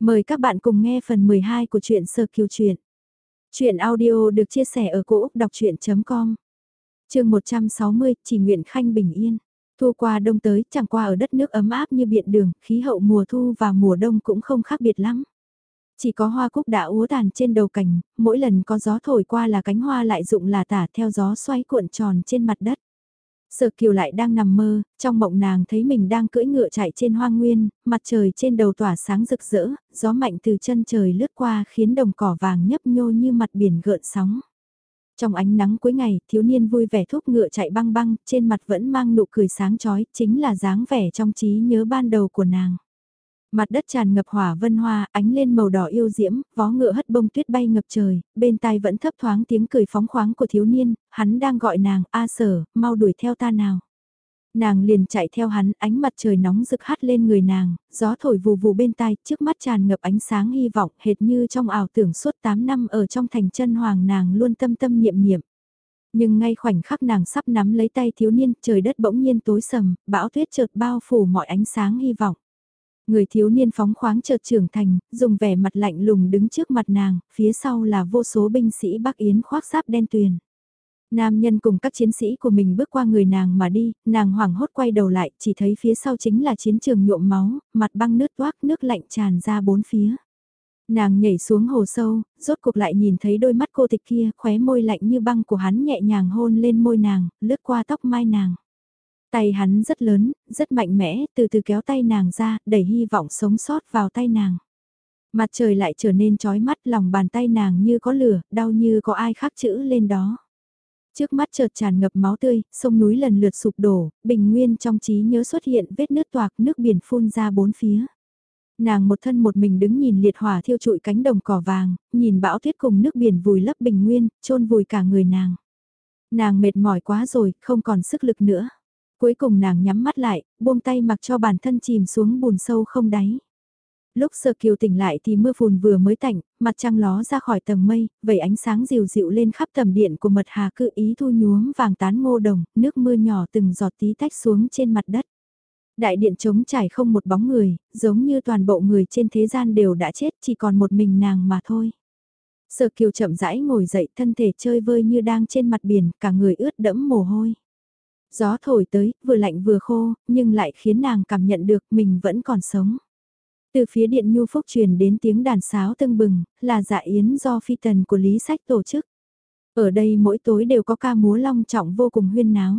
Mời các bạn cùng nghe phần 12 của truyện Sơ Kiều Truyện. Truyện audio được chia sẻ ở cỗ đọc chuyện.com Trường 160, chỉ nguyện khanh bình yên. Thu qua đông tới, chẳng qua ở đất nước ấm áp như biển đường, khí hậu mùa thu và mùa đông cũng không khác biệt lắm. Chỉ có hoa cúc đã úa tàn trên đầu cành, mỗi lần có gió thổi qua là cánh hoa lại rụng là tả theo gió xoay cuộn tròn trên mặt đất. Sở Kiều lại đang nằm mơ, trong mộng nàng thấy mình đang cưỡi ngựa chạy trên hoang nguyên, mặt trời trên đầu tỏa sáng rực rỡ, gió mạnh từ chân trời lướt qua khiến đồng cỏ vàng nhấp nhô như mặt biển gợn sóng. Trong ánh nắng cuối ngày, thiếu niên vui vẻ thúc ngựa chạy băng băng, trên mặt vẫn mang nụ cười sáng chói, chính là dáng vẻ trong trí nhớ ban đầu của nàng. Mặt đất tràn ngập hỏa vân hoa, ánh lên màu đỏ yêu diễm, vó ngựa hất bông tuyết bay ngập trời, bên tai vẫn thấp thoáng tiếng cười phóng khoáng của thiếu niên, hắn đang gọi nàng, a sở, mau đuổi theo ta nào. Nàng liền chạy theo hắn, ánh mặt trời nóng rực hắt lên người nàng, gió thổi vù vù bên tai, trước mắt tràn ngập ánh sáng hy vọng, hệt như trong ảo tưởng suốt 8 năm ở trong thành chân hoàng nàng luôn tâm tâm niệm niệm. Nhưng ngay khoảnh khắc nàng sắp nắm lấy tay thiếu niên, trời đất bỗng nhiên tối sầm, bão tuyết chợt bao phủ mọi ánh sáng hy vọng. Người thiếu niên phóng khoáng chợt trưởng thành, dùng vẻ mặt lạnh lùng đứng trước mặt nàng, phía sau là vô số binh sĩ Bắc Yến khoác giáp đen tuyền. Nam nhân cùng các chiến sĩ của mình bước qua người nàng mà đi, nàng hoảng hốt quay đầu lại, chỉ thấy phía sau chính là chiến trường nhuộm máu, mặt băng nước toác nước lạnh tràn ra bốn phía. Nàng nhảy xuống hồ sâu, rốt cuộc lại nhìn thấy đôi mắt cô tịch kia, khóe môi lạnh như băng của hắn nhẹ nhàng hôn lên môi nàng, lướt qua tóc mai nàng. Tay hắn rất lớn, rất mạnh mẽ, từ từ kéo tay nàng ra, đẩy hy vọng sống sót vào tay nàng. Mặt trời lại trở nên trói mắt lòng bàn tay nàng như có lửa, đau như có ai khắc chữ lên đó. Trước mắt chợt tràn ngập máu tươi, sông núi lần lượt sụp đổ, bình nguyên trong trí nhớ xuất hiện vết nước toạc nước biển phun ra bốn phía. Nàng một thân một mình đứng nhìn liệt hỏa thiêu trụi cánh đồng cỏ vàng, nhìn bão tuyết cùng nước biển vùi lấp bình nguyên, trôn vùi cả người nàng. Nàng mệt mỏi quá rồi, không còn sức lực nữa. Cuối cùng nàng nhắm mắt lại, buông tay mặc cho bản thân chìm xuống bùn sâu không đáy. Lúc sơ kiều tỉnh lại thì mưa phùn vừa mới tạnh, mặt trăng ló ra khỏi tầng mây, vẩy ánh sáng dịu dịu lên khắp tầm điện của mật hà cự ý thu nhuốm vàng tán ngô đồng, nước mưa nhỏ từng giọt tí tách xuống trên mặt đất. Đại điện trống trải không một bóng người, giống như toàn bộ người trên thế gian đều đã chết chỉ còn một mình nàng mà thôi. Sở kiều chậm rãi ngồi dậy thân thể chơi vơi như đang trên mặt biển, cả người ướt đẫm mồ hôi. Gió thổi tới, vừa lạnh vừa khô, nhưng lại khiến nàng cảm nhận được mình vẫn còn sống. Từ phía điện nhu phúc truyền đến tiếng đàn sáo tưng bừng, là dạ yến do phi tần của Lý Sách tổ chức. Ở đây mỗi tối đều có ca múa long trọng vô cùng huyên náo.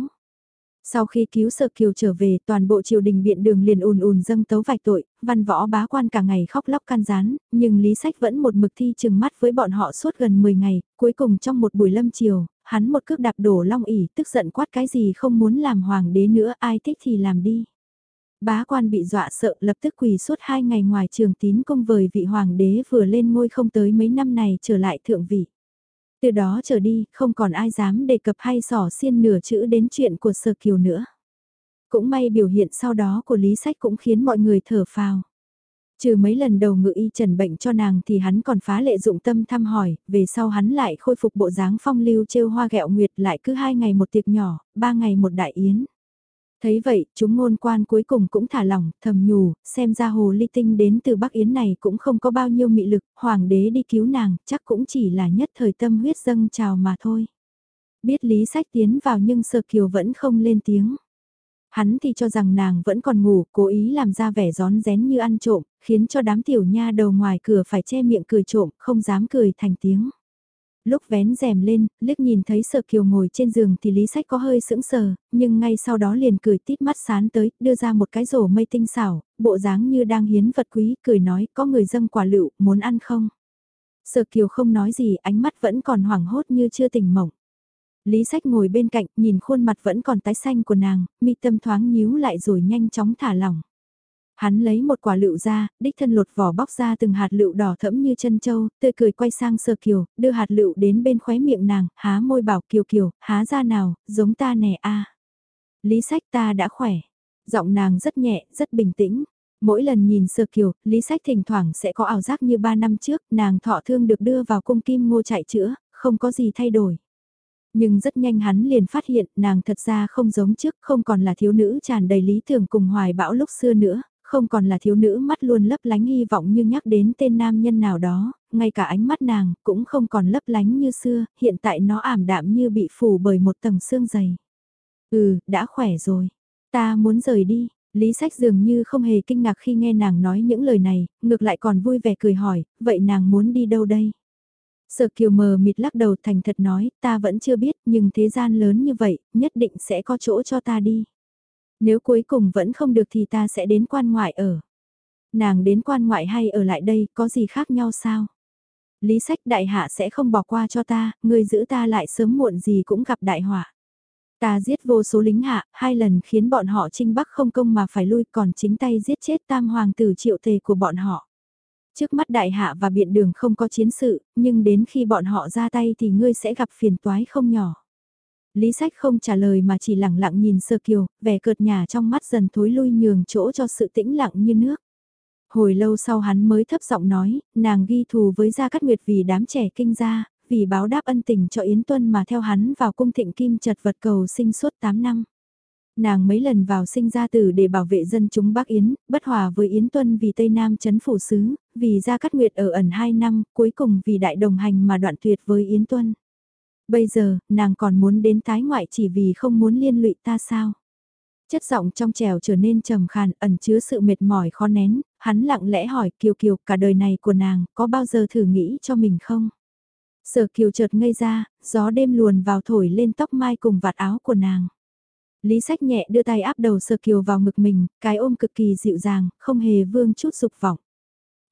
Sau khi cứu sợ kiều trở về, toàn bộ triều đình biện đường liền ùn ùn dâng tấu vạch tội, văn võ bá quan cả ngày khóc lóc can gián, nhưng Lý Sách vẫn một mực thi chừng mắt với bọn họ suốt gần 10 ngày, cuối cùng trong một buổi lâm chiều, hắn một cước đạp đổ long ỉ, tức giận quát cái gì không muốn làm hoàng đế nữa, ai thích thì làm đi. Bá quan bị dọa sợ lập tức quỳ suốt hai ngày ngoài trường tín công vời vị hoàng đế vừa lên ngôi không tới mấy năm này trở lại thượng vị. Từ đó trở đi, không còn ai dám đề cập hay sỏ xiên nửa chữ đến chuyện của Sở Kiều nữa. Cũng may biểu hiện sau đó của Lý Sách cũng khiến mọi người thở phào. Trừ mấy lần đầu ngự y trần bệnh cho nàng thì hắn còn phá lệ dụng tâm thăm hỏi, về sau hắn lại khôi phục bộ dáng phong lưu trêu hoa gẹo nguyệt lại cứ hai ngày một tiệc nhỏ, ba ngày một đại yến. Thấy vậy, chúng ngôn quan cuối cùng cũng thả lỏng, thầm nhủ, xem ra hồ ly tinh đến từ Bắc Yến này cũng không có bao nhiêu mị lực, hoàng đế đi cứu nàng, chắc cũng chỉ là nhất thời tâm huyết dâng trào mà thôi. Biết lý sách tiến vào nhưng sơ kiều vẫn không lên tiếng. Hắn thì cho rằng nàng vẫn còn ngủ, cố ý làm ra vẻ gión rén như ăn trộm, khiến cho đám tiểu nha đầu ngoài cửa phải che miệng cười trộm, không dám cười thành tiếng. Lúc vén rèm lên, liếc nhìn thấy Sở Kiều ngồi trên giường thì Lý Sách có hơi sững sờ, nhưng ngay sau đó liền cười tít mắt sán tới, đưa ra một cái rổ mây tinh xảo, bộ dáng như đang hiến vật quý, cười nói có người dâng quả lựu, muốn ăn không? Sở Kiều không nói gì, ánh mắt vẫn còn hoảng hốt như chưa tỉnh mộng. Lý Sách ngồi bên cạnh, nhìn khuôn mặt vẫn còn tái xanh của nàng, mi tâm thoáng nhíu lại rồi nhanh chóng thả lỏng. Hắn lấy một quả lựu ra, đích thân lột vỏ bóc ra từng hạt lựu đỏ thẫm như chân châu, tươi cười quay sang sờ kiều, đưa hạt lựu đến bên khóe miệng nàng, há môi bảo kiều kiều, há ra nào, giống ta nè a. Lý sách ta đã khỏe. Giọng nàng rất nhẹ, rất bình tĩnh. Mỗi lần nhìn sơ kiều, lý sách thỉnh thoảng sẽ có ảo giác như ba năm trước, nàng thọ thương được đưa vào cung kim ngô chạy chữa, không có gì thay đổi. Nhưng rất nhanh hắn liền phát hiện nàng thật ra không giống trước, không còn là thiếu nữ tràn đầy lý tưởng cùng hoài bão lúc xưa nữa, không còn là thiếu nữ mắt luôn lấp lánh hy vọng như nhắc đến tên nam nhân nào đó, ngay cả ánh mắt nàng cũng không còn lấp lánh như xưa, hiện tại nó ảm đạm như bị phủ bởi một tầng xương dày. Ừ, đã khỏe rồi. Ta muốn rời đi. Lý sách dường như không hề kinh ngạc khi nghe nàng nói những lời này, ngược lại còn vui vẻ cười hỏi, vậy nàng muốn đi đâu đây? Sở kiều mờ mịt lắc đầu thành thật nói, ta vẫn chưa biết, nhưng thế gian lớn như vậy, nhất định sẽ có chỗ cho ta đi. Nếu cuối cùng vẫn không được thì ta sẽ đến quan ngoại ở. Nàng đến quan ngoại hay ở lại đây, có gì khác nhau sao? Lý sách đại hạ sẽ không bỏ qua cho ta, người giữ ta lại sớm muộn gì cũng gặp đại họa. Ta giết vô số lính hạ, hai lần khiến bọn họ trinh bắc không công mà phải lui còn chính tay giết chết tam hoàng tử triệu tề của bọn họ. Trước mắt đại hạ và biện đường không có chiến sự, nhưng đến khi bọn họ ra tay thì ngươi sẽ gặp phiền toái không nhỏ. Lý sách không trả lời mà chỉ lặng lặng nhìn sơ kiều, vẻ cợt nhà trong mắt dần thối lui nhường chỗ cho sự tĩnh lặng như nước. Hồi lâu sau hắn mới thấp giọng nói, nàng ghi thù với Gia Cát Nguyệt vì đám trẻ kinh gia, vì báo đáp ân tình cho Yến Tuân mà theo hắn vào cung thịnh kim chật vật cầu sinh suốt 8 năm. Nàng mấy lần vào sinh ra tử để bảo vệ dân chúng Bắc Yến, bất hòa với Yến Tuân vì Tây Nam chấn phủ sứ, vì Gia Cát Nguyệt ở ẩn 2 năm, cuối cùng vì đại đồng hành mà đoạn tuyệt với Yến Tuân. Bây giờ, nàng còn muốn đến tái ngoại chỉ vì không muốn liên lụy ta sao? Chất giọng trong trèo trở nên trầm khàn, ẩn chứa sự mệt mỏi khó nén, hắn lặng lẽ hỏi Kiều Kiều cả đời này của nàng có bao giờ thử nghĩ cho mình không? Sở Kiều chợt ngây ra, gió đêm luồn vào thổi lên tóc mai cùng vạt áo của nàng. Lý sách nhẹ đưa tay áp đầu Sở Kiều vào ngực mình, cái ôm cực kỳ dịu dàng, không hề vương chút dục vọng.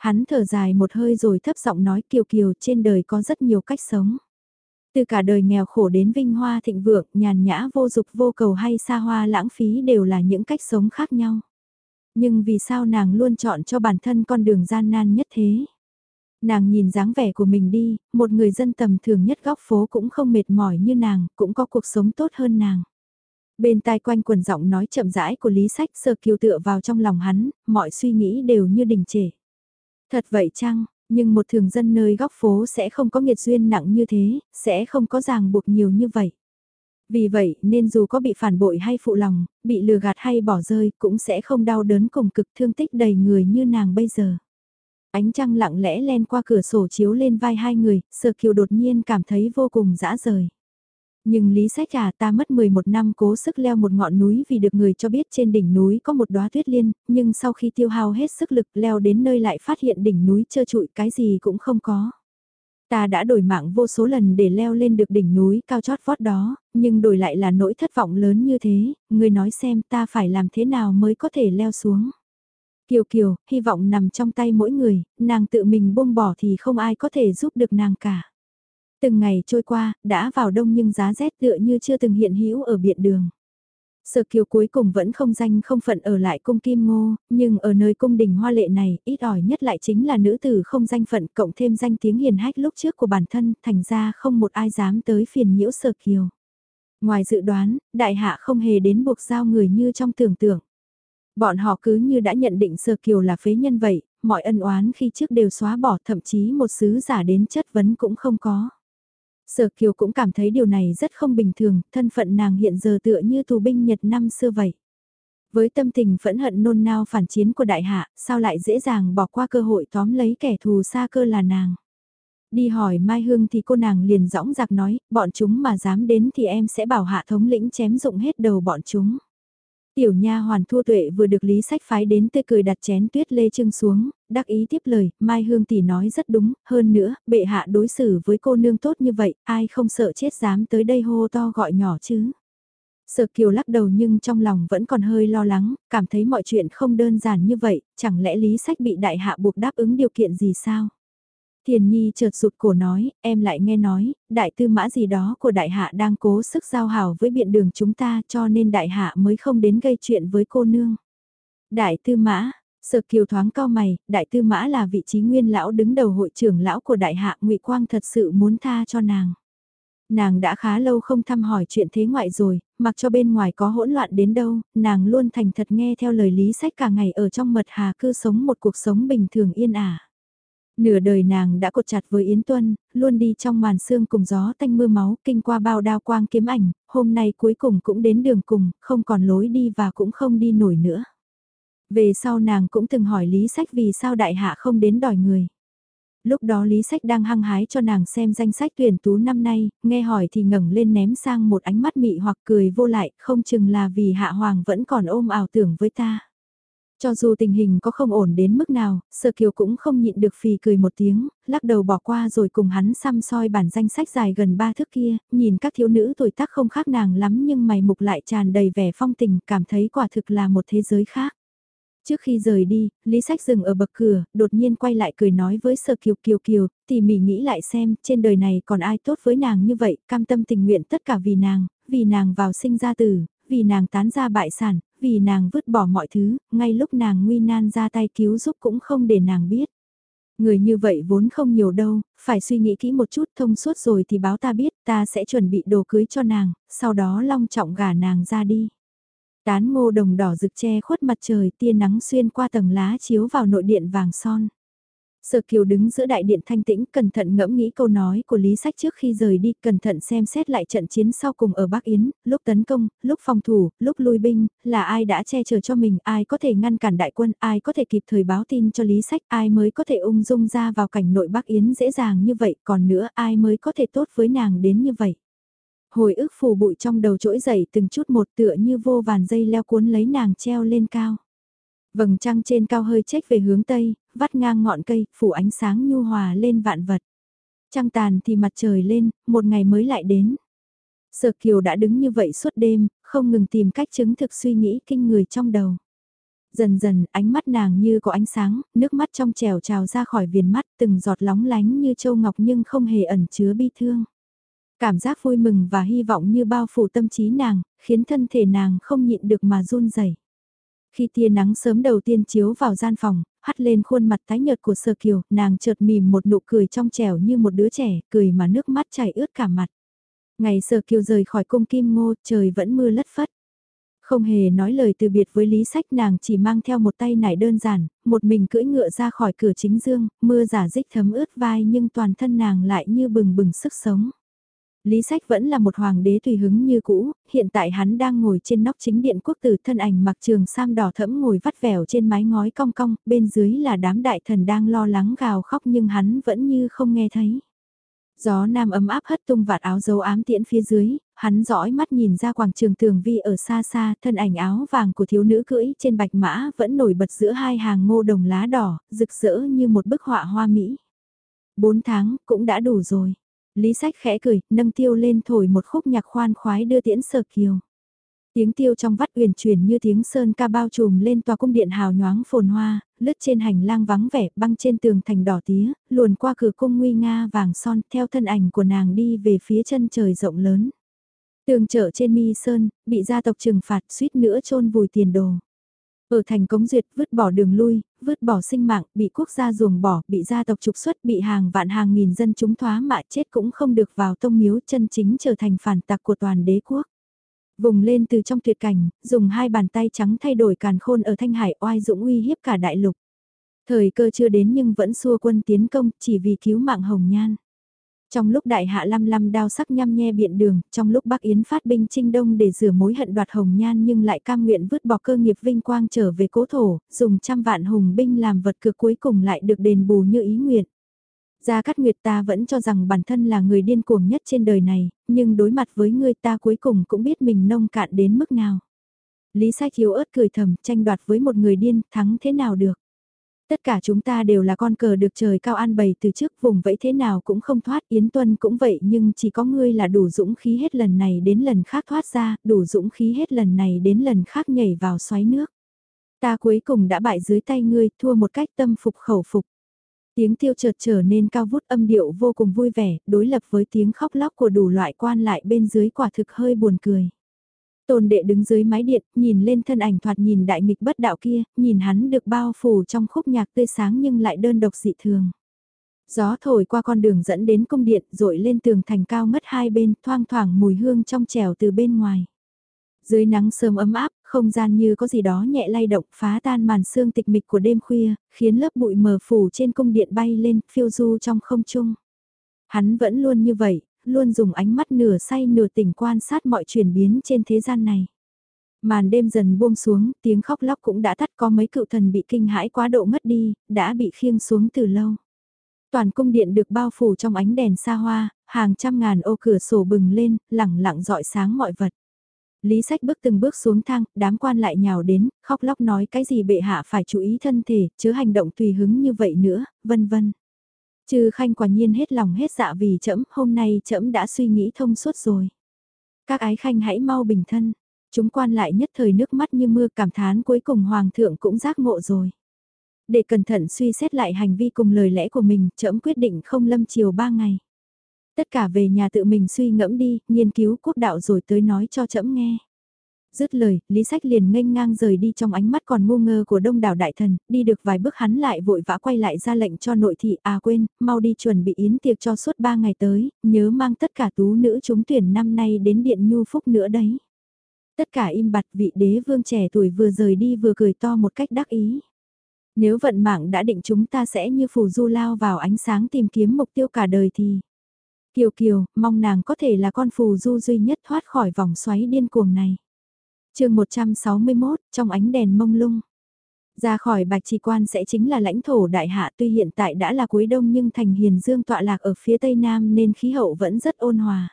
Hắn thở dài một hơi rồi thấp giọng nói Kiều Kiều trên đời có rất nhiều cách sống. Từ cả đời nghèo khổ đến vinh hoa thịnh vượng, nhàn nhã vô dục vô cầu hay xa hoa lãng phí đều là những cách sống khác nhau. Nhưng vì sao nàng luôn chọn cho bản thân con đường gian nan nhất thế? Nàng nhìn dáng vẻ của mình đi, một người dân tầm thường nhất góc phố cũng không mệt mỏi như nàng, cũng có cuộc sống tốt hơn nàng. Bên tai quanh quần giọng nói chậm rãi của Lý Sách sơ kiều tựa vào trong lòng hắn, mọi suy nghĩ đều như đình trệ. Thật vậy chăng, nhưng một thường dân nơi góc phố sẽ không có nghiệt duyên nặng như thế, sẽ không có ràng buộc nhiều như vậy. Vì vậy nên dù có bị phản bội hay phụ lòng, bị lừa gạt hay bỏ rơi cũng sẽ không đau đớn cùng cực thương tích đầy người như nàng bây giờ. Ánh trăng lặng lẽ len qua cửa sổ chiếu lên vai hai người, sờ Kiều đột nhiên cảm thấy vô cùng dã rời. Nhưng Lý Sách à ta mất 11 năm cố sức leo một ngọn núi vì được người cho biết trên đỉnh núi có một đóa tuyết liên, nhưng sau khi tiêu hao hết sức lực leo đến nơi lại phát hiện đỉnh núi trơ trụi cái gì cũng không có. Ta đã đổi mạng vô số lần để leo lên được đỉnh núi cao chót vót đó, nhưng đổi lại là nỗi thất vọng lớn như thế, người nói xem ta phải làm thế nào mới có thể leo xuống. Kiều Kiều, hy vọng nằm trong tay mỗi người, nàng tự mình buông bỏ thì không ai có thể giúp được nàng cả. Từng ngày trôi qua, đã vào đông nhưng giá rét tựa như chưa từng hiện hữu ở biện đường. Sở kiều cuối cùng vẫn không danh không phận ở lại cung kim ngô, nhưng ở nơi cung đình hoa lệ này, ít ỏi nhất lại chính là nữ tử không danh phận cộng thêm danh tiếng hiền hách lúc trước của bản thân, thành ra không một ai dám tới phiền nhiễu sở kiều. Ngoài dự đoán, đại hạ không hề đến buộc giao người như trong tưởng tượng. Bọn họ cứ như đã nhận định sở Kiều là phế nhân vậy, mọi ân oán khi trước đều xóa bỏ thậm chí một sứ giả đến chất vấn cũng không có. Sở Kiều cũng cảm thấy điều này rất không bình thường, thân phận nàng hiện giờ tựa như tù binh Nhật năm xưa vậy. Với tâm tình phẫn hận nôn nao phản chiến của đại hạ, sao lại dễ dàng bỏ qua cơ hội tóm lấy kẻ thù xa cơ là nàng. Đi hỏi Mai Hương thì cô nàng liền dõng dạc nói, bọn chúng mà dám đến thì em sẽ bảo hạ thống lĩnh chém dụng hết đầu bọn chúng. Tiểu nha hoàn thua tuệ vừa được Lý Sách phái đến tươi cười đặt chén tuyết lê trưng xuống, đắc ý tiếp lời, Mai Hương tỷ nói rất đúng, hơn nữa, bệ hạ đối xử với cô nương tốt như vậy, ai không sợ chết dám tới đây hô to gọi nhỏ chứ. Sở Kiều lắc đầu nhưng trong lòng vẫn còn hơi lo lắng, cảm thấy mọi chuyện không đơn giản như vậy, chẳng lẽ Lý Sách bị đại hạ buộc đáp ứng điều kiện gì sao? Thiền Nhi chợt rụt cổ nói, em lại nghe nói, đại tư mã gì đó của đại hạ đang cố sức giao hảo với biện đường chúng ta cho nên đại hạ mới không đến gây chuyện với cô nương. Đại tư mã, Sở kiều thoáng cao mày, đại tư mã là vị trí nguyên lão đứng đầu hội trưởng lão của đại hạ ngụy Quang thật sự muốn tha cho nàng. Nàng đã khá lâu không thăm hỏi chuyện thế ngoại rồi, mặc cho bên ngoài có hỗn loạn đến đâu, nàng luôn thành thật nghe theo lời lý sách cả ngày ở trong mật hà cư sống một cuộc sống bình thường yên ả. Nửa đời nàng đã cột chặt với Yến Tuân, luôn đi trong màn sương cùng gió tanh mưa máu, kinh qua bao đao quang kiếm ảnh, hôm nay cuối cùng cũng đến đường cùng, không còn lối đi và cũng không đi nổi nữa. Về sau nàng cũng từng hỏi Lý Sách vì sao đại hạ không đến đòi người. Lúc đó Lý Sách đang hăng hái cho nàng xem danh sách tuyển tú năm nay, nghe hỏi thì ngẩng lên ném sang một ánh mắt mị hoặc cười vô lại, không chừng là vì hạ hoàng vẫn còn ôm ảo tưởng với ta. Cho dù tình hình có không ổn đến mức nào, Sơ Kiều cũng không nhịn được phì cười một tiếng, lắc đầu bỏ qua rồi cùng hắn xăm soi bản danh sách dài gần ba thước kia, nhìn các thiếu nữ tuổi tác không khác nàng lắm nhưng mày mục lại tràn đầy vẻ phong tình, cảm thấy quả thực là một thế giới khác. Trước khi rời đi, Lý Sách dừng ở bậc cửa, đột nhiên quay lại cười nói với Sơ Kiều Kiều Kiều, tỉ mỉ nghĩ lại xem, trên đời này còn ai tốt với nàng như vậy, cam tâm tình nguyện tất cả vì nàng, vì nàng vào sinh ra tử, vì nàng tán ra bại sản, vì nàng vứt bỏ mọi thứ, ngay lúc nàng nguy nan ra tay cứu giúp cũng không để nàng biết. Người như vậy vốn không nhiều đâu, phải suy nghĩ kỹ một chút thông suốt rồi thì báo ta biết ta sẽ chuẩn bị đồ cưới cho nàng, sau đó long trọng gả nàng ra đi. Tán ngô đồng đỏ rực che khuất mặt trời tia nắng xuyên qua tầng lá chiếu vào nội điện vàng son. Sở Kiều đứng giữa đại điện thanh tĩnh, cẩn thận ngẫm nghĩ câu nói của Lý Sách trước khi rời đi, cẩn thận xem xét lại trận chiến sau cùng ở Bắc Yến, lúc tấn công, lúc phòng thủ, lúc lui binh, là ai đã che chở cho mình, ai có thể ngăn cản đại quân, ai có thể kịp thời báo tin cho Lý Sách, ai mới có thể ung dung ra vào cảnh nội Bắc Yến dễ dàng như vậy, còn nữa ai mới có thể tốt với nàng đến như vậy. Hồi ức phù bụi trong đầu trỗi dậy từng chút một tựa như vô vàn dây leo cuốn lấy nàng treo lên cao. Vầng trăng trên cao hơi chết về hướng tây, vắt ngang ngọn cây, phủ ánh sáng nhu hòa lên vạn vật. Trăng tàn thì mặt trời lên, một ngày mới lại đến. Sở Kiều đã đứng như vậy suốt đêm, không ngừng tìm cách chứng thực suy nghĩ kinh người trong đầu. Dần dần, ánh mắt nàng như có ánh sáng, nước mắt trong trèo trào ra khỏi viền mắt từng giọt lóng lánh như châu ngọc nhưng không hề ẩn chứa bi thương. Cảm giác vui mừng và hy vọng như bao phủ tâm trí nàng, khiến thân thể nàng không nhịn được mà run rẩy. Khi tia nắng sớm đầu tiên chiếu vào gian phòng, hắt lên khuôn mặt tái nhợt của Sơ Kiều, nàng chợt mỉm một nụ cười trong trẻo như một đứa trẻ, cười mà nước mắt chảy ướt cả mặt. Ngày Sơ Kiều rời khỏi cung Kim Ngô, trời vẫn mưa lất phất. Không hề nói lời từ biệt với Lý Sách nàng chỉ mang theo một tay nải đơn giản, một mình cưỡi ngựa ra khỏi cửa chính dương, mưa giả dích thấm ướt vai nhưng toàn thân nàng lại như bừng bừng sức sống. Lý Sách vẫn là một hoàng đế tùy hứng như cũ, hiện tại hắn đang ngồi trên nóc chính điện quốc tử thân ảnh mặc trường sam đỏ thẫm ngồi vắt vẻo trên mái ngói cong cong, bên dưới là đám đại thần đang lo lắng gào khóc nhưng hắn vẫn như không nghe thấy. Gió nam ấm áp hất tung vạt áo dấu ám tiễn phía dưới, hắn dõi mắt nhìn ra quảng trường tường vi ở xa xa, thân ảnh áo vàng của thiếu nữ cưỡi trên bạch mã vẫn nổi bật giữa hai hàng ngô đồng lá đỏ, rực rỡ như một bức họa hoa mỹ. Bốn tháng cũng đã đủ rồi. Lý sách khẽ cười, nâng tiêu lên thổi một khúc nhạc khoan khoái đưa tiễn sở kiều. Tiếng tiêu trong vắt uyển chuyển như tiếng sơn ca bao trùm lên tòa cung điện hào nhoáng phồn hoa, lướt trên hành lang vắng vẻ, băng trên tường thành đỏ tía, luồn qua cửa cung nguy nga vàng son, theo thân ảnh của nàng đi về phía chân trời rộng lớn. Tường trở trên mi sơn, bị gia tộc trừng phạt suýt nữa chôn vùi tiền đồ. Ở thành cống duyệt vứt bỏ đường lui, vứt bỏ sinh mạng, bị quốc gia ruồng bỏ, bị gia tộc trục xuất, bị hàng vạn hàng nghìn dân chúng thoá mạ chết cũng không được vào tông miếu chân chính trở thành phản tặc của toàn đế quốc. Vùng lên từ trong tuyệt cảnh, dùng hai bàn tay trắng thay đổi càn khôn ở Thanh Hải oai dũng uy hiếp cả đại lục. Thời cơ chưa đến nhưng vẫn xua quân tiến công chỉ vì cứu mạng Hồng Nhan. Trong lúc đại hạ lăm lăm đao sắc nhăm nhe biện đường, trong lúc Bắc Yến phát binh trinh đông để rửa mối hận đoạt hồng nhan nhưng lại cam nguyện vứt bỏ cơ nghiệp vinh quang trở về cố thổ, dùng trăm vạn hùng binh làm vật cực cuối cùng lại được đền bù như ý nguyện. Gia Cát Nguyệt ta vẫn cho rằng bản thân là người điên cuồng nhất trên đời này, nhưng đối mặt với người ta cuối cùng cũng biết mình nông cạn đến mức nào. Lý Sai Thiếu ớt cười thầm, tranh đoạt với một người điên, thắng thế nào được. Tất cả chúng ta đều là con cờ được trời cao an bày từ trước vùng vẫy thế nào cũng không thoát Yến Tuân cũng vậy nhưng chỉ có ngươi là đủ dũng khí hết lần này đến lần khác thoát ra, đủ dũng khí hết lần này đến lần khác nhảy vào xoáy nước. Ta cuối cùng đã bại dưới tay ngươi thua một cách tâm phục khẩu phục. Tiếng tiêu chợt trở nên cao vút âm điệu vô cùng vui vẻ, đối lập với tiếng khóc lóc của đủ loại quan lại bên dưới quả thực hơi buồn cười. Tôn đệ đứng dưới mái điện, nhìn lên thân ảnh thoạt nhìn đại nghịch bất đạo kia, nhìn hắn được bao phủ trong khúc nhạc tươi sáng nhưng lại đơn độc dị thường. Gió thổi qua con đường dẫn đến cung điện, rội lên tường thành cao mất hai bên, thoang thoảng mùi hương trong trèo từ bên ngoài. Dưới nắng sớm ấm áp, không gian như có gì đó nhẹ lay động phá tan màn sương tịch mịch của đêm khuya, khiến lớp bụi mờ phủ trên cung điện bay lên, phiêu du trong không trung. Hắn vẫn luôn như vậy, luôn dùng ánh mắt nửa say nửa tỉnh quan sát mọi chuyển biến trên thế gian này. Màn đêm dần buông xuống, tiếng khóc lóc cũng đã tắt có mấy cựu thần bị kinh hãi quá độ ngất đi, đã bị khiêng xuống từ lâu. Toàn cung điện được bao phủ trong ánh đèn xa hoa, hàng trăm ngàn ô cửa sổ bừng lên, lẳng lặng dọi sáng mọi vật. Lý sách bước từng bước xuống thang, đám quan lại nhào đến, khóc lóc nói cái gì bệ hạ phải chú ý thân thể, chứ hành động tùy hứng như vậy nữa, vân vân. Trừ khanh quả nhiên hết lòng hết dạ vì trẫm hôm nay trẫm đã suy nghĩ thông suốt rồi. Các ái khanh hãy mau bình thân, chúng quan lại nhất thời nước mắt như mưa cảm thán cuối cùng hoàng thượng cũng giác ngộ rồi. Để cẩn thận suy xét lại hành vi cùng lời lẽ của mình, trẫm quyết định không lâm chiều ba ngày. Tất cả về nhà tự mình suy ngẫm đi, nghiên cứu quốc đạo rồi tới nói cho trẫm nghe. Dứt lời, Lý Sách liền nghênh ngang rời đi trong ánh mắt còn ngu ngơ của đông đảo đại thần, đi được vài bước hắn lại vội vã quay lại ra lệnh cho nội thị, à quên, mau đi chuẩn bị yến tiệc cho suốt ba ngày tới, nhớ mang tất cả tú nữ chúng tuyển năm nay đến điện nhu phúc nữa đấy. Tất cả im bặt vị đế vương trẻ tuổi vừa rời đi vừa cười to một cách đắc ý. Nếu vận mạng đã định chúng ta sẽ như phù du lao vào ánh sáng tìm kiếm mục tiêu cả đời thì... Kiều Kiều, mong nàng có thể là con phù du duy nhất thoát khỏi vòng xoáy điên cuồng này chương 161, trong ánh đèn mông lung. Ra khỏi bạch trì quan sẽ chính là lãnh thổ đại hạ tuy hiện tại đã là cuối đông nhưng thành hiền dương tọa lạc ở phía tây nam nên khí hậu vẫn rất ôn hòa.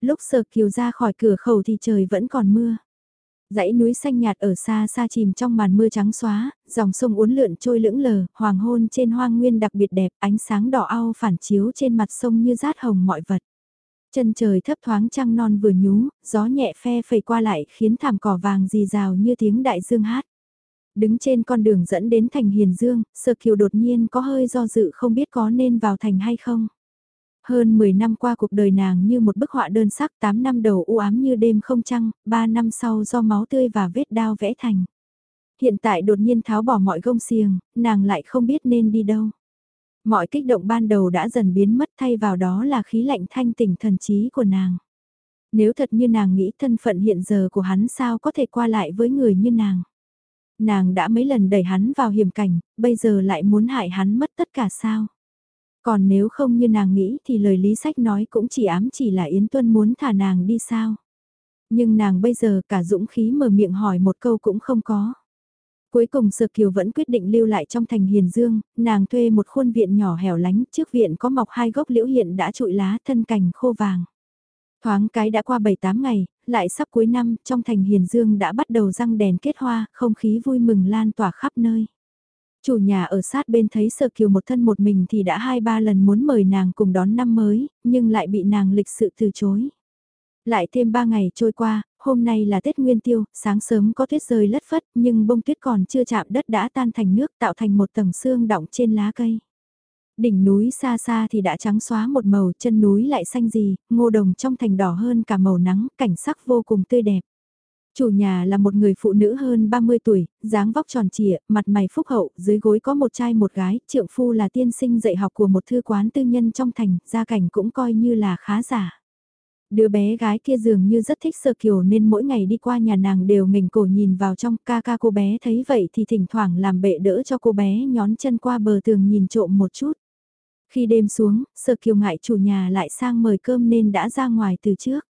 Lúc sờ kiều ra khỏi cửa khẩu thì trời vẫn còn mưa. Dãy núi xanh nhạt ở xa xa chìm trong màn mưa trắng xóa, dòng sông uốn lượn trôi lững lờ, hoàng hôn trên hoang nguyên đặc biệt đẹp, ánh sáng đỏ ao phản chiếu trên mặt sông như rát hồng mọi vật. Chân trời thấp thoáng trăng non vừa nhú, gió nhẹ phe phẩy qua lại khiến thảm cỏ vàng rì rào như tiếng đại dương hát. Đứng trên con đường dẫn đến thành Hiền Dương, Sơ Kiều đột nhiên có hơi do dự không biết có nên vào thành hay không. Hơn 10 năm qua cuộc đời nàng như một bức họa đơn sắc 8 năm đầu u ám như đêm không trăng, 3 năm sau do máu tươi và vết đao vẽ thành. Hiện tại đột nhiên tháo bỏ mọi gông xiềng, nàng lại không biết nên đi đâu. Mọi kích động ban đầu đã dần biến mất thay vào đó là khí lạnh thanh tỉnh thần trí của nàng. Nếu thật như nàng nghĩ thân phận hiện giờ của hắn sao có thể qua lại với người như nàng. Nàng đã mấy lần đẩy hắn vào hiểm cảnh, bây giờ lại muốn hại hắn mất tất cả sao. Còn nếu không như nàng nghĩ thì lời lý sách nói cũng chỉ ám chỉ là Yến Tuân muốn thả nàng đi sao. Nhưng nàng bây giờ cả dũng khí mở miệng hỏi một câu cũng không có. Cuối cùng Sở Kiều vẫn quyết định lưu lại trong thành Hiền Dương, nàng thuê một khuôn viện nhỏ hẻo lánh, trước viện có mọc hai gốc liễu hiện đã trụi lá thân cành khô vàng. Thoáng cái đã qua 7-8 ngày, lại sắp cuối năm, trong thành Hiền Dương đã bắt đầu răng đèn kết hoa, không khí vui mừng lan tỏa khắp nơi. Chủ nhà ở sát bên thấy Sở Kiều một thân một mình thì đã hai ba lần muốn mời nàng cùng đón năm mới, nhưng lại bị nàng lịch sự từ chối. Lại thêm ba ngày trôi qua, hôm nay là Tết Nguyên Tiêu, sáng sớm có tuyết rơi lất phất nhưng bông tuyết còn chưa chạm đất đã tan thành nước tạo thành một tầng xương đọng trên lá cây. Đỉnh núi xa xa thì đã trắng xóa một màu, chân núi lại xanh gì, ngô đồng trong thành đỏ hơn cả màu nắng, cảnh sắc vô cùng tươi đẹp. Chủ nhà là một người phụ nữ hơn 30 tuổi, dáng vóc tròn trịa, mặt mày phúc hậu, dưới gối có một trai một gái, trượng phu là tiên sinh dạy học của một thư quán tư nhân trong thành, gia cảnh cũng coi như là khá giả. Đứa bé gái kia dường như rất thích sơ kiều nên mỗi ngày đi qua nhà nàng đều nghềnh cổ nhìn vào trong ca ca cô bé thấy vậy thì thỉnh thoảng làm bệ đỡ cho cô bé nhón chân qua bờ tường nhìn trộm một chút. Khi đêm xuống, sơ kiều ngại chủ nhà lại sang mời cơm nên đã ra ngoài từ trước.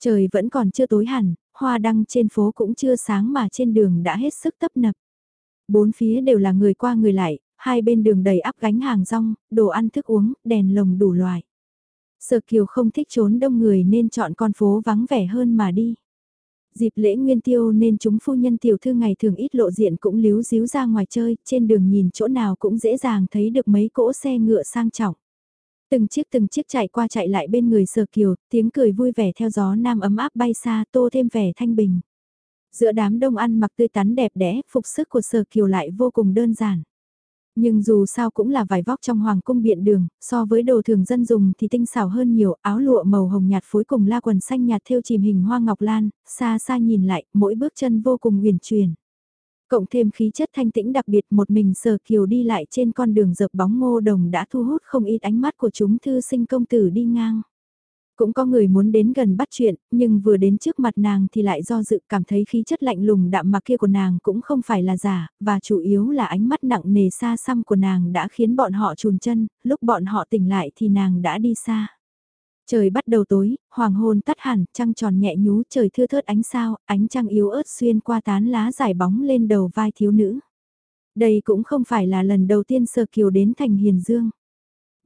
Trời vẫn còn chưa tối hẳn, hoa đăng trên phố cũng chưa sáng mà trên đường đã hết sức tấp nập. Bốn phía đều là người qua người lại, hai bên đường đầy áp gánh hàng rong, đồ ăn thức uống, đèn lồng đủ loại. Sở Kiều không thích trốn đông người nên chọn con phố vắng vẻ hơn mà đi. Dịp lễ nguyên tiêu nên chúng phu nhân tiểu thư ngày thường ít lộ diện cũng líu díu ra ngoài chơi, trên đường nhìn chỗ nào cũng dễ dàng thấy được mấy cỗ xe ngựa sang trọng. Từng chiếc từng chiếc chạy qua chạy lại bên người Sở Kiều, tiếng cười vui vẻ theo gió nam ấm áp bay xa tô thêm vẻ thanh bình. Giữa đám đông ăn mặc tươi tắn đẹp đẽ, phục sức của Sở Kiều lại vô cùng đơn giản. Nhưng dù sao cũng là vải vóc trong hoàng cung biện đường, so với đồ thường dân dùng thì tinh xảo hơn nhiều, áo lụa màu hồng nhạt phối cùng la quần xanh nhạt thêu chìm hình hoa ngọc lan, xa xa nhìn lại, mỗi bước chân vô cùng huyền truyền. Cộng thêm khí chất thanh tĩnh đặc biệt một mình sờ kiều đi lại trên con đường dợp bóng ngô đồng đã thu hút không ít ánh mắt của chúng thư sinh công tử đi ngang. Cũng có người muốn đến gần bắt chuyện, nhưng vừa đến trước mặt nàng thì lại do dự cảm thấy khí chất lạnh lùng đạm mặc kia của nàng cũng không phải là giả, và chủ yếu là ánh mắt nặng nề xa xăm của nàng đã khiến bọn họ trùn chân, lúc bọn họ tỉnh lại thì nàng đã đi xa. Trời bắt đầu tối, hoàng hôn tắt hẳn, trăng tròn nhẹ nhú, trời thưa thớt ánh sao, ánh trăng yếu ớt xuyên qua tán lá dài bóng lên đầu vai thiếu nữ. Đây cũng không phải là lần đầu tiên Sơ Kiều đến thành Hiền Dương.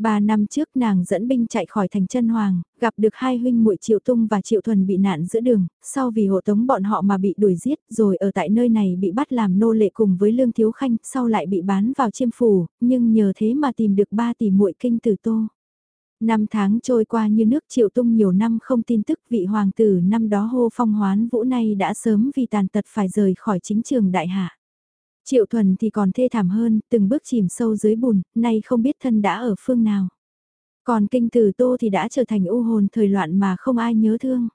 Ba năm trước nàng dẫn binh chạy khỏi thành chân hoàng, gặp được hai huynh muội Triệu Tung và Triệu Thuần bị nạn giữa đường, sau vì hộ tống bọn họ mà bị đuổi giết, rồi ở tại nơi này bị bắt làm nô lệ cùng với Lương Thiếu Khanh, sau lại bị bán vào chiêm phủ, nhưng nhờ thế mà tìm được ba tỷ muội kinh tử tô. Năm tháng trôi qua như nước Triệu Tung nhiều năm không tin tức vị hoàng tử năm đó hô phong hoán vũ này đã sớm vì tàn tật phải rời khỏi chính trường đại hạ. Triệu Thuần thì còn thê thảm hơn, từng bước chìm sâu dưới bùn, nay không biết thân đã ở phương nào. Còn kinh tử tô thì đã trở thành u hồn thời loạn mà không ai nhớ thương.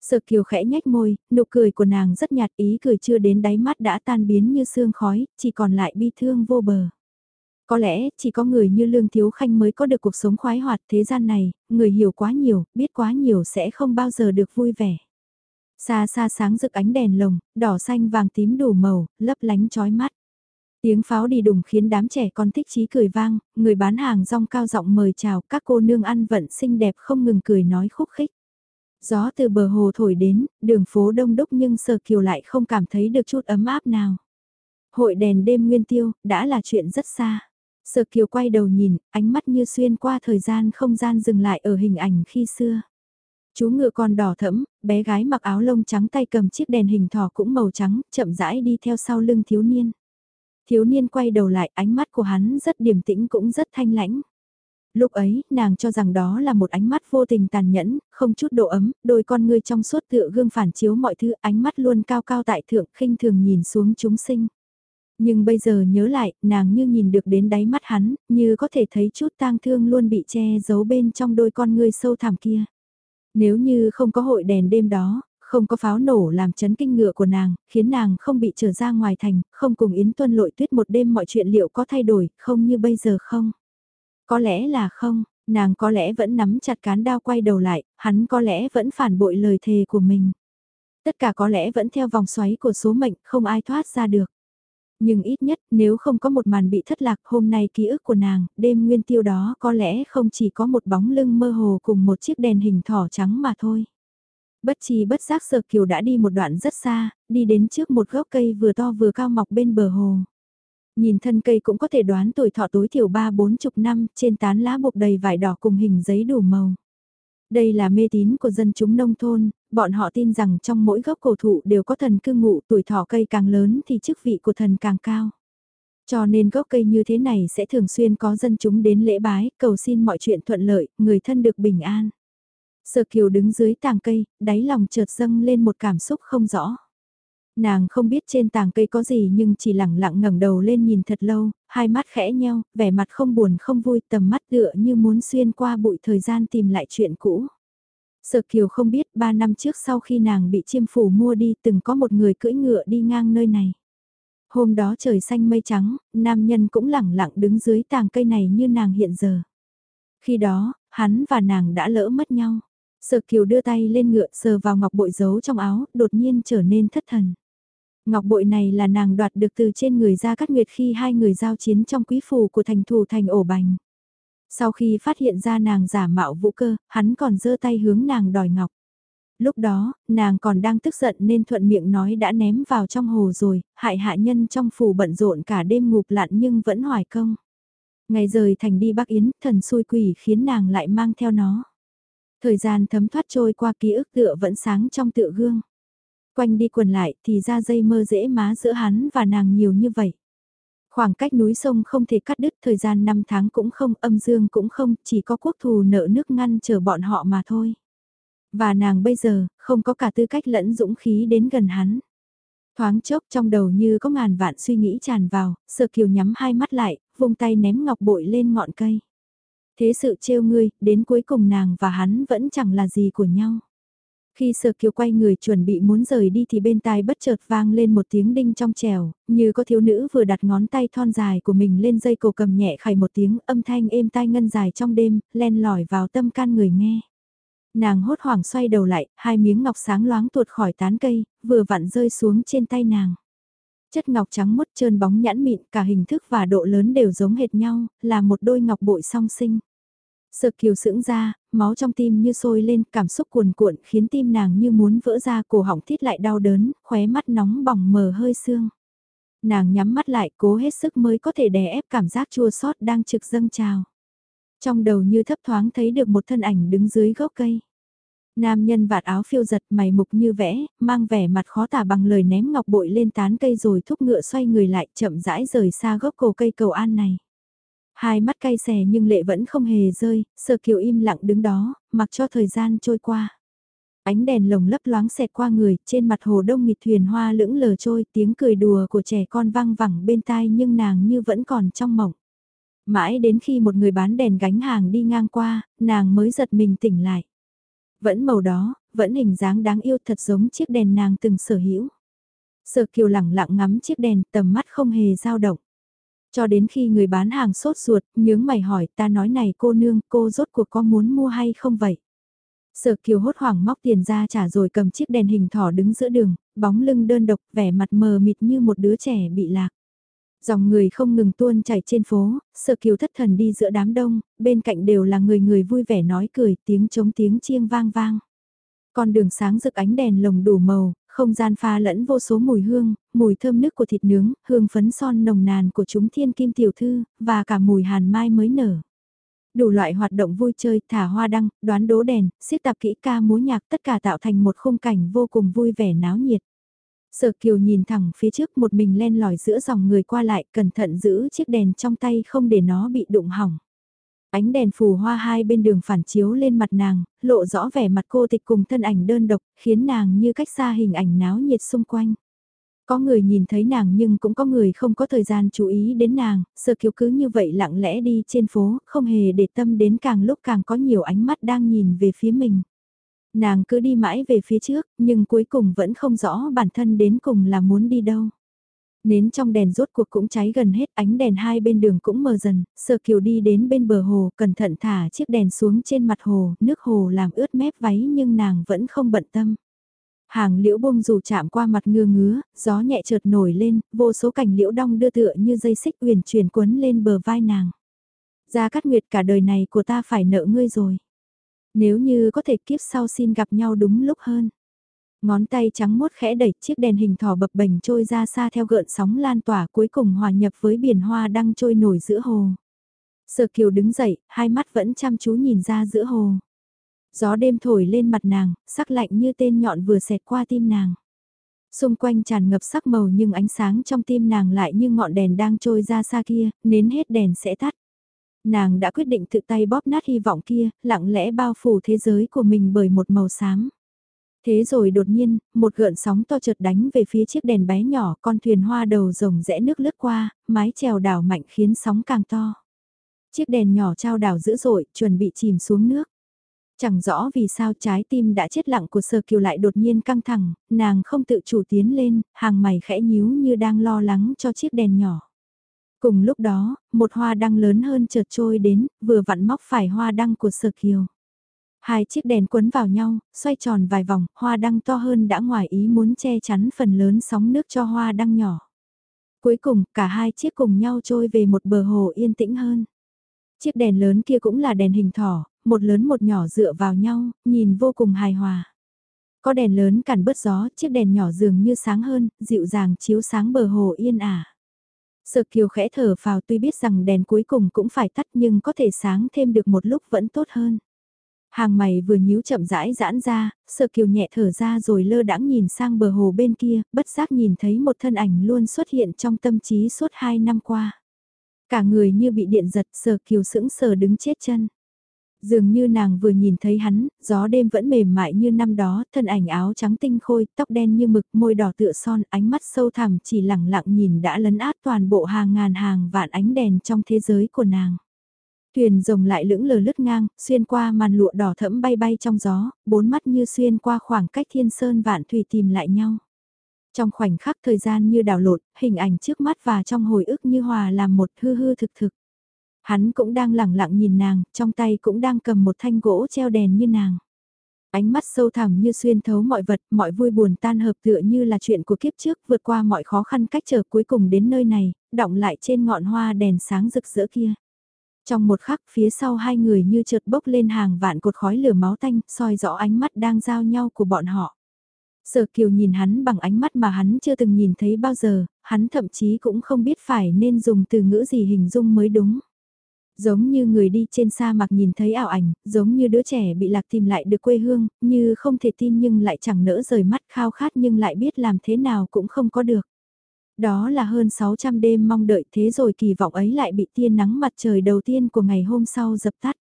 Sợ kiều khẽ nhếch môi, nụ cười của nàng rất nhạt ý cười chưa đến đáy mắt đã tan biến như sương khói, chỉ còn lại bi thương vô bờ. Có lẽ, chỉ có người như Lương Thiếu Khanh mới có được cuộc sống khoái hoạt thế gian này, người hiểu quá nhiều, biết quá nhiều sẽ không bao giờ được vui vẻ. Xa xa sáng rực ánh đèn lồng, đỏ xanh vàng tím đủ màu, lấp lánh chói mắt. Tiếng pháo đi đùng khiến đám trẻ con thích chí cười vang, người bán hàng rong cao giọng mời chào các cô nương ăn vận xinh đẹp không ngừng cười nói khúc khích. Gió từ bờ hồ thổi đến, đường phố đông đúc nhưng sờ kiều lại không cảm thấy được chút ấm áp nào. Hội đèn đêm nguyên tiêu, đã là chuyện rất xa. Sở Kiều quay đầu nhìn, ánh mắt như xuyên qua thời gian không gian dừng lại ở hình ảnh khi xưa. Chú ngựa con đỏ thẫm, bé gái mặc áo lông trắng tay cầm chiếc đèn hình thỏ cũng màu trắng, chậm rãi đi theo sau lưng thiếu niên. Thiếu niên quay đầu lại, ánh mắt của hắn rất điềm tĩnh cũng rất thanh lãnh. Lúc ấy, nàng cho rằng đó là một ánh mắt vô tình tàn nhẫn, không chút độ ấm, đôi con ngươi trong suốt tựa gương phản chiếu mọi thứ, ánh mắt luôn cao cao tại thượng, khinh thường nhìn xuống chúng sinh. Nhưng bây giờ nhớ lại, nàng như nhìn được đến đáy mắt hắn, như có thể thấy chút tang thương luôn bị che giấu bên trong đôi con ngươi sâu thẳm kia. Nếu như không có hội đèn đêm đó, không có pháo nổ làm chấn kinh ngựa của nàng, khiến nàng không bị trở ra ngoài thành, không cùng Yến Tuân lội tuyết một đêm mọi chuyện liệu có thay đổi, không như bây giờ không? Có lẽ là không, nàng có lẽ vẫn nắm chặt cán đao quay đầu lại, hắn có lẽ vẫn phản bội lời thề của mình. Tất cả có lẽ vẫn theo vòng xoáy của số mệnh, không ai thoát ra được. Nhưng ít nhất nếu không có một màn bị thất lạc hôm nay ký ức của nàng, đêm nguyên tiêu đó có lẽ không chỉ có một bóng lưng mơ hồ cùng một chiếc đèn hình thỏ trắng mà thôi. Bất chi bất giác Sở Kiều đã đi một đoạn rất xa, đi đến trước một gốc cây vừa to vừa cao mọc bên bờ hồ. Nhìn thân cây cũng có thể đoán tuổi thọ tối thiểu ba bốn chục năm, trên tán lá buộc đầy vải đỏ cùng hình giấy đủ màu. Đây là mê tín của dân chúng nông thôn, bọn họ tin rằng trong mỗi gốc cổ thụ đều có thần cư ngụ tuổi thọ cây càng lớn thì chức vị của thần càng cao. Cho nên gốc cây như thế này sẽ thường xuyên có dân chúng đến lễ bái, cầu xin mọi chuyện thuận lợi, người thân được bình an. Sở kiều đứng dưới tàng cây, đáy lòng chợt dâng lên một cảm xúc không rõ. Nàng không biết trên tàng cây có gì nhưng chỉ lẳng lặng ngẩng đầu lên nhìn thật lâu, hai mắt khẽ nheo, vẻ mặt không buồn không vui tầm mắt tựa như muốn xuyên qua bụi thời gian tìm lại chuyện cũ. Sở Kiều không biết ba năm trước sau khi nàng bị chiêm phủ mua đi từng có một người cưỡi ngựa đi ngang nơi này. Hôm đó trời xanh mây trắng, nam nhân cũng lẳng lặng đứng dưới tàng cây này như nàng hiện giờ. Khi đó, hắn và nàng đã lỡ mất nhau. Sở Kiều đưa tay lên ngựa sờ vào ngọc bội giấu trong áo, đột nhiên trở nên thất thần. Ngọc bội này là nàng đoạt được từ trên người ra cắt nguyệt khi hai người giao chiến trong quý phủ của thành thủ thành ổ bành. Sau khi phát hiện ra nàng giả mạo vũ cơ, hắn còn giơ tay hướng nàng đòi ngọc. Lúc đó, nàng còn đang tức giận nên thuận miệng nói đã ném vào trong hồ rồi, hại hạ nhân trong phủ bận rộn cả đêm ngục lặn nhưng vẫn hoài công. Ngày rời thành đi Bắc Yến, thần xui quỷ khiến nàng lại mang theo nó. Thời gian thấm thoát trôi qua ký ức tựa vẫn sáng trong tựa gương. Quanh đi quần lại thì ra dây mơ dễ má giữa hắn và nàng nhiều như vậy. Khoảng cách núi sông không thể cắt đứt thời gian 5 tháng cũng không, âm dương cũng không, chỉ có quốc thù nợ nước ngăn chờ bọn họ mà thôi. Và nàng bây giờ, không có cả tư cách lẫn dũng khí đến gần hắn. Thoáng chốc trong đầu như có ngàn vạn suy nghĩ tràn vào, sợ kiều nhắm hai mắt lại, vung tay ném ngọc bội lên ngọn cây. Thế sự trêu ngươi, đến cuối cùng nàng và hắn vẫn chẳng là gì của nhau. Khi Sở Kiều quay người chuẩn bị muốn rời đi thì bên tai bất chợt vang lên một tiếng đinh trong trèo, như có thiếu nữ vừa đặt ngón tay thon dài của mình lên dây cổ cầm nhẹ khải một tiếng âm thanh êm tai ngân dài trong đêm, len lỏi vào tâm can người nghe. Nàng hốt hoảng xoay đầu lại, hai miếng ngọc sáng loáng tuột khỏi tán cây, vừa vặn rơi xuống trên tay nàng. Chất ngọc trắng mốt trơn bóng nhãn mịn, cả hình thức và độ lớn đều giống hệt nhau, là một đôi ngọc bội song sinh. Sợ kiều sững ra, máu trong tim như sôi lên, cảm xúc cuồn cuộn khiến tim nàng như muốn vỡ ra cổ họng thít lại đau đớn, khóe mắt nóng bỏng mờ hơi sương. Nàng nhắm mắt lại cố hết sức mới có thể đè ép cảm giác chua xót đang trực dâng trào. Trong đầu như thấp thoáng thấy được một thân ảnh đứng dưới gốc cây. Nam nhân vạt áo phiêu giật mày mục như vẽ, mang vẻ mặt khó tả bằng lời ném ngọc bội lên tán cây rồi thúc ngựa xoay người lại chậm rãi rời xa gốc cổ cây cầu an này. Hai mắt cay xè nhưng lệ vẫn không hề rơi, sờ kiều im lặng đứng đó, mặc cho thời gian trôi qua. Ánh đèn lồng lấp loáng xẹt qua người, trên mặt hồ đông nghịt thuyền hoa lững lờ trôi, tiếng cười đùa của trẻ con vang vẳng bên tai nhưng nàng như vẫn còn trong mộng. Mãi đến khi một người bán đèn gánh hàng đi ngang qua, nàng mới giật mình tỉnh lại. Vẫn màu đó, vẫn hình dáng đáng yêu thật giống chiếc đèn nàng từng sở hữu. Sở kiều lẳng lặng ngắm chiếc đèn tầm mắt không hề dao động. Cho đến khi người bán hàng sốt ruột, nhướng mày hỏi ta nói này cô nương, cô rốt cuộc có muốn mua hay không vậy? Sở kiều hốt hoảng móc tiền ra trả rồi cầm chiếc đèn hình thỏ đứng giữa đường, bóng lưng đơn độc, vẻ mặt mờ mịt như một đứa trẻ bị lạc. Dòng người không ngừng tuôn chảy trên phố, sở kiều thất thần đi giữa đám đông, bên cạnh đều là người người vui vẻ nói cười, tiếng trống tiếng chiêng vang vang. Con đường sáng rực ánh đèn lồng đủ màu, không gian pha lẫn vô số mùi hương, mùi thơm nước của thịt nướng, hương phấn son nồng nàn của chúng thiên kim tiểu thư, và cả mùi hàn mai mới nở. Đủ loại hoạt động vui chơi, thả hoa đăng, đoán đố đèn, siết tạp kỹ ca múa nhạc tất cả tạo thành một khung cảnh vô cùng vui vẻ náo nhiệt. Sở Kiều nhìn thẳng phía trước một mình len lỏi giữa dòng người qua lại cẩn thận giữ chiếc đèn trong tay không để nó bị đụng hỏng. Ánh đèn phù hoa hai bên đường phản chiếu lên mặt nàng, lộ rõ vẻ mặt cô tịch cùng thân ảnh đơn độc, khiến nàng như cách xa hình ảnh náo nhiệt xung quanh. Có người nhìn thấy nàng nhưng cũng có người không có thời gian chú ý đến nàng, Sơ kiều cứ như vậy lặng lẽ đi trên phố, không hề để tâm đến càng lúc càng có nhiều ánh mắt đang nhìn về phía mình. Nàng cứ đi mãi về phía trước, nhưng cuối cùng vẫn không rõ bản thân đến cùng là muốn đi đâu. Nến trong đèn rốt cuộc cũng cháy gần hết, ánh đèn hai bên đường cũng mờ dần, Sở Kiều đi đến bên bờ hồ, cẩn thận thả chiếc đèn xuống trên mặt hồ, nước hồ làm ướt mép váy nhưng nàng vẫn không bận tâm. Hàng liễu buông dù chạm qua mặt ngưa ngứa, gió nhẹ chợt nổi lên, vô số cành liễu đong đưa tựa như dây xích uyển chuyển quấn lên bờ vai nàng. Gia Cát Nguyệt cả đời này của ta phải nợ ngươi rồi. Nếu như có thể kiếp sau xin gặp nhau đúng lúc hơn. Ngón tay trắng mốt khẽ đẩy chiếc đèn hình thỏ bập bềnh trôi ra xa theo gợn sóng lan tỏa cuối cùng hòa nhập với biển hoa đang trôi nổi giữa hồ. Sở kiều đứng dậy, hai mắt vẫn chăm chú nhìn ra giữa hồ. Gió đêm thổi lên mặt nàng, sắc lạnh như tên nhọn vừa xẹt qua tim nàng. Xung quanh tràn ngập sắc màu nhưng ánh sáng trong tim nàng lại như ngọn đèn đang trôi ra xa kia, nến hết đèn sẽ tắt. Nàng đã quyết định tự tay bóp nát hy vọng kia, lặng lẽ bao phủ thế giới của mình bởi một màu xám. Thế rồi đột nhiên, một gợn sóng to chợt đánh về phía chiếc đèn bé nhỏ, con thuyền hoa đầu rồng rẽ nước lướt qua, mái chèo đảo mạnh khiến sóng càng to. Chiếc đèn nhỏ trao đảo dữ dội, chuẩn bị chìm xuống nước. Chẳng rõ vì sao trái tim đã chết lặng của Sơ Kiều lại đột nhiên căng thẳng, nàng không tự chủ tiến lên, hàng mày khẽ nhíu như đang lo lắng cho chiếc đèn nhỏ. Cùng lúc đó, một hoa đăng lớn hơn chợt trôi đến, vừa vặn móc phải hoa đăng của Sơ Kiều. Hai chiếc đèn quấn vào nhau, xoay tròn vài vòng, hoa đăng to hơn đã ngoài ý muốn che chắn phần lớn sóng nước cho hoa đăng nhỏ. Cuối cùng, cả hai chiếc cùng nhau trôi về một bờ hồ yên tĩnh hơn. Chiếc đèn lớn kia cũng là đèn hình thỏ, một lớn một nhỏ dựa vào nhau, nhìn vô cùng hài hòa. Có đèn lớn cản bớt gió, chiếc đèn nhỏ dường như sáng hơn, dịu dàng chiếu sáng bờ hồ yên ả. Sợ kiều khẽ thở vào tuy biết rằng đèn cuối cùng cũng phải tắt nhưng có thể sáng thêm được một lúc vẫn tốt hơn. Hàng mày vừa nhíu chậm rãi giãn ra, sợ kiều nhẹ thở ra rồi lơ đãng nhìn sang bờ hồ bên kia, bất giác nhìn thấy một thân ảnh luôn xuất hiện trong tâm trí suốt hai năm qua. Cả người như bị điện giật sợ kiều sững sờ đứng chết chân. Dường như nàng vừa nhìn thấy hắn, gió đêm vẫn mềm mại như năm đó, thân ảnh áo trắng tinh khôi, tóc đen như mực, môi đỏ tựa son, ánh mắt sâu thẳm chỉ lẳng lặng nhìn đã lấn át toàn bộ hàng ngàn hàng vạn ánh đèn trong thế giới của nàng. Thuyền rồng lại lững lờ lướt ngang, xuyên qua màn lụa đỏ thẫm bay bay trong gió, bốn mắt như xuyên qua khoảng cách thiên sơn vạn thủy tìm lại nhau. Trong khoảnh khắc thời gian như đảo lộn, hình ảnh trước mắt và trong hồi ức như hòa làm một hư hư thực thực. Hắn cũng đang lẳng lặng nhìn nàng, trong tay cũng đang cầm một thanh gỗ treo đèn như nàng. Ánh mắt sâu thẳm như xuyên thấu mọi vật, mọi vui buồn tan hợp tựa như là chuyện của kiếp trước vượt qua mọi khó khăn cách trở cuối cùng đến nơi này, động lại trên ngọn hoa đèn sáng rực rỡ kia. Trong một khắc phía sau hai người như chợt bốc lên hàng vạn cột khói lửa máu tanh, soi rõ ánh mắt đang giao nhau của bọn họ. Sở Kiều nhìn hắn bằng ánh mắt mà hắn chưa từng nhìn thấy bao giờ, hắn thậm chí cũng không biết phải nên dùng từ ngữ gì hình dung mới đúng. Giống như người đi trên sa mạc nhìn thấy ảo ảnh, giống như đứa trẻ bị lạc tìm lại được quê hương, như không thể tin nhưng lại chẳng nỡ rời mắt khao khát nhưng lại biết làm thế nào cũng không có được. Đó là hơn 600 đêm mong đợi thế rồi kỳ vọng ấy lại bị tia nắng mặt trời đầu tiên của ngày hôm sau dập tắt.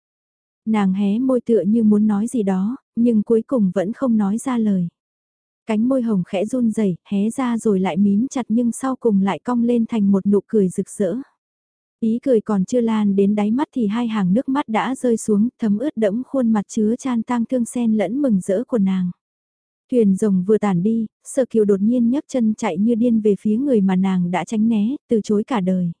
Nàng hé môi tựa như muốn nói gì đó, nhưng cuối cùng vẫn không nói ra lời. Cánh môi hồng khẽ run rẩy hé ra rồi lại mím chặt nhưng sau cùng lại cong lên thành một nụ cười rực rỡ. Ý cười còn chưa lan đến đáy mắt thì hai hàng nước mắt đã rơi xuống thấm ướt đẫm khuôn mặt chứa chan tang thương sen lẫn mừng rỡ của nàng. Thuyền rồng vừa tản đi, sở kiều đột nhiên nhấc chân chạy như điên về phía người mà nàng đã tránh né, từ chối cả đời.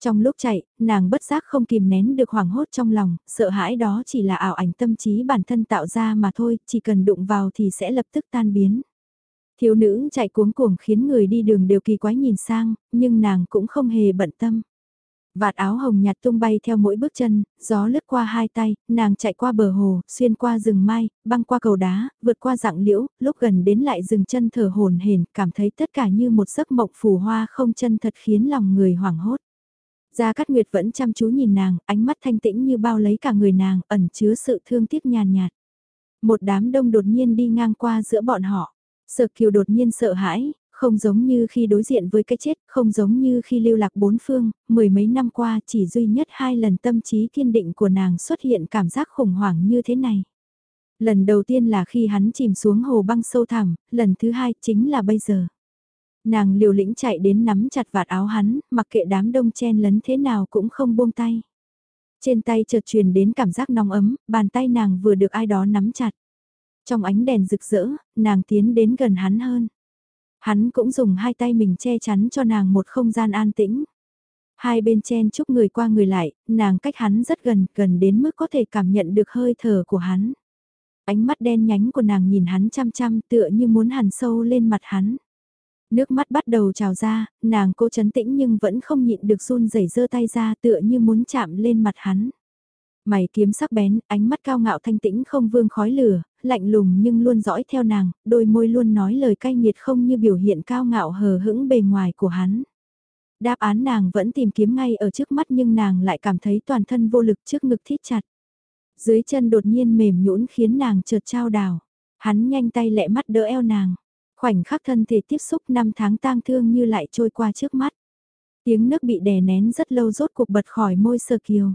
Trong lúc chạy, nàng bất giác không kìm nén được hoảng hốt trong lòng, sợ hãi đó chỉ là ảo ảnh tâm trí bản thân tạo ra mà thôi, chỉ cần đụng vào thì sẽ lập tức tan biến. Thiếu nữ chạy cuống cuồng khiến người đi đường đều kỳ quái nhìn sang, nhưng nàng cũng không hề bận tâm. Vạt áo hồng nhạt tung bay theo mỗi bước chân, gió lướt qua hai tay, nàng chạy qua bờ hồ, xuyên qua rừng mai, băng qua cầu đá, vượt qua dạng liễu, lúc gần đến lại dừng chân thở hồn hển, cảm thấy tất cả như một giấc mộng phù hoa không chân thật khiến lòng người hoảng hốt. Gia Cát Nguyệt vẫn chăm chú nhìn nàng, ánh mắt thanh tĩnh như bao lấy cả người nàng, ẩn chứa sự thương tiếc nhàn nhạt. Một đám đông đột nhiên đi ngang qua giữa bọn họ. Sở Kiều đột nhiên sợ hãi, không giống như khi đối diện với cái chết, không giống như khi lưu lạc bốn phương, mười mấy năm qua chỉ duy nhất hai lần tâm trí kiên định của nàng xuất hiện cảm giác khủng hoảng như thế này. Lần đầu tiên là khi hắn chìm xuống hồ băng sâu thẳm, lần thứ hai chính là bây giờ. Nàng liều lĩnh chạy đến nắm chặt vạt áo hắn, mặc kệ đám đông chen lấn thế nào cũng không buông tay. Trên tay chợt truyền đến cảm giác nóng ấm, bàn tay nàng vừa được ai đó nắm chặt. Trong ánh đèn rực rỡ, nàng tiến đến gần hắn hơn. Hắn cũng dùng hai tay mình che chắn cho nàng một không gian an tĩnh. Hai bên chen chúc người qua người lại, nàng cách hắn rất gần, gần đến mức có thể cảm nhận được hơi thở của hắn. Ánh mắt đen nhánh của nàng nhìn hắn chăm chăm tựa như muốn hằn sâu lên mặt hắn. Nước mắt bắt đầu trào ra, nàng cố chấn tĩnh nhưng vẫn không nhịn được run rẩy giơ tay ra tựa như muốn chạm lên mặt hắn. Mày kiếm sắc bén, ánh mắt cao ngạo thanh tĩnh không vương khói lửa, lạnh lùng nhưng luôn dõi theo nàng, đôi môi luôn nói lời cay nghiệt không như biểu hiện cao ngạo hờ hững bề ngoài của hắn. Đáp án nàng vẫn tìm kiếm ngay ở trước mắt nhưng nàng lại cảm thấy toàn thân vô lực trước ngực thít chặt. Dưới chân đột nhiên mềm nhũn khiến nàng chợt trao đảo. Hắn nhanh tay lẹ mắt đỡ eo nàng. Khoảnh khắc thân thể tiếp xúc năm tháng tang thương như lại trôi qua trước mắt. Tiếng nước bị đè nén rất lâu rốt cuộc bật khỏi môi sơ kiều.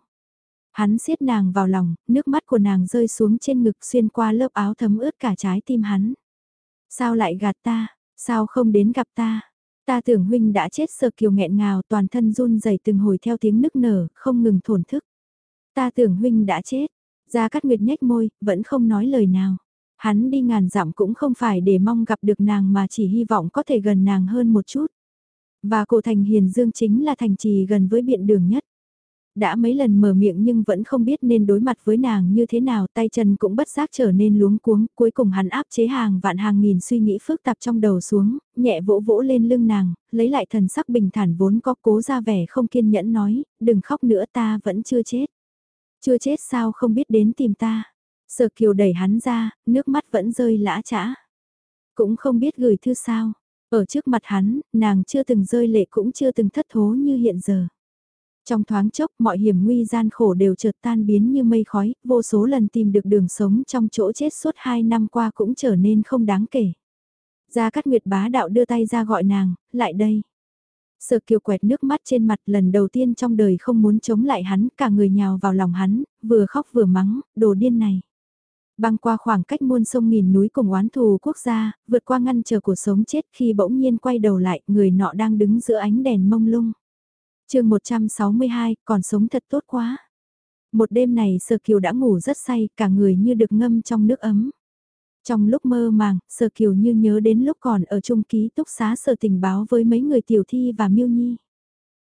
Hắn siết nàng vào lòng, nước mắt của nàng rơi xuống trên ngực xuyên qua lớp áo thấm ướt cả trái tim hắn. Sao lại gạt ta, sao không đến gặp ta? Ta tưởng huynh đã chết sợ kiều nghẹn ngào toàn thân run rẩy từng hồi theo tiếng nức nở, không ngừng thổn thức. Ta tưởng huynh đã chết. Gia Cát Nguyệt nhếch môi, vẫn không nói lời nào. Hắn đi ngàn dặm cũng không phải để mong gặp được nàng mà chỉ hy vọng có thể gần nàng hơn một chút. Và cổ thành Hiền Dương chính là thành trì gần với biện đường nhất đã mấy lần mở miệng nhưng vẫn không biết nên đối mặt với nàng như thế nào, tay chân cũng bất giác trở nên luống cuống, cuối cùng hắn áp chế hàng vạn hàng nghìn suy nghĩ phức tạp trong đầu xuống, nhẹ vỗ vỗ lên lưng nàng, lấy lại thần sắc bình thản vốn có cố ra vẻ không kiên nhẫn nói, đừng khóc nữa ta vẫn chưa chết. Chưa chết sao không biết đến tìm ta. Sở kiều đẩy hắn ra, nước mắt vẫn rơi lã chã. Cũng không biết gửi thư sao. Ở trước mặt hắn, nàng chưa từng rơi lệ cũng chưa từng thất thố như hiện giờ. Trong thoáng chốc mọi hiểm nguy gian khổ đều chợt tan biến như mây khói, vô số lần tìm được đường sống trong chỗ chết suốt hai năm qua cũng trở nên không đáng kể. Gia Cát Nguyệt bá đạo đưa tay ra gọi nàng, lại đây. Sở kiều quẹt nước mắt trên mặt lần đầu tiên trong đời không muốn chống lại hắn, cả người nhào vào lòng hắn, vừa khóc vừa mắng, đồ điên này. Băng qua khoảng cách muôn sông nghìn núi cùng oán thù quốc gia, vượt qua ngăn trở của sống chết khi bỗng nhiên quay đầu lại, người nọ đang đứng giữa ánh đèn mông lung chương 162, còn sống thật tốt quá. Một đêm này Sơ Kiều đã ngủ rất say, cả người như được ngâm trong nước ấm. Trong lúc mơ màng, Sơ Kiều như nhớ đến lúc còn ở trung ký túc xá sở tình báo với mấy người tiểu thi và miêu nhi.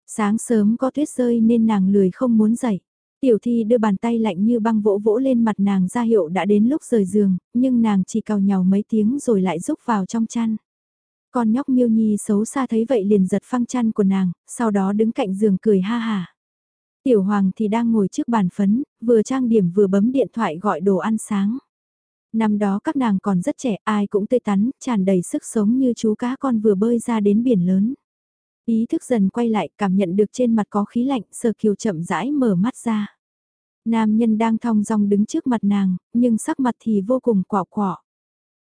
Sáng sớm có tuyết rơi nên nàng lười không muốn dậy. Tiểu thi đưa bàn tay lạnh như băng vỗ vỗ lên mặt nàng ra hiệu đã đến lúc rời giường, nhưng nàng chỉ cào nhào mấy tiếng rồi lại rúc vào trong chăn. Con nhóc miêu nhi xấu xa thấy vậy liền giật phăng chăn của nàng, sau đó đứng cạnh giường cười ha hà. Tiểu Hoàng thì đang ngồi trước bàn phấn, vừa trang điểm vừa bấm điện thoại gọi đồ ăn sáng. Năm đó các nàng còn rất trẻ, ai cũng tươi tắn, tràn đầy sức sống như chú cá con vừa bơi ra đến biển lớn. Ý thức dần quay lại, cảm nhận được trên mặt có khí lạnh, sờ Kiều chậm rãi mở mắt ra. Nam nhân đang thong dong đứng trước mặt nàng, nhưng sắc mặt thì vô cùng quạo quọ.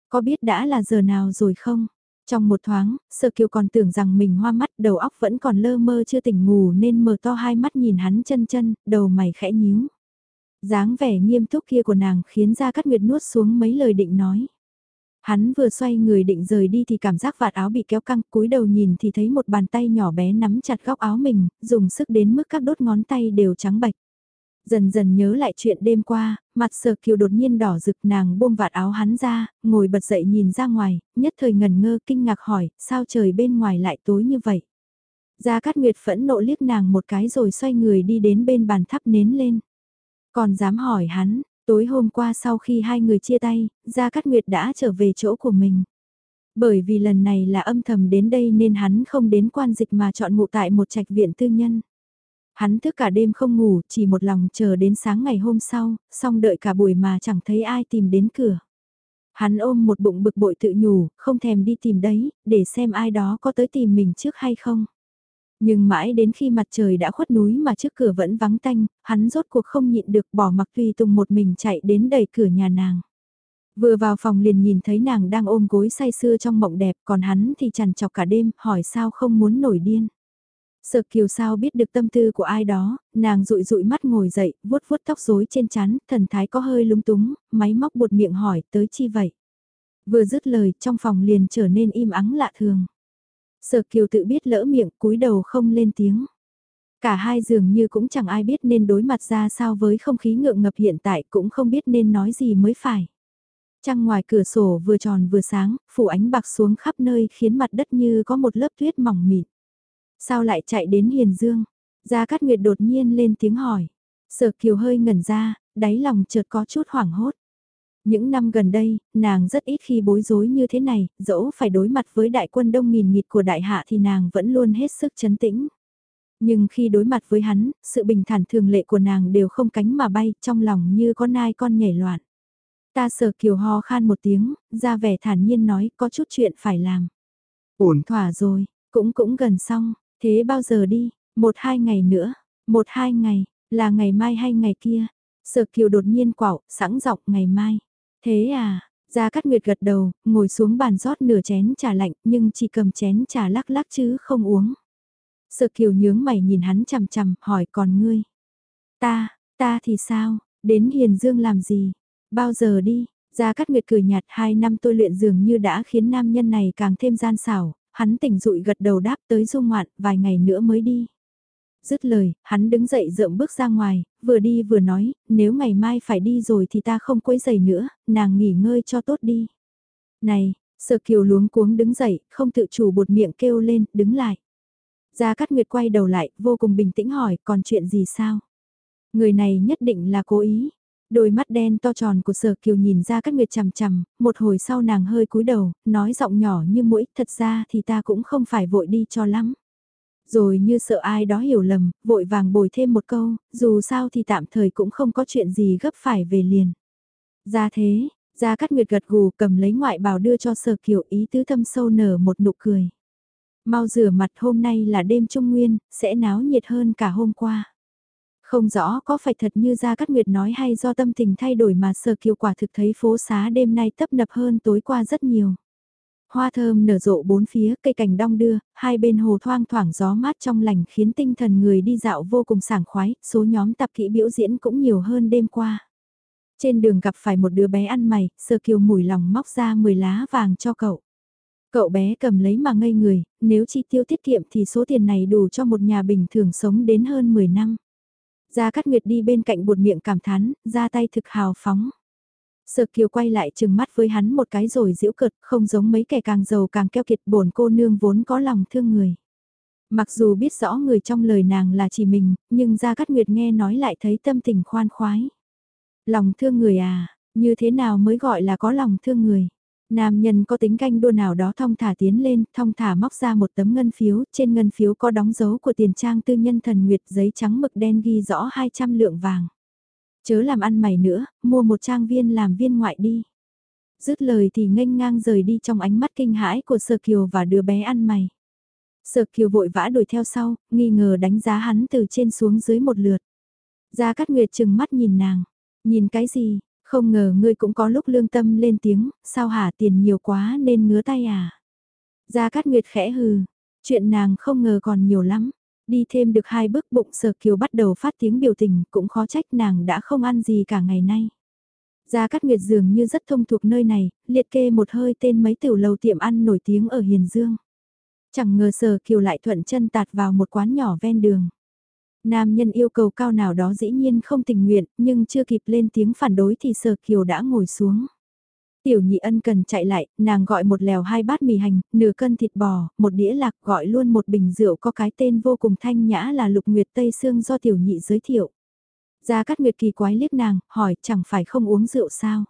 Có biết đã là giờ nào rồi không? Trong một thoáng, Sở Kiều còn tưởng rằng mình hoa mắt, đầu óc vẫn còn lơ mơ chưa tỉnh ngủ nên mở to hai mắt nhìn hắn chân chân, đầu mày khẽ nhíu dáng vẻ nghiêm túc kia của nàng khiến ra cắt nguyệt nuốt xuống mấy lời định nói. Hắn vừa xoay người định rời đi thì cảm giác vạt áo bị kéo căng, cúi đầu nhìn thì thấy một bàn tay nhỏ bé nắm chặt góc áo mình, dùng sức đến mức các đốt ngón tay đều trắng bạch. Dần dần nhớ lại chuyện đêm qua, mặt sờ kiều đột nhiên đỏ rực nàng buông vạt áo hắn ra, ngồi bật dậy nhìn ra ngoài, nhất thời ngần ngơ kinh ngạc hỏi, sao trời bên ngoài lại tối như vậy? Gia Cát Nguyệt phẫn nộ liếc nàng một cái rồi xoay người đi đến bên bàn thắp nến lên. Còn dám hỏi hắn, tối hôm qua sau khi hai người chia tay, Gia Cát Nguyệt đã trở về chỗ của mình. Bởi vì lần này là âm thầm đến đây nên hắn không đến quan dịch mà chọn ngụ tại một trạch viện tư nhân. Hắn thức cả đêm không ngủ, chỉ một lòng chờ đến sáng ngày hôm sau, xong đợi cả buổi mà chẳng thấy ai tìm đến cửa. Hắn ôm một bụng bực bội tự nhủ, không thèm đi tìm đấy, để xem ai đó có tới tìm mình trước hay không. Nhưng mãi đến khi mặt trời đã khuất núi mà trước cửa vẫn vắng tanh, hắn rốt cuộc không nhịn được bỏ mặc tùy tùng một mình chạy đến đẩy cửa nhà nàng. Vừa vào phòng liền nhìn thấy nàng đang ôm gối say sưa trong mộng đẹp còn hắn thì chằn chọc cả đêm hỏi sao không muốn nổi điên. Sợ kiều sao biết được tâm tư của ai đó, nàng rụi rụi mắt ngồi dậy, vuốt vuốt tóc rối trên chán, thần thái có hơi lúng túng, máy móc buột miệng hỏi tới chi vậy. Vừa dứt lời trong phòng liền trở nên im ắng lạ thường. Sở kiều tự biết lỡ miệng cúi đầu không lên tiếng. Cả hai dường như cũng chẳng ai biết nên đối mặt ra sao với không khí ngượng ngập hiện tại cũng không biết nên nói gì mới phải. Trăng ngoài cửa sổ vừa tròn vừa sáng, phủ ánh bạc xuống khắp nơi khiến mặt đất như có một lớp tuyết mỏng mịn. Sao lại chạy đến Hiền Dương? Gia Cát Nguyệt đột nhiên lên tiếng hỏi. Sở Kiều hơi ngẩn ra, đáy lòng chợt có chút hoảng hốt. Những năm gần đây, nàng rất ít khi bối rối như thế này, dẫu phải đối mặt với đại quân đông nghìn nghịt của đại hạ thì nàng vẫn luôn hết sức chấn tĩnh. Nhưng khi đối mặt với hắn, sự bình thản thường lệ của nàng đều không cánh mà bay, trong lòng như con nai con nhảy loạn. Ta sở kiều ho khan một tiếng, ra vẻ thản nhiên nói có chút chuyện phải làm. Ổn thỏa rồi, cũng cũng gần xong, thế bao giờ đi, một hai ngày nữa, một hai ngày, là ngày mai hay ngày kia. Sở kiều đột nhiên quảo, sẵn dọc ngày mai. Thế à, Gia Cát Nguyệt gật đầu, ngồi xuống bàn rót nửa chén trà lạnh nhưng chỉ cầm chén trà lắc lắc chứ không uống. Sở kiều nhướng mày nhìn hắn chằm chằm, hỏi còn ngươi. Ta, ta thì sao, đến Hiền Dương làm gì, bao giờ đi, Gia Cát Nguyệt cười nhạt hai năm tôi luyện dường như đã khiến nam nhân này càng thêm gian xảo, hắn tỉnh rụi gật đầu đáp tới dung ngoạn, vài ngày nữa mới đi. Dứt lời, hắn đứng dậy rượm bước ra ngoài, vừa đi vừa nói, nếu ngày mai phải đi rồi thì ta không quấy giày nữa, nàng nghỉ ngơi cho tốt đi. Này, sợ kiều luống cuống đứng dậy, không tự chủ bột miệng kêu lên, đứng lại. Gia Cát Nguyệt quay đầu lại, vô cùng bình tĩnh hỏi, còn chuyện gì sao? Người này nhất định là cố ý. Đôi mắt đen to tròn của sở kiều nhìn ra Cát Nguyệt chằm chằm, một hồi sau nàng hơi cúi đầu, nói giọng nhỏ như mũi, thật ra thì ta cũng không phải vội đi cho lắm rồi như sợ ai đó hiểu lầm, vội vàng bồi thêm một câu, dù sao thì tạm thời cũng không có chuyện gì gấp phải về liền. Ra thế, ra cắt nguyệt gật gù cầm lấy ngoại bào đưa cho sở kiều ý tứ thâm sâu nở một nụ cười. Mau rửa mặt hôm nay là đêm trung nguyên, sẽ náo nhiệt hơn cả hôm qua. Không rõ có phải thật như Gia Cát Nguyệt nói hay do tâm tình thay đổi mà Sở Kiều quả thực thấy phố xá đêm nay tấp nập hơn tối qua rất nhiều. Hoa thơm nở rộ bốn phía, cây cành đong đưa, hai bên hồ thoang thoảng gió mát trong lành khiến tinh thần người đi dạo vô cùng sảng khoái, số nhóm tập kỹ biểu diễn cũng nhiều hơn đêm qua. Trên đường gặp phải một đứa bé ăn mày, sơ kiều mùi lòng móc ra 10 lá vàng cho cậu. Cậu bé cầm lấy mà ngây người, nếu chi tiêu tiết kiệm thì số tiền này đủ cho một nhà bình thường sống đến hơn 10 năm. Gia Cát Nguyệt đi bên cạnh buột miệng cảm thán, ra tay thực hào phóng. Sở Kiều quay lại chừng mắt với hắn một cái rồi giễu cợt, không giống mấy kẻ càng giàu càng keo kiệt bổn cô nương vốn có lòng thương người. Mặc dù biết rõ người trong lời nàng là chỉ mình, nhưng Gia Cát Nguyệt nghe nói lại thấy tâm tình khoan khoái. Lòng thương người à, như thế nào mới gọi là có lòng thương người? Nam nhân có tính canh đua nào đó thong thả tiến lên, thong thả móc ra một tấm ngân phiếu, trên ngân phiếu có đóng dấu của tiền trang tư nhân thần nguyệt giấy trắng mực đen ghi rõ 200 lượng vàng. Chớ làm ăn mày nữa, mua một trang viên làm viên ngoại đi. Dứt lời thì nghênh ngang rời đi trong ánh mắt kinh hãi của sơ Kiều và đứa bé ăn mày. Sở Kiều vội vã đuổi theo sau, nghi ngờ đánh giá hắn từ trên xuống dưới một lượt. Gia Cát Nguyệt chừng mắt nhìn nàng, nhìn cái gì, không ngờ ngươi cũng có lúc lương tâm lên tiếng, sao hả tiền nhiều quá nên ngứa tay à. Gia Cát Nguyệt khẽ hừ, chuyện nàng không ngờ còn nhiều lắm. Đi thêm được hai bước bụng sở kiều bắt đầu phát tiếng biểu tình, cũng khó trách nàng đã không ăn gì cả ngày nay. Gia Cát Nguyệt dường như rất thông thuộc nơi này, liệt kê một hơi tên mấy tiểu lầu tiệm ăn nổi tiếng ở Hiền Dương. Chẳng ngờ sở kiều lại thuận chân tạt vào một quán nhỏ ven đường. Nam nhân yêu cầu cao nào đó dĩ nhiên không tình nguyện, nhưng chưa kịp lên tiếng phản đối thì sở kiều đã ngồi xuống. Tiểu nhị ân cần chạy lại, nàng gọi một lèo hai bát mì hành, nửa cân thịt bò, một đĩa lạc gọi luôn một bình rượu có cái tên vô cùng thanh nhã là lục nguyệt Tây Sương do tiểu nhị giới thiệu. Gia Cát Nguyệt kỳ quái liếc nàng, hỏi chẳng phải không uống rượu sao?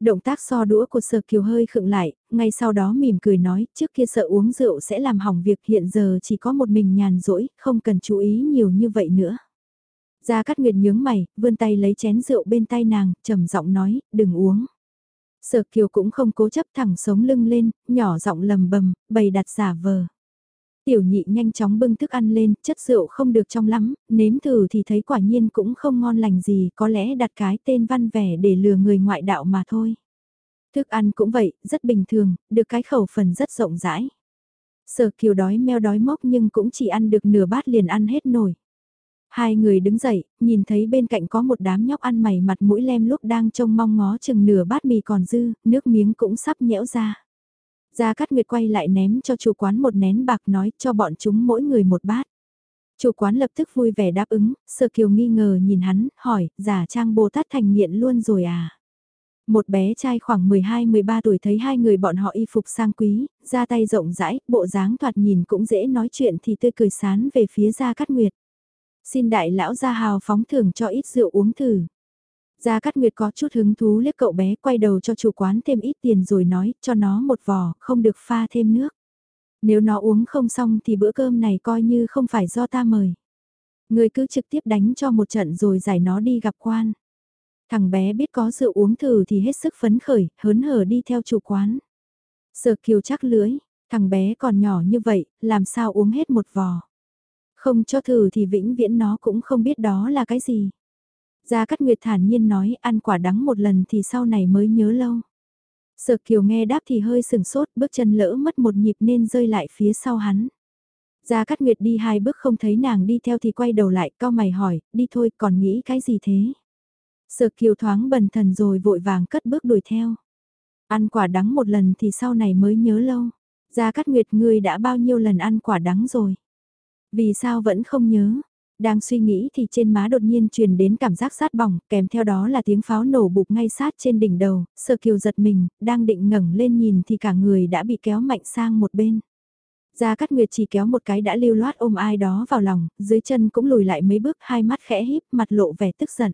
Động tác so đũa của Sở Kiều hơi khựng lại, ngay sau đó mỉm cười nói, trước kia sợ uống rượu sẽ làm hỏng việc hiện giờ chỉ có một mình nhàn rỗi, không cần chú ý nhiều như vậy nữa. Gia Cát Nguyệt nhướng mày, vươn tay lấy chén rượu bên tay nàng, trầm giọng nói, đừng uống. Sở Kiều cũng không cố chấp thẳng sống lưng lên, nhỏ giọng lầm bầm, bày đặt giả vờ. Tiểu nhị nhanh chóng bưng thức ăn lên, chất rượu không được trong lắm, nếm thử thì thấy quả nhiên cũng không ngon lành gì, có lẽ đặt cái tên văn vẻ để lừa người ngoại đạo mà thôi. Thức ăn cũng vậy, rất bình thường, được cái khẩu phần rất rộng rãi. Sở kiều đói meo đói mốc nhưng cũng chỉ ăn được nửa bát liền ăn hết nổi. Hai người đứng dậy, nhìn thấy bên cạnh có một đám nhóc ăn mày mặt mũi lem lúc đang trông mong ngó chừng nửa bát mì còn dư, nước miếng cũng sắp nhẽo ra. Gia Cát Nguyệt quay lại ném cho chủ quán một nén bạc nói cho bọn chúng mỗi người một bát. Chủ quán lập tức vui vẻ đáp ứng, Sơ Kiều nghi ngờ nhìn hắn, hỏi, giả trang Bồ Tát thành nghiện luôn rồi à? Một bé trai khoảng 12-13 tuổi thấy hai người bọn họ y phục sang quý, ra tay rộng rãi, bộ dáng thoạt nhìn cũng dễ nói chuyện thì tươi cười sán về phía Gia Cát Nguyệt. Xin đại lão gia hào phóng thưởng cho ít rượu uống thử. Gia Cát Nguyệt có chút hứng thú liếc cậu bé quay đầu cho chủ quán thêm ít tiền rồi nói cho nó một vò, không được pha thêm nước. Nếu nó uống không xong thì bữa cơm này coi như không phải do ta mời. Người cứ trực tiếp đánh cho một trận rồi giải nó đi gặp quan. Thằng bé biết có rượu uống thử thì hết sức phấn khởi, hớn hở đi theo chủ quán. Sở kiều chắc lưỡi, thằng bé còn nhỏ như vậy, làm sao uống hết một vò. Không cho thử thì vĩnh viễn nó cũng không biết đó là cái gì. Gia Cát Nguyệt thản nhiên nói ăn quả đắng một lần thì sau này mới nhớ lâu. Sở Kiều nghe đáp thì hơi sừng sốt, bước chân lỡ mất một nhịp nên rơi lại phía sau hắn. Gia Cát Nguyệt đi hai bước không thấy nàng đi theo thì quay đầu lại, cao mày hỏi, đi thôi, còn nghĩ cái gì thế? Sở Kiều thoáng bần thần rồi vội vàng cất bước đuổi theo. Ăn quả đắng một lần thì sau này mới nhớ lâu. Gia Cát Nguyệt ngươi đã bao nhiêu lần ăn quả đắng rồi? Vì sao vẫn không nhớ? Đang suy nghĩ thì trên má đột nhiên truyền đến cảm giác sát bỏng, kèm theo đó là tiếng pháo nổ bụp ngay sát trên đỉnh đầu, sơ kiều giật mình, đang định ngẩng lên nhìn thì cả người đã bị kéo mạnh sang một bên. Gia Cát Nguyệt chỉ kéo một cái đã lưu loát ôm ai đó vào lòng, dưới chân cũng lùi lại mấy bước, hai mắt khẽ híp, mặt lộ vẻ tức giận.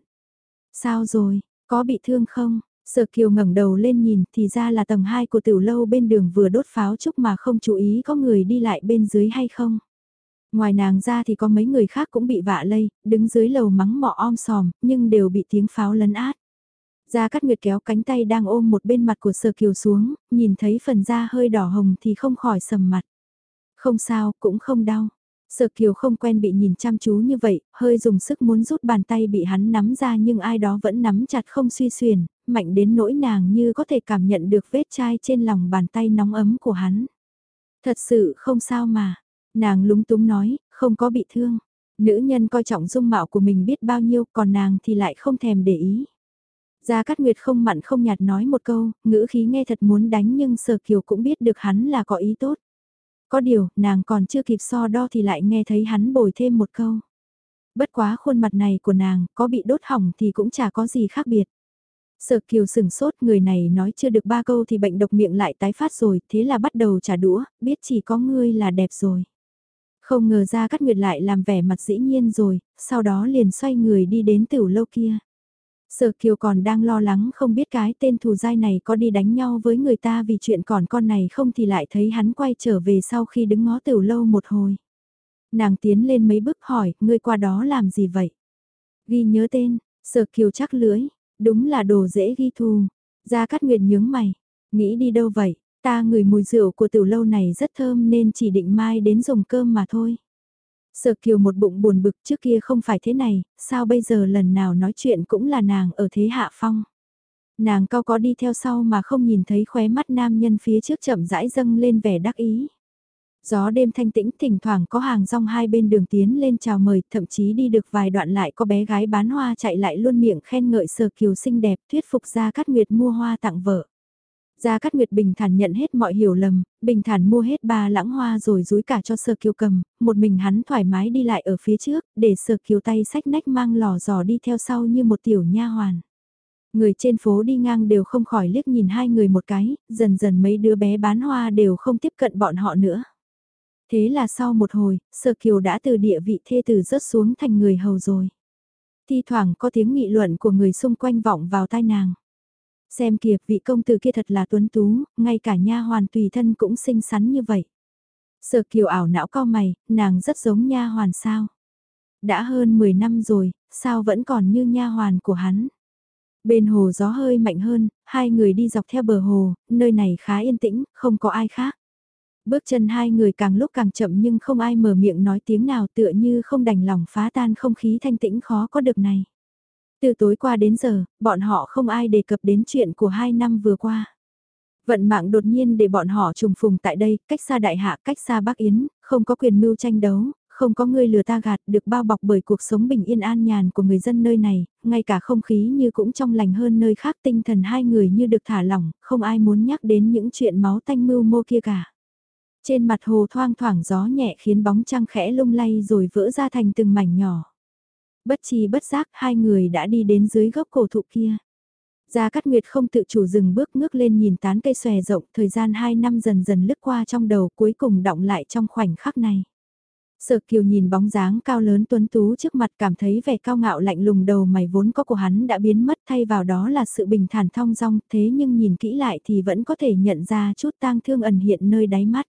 Sao rồi, có bị thương không? Sở Kiều ngẩng đầu lên nhìn thì ra là tầng 2 của tiểu lâu bên đường vừa đốt pháo chúc mà không chú ý có người đi lại bên dưới hay không. Ngoài nàng ra thì có mấy người khác cũng bị vạ lây, đứng dưới lầu mắng mọ om sòm, nhưng đều bị tiếng pháo lấn át. Gia Cát Nguyệt kéo cánh tay đang ôm một bên mặt của Sở Kiều xuống, nhìn thấy phần da hơi đỏ hồng thì không khỏi sầm mặt. Không sao, cũng không đau. Sở Kiều không quen bị nhìn chăm chú như vậy, hơi dùng sức muốn rút bàn tay bị hắn nắm ra nhưng ai đó vẫn nắm chặt không suy xuyền, mạnh đến nỗi nàng như có thể cảm nhận được vết chai trên lòng bàn tay nóng ấm của hắn. Thật sự không sao mà, Nàng lúng túng nói, không có bị thương. Nữ nhân coi trọng dung mạo của mình biết bao nhiêu còn nàng thì lại không thèm để ý. Gia Cát Nguyệt không mặn không nhạt nói một câu, ngữ khí nghe thật muốn đánh nhưng Sở Kiều cũng biết được hắn là có ý tốt. Có điều, nàng còn chưa kịp so đo thì lại nghe thấy hắn bồi thêm một câu. Bất quá khuôn mặt này của nàng, có bị đốt hỏng thì cũng chả có gì khác biệt. Sở Kiều sừng sốt người này nói chưa được ba câu thì bệnh độc miệng lại tái phát rồi, thế là bắt đầu trả đũa, biết chỉ có ngươi là đẹp rồi. Không ngờ ra Cát Nguyệt lại làm vẻ mặt dĩ nhiên rồi, sau đó liền xoay người đi đến tiểu lâu kia. Sở Kiều còn đang lo lắng không biết cái tên thù dai này có đi đánh nhau với người ta vì chuyện còn con này không thì lại thấy hắn quay trở về sau khi đứng ngó tiểu lâu một hồi. Nàng tiến lên mấy bước hỏi, ngươi qua đó làm gì vậy? Ghi nhớ tên, Sở Kiều chắc lưỡi, đúng là đồ dễ ghi thù. Gia Cát Nguyệt nhướng mày, nghĩ đi đâu vậy? Ta ngửi mùi rượu của tiểu lâu này rất thơm nên chỉ định mai đến dùng cơm mà thôi. Sở Kiều một bụng buồn bực trước kia không phải thế này, sao bây giờ lần nào nói chuyện cũng là nàng ở thế hạ phong. Nàng cao có đi theo sau mà không nhìn thấy khóe mắt nam nhân phía trước chậm rãi dâng lên vẻ đắc ý. Gió đêm thanh tĩnh thỉnh thoảng có hàng rong hai bên đường tiến lên chào mời, thậm chí đi được vài đoạn lại có bé gái bán hoa chạy lại luôn miệng khen ngợi Sở Kiều xinh đẹp thuyết phục ra Cát Nguyệt mua hoa tặng vợ. Gia Cát Nguyệt bình thản nhận hết mọi hiểu lầm, bình thản mua hết ba lãng hoa rồi rúi cả cho Sơ Kiều cầm, một mình hắn thoải mái đi lại ở phía trước, để Sơ Kiều tay sách nách mang lò giò đi theo sau như một tiểu nha hoàn. Người trên phố đi ngang đều không khỏi liếc nhìn hai người một cái, dần dần mấy đứa bé bán hoa đều không tiếp cận bọn họ nữa. Thế là sau một hồi, Sơ Kiều đã từ địa vị thê tử rớt xuống thành người hầu rồi. Thi thoảng có tiếng nghị luận của người xung quanh vọng vào tai nàng. Xem kìa, vị công tử kia thật là tuấn tú, ngay cả nha hoàn tùy thân cũng xinh xắn như vậy. Sở kiều ảo não cao mày, nàng rất giống nha hoàn sao. Đã hơn 10 năm rồi, sao vẫn còn như nha hoàn của hắn. Bên hồ gió hơi mạnh hơn, hai người đi dọc theo bờ hồ, nơi này khá yên tĩnh, không có ai khác. Bước chân hai người càng lúc càng chậm nhưng không ai mở miệng nói tiếng nào tựa như không đành lòng phá tan không khí thanh tĩnh khó có được này. Từ tối qua đến giờ, bọn họ không ai đề cập đến chuyện của hai năm vừa qua. Vận mạng đột nhiên để bọn họ trùng phùng tại đây, cách xa đại hạ, cách xa Bắc Yến, không có quyền mưu tranh đấu, không có người lừa ta gạt, được bao bọc bởi cuộc sống bình yên an nhàn của người dân nơi này, ngay cả không khí như cũng trong lành hơn nơi khác tinh thần hai người như được thả lỏng, không ai muốn nhắc đến những chuyện máu tanh mưu mô kia cả. Trên mặt hồ thoang thoảng gió nhẹ khiến bóng trăng khẽ lung lay rồi vỡ ra thành từng mảnh nhỏ bất chi bất giác hai người đã đi đến dưới gốc cổ thụ kia. Gia Cát Nguyệt không tự chủ dừng bước ngước lên nhìn tán cây xòe rộng, thời gian hai năm dần dần lướt qua trong đầu cuối cùng động lại trong khoảnh khắc này. Sở Kiều nhìn bóng dáng cao lớn tuấn tú trước mặt cảm thấy vẻ cao ngạo lạnh lùng đầu mày vốn có của hắn đã biến mất thay vào đó là sự bình thản thong dong thế nhưng nhìn kỹ lại thì vẫn có thể nhận ra chút tang thương ẩn hiện nơi đáy mắt.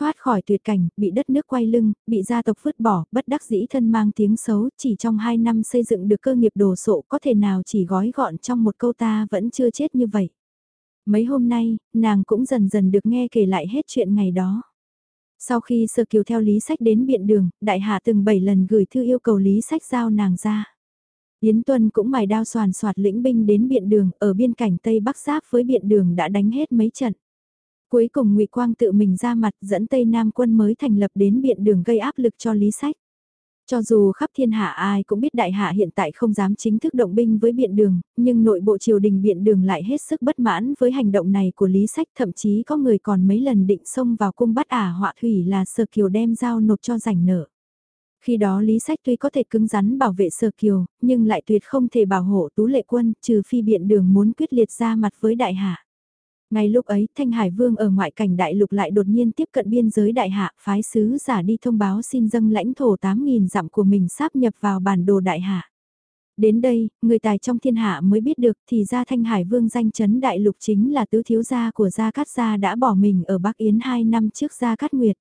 Thoát khỏi tuyệt cảnh, bị đất nước quay lưng, bị gia tộc vứt bỏ, bất đắc dĩ thân mang tiếng xấu, chỉ trong hai năm xây dựng được cơ nghiệp đồ sộ có thể nào chỉ gói gọn trong một câu ta vẫn chưa chết như vậy. Mấy hôm nay, nàng cũng dần dần được nghe kể lại hết chuyện ngày đó. Sau khi sơ kiều theo lý sách đến biện đường, đại hạ từng bảy lần gửi thư yêu cầu lý sách giao nàng ra. Yến Tuân cũng mài đao soàn soạt lĩnh binh đến biện đường, ở biên cảnh Tây Bắc Giáp với biện đường đã đánh hết mấy trận. Cuối cùng ngụy Quang tự mình ra mặt dẫn Tây Nam quân mới thành lập đến biện đường gây áp lực cho Lý Sách. Cho dù khắp thiên hạ ai cũng biết đại hạ hiện tại không dám chính thức động binh với biện đường, nhưng nội bộ triều đình biện đường lại hết sức bất mãn với hành động này của Lý Sách thậm chí có người còn mấy lần định xông vào cung bắt ả họa thủy là Sơ Kiều đem giao nộp cho rảnh nợ. Khi đó Lý Sách tuy có thể cứng rắn bảo vệ Sơ Kiều, nhưng lại tuyệt không thể bảo hộ tú lệ quân trừ phi biện đường muốn quyết liệt ra mặt với đại hạ. Ngay lúc ấy, Thanh Hải Vương ở ngoại cảnh đại lục lại đột nhiên tiếp cận biên giới đại hạ, phái sứ giả đi thông báo xin dâng lãnh thổ 8.000 dặm của mình sáp nhập vào bản đồ đại hạ. Đến đây, người tài trong thiên hạ mới biết được thì ra Thanh Hải Vương danh chấn đại lục chính là tứ thiếu gia của Gia Cát Gia đã bỏ mình ở Bắc Yến 2 năm trước Gia Cát Nguyệt.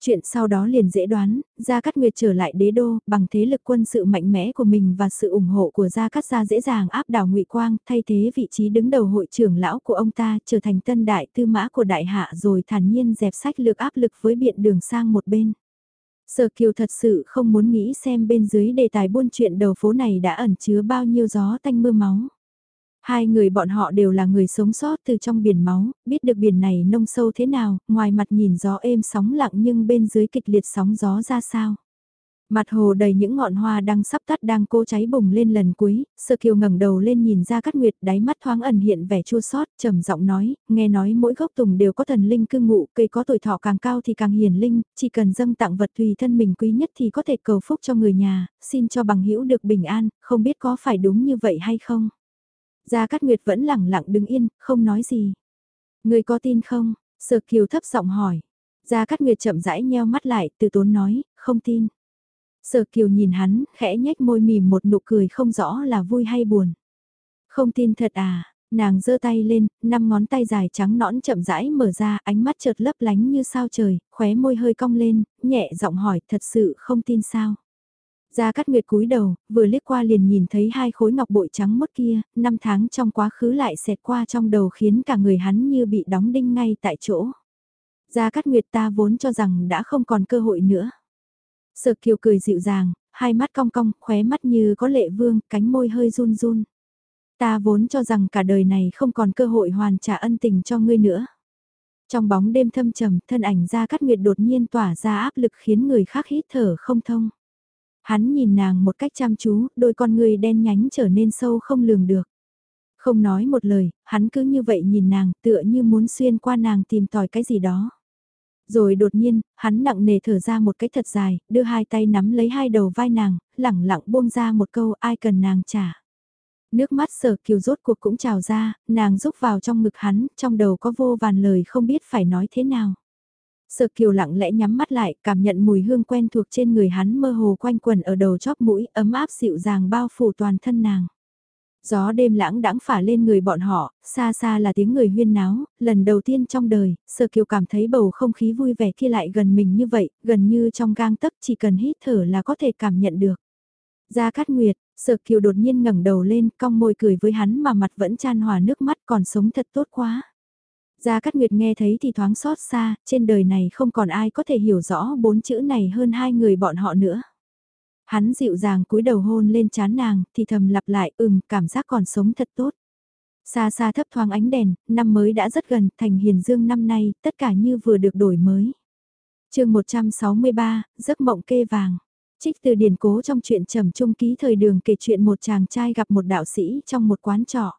Chuyện sau đó liền dễ đoán, Gia Cát Nguyệt trở lại đế đô, bằng thế lực quân sự mạnh mẽ của mình và sự ủng hộ của Gia Cát Gia dễ dàng áp đảo ngụy Quang, thay thế vị trí đứng đầu hội trưởng lão của ông ta trở thành tân đại tư mã của đại hạ rồi thản nhiên dẹp sách lược áp lực với biện đường sang một bên. Sở Kiều thật sự không muốn nghĩ xem bên dưới đề tài buôn chuyện đầu phố này đã ẩn chứa bao nhiêu gió tanh mưa máu. Hai người bọn họ đều là người sống sót từ trong biển máu, biết được biển này nông sâu thế nào, ngoài mặt nhìn gió êm sóng lặng nhưng bên dưới kịch liệt sóng gió ra sao. Mặt hồ đầy những ngọn hoa đang sắp tắt đang cố cháy bùng lên lần cuối, Sơ Kiều ngẩng đầu lên nhìn ra Cát Nguyệt, đáy mắt thoáng ẩn hiện vẻ chua xót, trầm giọng nói, nghe nói mỗi gốc tùng đều có thần linh cư ngụ, cây có tuổi thọ càng cao thì càng hiền linh, chỉ cần dâng tặng vật tùy thân mình quý nhất thì có thể cầu phúc cho người nhà, xin cho bằng hữu được bình an, không biết có phải đúng như vậy hay không. Gia Cát Nguyệt vẫn lẳng lặng đứng yên, không nói gì. Người có tin không? Sở Kiều thấp giọng hỏi. Gia Cát Nguyệt chậm rãi nheo mắt lại, từ tốn nói, không tin. Sở Kiều nhìn hắn, khẽ nhếch môi mỉm một nụ cười không rõ là vui hay buồn. Không tin thật à, nàng giơ tay lên, năm ngón tay dài trắng nõn chậm rãi mở ra, ánh mắt chợt lấp lánh như sao trời, khóe môi hơi cong lên, nhẹ giọng hỏi thật sự không tin sao. Gia Cát Nguyệt cúi đầu, vừa liếc qua liền nhìn thấy hai khối ngọc bội trắng mốt kia, năm tháng trong quá khứ lại xẹt qua trong đầu khiến cả người hắn như bị đóng đinh ngay tại chỗ. Gia Cát Nguyệt ta vốn cho rằng đã không còn cơ hội nữa. Sở Kiều cười dịu dàng, hai mắt cong cong, khóe mắt như có lệ vương, cánh môi hơi run run. Ta vốn cho rằng cả đời này không còn cơ hội hoàn trả ân tình cho ngươi nữa. Trong bóng đêm thâm trầm, thân ảnh Gia Cát Nguyệt đột nhiên tỏa ra áp lực khiến người khác hít thở không thông. Hắn nhìn nàng một cách chăm chú, đôi con người đen nhánh trở nên sâu không lường được. Không nói một lời, hắn cứ như vậy nhìn nàng tựa như muốn xuyên qua nàng tìm tòi cái gì đó. Rồi đột nhiên, hắn nặng nề thở ra một cái thật dài, đưa hai tay nắm lấy hai đầu vai nàng, lẳng lặng buông ra một câu ai cần nàng trả. Nước mắt sở kiều rốt cuộc cũng trào ra, nàng rúc vào trong ngực hắn, trong đầu có vô vàn lời không biết phải nói thế nào. Sở kiều lặng lẽ nhắm mắt lại, cảm nhận mùi hương quen thuộc trên người hắn mơ hồ quanh quần ở đầu chóp mũi, ấm áp dịu dàng bao phủ toàn thân nàng. Gió đêm lãng đãng phả lên người bọn họ, xa xa là tiếng người huyên náo, lần đầu tiên trong đời, Sở Kiều cảm thấy bầu không khí vui vẻ kia lại gần mình như vậy, gần như trong gang tấc chỉ cần hít thở là có thể cảm nhận được. Gia Cát Nguyệt, Sở Kiều đột nhiên ngẩng đầu lên, cong môi cười với hắn mà mặt vẫn chan hòa nước mắt còn sống thật tốt quá. Gia Cát Nguyệt nghe thấy thì thoáng xót xa, trên đời này không còn ai có thể hiểu rõ bốn chữ này hơn hai người bọn họ nữa. Hắn dịu dàng cúi đầu hôn lên chán nàng, thì thầm lặp lại ừm, cảm giác còn sống thật tốt. Xa xa thấp thoáng ánh đèn, năm mới đã rất gần, thành hiền dương năm nay, tất cả như vừa được đổi mới. chương 163, giấc mộng kê vàng. Trích từ điển cố trong chuyện trầm trung ký thời đường kể chuyện một chàng trai gặp một đạo sĩ trong một quán trọ.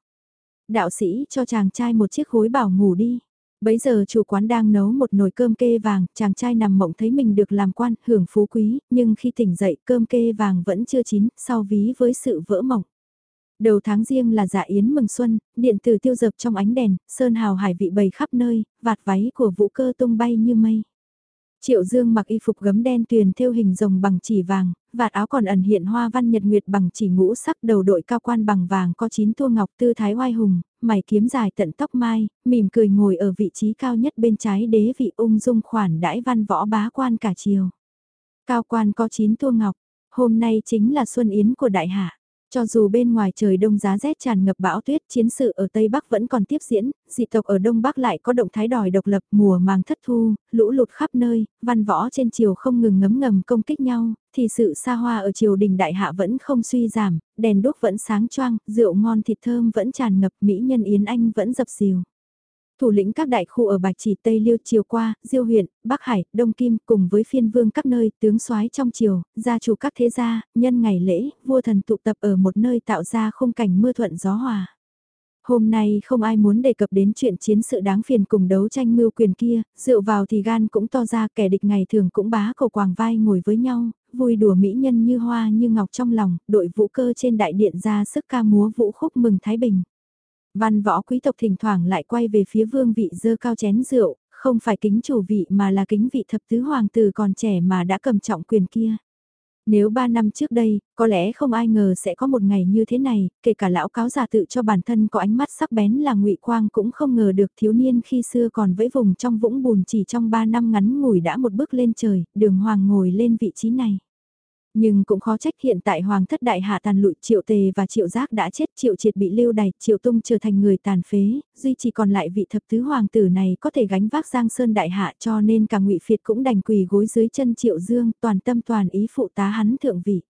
Đạo sĩ cho chàng trai một chiếc gối bảo ngủ đi. Bấy giờ chủ quán đang nấu một nồi cơm kê vàng, chàng trai nằm mộng thấy mình được làm quan, hưởng phú quý, nhưng khi tỉnh dậy cơm kê vàng vẫn chưa chín, sau ví với sự vỡ mộng. Đầu tháng riêng là dạ yến mừng xuân, điện tử tiêu dập trong ánh đèn, sơn hào hải vị bầy khắp nơi, vạt váy của vũ cơ tung bay như mây. Triệu Dương mặc y phục gấm đen tuyền thêu hình rồng bằng chỉ vàng, vạt áo còn ẩn hiện hoa văn nhật nguyệt bằng chỉ ngũ sắc đầu đội cao quan bằng vàng có chín thua ngọc tư thái oai hùng, mày kiếm dài tận tóc mai, mỉm cười ngồi ở vị trí cao nhất bên trái đế vị ung dung khoản đãi văn võ bá quan cả chiều. Cao quan có chín thua ngọc, hôm nay chính là xuân yến của đại hạ. Cho dù bên ngoài trời đông giá rét tràn ngập bão tuyết, chiến sự ở Tây Bắc vẫn còn tiếp diễn, dị tộc ở Đông Bắc lại có động thái đòi độc lập mùa màng thất thu, lũ lụt khắp nơi, văn võ trên triều không ngừng ngấm ngầm công kích nhau, thì sự xa hoa ở triều đình đại hạ vẫn không suy giảm, đèn đốt vẫn sáng choang, rượu ngon thịt thơm vẫn tràn ngập, mỹ nhân Yến Anh vẫn dập dìu. Thủ lĩnh các đại khu ở Bạch Chỉ Tây Liêu chiều qua, Diêu huyện, Bắc Hải, Đông Kim cùng với phiên vương các nơi, tướng soái trong triều, gia chủ các thế gia, nhân ngày lễ, vua thần tụ tập ở một nơi tạo ra khung cảnh mưa thuận gió hòa. Hôm nay không ai muốn đề cập đến chuyện chiến sự đáng phiền cùng đấu tranh mưu quyền kia, rượu vào thì gan cũng to ra kẻ địch ngày thường cũng bá cầu quàng vai ngồi với nhau, vui đùa mỹ nhân như hoa như ngọc trong lòng, đội vũ cơ trên đại điện ra sức ca múa vũ khúc mừng Thái Bình. Văn võ quý tộc thỉnh thoảng lại quay về phía vương vị dơ cao chén rượu, không phải kính chủ vị mà là kính vị thập tứ hoàng tử còn trẻ mà đã cầm trọng quyền kia. Nếu ba năm trước đây, có lẽ không ai ngờ sẽ có một ngày như thế này, kể cả lão cáo giả tự cho bản thân có ánh mắt sắc bén là ngụy Quang cũng không ngờ được thiếu niên khi xưa còn vẫy vùng trong vũng bùn chỉ trong ba năm ngắn ngủi đã một bước lên trời, đường hoàng ngồi lên vị trí này. Nhưng cũng khó trách hiện tại hoàng thất đại hạ tàn lụi triệu tề và triệu giác đã chết triệu triệt bị lưu đày triệu tung trở thành người tàn phế, duy chỉ còn lại vị thập tứ hoàng tử này có thể gánh vác giang sơn đại hạ cho nên cả ngụy Phiệt cũng đành quỳ gối dưới chân triệu dương toàn tâm toàn ý phụ tá hắn thượng vị.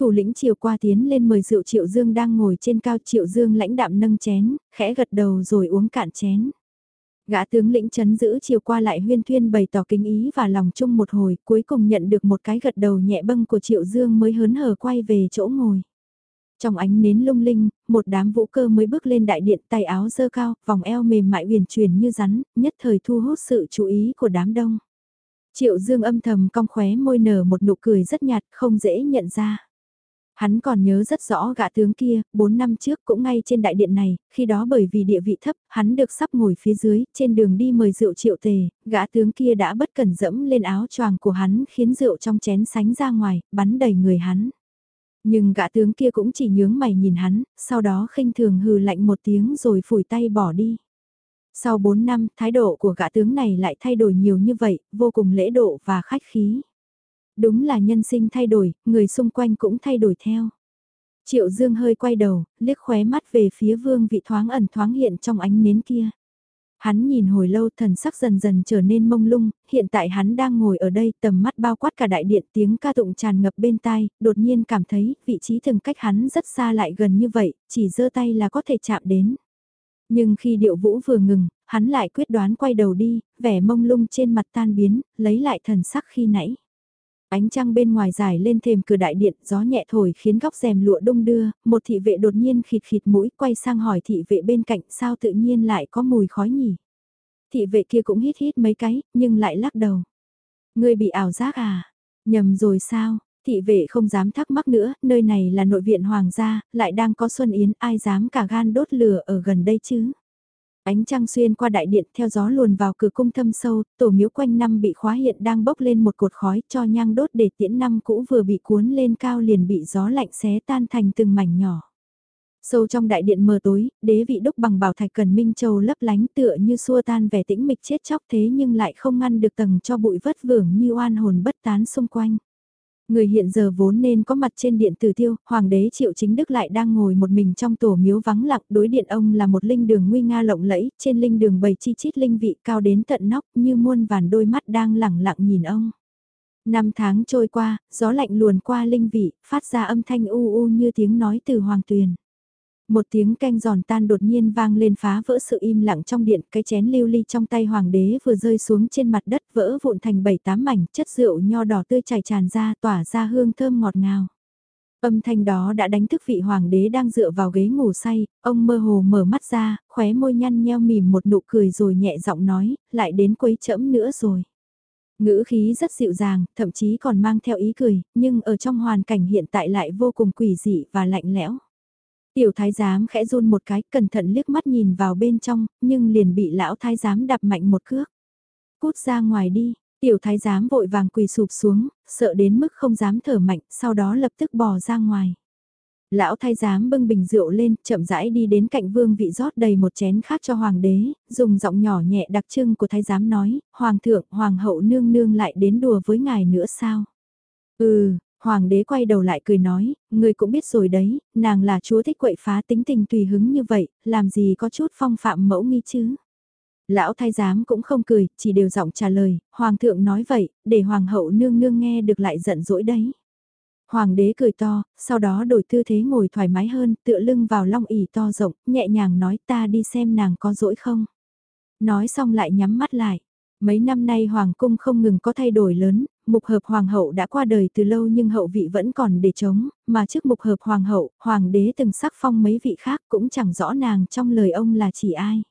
Thủ lĩnh chiều qua tiến lên mời rượu triệu dương đang ngồi trên cao triệu dương lãnh đạm nâng chén, khẽ gật đầu rồi uống cạn chén. Gã tướng lĩnh chấn giữ chiều qua lại huyên thuyên bày tỏ kính ý và lòng chung một hồi, cuối cùng nhận được một cái gật đầu nhẹ bâng của Triệu Dương mới hớn hở quay về chỗ ngồi. Trong ánh nến lung linh, một đám vũ cơ mới bước lên đại điện tay áo dơ cao, vòng eo mềm mại uyển chuyển như rắn, nhất thời thu hút sự chú ý của đám đông. Triệu Dương âm thầm cong khóe môi nở một nụ cười rất nhạt, không dễ nhận ra. Hắn còn nhớ rất rõ gã tướng kia, 4 năm trước cũng ngay trên đại điện này, khi đó bởi vì địa vị thấp, hắn được sắp ngồi phía dưới, trên đường đi mời rượu triệu tề, gã tướng kia đã bất cẩn dẫm lên áo choàng của hắn khiến rượu trong chén sánh ra ngoài, bắn đầy người hắn. Nhưng gã tướng kia cũng chỉ nhướng mày nhìn hắn, sau đó khinh thường hừ lạnh một tiếng rồi phủi tay bỏ đi. Sau 4 năm, thái độ của gã tướng này lại thay đổi nhiều như vậy, vô cùng lễ độ và khách khí. Đúng là nhân sinh thay đổi, người xung quanh cũng thay đổi theo. Triệu Dương hơi quay đầu, liếc khóe mắt về phía vương vị thoáng ẩn thoáng hiện trong ánh nến kia. Hắn nhìn hồi lâu thần sắc dần dần trở nên mông lung, hiện tại hắn đang ngồi ở đây tầm mắt bao quát cả đại điện tiếng ca tụng tràn ngập bên tai, đột nhiên cảm thấy vị trí thường cách hắn rất xa lại gần như vậy, chỉ giơ tay là có thể chạm đến. Nhưng khi điệu vũ vừa ngừng, hắn lại quyết đoán quay đầu đi, vẻ mông lung trên mặt tan biến, lấy lại thần sắc khi nãy. Ánh trăng bên ngoài dài lên thềm cửa đại điện, gió nhẹ thổi khiến góc rèm lụa đung đưa, một thị vệ đột nhiên khịt khịt mũi quay sang hỏi thị vệ bên cạnh sao tự nhiên lại có mùi khói nhỉ. Thị vệ kia cũng hít hít mấy cái, nhưng lại lắc đầu. Người bị ảo giác à? Nhầm rồi sao? Thị vệ không dám thắc mắc nữa, nơi này là nội viện hoàng gia, lại đang có xuân yến, ai dám cả gan đốt lửa ở gần đây chứ? Ánh trăng xuyên qua đại điện theo gió luồn vào cửa cung thâm sâu, tổ miếu quanh năm bị khóa hiện đang bốc lên một cột khói cho nhang đốt để tiễn năm cũ vừa bị cuốn lên cao liền bị gió lạnh xé tan thành từng mảnh nhỏ. Sâu trong đại điện mờ tối, đế vị đúc bằng bảo thạch cần minh châu lấp lánh tựa như xua tan vẻ tĩnh mịch chết chóc thế nhưng lại không ngăn được tầng cho bụi vất vưởng như oan hồn bất tán xung quanh. Người hiện giờ vốn nên có mặt trên điện tử tiêu, hoàng đế triệu chính đức lại đang ngồi một mình trong tổ miếu vắng lặng, đối điện ông là một linh đường nguy nga lộng lẫy, trên linh đường bầy chi chít linh vị cao đến tận nóc như muôn vàn đôi mắt đang lẳng lặng nhìn ông. Năm tháng trôi qua, gió lạnh luồn qua linh vị, phát ra âm thanh u u như tiếng nói từ hoàng tuyền. Một tiếng canh giòn tan đột nhiên vang lên phá vỡ sự im lặng trong điện, cái chén lưu ly trong tay hoàng đế vừa rơi xuống trên mặt đất vỡ vụn thành bảy tám mảnh, chất rượu nho đỏ tươi chảy tràn ra tỏa ra hương thơm ngọt ngào. Âm thanh đó đã đánh thức vị hoàng đế đang dựa vào ghế ngủ say, ông mơ hồ mở mắt ra, khóe môi nhăn nheo mỉm một nụ cười rồi nhẹ giọng nói, lại đến quấy chẫm nữa rồi. Ngữ khí rất dịu dàng, thậm chí còn mang theo ý cười, nhưng ở trong hoàn cảnh hiện tại lại vô cùng quỷ dị và lạnh lẽo. Tiểu thái giám khẽ run một cái, cẩn thận liếc mắt nhìn vào bên trong, nhưng liền bị lão thái giám đạp mạnh một cước. Cút ra ngoài đi, tiểu thái giám vội vàng quỳ sụp xuống, sợ đến mức không dám thở mạnh, sau đó lập tức bò ra ngoài. Lão thái giám bưng bình rượu lên, chậm rãi đi đến cạnh vương vị rót đầy một chén khác cho hoàng đế, dùng giọng nhỏ nhẹ đặc trưng của thái giám nói, hoàng thượng, hoàng hậu nương nương lại đến đùa với ngài nữa sao? Ừ, Hoàng đế quay đầu lại cười nói, người cũng biết rồi đấy, nàng là chúa thích quậy phá tính tình tùy hứng như vậy, làm gì có chút phong phạm mẫu nghi chứ. Lão thái giám cũng không cười, chỉ đều giọng trả lời, hoàng thượng nói vậy, để hoàng hậu nương nương nghe được lại giận dỗi đấy. Hoàng đế cười to, sau đó đổi tư thế ngồi thoải mái hơn, tựa lưng vào long ỉ to rộng, nhẹ nhàng nói ta đi xem nàng có dỗi không. Nói xong lại nhắm mắt lại. Mấy năm nay Hoàng cung không ngừng có thay đổi lớn, mục hợp Hoàng hậu đã qua đời từ lâu nhưng hậu vị vẫn còn để chống, mà trước mục hợp Hoàng hậu, Hoàng đế từng sắc phong mấy vị khác cũng chẳng rõ nàng trong lời ông là chỉ ai.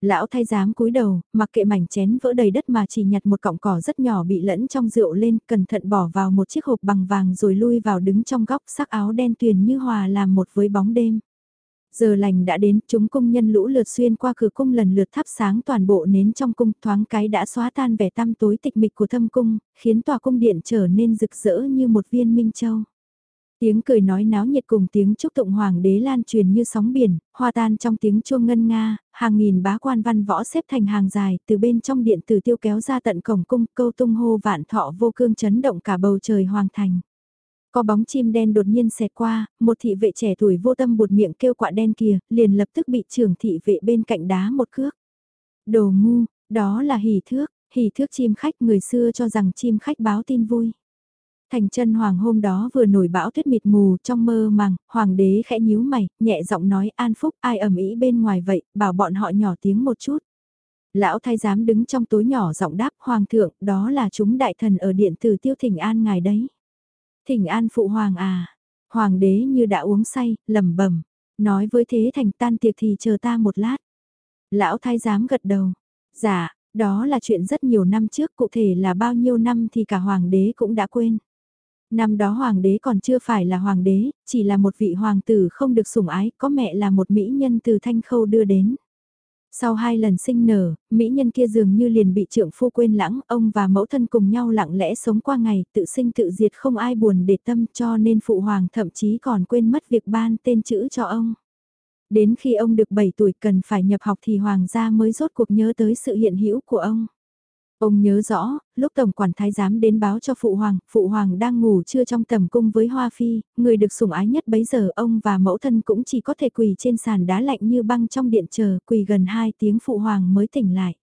Lão thay giám cúi đầu, mặc kệ mảnh chén vỡ đầy đất mà chỉ nhặt một cọng cỏ rất nhỏ bị lẫn trong rượu lên, cẩn thận bỏ vào một chiếc hộp bằng vàng rồi lui vào đứng trong góc sắc áo đen tuyền như hòa làm một với bóng đêm. Giờ lành đã đến, chúng công nhân lũ lượt xuyên qua cửa cung lần lượt thắp sáng toàn bộ nến trong cung, thoáng cái đã xóa tan vẻ tăm tối tịch mịch của thâm cung, khiến tòa cung điện trở nên rực rỡ như một viên minh châu. Tiếng cười nói náo nhiệt cùng tiếng chúc tụng hoàng đế lan truyền như sóng biển, hòa tan trong tiếng chuông ngân nga, hàng nghìn bá quan văn võ xếp thành hàng dài, từ bên trong điện tử tiêu kéo ra tận cổng cung, câu tung hô vạn thọ vô cương chấn động cả bầu trời hoàng thành. Có bóng chim đen đột nhiên xẹt qua, một thị vệ trẻ tuổi vô tâm buột miệng kêu quạ đen kìa, liền lập tức bị trưởng thị vệ bên cạnh đá một cước. Đồ ngu, đó là hỉ thước, hỉ thước chim khách người xưa cho rằng chim khách báo tin vui. Thành chân hoàng hôm đó vừa nổi bão tuyết mịt mù trong mơ màng, hoàng đế khẽ nhíu mày, nhẹ giọng nói an phúc ai ẩm ý bên ngoài vậy, bảo bọn họ nhỏ tiếng một chút. Lão thái giám đứng trong tối nhỏ giọng đáp hoàng thượng, đó là chúng đại thần ở điện tử tiêu thỉnh an ngài đấy. Thỉnh an phụ hoàng à, hoàng đế như đã uống say, lẩm bẩm nói với thế thành tan tiệc thì chờ ta một lát. Lão thái giám gật đầu, dạ, đó là chuyện rất nhiều năm trước, cụ thể là bao nhiêu năm thì cả hoàng đế cũng đã quên. Năm đó hoàng đế còn chưa phải là hoàng đế, chỉ là một vị hoàng tử không được sủng ái, có mẹ là một mỹ nhân từ thanh khâu đưa đến. Sau hai lần sinh nở, mỹ nhân kia dường như liền bị trượng phu quên lãng, ông và mẫu thân cùng nhau lặng lẽ sống qua ngày, tự sinh tự diệt không ai buồn để tâm cho nên phụ hoàng thậm chí còn quên mất việc ban tên chữ cho ông. Đến khi ông được 7 tuổi cần phải nhập học thì hoàng gia mới rốt cuộc nhớ tới sự hiện hữu của ông. Ông nhớ rõ, lúc Tổng quản Thái Giám đến báo cho Phụ Hoàng, Phụ Hoàng đang ngủ chưa trong tầm cung với Hoa Phi, người được sủng ái nhất bấy giờ ông và mẫu thân cũng chỉ có thể quỳ trên sàn đá lạnh như băng trong điện chờ, quỳ gần 2 tiếng Phụ Hoàng mới tỉnh lại.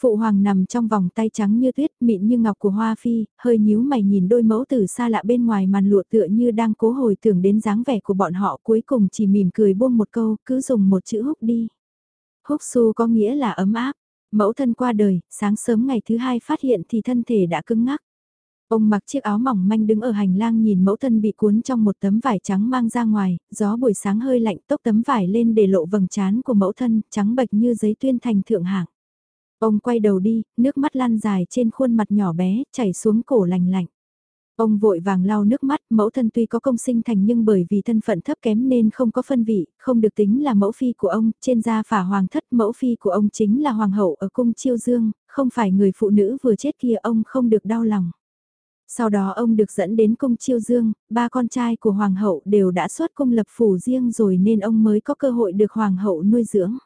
Phụ Hoàng nằm trong vòng tay trắng như tuyết, mịn như ngọc của Hoa Phi, hơi nhíu mày nhìn đôi mẫu tử xa lạ bên ngoài màn lụa tựa như đang cố hồi tưởng đến dáng vẻ của bọn họ cuối cùng chỉ mỉm cười buông một câu, cứ dùng một chữ húc đi. Húc su có nghĩa là ấm áp, Mẫu thân qua đời, sáng sớm ngày thứ hai phát hiện thì thân thể đã cứng ngắc. Ông mặc chiếc áo mỏng manh đứng ở hành lang nhìn mẫu thân bị cuốn trong một tấm vải trắng mang ra ngoài, gió buổi sáng hơi lạnh tốc tấm vải lên để lộ vầng trán của mẫu thân, trắng bệch như giấy tuyên thành thượng hạng. Ông quay đầu đi, nước mắt lan dài trên khuôn mặt nhỏ bé, chảy xuống cổ lành lạnh. Ông vội vàng lau nước mắt, mẫu thân tuy có công sinh thành nhưng bởi vì thân phận thấp kém nên không có phân vị, không được tính là mẫu phi của ông, trên da phả hoàng thất mẫu phi của ông chính là hoàng hậu ở cung chiêu dương, không phải người phụ nữ vừa chết kia ông không được đau lòng. Sau đó ông được dẫn đến cung chiêu dương, ba con trai của hoàng hậu đều đã xuất cung lập phủ riêng rồi nên ông mới có cơ hội được hoàng hậu nuôi dưỡng.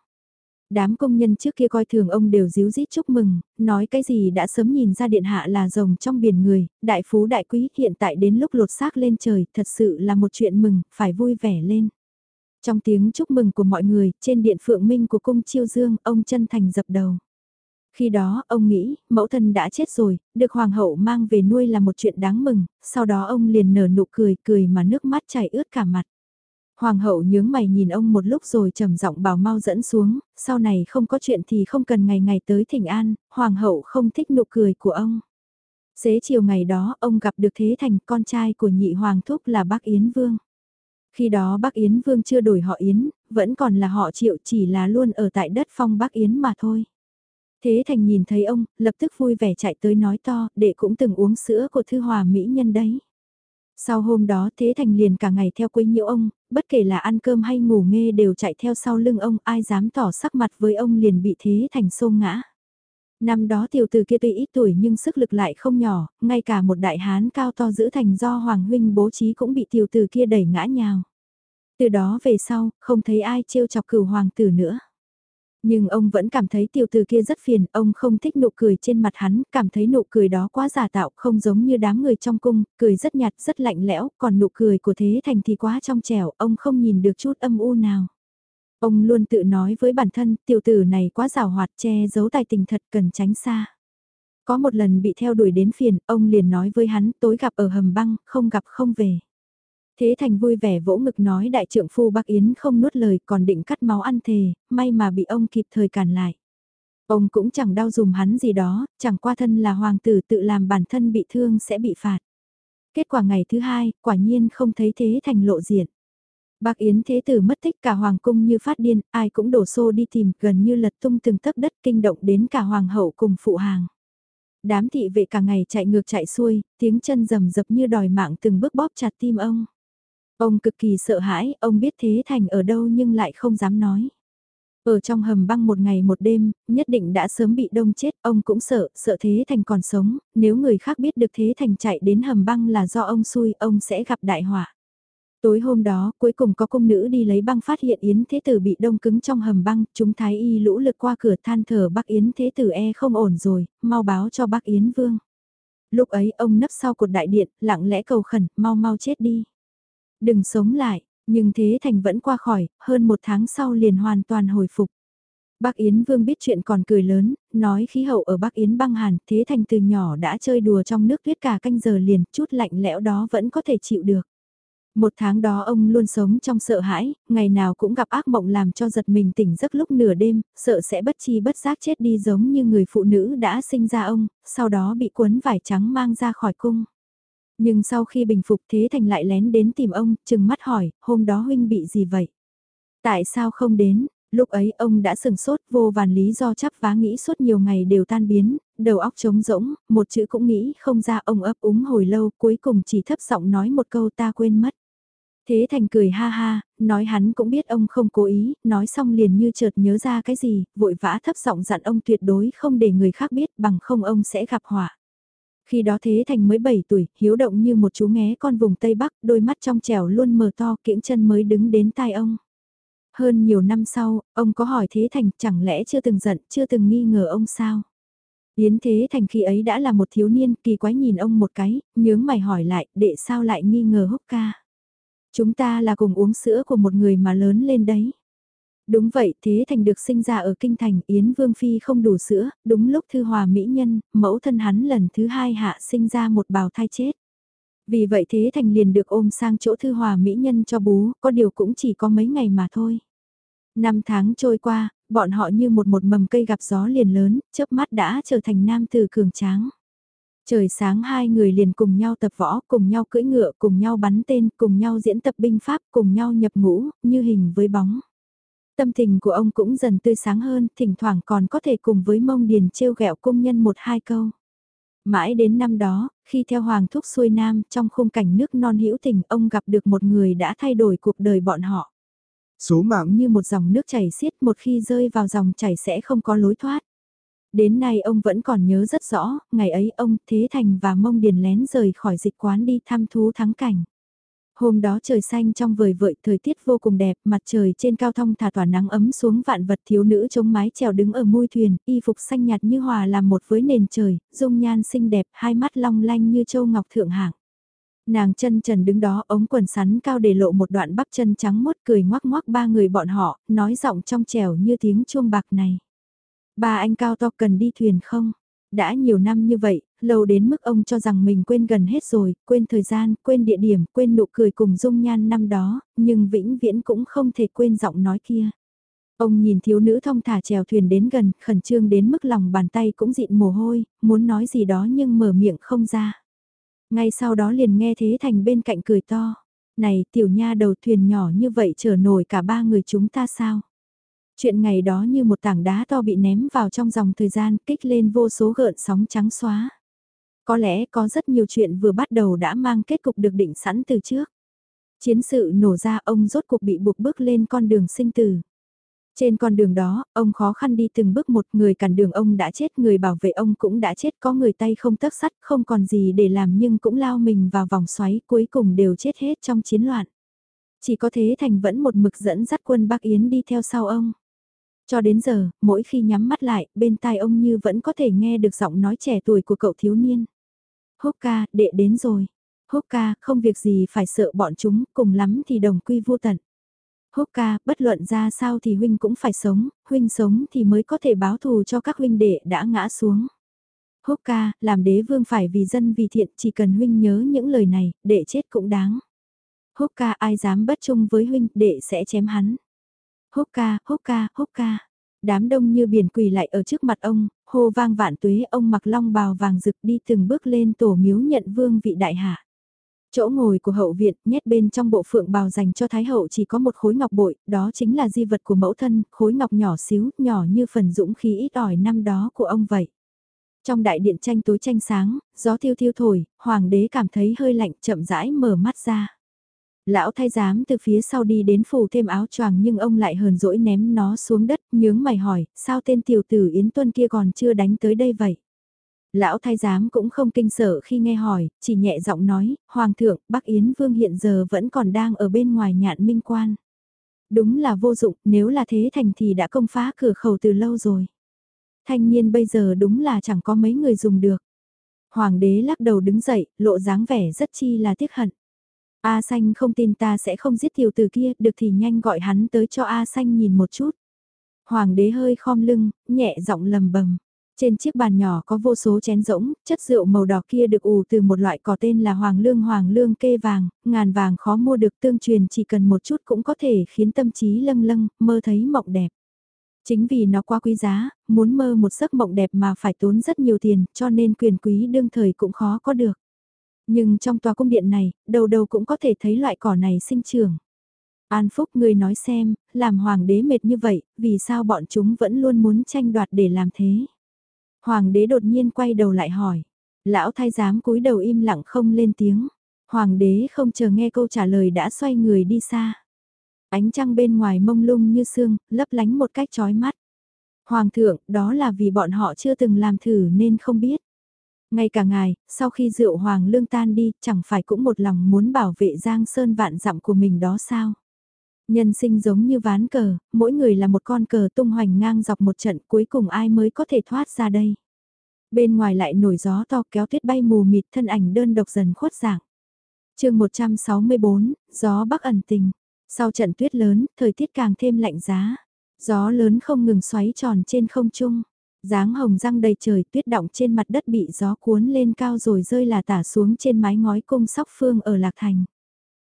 Đám công nhân trước kia coi thường ông đều díu dít chúc mừng, nói cái gì đã sớm nhìn ra điện hạ là rồng trong biển người, đại phú đại quý hiện tại đến lúc lột xác lên trời, thật sự là một chuyện mừng, phải vui vẻ lên. Trong tiếng chúc mừng của mọi người, trên điện phượng minh của cung chiêu dương, ông chân thành dập đầu. Khi đó, ông nghĩ, mẫu thân đã chết rồi, được hoàng hậu mang về nuôi là một chuyện đáng mừng, sau đó ông liền nở nụ cười, cười mà nước mắt chảy ướt cả mặt. Hoàng hậu nhướng mày nhìn ông một lúc rồi trầm giọng bảo mau dẫn xuống, sau này không có chuyện thì không cần ngày ngày tới thỉnh an, hoàng hậu không thích nụ cười của ông. Xế chiều ngày đó ông gặp được Thế Thành con trai của nhị hoàng thúc là bác Yến Vương. Khi đó bác Yến Vương chưa đổi họ Yến, vẫn còn là họ triệu chỉ là luôn ở tại đất phong bác Yến mà thôi. Thế Thành nhìn thấy ông, lập tức vui vẻ chạy tới nói to, đệ cũng từng uống sữa của thư hòa mỹ nhân đấy. Sau hôm đó Thế Thành liền cả ngày theo quấy nhiễu ông, bất kể là ăn cơm hay ngủ nghe đều chạy theo sau lưng ông, ai dám tỏ sắc mặt với ông liền bị Thế Thành xô ngã. Năm đó tiểu tử kia tuy ít tuổi nhưng sức lực lại không nhỏ, ngay cả một đại hán cao to giữ thành do Hoàng Huynh bố trí cũng bị tiểu tử kia đẩy ngã nhào. Từ đó về sau, không thấy ai trêu chọc cửu hoàng tử nữa. Nhưng ông vẫn cảm thấy tiểu tử kia rất phiền, ông không thích nụ cười trên mặt hắn, cảm thấy nụ cười đó quá giả tạo, không giống như đám người trong cung, cười rất nhạt, rất lạnh lẽo, còn nụ cười của Thế Thành thì quá trong trẻo, ông không nhìn được chút âm u nào. Ông luôn tự nói với bản thân, tiểu tử này quá rào hoạt che giấu tài tình thật cần tránh xa. Có một lần bị theo đuổi đến phiền, ông liền nói với hắn tối gặp ở hầm băng, không gặp không về. Thế Thành vui vẻ vỗ ngực nói đại trượng phu Bắc Yến không nuốt lời còn định cắt máu ăn thề, may mà bị ông kịp thời cản lại. Ông cũng chẳng đau dùm hắn gì đó, chẳng qua thân là hoàng tử tự làm bản thân bị thương sẽ bị phạt. Kết quả ngày thứ hai, quả nhiên không thấy Thế Thành lộ diện. Bác Yến Thế Tử mất tích cả hoàng cung như phát điên, ai cũng đổ xô đi tìm gần như lật tung từng tấc đất kinh động đến cả hoàng hậu cùng phụ hàng. Đám thị vệ cả ngày chạy ngược chạy xuôi, tiếng chân rầm rập như đòi mạng từng bước bóp chặt tim ông. Ông cực kỳ sợ hãi, ông biết Thế Thành ở đâu nhưng lại không dám nói. Ở trong hầm băng một ngày một đêm, nhất định đã sớm bị đông chết, ông cũng sợ, sợ Thế Thành còn sống, nếu người khác biết được Thế Thành chạy đến hầm băng là do ông xui, ông sẽ gặp đại họa. Tối hôm đó, cuối cùng có công nữ đi lấy băng phát hiện Yến Thế Tử bị đông cứng trong hầm băng, chúng thái y lũ lực qua cửa than thở bác Yến Thế Tử e không ổn rồi, mau báo cho bác Yến Vương. Lúc ấy ông nấp sau cột đại điện, lặng lẽ cầu khẩn, mau mau chết đi. Đừng sống lại, nhưng Thế Thành vẫn qua khỏi, hơn một tháng sau liền hoàn toàn hồi phục. Bác Yến Vương biết chuyện còn cười lớn, nói khí hậu ở Bắc Yến băng hàn, Thế Thành từ nhỏ đã chơi đùa trong nước tuyết cả canh giờ liền, chút lạnh lẽo đó vẫn có thể chịu được. Một tháng đó ông luôn sống trong sợ hãi, ngày nào cũng gặp ác mộng làm cho giật mình tỉnh giấc lúc nửa đêm, sợ sẽ bất chi bất giác chết đi giống như người phụ nữ đã sinh ra ông, sau đó bị cuốn vải trắng mang ra khỏi cung. Nhưng sau khi bình phục Thế Thành lại lén đến tìm ông, chừng mắt hỏi, hôm đó huynh bị gì vậy? Tại sao không đến? Lúc ấy ông đã sừng sốt vô vàn lý do chắp vá nghĩ suốt nhiều ngày đều tan biến, đầu óc trống rỗng, một chữ cũng nghĩ không ra ông ấp úng hồi lâu cuối cùng chỉ thấp giọng nói một câu ta quên mất. Thế Thành cười ha ha, nói hắn cũng biết ông không cố ý, nói xong liền như chợt nhớ ra cái gì, vội vã thấp giọng dặn ông tuyệt đối không để người khác biết bằng không ông sẽ gặp họa. Khi đó Thế Thành mới 7 tuổi, hiếu động như một chú ngé con vùng Tây Bắc, đôi mắt trong trẻo luôn mở to, kiễng chân mới đứng đến tai ông. Hơn nhiều năm sau, ông có hỏi Thế Thành chẳng lẽ chưa từng giận, chưa từng nghi ngờ ông sao? Yến Thế Thành khi ấy đã là một thiếu niên, kỳ quái nhìn ông một cái, nhướng mày hỏi lại, đệ sao lại nghi ngờ húc ca? Chúng ta là cùng uống sữa của một người mà lớn lên đấy. Đúng vậy, Thế Thành được sinh ra ở Kinh Thành, Yến Vương Phi không đủ sữa, đúng lúc Thư Hòa Mỹ Nhân, mẫu thân hắn lần thứ hai hạ sinh ra một bào thai chết. Vì vậy Thế Thành liền được ôm sang chỗ Thư Hòa Mỹ Nhân cho bú, có điều cũng chỉ có mấy ngày mà thôi. Năm tháng trôi qua, bọn họ như một một mầm cây gặp gió liền lớn, chớp mắt đã trở thành nam tử cường tráng. Trời sáng hai người liền cùng nhau tập võ, cùng nhau cưỡi ngựa, cùng nhau bắn tên, cùng nhau diễn tập binh pháp, cùng nhau nhập ngũ, như hình với bóng. Tâm tình của ông cũng dần tươi sáng hơn, thỉnh thoảng còn có thể cùng với mông điền trêu ghẹo công nhân một hai câu. Mãi đến năm đó, khi theo Hoàng Thúc xuôi Nam trong khung cảnh nước non hữu tình ông gặp được một người đã thay đổi cuộc đời bọn họ. Số mạng như một dòng nước chảy xiết một khi rơi vào dòng chảy sẽ không có lối thoát. Đến nay ông vẫn còn nhớ rất rõ, ngày ấy ông Thế Thành và Mông Điền lén rời khỏi dịch quán đi thăm thú thắng cảnh. Hôm đó trời xanh trong vời vợi, thời tiết vô cùng đẹp, mặt trời trên cao thông thả tỏa nắng ấm xuống vạn vật thiếu nữ chống mái trèo đứng ở môi thuyền, y phục xanh nhạt như hòa làm một với nền trời, dung nhan xinh đẹp, hai mắt long lanh như châu ngọc thượng hạng. Nàng chân trần đứng đó ống quần sắn cao để lộ một đoạn bắp chân trắng mốt cười ngoác ngoác ba người bọn họ, nói giọng trong trèo như tiếng chuông bạc này. Ba anh cao to cần đi thuyền không? Đã nhiều năm như vậy, lâu đến mức ông cho rằng mình quên gần hết rồi, quên thời gian, quên địa điểm, quên nụ cười cùng dung nhan năm đó, nhưng vĩnh viễn cũng không thể quên giọng nói kia. Ông nhìn thiếu nữ thông thả chèo thuyền đến gần, khẩn trương đến mức lòng bàn tay cũng dịn mồ hôi, muốn nói gì đó nhưng mở miệng không ra. Ngay sau đó liền nghe Thế Thành bên cạnh cười to. Này tiểu nha đầu thuyền nhỏ như vậy chở nổi cả ba người chúng ta sao? Chuyện ngày đó như một tảng đá to bị ném vào trong dòng thời gian kích lên vô số gợn sóng trắng xóa. Có lẽ có rất nhiều chuyện vừa bắt đầu đã mang kết cục được định sẵn từ trước. Chiến sự nổ ra ông rốt cuộc bị buộc bước lên con đường sinh tử. Trên con đường đó, ông khó khăn đi từng bước một người cản đường ông đã chết, người bảo vệ ông cũng đã chết, có người tay không tấc sắt, không còn gì để làm nhưng cũng lao mình vào vòng xoáy, cuối cùng đều chết hết trong chiến loạn. Chỉ có thế Thành vẫn một mực dẫn dắt quân Bắc Yến đi theo sau ông. Cho đến giờ, mỗi khi nhắm mắt lại, bên tai ông như vẫn có thể nghe được giọng nói trẻ tuổi của cậu thiếu niên. Húc ca, đệ đến rồi. Húc ca, không việc gì phải sợ bọn chúng, cùng lắm thì đồng quy vô tận. Húc ca, bất luận ra sao thì huynh cũng phải sống, huynh sống thì mới có thể báo thù cho các huynh đệ đã ngã xuống. Húc ca, làm đế vương phải vì dân vì thiện, chỉ cần huynh nhớ những lời này, đệ chết cũng đáng. Húc ca ai dám bất trung với huynh, đệ sẽ chém hắn. Húc ca, húc ca, húc ca. Đám đông như biển quỳ lại ở trước mặt ông, hô vang vạn tuế ông mặc long bào vàng rực đi từng bước lên tổ miếu nhận vương vị đại hạ. Chỗ ngồi của hậu viện, nhét bên trong bộ phượng bào dành cho Thái hậu chỉ có một khối ngọc bội, đó chính là di vật của mẫu thân, khối ngọc nhỏ xíu, nhỏ như phần dũng khí ít ỏi năm đó của ông vậy. Trong đại điện tranh tối tranh sáng, gió thiêu thiêu thổi, hoàng đế cảm thấy hơi lạnh chậm rãi mở mắt ra. Lão thay giám từ phía sau đi đến phủ thêm áo choàng nhưng ông lại hờn dỗi ném nó xuống đất, nhướng mày hỏi, sao tên tiểu tử Yến Tuân kia còn chưa đánh tới đây vậy? Lão thái giám cũng không kinh sợ khi nghe hỏi, chỉ nhẹ giọng nói, Hoàng thượng, Bắc Yến Vương hiện giờ vẫn còn đang ở bên ngoài nhạn minh quan. Đúng là vô dụng, nếu là thế thành thì đã công phá cửa khẩu từ lâu rồi. Thanh niên bây giờ đúng là chẳng có mấy người dùng được. Hoàng đế lắc đầu đứng dậy, lộ dáng vẻ rất chi là tiếc hận. A xanh không tin ta sẽ không giết tiểu từ kia, được thì nhanh gọi hắn tới cho A xanh nhìn một chút. Hoàng đế hơi khom lưng, nhẹ giọng lầm bầm. Trên chiếc bàn nhỏ có vô số chén rỗng, chất rượu màu đỏ kia được ủ từ một loại cỏ tên là hoàng lương hoàng lương kê vàng, ngàn vàng khó mua được tương truyền chỉ cần một chút cũng có thể khiến tâm trí lâng lâng, mơ thấy mộng đẹp. Chính vì nó quá quý giá, muốn mơ một giấc mộng đẹp mà phải tốn rất nhiều tiền, cho nên quyền quý đương thời cũng khó có được. Nhưng trong tòa cung điện này, đầu đầu cũng có thể thấy loại cỏ này sinh trưởng. An Phúc người nói xem, làm hoàng đế mệt như vậy, vì sao bọn chúng vẫn luôn muốn tranh đoạt để làm thế? Hoàng đế đột nhiên quay đầu lại hỏi. Lão thái giám cúi đầu im lặng không lên tiếng. Hoàng đế không chờ nghe câu trả lời đã xoay người đi xa. Ánh trăng bên ngoài mông lung như sương, lấp lánh một cách chói mắt. Hoàng thượng, đó là vì bọn họ chưa từng làm thử nên không biết. Ngay cả ngài, sau khi rượu hoàng lương tan đi, chẳng phải cũng một lòng muốn bảo vệ Giang Sơn vạn dặm của mình đó sao? Nhân sinh giống như ván cờ, mỗi người là một con cờ tung hoành ngang dọc một trận cuối cùng ai mới có thể thoát ra đây. Bên ngoài lại nổi gió to kéo tuyết bay mù mịt thân ảnh đơn độc dần khuất dạng. chương 164, gió bắc ẩn tình. Sau trận tuyết lớn, thời tiết càng thêm lạnh giá. Gió lớn không ngừng xoáy tròn trên không trung dáng hồng răng đầy trời tuyết động trên mặt đất bị gió cuốn lên cao rồi rơi là tả xuống trên mái ngói cung sóc phương ở Lạc Thành.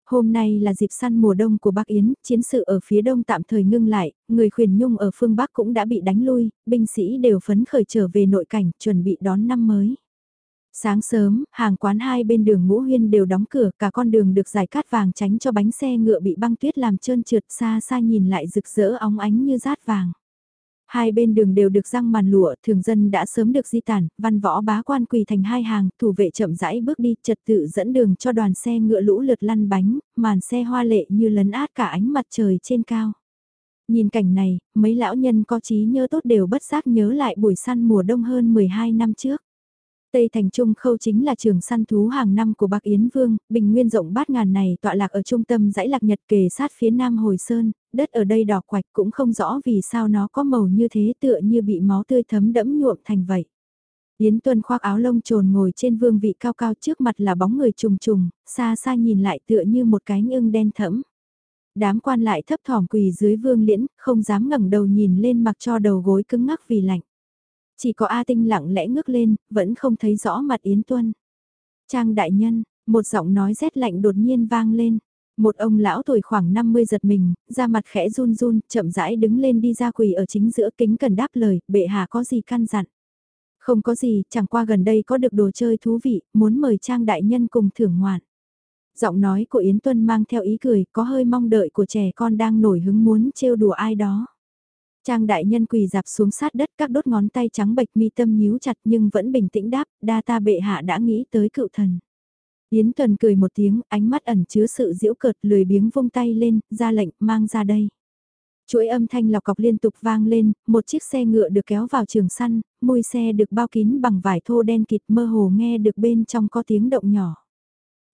Hôm nay là dịp săn mùa đông của Bắc Yến, chiến sự ở phía đông tạm thời ngưng lại, người khuyển nhung ở phương Bắc cũng đã bị đánh lui, binh sĩ đều phấn khởi trở về nội cảnh, chuẩn bị đón năm mới. Sáng sớm, hàng quán hai bên đường ngũ huyên đều đóng cửa, cả con đường được giải cát vàng tránh cho bánh xe ngựa bị băng tuyết làm trơn trượt xa xa nhìn lại rực rỡ óng ánh như rát vàng. Hai bên đường đều được răng màn lụa, thường dân đã sớm được di tản, văn võ bá quan quỳ thành hai hàng, thủ vệ chậm rãi bước đi, trật tự dẫn đường cho đoàn xe ngựa lũ lượt lăn bánh, màn xe hoa lệ như lấn át cả ánh mặt trời trên cao. Nhìn cảnh này, mấy lão nhân có trí nhớ tốt đều bất giác nhớ lại buổi săn mùa đông hơn 12 năm trước. Tây Thành Trung Khâu chính là trường săn thú hàng năm của Bạc Yến Vương, bình nguyên rộng bát ngàn này tọa lạc ở trung tâm dãy lạc nhật kề sát phía nam hồi sơn, đất ở đây đỏ quạch cũng không rõ vì sao nó có màu như thế tựa như bị máu tươi thấm đẫm nhuộm thành vậy. Yến Tuân khoác áo lông trồn ngồi trên vương vị cao cao trước mặt là bóng người trùng trùng, xa xa nhìn lại tựa như một cái ưng đen thẫm. Đám quan lại thấp thỏm quỳ dưới vương liễn, không dám ngẩng đầu nhìn lên mặc cho đầu gối cứng ngắc vì lạnh. Chỉ có A Tinh lặng lẽ ngước lên, vẫn không thấy rõ mặt Yến Tuân. Trang đại nhân, một giọng nói rét lạnh đột nhiên vang lên. Một ông lão tuổi khoảng 50 giật mình, da mặt khẽ run run, chậm rãi đứng lên đi ra quỳ ở chính giữa kính cần đáp lời, bệ hạ có gì căn dặn. Không có gì, chẳng qua gần đây có được đồ chơi thú vị, muốn mời Trang đại nhân cùng thưởng ngoạn. Giọng nói của Yến Tuân mang theo ý cười, có hơi mong đợi của trẻ con đang nổi hứng muốn trêu đùa ai đó. Trang đại nhân quỳ dạp xuống sát đất các đốt ngón tay trắng bệch mi tâm nhíu chặt nhưng vẫn bình tĩnh đáp, đa ta bệ hạ đã nghĩ tới cựu thần. Yến Tuần cười một tiếng, ánh mắt ẩn chứa sự diễu cợt lười biếng vung tay lên, ra lệnh, mang ra đây. Chuỗi âm thanh lọc cọc liên tục vang lên, một chiếc xe ngựa được kéo vào trường săn, môi xe được bao kín bằng vải thô đen kịt mơ hồ nghe được bên trong có tiếng động nhỏ.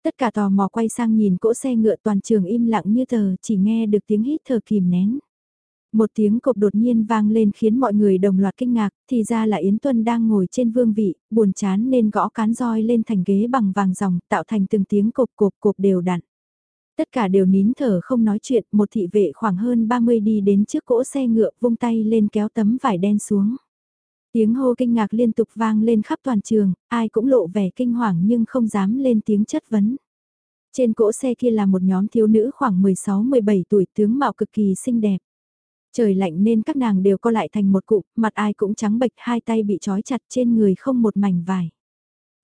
Tất cả tò mò quay sang nhìn cỗ xe ngựa toàn trường im lặng như tờ, chỉ nghe được tiếng hít thở kìm nén. Một tiếng cộp đột nhiên vang lên khiến mọi người đồng loạt kinh ngạc, thì ra là Yến Tuân đang ngồi trên vương vị, buồn chán nên gõ cán roi lên thành ghế bằng vàng ròng, tạo thành từng tiếng cộp cộp cộp đều đặn. Tất cả đều nín thở không nói chuyện, một thị vệ khoảng hơn 30 đi đến trước cỗ xe ngựa vung tay lên kéo tấm vải đen xuống. Tiếng hô kinh ngạc liên tục vang lên khắp toàn trường, ai cũng lộ vẻ kinh hoàng nhưng không dám lên tiếng chất vấn. Trên cỗ xe kia là một nhóm thiếu nữ khoảng 16-17 tuổi tướng mạo cực kỳ xinh đẹp. Trời lạnh nên các nàng đều co lại thành một cụm, mặt ai cũng trắng bệch, hai tay bị trói chặt trên người không một mảnh vải.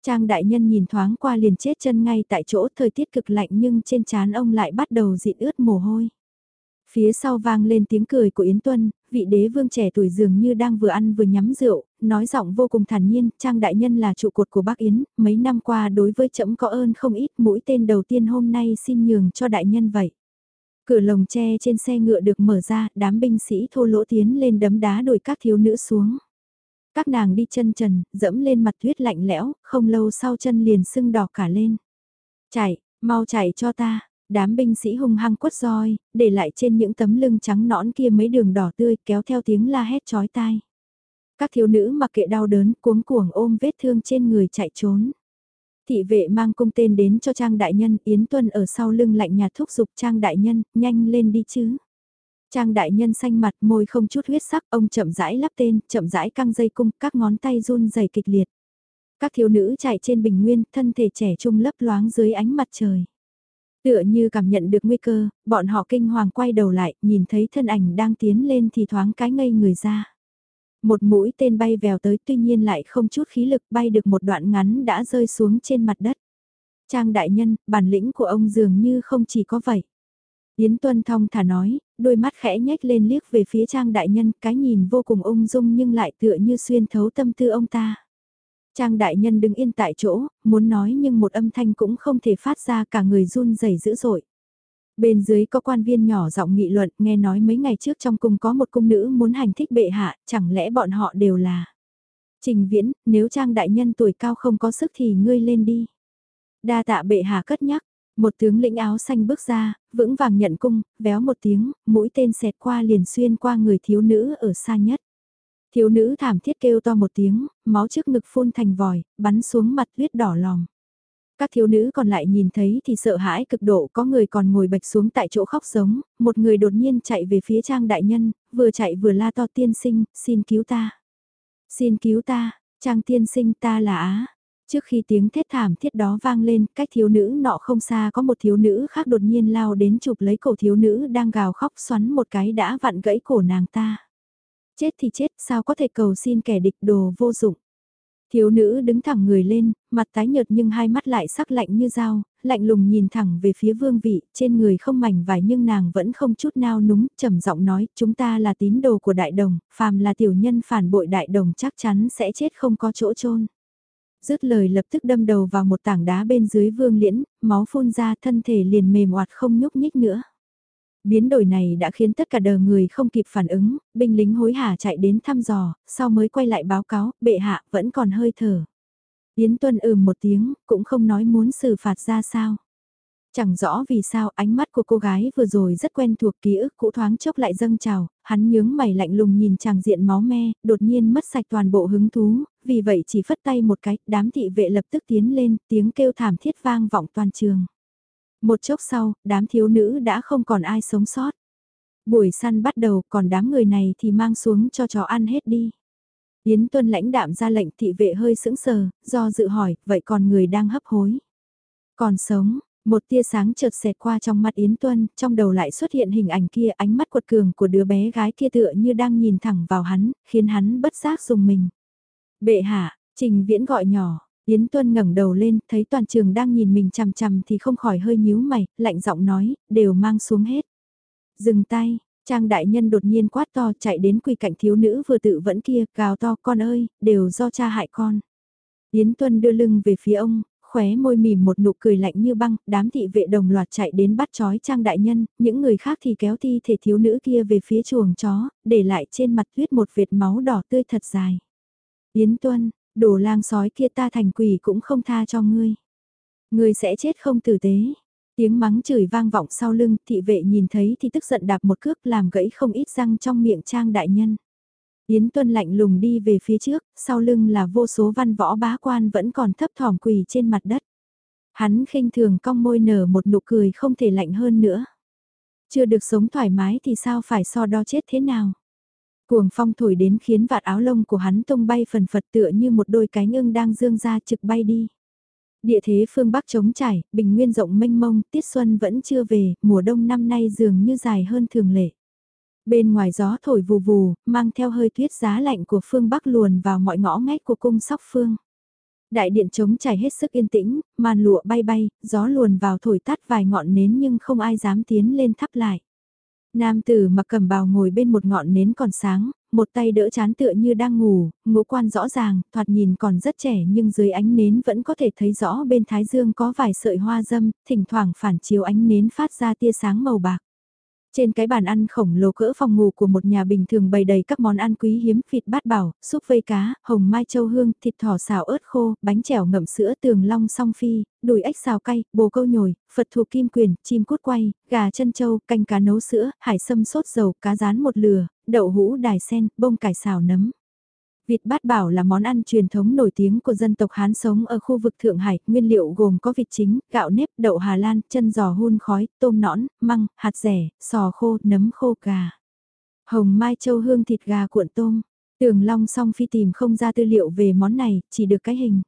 Trang đại nhân nhìn thoáng qua liền chết chân ngay tại chỗ thời tiết cực lạnh nhưng trên trán ông lại bắt đầu dịn ướt mồ hôi. Phía sau vang lên tiếng cười của Yến Tuân, vị đế vương trẻ tuổi dường như đang vừa ăn vừa nhắm rượu, nói giọng vô cùng thản nhiên, Trang đại nhân là trụ cột của bác Yến, mấy năm qua đối với trẫm có ơn không ít, mũi tên đầu tiên hôm nay xin nhường cho đại nhân vậy. Cửa lồng tre trên xe ngựa được mở ra, đám binh sĩ thô lỗ tiến lên đấm đá đuổi các thiếu nữ xuống. Các nàng đi chân trần, dẫm lên mặt tuyết lạnh lẽo, không lâu sau chân liền sưng đỏ cả lên. Chạy, mau chạy cho ta, đám binh sĩ hung hăng quất roi, để lại trên những tấm lưng trắng nõn kia mấy đường đỏ tươi kéo theo tiếng la hét chói tai. Các thiếu nữ mặc kệ đau đớn cuống cuồng ôm vết thương trên người chạy trốn. Thị vệ mang cung tên đến cho Trang Đại Nhân, Yến Tuân ở sau lưng lạnh nhạt thúc giục Trang Đại Nhân, nhanh lên đi chứ. Trang Đại Nhân xanh mặt môi không chút huyết sắc, ông chậm rãi lắp tên, chậm rãi căng dây cung, các ngón tay run rẩy kịch liệt. Các thiếu nữ chạy trên bình nguyên, thân thể trẻ trung lấp loáng dưới ánh mặt trời. Tựa như cảm nhận được nguy cơ, bọn họ kinh hoàng quay đầu lại, nhìn thấy thân ảnh đang tiến lên thì thoáng cái ngây người ra. Một mũi tên bay vèo tới tuy nhiên lại không chút khí lực bay được một đoạn ngắn đã rơi xuống trên mặt đất. Trang đại nhân, bản lĩnh của ông dường như không chỉ có vậy. Yến Tuân Thong thả nói, đôi mắt khẽ nhếch lên liếc về phía Trang đại nhân, cái nhìn vô cùng ung dung nhưng lại tựa như xuyên thấu tâm tư ông ta. Trang đại nhân đứng yên tại chỗ, muốn nói nhưng một âm thanh cũng không thể phát ra cả người run rẩy dữ dội. Bên dưới có quan viên nhỏ giọng nghị luận, nghe nói mấy ngày trước trong cung có một cung nữ muốn hành thích bệ hạ, chẳng lẽ bọn họ đều là. Trình viễn, nếu trang đại nhân tuổi cao không có sức thì ngươi lên đi. Đa tạ bệ hạ cất nhắc, một tướng lĩnh áo xanh bước ra, vững vàng nhận cung, véo một tiếng, mũi tên xẹt qua liền xuyên qua người thiếu nữ ở xa nhất. Thiếu nữ thảm thiết kêu to một tiếng, máu trước ngực phun thành vòi, bắn xuống mặt huyết đỏ lòm. Các thiếu nữ còn lại nhìn thấy thì sợ hãi cực độ có người còn ngồi bạch xuống tại chỗ khóc giống, một người đột nhiên chạy về phía trang đại nhân, vừa chạy vừa la to tiên sinh, xin cứu ta. Xin cứu ta, trang tiên sinh ta là Á. Trước khi tiếng thét thảm thiết đó vang lên, cách thiếu nữ nọ không xa có một thiếu nữ khác đột nhiên lao đến chụp lấy cổ thiếu nữ đang gào khóc xoắn một cái đã vặn gãy cổ nàng ta. Chết thì chết, sao có thể cầu xin kẻ địch đồ vô dụng. Thiếu nữ đứng thẳng người lên, mặt tái nhợt nhưng hai mắt lại sắc lạnh như dao, lạnh lùng nhìn thẳng về phía vương vị, trên người không mảnh vải nhưng nàng vẫn không chút nao núng, trầm giọng nói, chúng ta là tín đồ của đại đồng, phàm là tiểu nhân phản bội đại đồng chắc chắn sẽ chết không có chỗ chôn Dứt lời lập tức đâm đầu vào một tảng đá bên dưới vương liễn, máu phun ra thân thể liền mềm oạt không nhúc nhích nữa. Biến đổi này đã khiến tất cả đờ người không kịp phản ứng, binh lính hối hả chạy đến thăm dò, sau mới quay lại báo cáo, bệ hạ vẫn còn hơi thở. Yến Tuân ừm một tiếng, cũng không nói muốn xử phạt ra sao. Chẳng rõ vì sao ánh mắt của cô gái vừa rồi rất quen thuộc ký ức cũ thoáng chốc lại dâng trào, hắn nhướng mày lạnh lùng nhìn chàng diện máu me, đột nhiên mất sạch toàn bộ hứng thú, vì vậy chỉ phất tay một cái, đám thị vệ lập tức tiến lên, tiếng kêu thảm thiết vang vọng toàn trường. Một chốc sau, đám thiếu nữ đã không còn ai sống sót. Buổi săn bắt đầu, còn đám người này thì mang xuống cho chó ăn hết đi. Yến Tuân lãnh đạm ra lệnh thị vệ hơi sững sờ, do dự hỏi, vậy còn người đang hấp hối? Còn sống, một tia sáng chợt xẹt qua trong mắt Yến Tuân, trong đầu lại xuất hiện hình ảnh kia ánh mắt quật cường của đứa bé gái kia tựa như đang nhìn thẳng vào hắn, khiến hắn bất giác dùng mình. Bệ hạ, Trình Viễn gọi nhỏ, Yến Tuân ngẩng đầu lên, thấy toàn trường đang nhìn mình chằm chằm thì không khỏi hơi nhíu mày, lạnh giọng nói, đều mang xuống hết. Dừng tay, Trang đại nhân đột nhiên quát to chạy đến quỳ cạnh thiếu nữ vừa tự vẫn kia, gào to con ơi, đều do cha hại con. Yến Tuân đưa lưng về phía ông, khóe môi mỉm một nụ cười lạnh như băng, đám thị vệ đồng loạt chạy đến bắt chói Trang đại nhân, những người khác thì kéo thi thể thiếu nữ kia về phía chuồng chó, để lại trên mặt tuyết một vệt máu đỏ tươi thật dài. Yến Tuân, Đồ lang sói kia ta thành quỷ cũng không tha cho ngươi. Ngươi sẽ chết không tử tế. Tiếng mắng chửi vang vọng sau lưng, thị vệ nhìn thấy thì tức giận đạp một cước làm gãy không ít răng trong miệng trang đại nhân. Yến Tuân lạnh lùng đi về phía trước, sau lưng là vô số văn võ bá quan vẫn còn thấp thỏm quỳ trên mặt đất. Hắn khinh thường cong môi nở một nụ cười không thể lạnh hơn nữa. Chưa được sống thoải mái thì sao phải so đo chết thế nào? Cuồng phong thổi đến khiến vạt áo lông của hắn tung bay phần phật tựa như một đôi cánh ưng đang dương ra trực bay đi. Địa thế phương Bắc trống trải, bình nguyên rộng mênh mông, tiết xuân vẫn chưa về, mùa đông năm nay dường như dài hơn thường lệ. Bên ngoài gió thổi vù vù, mang theo hơi tuyết giá lạnh của phương Bắc luồn vào mọi ngõ ngách của cung sóc phương. Đại điện trống trải hết sức yên tĩnh, màn lụa bay bay, gió luồn vào thổi tắt vài ngọn nến nhưng không ai dám tiến lên thắp lại. Nam tử mặc cầm bào ngồi bên một ngọn nến còn sáng, một tay đỡ chán tựa như đang ngủ, ngũ quan rõ ràng, thoạt nhìn còn rất trẻ nhưng dưới ánh nến vẫn có thể thấy rõ bên thái dương có vài sợi hoa dâm, thỉnh thoảng phản chiếu ánh nến phát ra tia sáng màu bạc. Trên cái bàn ăn khổng lồ cỡ phòng ngủ của một nhà bình thường bày đầy các món ăn quý hiếm, vịt bát bảo, súp vây cá, hồng mai châu hương, thịt thỏ xào ớt khô, bánh chèo ngậm sữa tường long song phi, đùi ếch xào cay, bồ câu nhồi, phật thù kim quyền, chim cút quay, gà chân châu, canh cá nấu sữa, hải sâm sốt dầu, cá rán một lừa, đậu hũ đài sen, bông cải xào nấm. Vịt bát bảo là món ăn truyền thống nổi tiếng của dân tộc Hán sống ở khu vực Thượng Hải, nguyên liệu gồm có vịt chính, gạo nếp, đậu Hà Lan, chân giò hun khói, tôm nõn, măng, hạt rẻ, sò khô, nấm khô gà. Hồng Mai Châu hương thịt gà cuộn tôm. Tường Long song phi tìm không ra tư liệu về món này, chỉ được cái hình.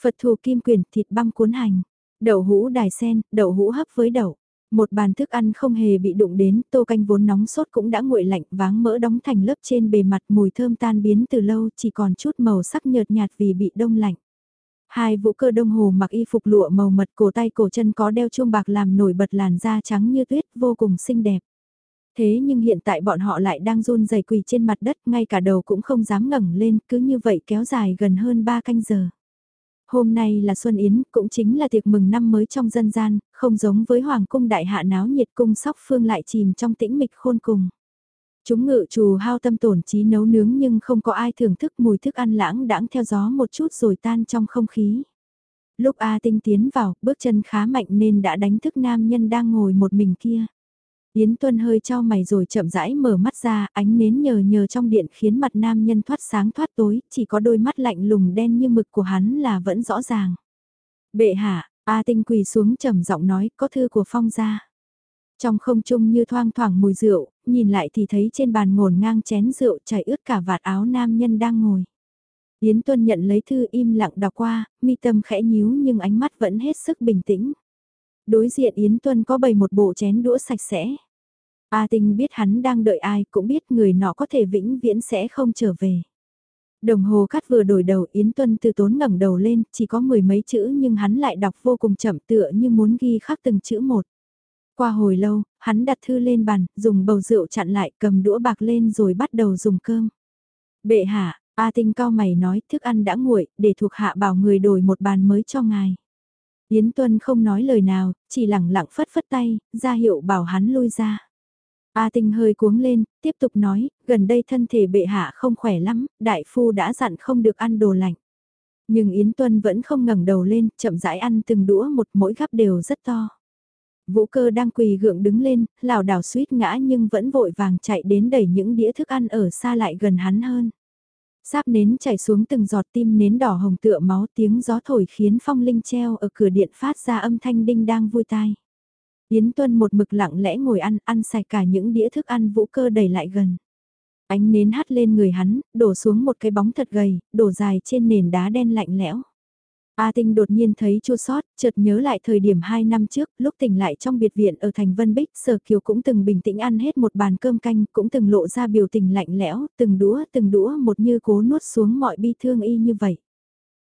Phật thù kim quyền, thịt băm cuốn hành. Đậu hũ đài sen, đậu hũ hấp với đậu. Một bàn thức ăn không hề bị đụng đến, tô canh vốn nóng sốt cũng đã nguội lạnh váng mỡ đóng thành lớp trên bề mặt mùi thơm tan biến từ lâu chỉ còn chút màu sắc nhợt nhạt vì bị đông lạnh. Hai vũ cơ đông hồ mặc y phục lụa màu mật cổ tay cổ chân có đeo chuông bạc làm nổi bật làn da trắng như tuyết vô cùng xinh đẹp. Thế nhưng hiện tại bọn họ lại đang run rẩy quỳ trên mặt đất, ngay cả đầu cũng không dám ngẩng lên, cứ như vậy kéo dài gần hơn 3 canh giờ. Hôm nay là Xuân Yến, cũng chính là tiệc mừng năm mới trong dân gian, không giống với Hoàng cung đại hạ náo nhiệt cung sóc phương lại chìm trong tĩnh mịch khôn cùng. Chúng ngự trù hao tâm tổn trí nấu nướng nhưng không có ai thưởng thức mùi thức ăn lãng đãng theo gió một chút rồi tan trong không khí. Lúc A Tinh tiến vào, bước chân khá mạnh nên đã đánh thức nam nhân đang ngồi một mình kia. Yến Tuân hơi cho mày rồi chậm rãi mở mắt ra, ánh nến nhờ nhờ trong điện khiến mặt nam nhân thoát sáng thoát tối, chỉ có đôi mắt lạnh lùng đen như mực của hắn là vẫn rõ ràng. Bệ hạ, A Tinh quỳ xuống trầm giọng nói, có thư của Phong gia. Trong không trung như thoang thoảng mùi rượu, nhìn lại thì thấy trên bàn ngổn ngang chén rượu chảy ướt cả vạt áo nam nhân đang ngồi. Yến Tuân nhận lấy thư im lặng đọc qua, mi tâm khẽ nhíu nhưng ánh mắt vẫn hết sức bình tĩnh. Đối diện Yến Tuân có bày một bộ chén đũa sạch sẽ. A Tinh biết hắn đang đợi ai cũng biết người nọ có thể vĩnh viễn sẽ không trở về. Đồng hồ cắt vừa đổi đầu Yến Tuân từ tốn ngẩng đầu lên, chỉ có mười mấy chữ nhưng hắn lại đọc vô cùng chậm tựa như muốn ghi khắc từng chữ một. Qua hồi lâu, hắn đặt thư lên bàn, dùng bầu rượu chặn lại cầm đũa bạc lên rồi bắt đầu dùng cơm. Bệ hạ, A Tinh cao mày nói thức ăn đã nguội, để thuộc hạ bảo người đổi một bàn mới cho ngài. Yến Tuân không nói lời nào, chỉ lẳng lặng phất phất tay, ra hiệu bảo hắn lui ra. A Tinh hơi cuống lên, tiếp tục nói, gần đây thân thể bệ hạ không khỏe lắm, đại phu đã dặn không được ăn đồ lạnh. Nhưng Yến Tuân vẫn không ngẩng đầu lên, chậm rãi ăn từng đũa một mỗi gắp đều rất to. Vũ cơ đang quỳ gượng đứng lên, lảo đảo suýt ngã nhưng vẫn vội vàng chạy đến đẩy những đĩa thức ăn ở xa lại gần hắn hơn. Sáp nến chảy xuống từng giọt tim nến đỏ hồng tựa máu tiếng gió thổi khiến phong linh treo ở cửa điện phát ra âm thanh đinh đang vui tai. Yến Tuân một mực lặng lẽ ngồi ăn, ăn sạch cả những đĩa thức ăn vũ cơ đẩy lại gần. Ánh nến hắt lên người hắn, đổ xuống một cái bóng thật gầy, đổ dài trên nền đá đen lạnh lẽo. A Tinh đột nhiên thấy chua sót, chợt nhớ lại thời điểm 2 năm trước, lúc tỉnh lại trong biệt viện ở thành Vân Bích, Sở Kiều cũng từng bình tĩnh ăn hết một bàn cơm canh, cũng từng lộ ra biểu tình lạnh lẽo, từng đũa từng đũa một như cố nuốt xuống mọi bi thương y như vậy.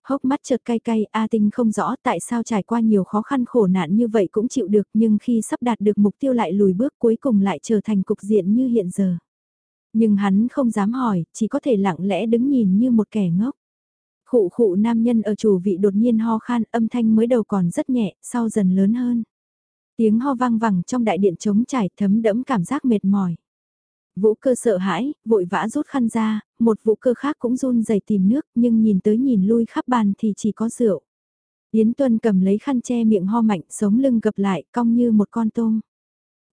Hốc mắt chợt cay cay, A Tinh không rõ tại sao trải qua nhiều khó khăn khổ nạn như vậy cũng chịu được nhưng khi sắp đạt được mục tiêu lại lùi bước cuối cùng lại trở thành cục diện như hiện giờ. Nhưng hắn không dám hỏi, chỉ có thể lặng lẽ đứng nhìn như một kẻ ngốc. Khụ khụ nam nhân ở chủ vị đột nhiên ho khan âm thanh mới đầu còn rất nhẹ, sau dần lớn hơn. Tiếng ho vang vẳng trong đại điện trống trải thấm đẫm cảm giác mệt mỏi. Vũ cơ sợ hãi, vội vã rút khăn ra, một vũ cơ khác cũng run rẩy tìm nước nhưng nhìn tới nhìn lui khắp bàn thì chỉ có rượu. Yến Tuân cầm lấy khăn che miệng ho mạnh, sống lưng gập lại, cong như một con tôm.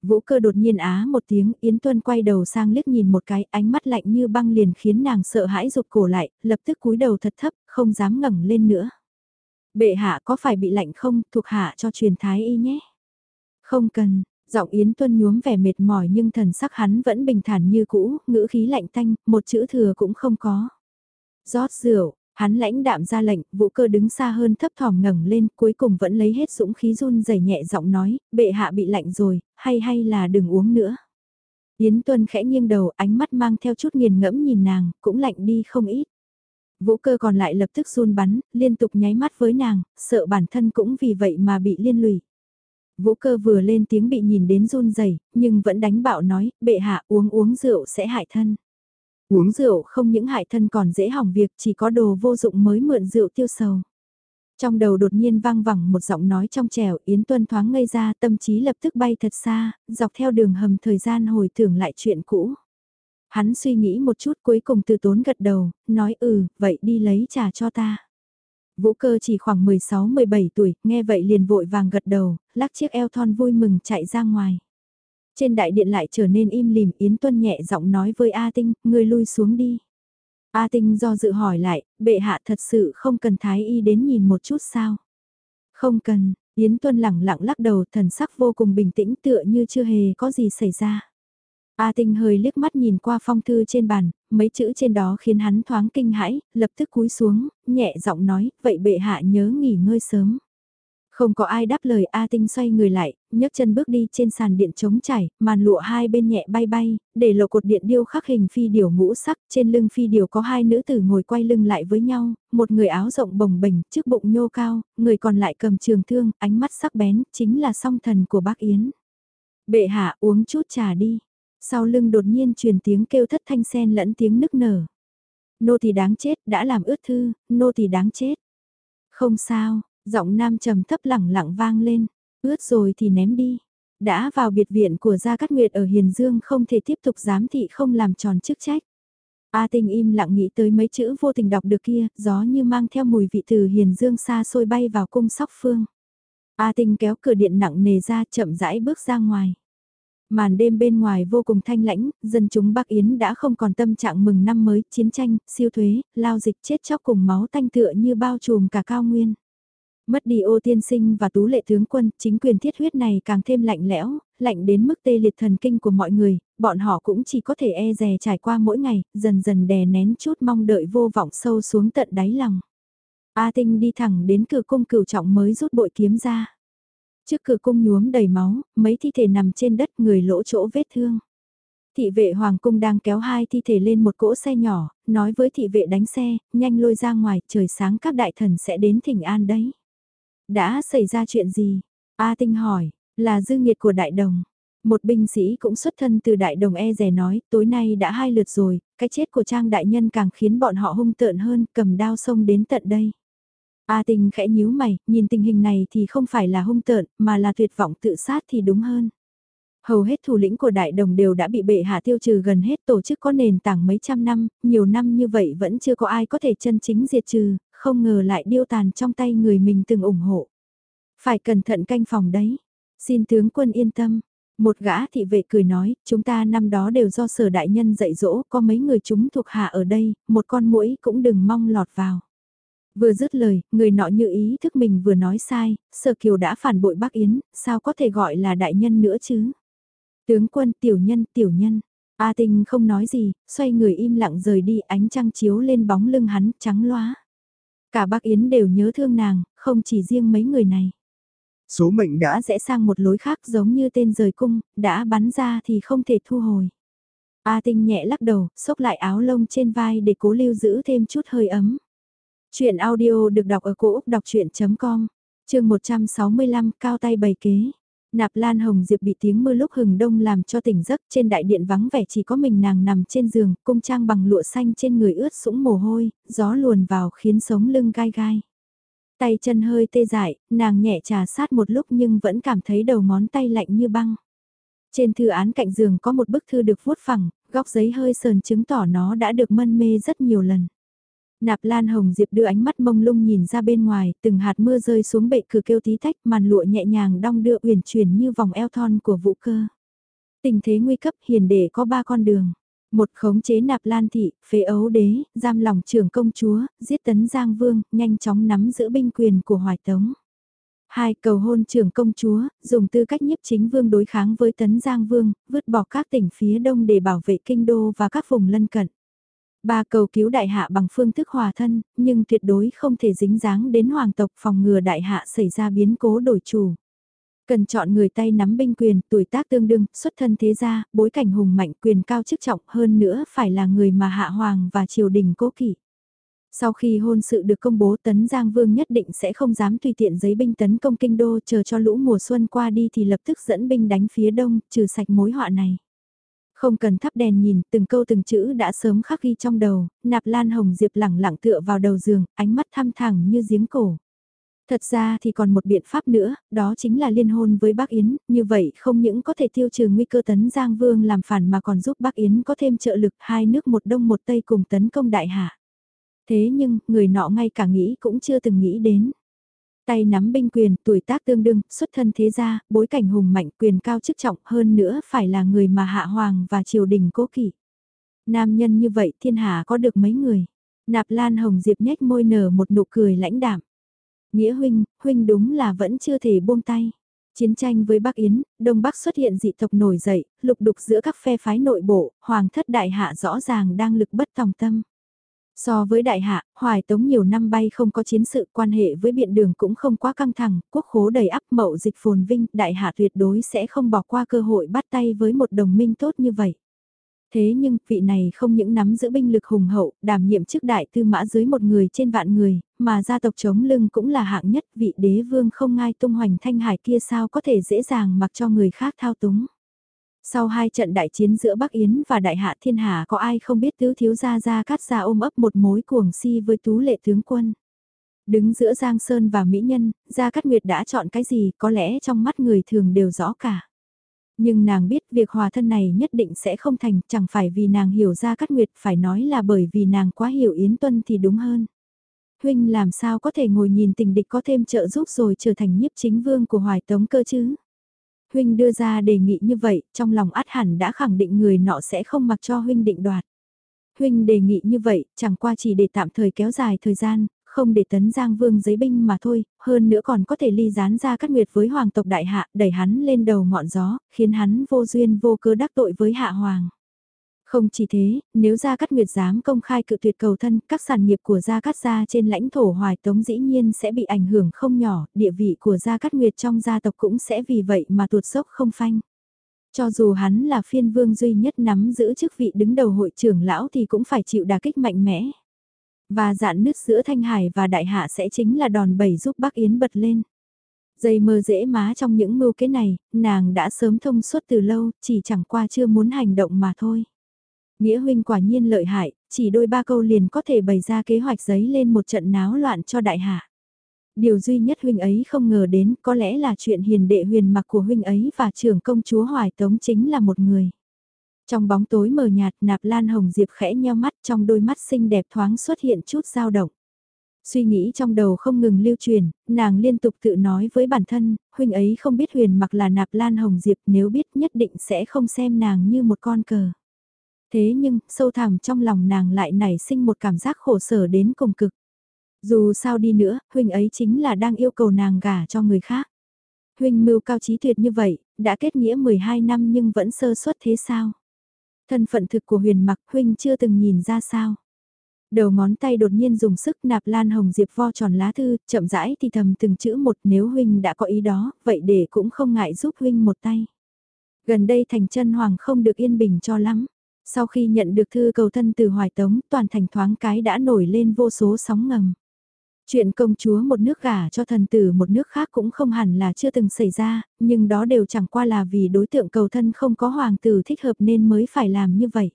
Vũ cơ đột nhiên á một tiếng, Yến Tuân quay đầu sang liếc nhìn một cái, ánh mắt lạnh như băng liền khiến nàng sợ hãi rụt cổ lại, lập tức cúi đầu thật thấp, không dám ngẩng lên nữa. Bệ hạ có phải bị lạnh không, thuộc hạ cho truyền thái y nhé. Không cần, giọng Yến Tuân nhuốm vẻ mệt mỏi nhưng thần sắc hắn vẫn bình thản như cũ, ngữ khí lạnh tanh, một chữ thừa cũng không có. rót rượu, Hắn lãnh đạm ra lệnh, vũ cơ đứng xa hơn thấp thỏm ngẩng lên, cuối cùng vẫn lấy hết dũng khí run rẩy nhẹ giọng nói, bệ hạ bị lạnh rồi, hay hay là đừng uống nữa. Yến Tuân khẽ nghiêng đầu, ánh mắt mang theo chút nghiền ngẫm nhìn nàng, cũng lạnh đi không ít. Vũ cơ còn lại lập tức run bắn, liên tục nháy mắt với nàng, sợ bản thân cũng vì vậy mà bị liên lụy. Vũ cơ vừa lên tiếng bị nhìn đến run rẩy nhưng vẫn đánh bạo nói, bệ hạ uống uống rượu sẽ hại thân. Uống rượu không những hại thân còn dễ hỏng việc chỉ có đồ vô dụng mới mượn rượu tiêu sầu. Trong đầu đột nhiên vang vẳng một giọng nói trong trẻo Yến Tuân thoáng ngây ra tâm trí lập tức bay thật xa, dọc theo đường hầm thời gian hồi tưởng lại chuyện cũ. Hắn suy nghĩ một chút cuối cùng từ tốn gật đầu, nói ừ, vậy đi lấy trà cho ta. Vũ cơ chỉ khoảng 16-17 tuổi, nghe vậy liền vội vàng gật đầu, lắc chiếc eo thon vui mừng chạy ra ngoài. Trên đại điện lại trở nên im lìm Yến Tuân nhẹ giọng nói với A Tinh, ngươi lui xuống đi. A Tinh do dự hỏi lại, bệ hạ thật sự không cần thái y đến nhìn một chút sao? Không cần, Yến Tuân lẳng lặng lắc đầu thần sắc vô cùng bình tĩnh tựa như chưa hề có gì xảy ra. A Tinh hơi liếc mắt nhìn qua phong thư trên bàn, mấy chữ trên đó khiến hắn thoáng kinh hãi, lập tức cúi xuống, nhẹ giọng nói, vậy bệ hạ nhớ nghỉ ngơi sớm. Không có ai đáp lời A Tinh xoay người lại, nhấc chân bước đi trên sàn điện trống chảy màn lụa hai bên nhẹ bay bay, để lộ cột điện điêu khắc hình phi điểu ngũ sắc, trên lưng phi điểu có hai nữ tử ngồi quay lưng lại với nhau, một người áo rộng bồng bềnh, trước bụng nhô cao, người còn lại cầm trường thương, ánh mắt sắc bén, chính là song thần của bác Yến. Bệ hạ uống chút trà đi. Sau lưng đột nhiên truyền tiếng kêu thất thanh sen lẫn tiếng nức nở. Nô thì đáng chết, đã làm ướt thư, nô thì đáng chết. Không sao, giọng nam trầm thấp lẳng lặng vang lên, ướt rồi thì ném đi. Đã vào biệt viện của Gia Cát Nguyệt ở Hiền Dương không thể tiếp tục giám thị không làm tròn chức trách. A Tinh im lặng nghĩ tới mấy chữ vô tình đọc được kia, gió như mang theo mùi vị từ Hiền Dương xa xôi bay vào cung sóc phương. A Tinh kéo cửa điện nặng nề ra chậm rãi bước ra ngoài. Màn đêm bên ngoài vô cùng thanh lãnh, dân chúng Bắc Yến đã không còn tâm trạng mừng năm mới, chiến tranh, siêu thuế, lao dịch chết chóc cùng máu tanh tựa như bao trùm cả cao nguyên. Mất đi ô tiên sinh và tú lệ tướng quân, chính quyền thiết huyết này càng thêm lạnh lẽo, lạnh đến mức tê liệt thần kinh của mọi người, bọn họ cũng chỉ có thể e dè trải qua mỗi ngày, dần dần đè nén chút mong đợi vô vọng sâu xuống tận đáy lòng. A Tinh đi thẳng đến cửa cung cửu trọng mới rút bội kiếm ra. Trước cửa cung nhuốm đầy máu, mấy thi thể nằm trên đất người lỗ chỗ vết thương. Thị vệ hoàng cung đang kéo hai thi thể lên một cỗ xe nhỏ, nói với thị vệ đánh xe, nhanh lôi ra ngoài, trời sáng các đại thần sẽ đến thỉnh an đấy. Đã xảy ra chuyện gì? A Tinh hỏi, là dư nghiệt của đại đồng. Một binh sĩ cũng xuất thân từ đại đồng e rè nói, tối nay đã hai lượt rồi, cái chết của trang đại nhân càng khiến bọn họ hung tợn hơn, cầm đao xông đến tận đây. A Tinh khẽ nhíu mày, nhìn tình hình này thì không phải là hung tợn, mà là tuyệt vọng tự sát thì đúng hơn. Hầu hết thủ lĩnh của đại đồng đều đã bị bệ hạ tiêu trừ gần hết tổ chức có nền tảng mấy trăm năm, nhiều năm như vậy vẫn chưa có ai có thể chân chính diệt trừ, không ngờ lại điêu tàn trong tay người mình từng ủng hộ. Phải cẩn thận canh phòng đấy. Xin tướng quân yên tâm. Một gã thị vệ cười nói, chúng ta năm đó đều do sở đại nhân dạy dỗ, có mấy người chúng thuộc hạ ở đây, một con mũi cũng đừng mong lọt vào. Vừa dứt lời, người nọ như ý thức mình vừa nói sai, sở kiều đã phản bội bác Yến, sao có thể gọi là đại nhân nữa chứ? Tướng quân tiểu nhân tiểu nhân, A Tinh không nói gì, xoay người im lặng rời đi ánh trăng chiếu lên bóng lưng hắn trắng loá. Cả bác Yến đều nhớ thương nàng, không chỉ riêng mấy người này. Số mệnh đã sẽ sang một lối khác giống như tên rời cung, đã bắn ra thì không thể thu hồi. A Tinh nhẹ lắc đầu, xốc lại áo lông trên vai để cố lưu giữ thêm chút hơi ấm. Chuyện audio được đọc ở cổ Úc đọc chuyện.com, trường 165 cao tay bày kế. Nạp Lan Hồng Diệp bị tiếng mưa lúc hừng đông làm cho tỉnh giấc trên đại điện vắng vẻ chỉ có mình nàng nằm trên giường, cung trang bằng lụa xanh trên người ướt sũng mồ hôi, gió luồn vào khiến sống lưng gai gai. Tay chân hơi tê dại, nàng nhẹ trà sát một lúc nhưng vẫn cảm thấy đầu ngón tay lạnh như băng. Trên thư án cạnh giường có một bức thư được vuốt phẳng, góc giấy hơi sờn chứng tỏ nó đã được mân mê rất nhiều lần. Nạp Lan Hồng Diệp đưa ánh mắt mông lung nhìn ra bên ngoài, từng hạt mưa rơi xuống bệ cửa kêu tí tách màn lụa nhẹ nhàng đong đưa uyển chuyển như vòng eo thon của vũ cơ. Tình thế nguy cấp hiền để có ba con đường. Một khống chế nạp lan thị, phế ấu đế, giam lòng trưởng công chúa, giết tấn Giang Vương, nhanh chóng nắm giữ binh quyền của Hoài Tống. Hai cầu hôn trưởng công chúa, dùng tư cách nhiếp chính vương đối kháng với tấn Giang Vương, vứt bỏ các tỉnh phía đông để bảo vệ kinh đô và các vùng lân cận. Ba cầu cứu đại hạ bằng phương thức hòa thân, nhưng tuyệt đối không thể dính dáng đến hoàng tộc phòng ngừa đại hạ xảy ra biến cố đổi chủ. Cần chọn người tay nắm binh quyền, tuổi tác tương đương, xuất thân thế gia, bối cảnh hùng mạnh quyền cao chức trọng hơn nữa phải là người mà hạ hoàng và triều đình cố kỵ. Sau khi hôn sự được công bố Tấn Giang Vương nhất định sẽ không dám tùy tiện giấy binh tấn công kinh đô chờ cho lũ mùa xuân qua đi thì lập tức dẫn binh đánh phía đông, trừ sạch mối họa này. Không cần thắp đèn nhìn, từng câu từng chữ đã sớm khắc ghi trong đầu, nạp lan hồng diệp lẳng lặng tựa vào đầu giường, ánh mắt thăm thẳng như giếng cổ. Thật ra thì còn một biện pháp nữa, đó chính là liên hôn với bác Yến, như vậy không những có thể tiêu trừ nguy cơ tấn Giang Vương làm phản mà còn giúp bác Yến có thêm trợ lực hai nước một đông một tây cùng tấn công đại hạ. Thế nhưng, người nọ ngay cả nghĩ cũng chưa từng nghĩ đến. Tay nắm binh quyền, tuổi tác tương đương, xuất thân thế gia, bối cảnh hùng mạnh quyền cao chức trọng hơn nữa phải là người mà hạ hoàng và triều đình cố kỵ. Nam nhân như vậy thiên hạ có được mấy người. Nạp Lan Hồng Diệp nhếch môi nở một nụ cười lãnh đạm. Nghĩa huynh, huynh đúng là vẫn chưa thể buông tay. Chiến tranh với Bắc Yến, Đông Bắc xuất hiện dị tộc nổi dậy, lục đục giữa các phe phái nội bộ, hoàng thất đại hạ rõ ràng đang lực bất tòng tâm. So với đại hạ, hoài tống nhiều năm bay không có chiến sự quan hệ với biện đường cũng không quá căng thẳng, quốc khố đầy ắp mậu dịch phồn vinh, đại hạ tuyệt đối sẽ không bỏ qua cơ hội bắt tay với một đồng minh tốt như vậy. Thế nhưng, vị này không những nắm giữ binh lực hùng hậu, đảm nhiệm chức đại tư mã dưới một người trên vạn người, mà gia tộc chống lưng cũng là hạng nhất, vị đế vương không ngai tung hoành thanh hải kia sao có thể dễ dàng mặc cho người khác thao túng. Sau hai trận đại chiến giữa Bắc Yến và Đại Hạ Thiên Hà có ai không biết tứ thiếu gia gia cát gia ôm ấp một mối cuồng si với tú lệ tướng quân. Đứng giữa Giang Sơn và Mỹ Nhân, Gia Cát Nguyệt đã chọn cái gì có lẽ trong mắt người thường đều rõ cả. Nhưng nàng biết việc hòa thân này nhất định sẽ không thành, chẳng phải vì nàng hiểu Gia Cát Nguyệt, phải nói là bởi vì nàng quá hiểu Yến Tuân thì đúng hơn. Huynh làm sao có thể ngồi nhìn tình địch có thêm trợ giúp rồi trở thành nhiếp chính vương của Hoài Tống cơ chứ? Huynh đưa ra đề nghị như vậy, trong lòng át hẳn đã khẳng định người nọ sẽ không mặc cho Huynh định đoạt. Huynh đề nghị như vậy, chẳng qua chỉ để tạm thời kéo dài thời gian, không để tấn giang vương giấy binh mà thôi, hơn nữa còn có thể ly gián ra cắt nguyệt với hoàng tộc đại hạ, đẩy hắn lên đầu ngọn gió, khiến hắn vô duyên vô cớ đắc tội với hạ hoàng. Không chỉ thế, nếu Gia Cát Nguyệt dám công khai cự tuyệt cầu thân, các sản nghiệp của Gia Cát Gia trên lãnh thổ Hoài Tống dĩ nhiên sẽ bị ảnh hưởng không nhỏ, địa vị của Gia Cát Nguyệt trong gia tộc cũng sẽ vì vậy mà tuột dốc không phanh. Cho dù hắn là phiên vương duy nhất nắm giữ chức vị đứng đầu hội trưởng lão thì cũng phải chịu đả kích mạnh mẽ. Và dạn nứt giữa Thanh Hải và Đại Hạ sẽ chính là đòn bẩy giúp Bắc Yến bật lên. Dây mơ dễ má trong những mưu kế này, nàng đã sớm thông suốt từ lâu, chỉ chẳng qua chưa muốn hành động mà thôi. Nghĩa huynh quả nhiên lợi hại, chỉ đôi ba câu liền có thể bày ra kế hoạch giấy lên một trận náo loạn cho đại hạ. Điều duy nhất huynh ấy không ngờ đến có lẽ là chuyện hiền đệ huyền mặc của huynh ấy và trưởng công chúa Hoài Tống chính là một người. Trong bóng tối mờ nhạt nạp lan hồng diệp khẽ nheo mắt trong đôi mắt xinh đẹp thoáng xuất hiện chút dao động. Suy nghĩ trong đầu không ngừng lưu truyền, nàng liên tục tự nói với bản thân, huynh ấy không biết huyền mặc là nạp lan hồng diệp nếu biết nhất định sẽ không xem nàng như một con cờ. Thế nhưng, sâu thẳm trong lòng nàng lại nảy sinh một cảm giác khổ sở đến cùng cực. Dù sao đi nữa, huynh ấy chính là đang yêu cầu nàng gả cho người khác. Huynh mưu cao trí tuyệt như vậy, đã kết nghĩa 12 năm nhưng vẫn sơ suất thế sao? Thân phận thực của huyền mặc huynh chưa từng nhìn ra sao? Đầu ngón tay đột nhiên dùng sức nạp lan hồng diệp vo tròn lá thư, chậm rãi thì thầm từng chữ một nếu huynh đã có ý đó, vậy để cũng không ngại giúp huynh một tay. Gần đây thành chân hoàng không được yên bình cho lắm. Sau khi nhận được thư cầu thân từ Hoài Tống, toàn thành thoáng cái đã nổi lên vô số sóng ngầm. Chuyện công chúa một nước gả cho thần tử một nước khác cũng không hẳn là chưa từng xảy ra, nhưng đó đều chẳng qua là vì đối tượng cầu thân không có hoàng tử thích hợp nên mới phải làm như vậy.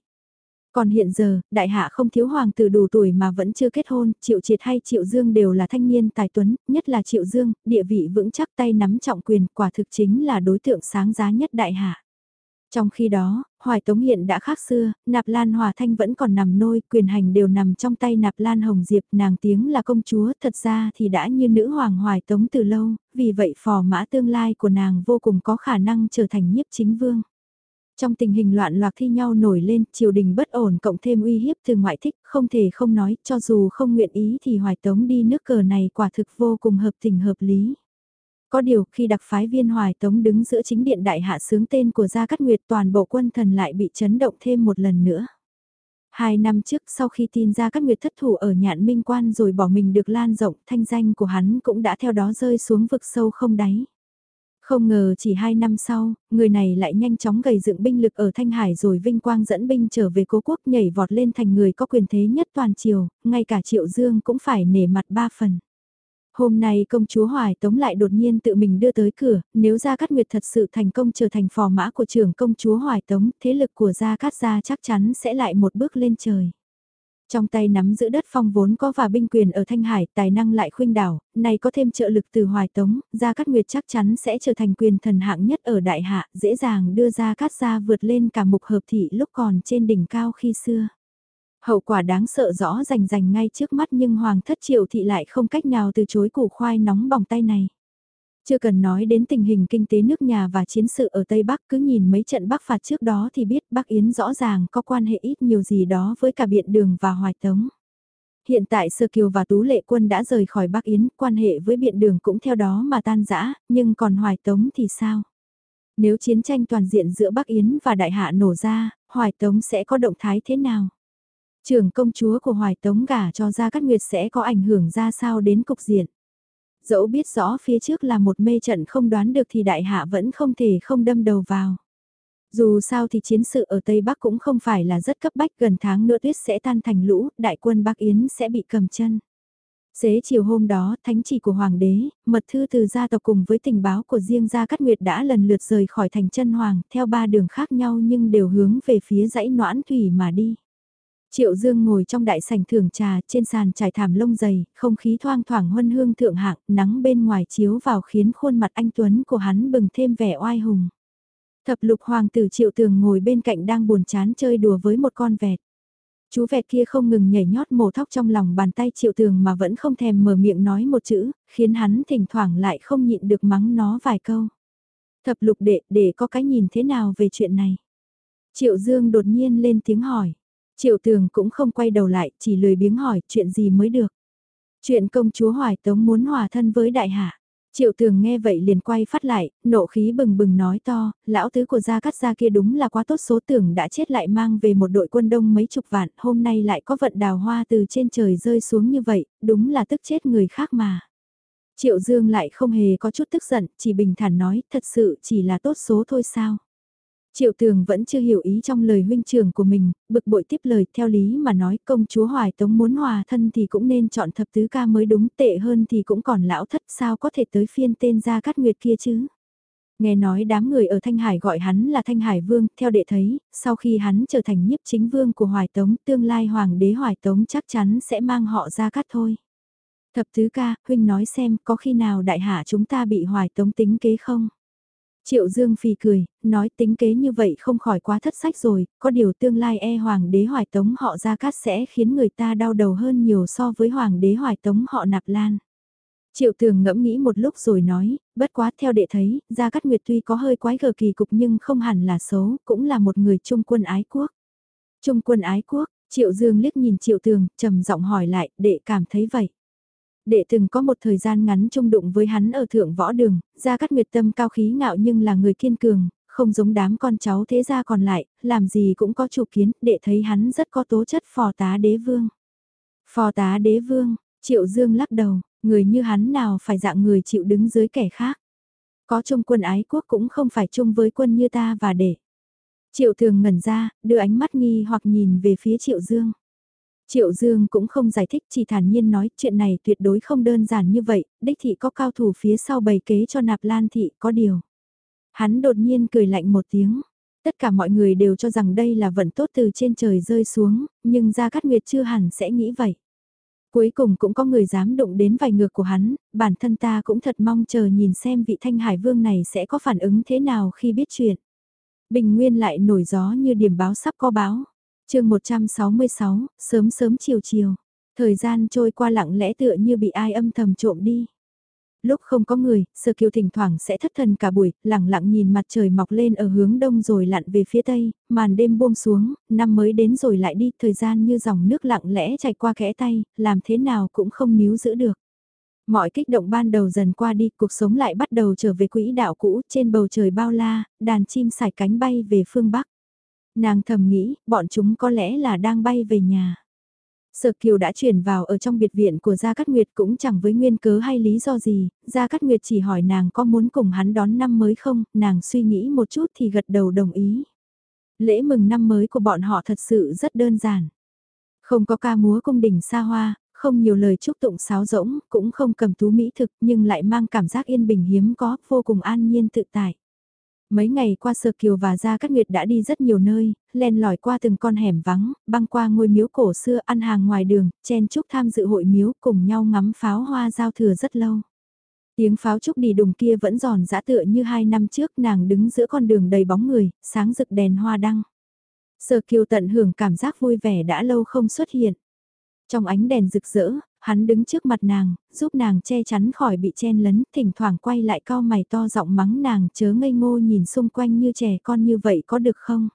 Còn hiện giờ, đại hạ không thiếu hoàng tử đủ tuổi mà vẫn chưa kết hôn, Triệu Triệt hay Triệu Dương đều là thanh niên tài tuấn, nhất là Triệu Dương, địa vị vững chắc tay nắm trọng quyền, quả thực chính là đối tượng sáng giá nhất đại hạ. Trong khi đó, Hoài Tống hiện đã khác xưa, Nạp Lan Hòa Thanh vẫn còn nằm nôi, quyền hành đều nằm trong tay Nạp Lan Hồng Diệp, nàng tiếng là công chúa, thật ra thì đã như nữ hoàng Hoài Tống từ lâu, vì vậy phò mã tương lai của nàng vô cùng có khả năng trở thành nhiếp chính vương. Trong tình hình loạn loạt thi nhau nổi lên, triều đình bất ổn cộng thêm uy hiếp từ ngoại thích, không thể không nói, cho dù không nguyện ý thì Hoài Tống đi nước cờ này quả thực vô cùng hợp tình hợp lý. Có điều khi đặc phái viên Hoài Tống đứng giữa chính điện đại hạ sướng tên của Gia Cát Nguyệt toàn bộ quân thần lại bị chấn động thêm một lần nữa. Hai năm trước sau khi tin Gia Cát Nguyệt thất thủ ở nhạn minh quan rồi bỏ mình được lan rộng thanh danh của hắn cũng đã theo đó rơi xuống vực sâu không đáy. Không ngờ chỉ hai năm sau, người này lại nhanh chóng gầy dựng binh lực ở Thanh Hải rồi vinh quang dẫn binh trở về cố quốc nhảy vọt lên thành người có quyền thế nhất toàn triều, ngay cả Triệu Dương cũng phải nể mặt ba phần. Hôm nay công chúa Hoài Tống lại đột nhiên tự mình đưa tới cửa, nếu Gia Cát Nguyệt thật sự thành công trở thành phò mã của trưởng công chúa Hoài Tống, thế lực của Gia Cát Gia chắc chắn sẽ lại một bước lên trời. Trong tay nắm giữ đất phong vốn có và binh quyền ở Thanh Hải, tài năng lại khuynh đảo, này có thêm trợ lực từ Hoài Tống, Gia Cát Nguyệt chắc chắn sẽ trở thành quyền thần hạng nhất ở Đại Hạ, dễ dàng đưa Gia Cát Gia vượt lên cả mục hợp thị lúc còn trên đỉnh cao khi xưa. Hậu quả đáng sợ rõ rành rành ngay trước mắt nhưng Hoàng thất triệu thị lại không cách nào từ chối củ khoai nóng bỏng tay này. Chưa cần nói đến tình hình kinh tế nước nhà và chiến sự ở Tây Bắc cứ nhìn mấy trận Bắc phạt trước đó thì biết Bắc Yến rõ ràng có quan hệ ít nhiều gì đó với cả Biện Đường và Hoài Tống. Hiện tại Sơ Kiều và Tú Lệ Quân đã rời khỏi Bắc Yến, quan hệ với Biện Đường cũng theo đó mà tan rã, nhưng còn Hoài Tống thì sao? Nếu chiến tranh toàn diện giữa Bắc Yến và Đại Hạ nổ ra, Hoài Tống sẽ có động thái thế nào? Trưởng công chúa của Hoài Tống gả cho Gia Cát Nguyệt sẽ có ảnh hưởng ra sao đến cục diện. Dẫu biết rõ phía trước là một mê trận không đoán được thì đại hạ vẫn không thể không đâm đầu vào. Dù sao thì chiến sự ở Tây Bắc cũng không phải là rất cấp bách gần tháng nữa tuyết sẽ tan thành lũ, đại quân Bắc Yến sẽ bị cầm chân. Xế chiều hôm đó, thánh chỉ của Hoàng đế, mật thư từ gia tộc cùng với tình báo của riêng gia Cát Nguyệt đã lần lượt rời khỏi thành chân Hoàng, theo ba đường khác nhau nhưng đều hướng về phía dãy noãn thủy mà đi. Triệu Dương ngồi trong đại sảnh thưởng trà, trên sàn trải thảm lông dày, không khí thoang thoảng huân hương thượng hạng, nắng bên ngoài chiếu vào khiến khuôn mặt anh Tuấn của hắn bừng thêm vẻ oai hùng. Thập lục hoàng tử Triệu Tường ngồi bên cạnh đang buồn chán chơi đùa với một con vẹt. Chú vẹt kia không ngừng nhảy nhót mồ thóc trong lòng bàn tay Triệu Tường mà vẫn không thèm mở miệng nói một chữ, khiến hắn thỉnh thoảng lại không nhịn được mắng nó vài câu. Thập lục đệ, để có cái nhìn thế nào về chuyện này? Triệu Dương đột nhiên lên tiếng hỏi. Triệu tường cũng không quay đầu lại, chỉ lười biếng hỏi chuyện gì mới được. Chuyện công chúa Hoài Tống muốn hòa thân với đại hạ. Triệu tường nghe vậy liền quay phát lại, nộ khí bừng bừng nói to, lão tứ của gia cắt gia kia đúng là quá tốt số tưởng đã chết lại mang về một đội quân đông mấy chục vạn, hôm nay lại có vận đào hoa từ trên trời rơi xuống như vậy, đúng là tức chết người khác mà. Triệu dương lại không hề có chút tức giận, chỉ bình thản nói, thật sự chỉ là tốt số thôi sao. Triệu tường vẫn chưa hiểu ý trong lời huynh trưởng của mình, bực bội tiếp lời theo lý mà nói công chúa Hoài Tống muốn hòa thân thì cũng nên chọn thập tứ ca mới đúng tệ hơn thì cũng còn lão thất sao có thể tới phiên tên gia cát nguyệt kia chứ. Nghe nói đám người ở Thanh Hải gọi hắn là Thanh Hải Vương, theo đệ thấy, sau khi hắn trở thành nhiếp chính vương của Hoài Tống, tương lai Hoàng đế Hoài Tống chắc chắn sẽ mang họ ra cát thôi. Thập tứ ca, huynh nói xem có khi nào đại hạ chúng ta bị Hoài Tống tính kế không? Triệu Dương phì cười, nói tính kế như vậy không khỏi quá thất sách rồi, có điều tương lai e hoàng đế hoài tống họ ra cát sẽ khiến người ta đau đầu hơn nhiều so với hoàng đế hoài tống họ nạp lan. Triệu tường ngẫm nghĩ một lúc rồi nói, bất quá theo đệ thấy, Gia Cát Nguyệt tuy có hơi quái gở kỳ cục nhưng không hẳn là xấu, cũng là một người trung quân ái quốc. Trung quân ái quốc, Triệu Dương liếc nhìn Triệu tường, trầm giọng hỏi lại, đệ cảm thấy vậy đệ từng có một thời gian ngắn chung đụng với hắn ở thượng võ đường, gia cát nguyệt tâm cao khí ngạo nhưng là người kiên cường, không giống đám con cháu thế gia còn lại, làm gì cũng có chủ kiến, đệ thấy hắn rất có tố chất phò tá đế vương. Phò tá đế vương, triệu dương lắc đầu, người như hắn nào phải dạng người chịu đứng dưới kẻ khác. Có chung quân ái quốc cũng không phải chung với quân như ta và đệ. Triệu thường ngẩn ra, đưa ánh mắt nghi hoặc nhìn về phía triệu dương. Triệu Dương cũng không giải thích chỉ thản nhiên nói chuyện này tuyệt đối không đơn giản như vậy, đích thị có cao thủ phía sau bày kế cho nạp lan thị có điều. Hắn đột nhiên cười lạnh một tiếng. Tất cả mọi người đều cho rằng đây là vận tốt từ trên trời rơi xuống, nhưng Gia Cát Nguyệt chưa hẳn sẽ nghĩ vậy. Cuối cùng cũng có người dám đụng đến vài ngược của hắn, bản thân ta cũng thật mong chờ nhìn xem vị thanh hải vương này sẽ có phản ứng thế nào khi biết chuyện. Bình Nguyên lại nổi gió như điểm báo sắp có báo chương 166, sớm sớm chiều chiều, thời gian trôi qua lặng lẽ tựa như bị ai âm thầm trộm đi. Lúc không có người, sơ kiều thỉnh thoảng sẽ thất thần cả buổi, lặng lặng nhìn mặt trời mọc lên ở hướng đông rồi lặn về phía tây, màn đêm buông xuống, năm mới đến rồi lại đi, thời gian như dòng nước lặng lẽ chảy qua kẽ tay, làm thế nào cũng không níu giữ được. Mọi kích động ban đầu dần qua đi, cuộc sống lại bắt đầu trở về quỹ đạo cũ, trên bầu trời bao la, đàn chim sải cánh bay về phương Bắc. Nàng thầm nghĩ, bọn chúng có lẽ là đang bay về nhà. Sở Kiều đã chuyển vào ở trong biệt viện của Gia Cát Nguyệt cũng chẳng với nguyên cớ hay lý do gì, Gia Cát Nguyệt chỉ hỏi nàng có muốn cùng hắn đón năm mới không, nàng suy nghĩ một chút thì gật đầu đồng ý. Lễ mừng năm mới của bọn họ thật sự rất đơn giản. Không có ca múa cung đình xa hoa, không nhiều lời chúc tụng sáo rỗng, cũng không cầm tú mỹ thực nhưng lại mang cảm giác yên bình hiếm có, vô cùng an nhiên tự tại. Mấy ngày qua Sơ Kiều và Gia Cát Nguyệt đã đi rất nhiều nơi, len lỏi qua từng con hẻm vắng, băng qua ngôi miếu cổ xưa ăn hàng ngoài đường, chen chúc tham dự hội miếu cùng nhau ngắm pháo hoa giao thừa rất lâu. Tiếng pháo trúc đi đùng kia vẫn giòn giã tựa như hai năm trước nàng đứng giữa con đường đầy bóng người, sáng rực đèn hoa đăng. Sở Kiều tận hưởng cảm giác vui vẻ đã lâu không xuất hiện. Trong ánh đèn rực rỡ, hắn đứng trước mặt nàng, giúp nàng che chắn khỏi bị chen lấn, thỉnh thoảng quay lại cao mày to giọng mắng nàng chớ ngây ngô nhìn xung quanh như trẻ con như vậy có được không?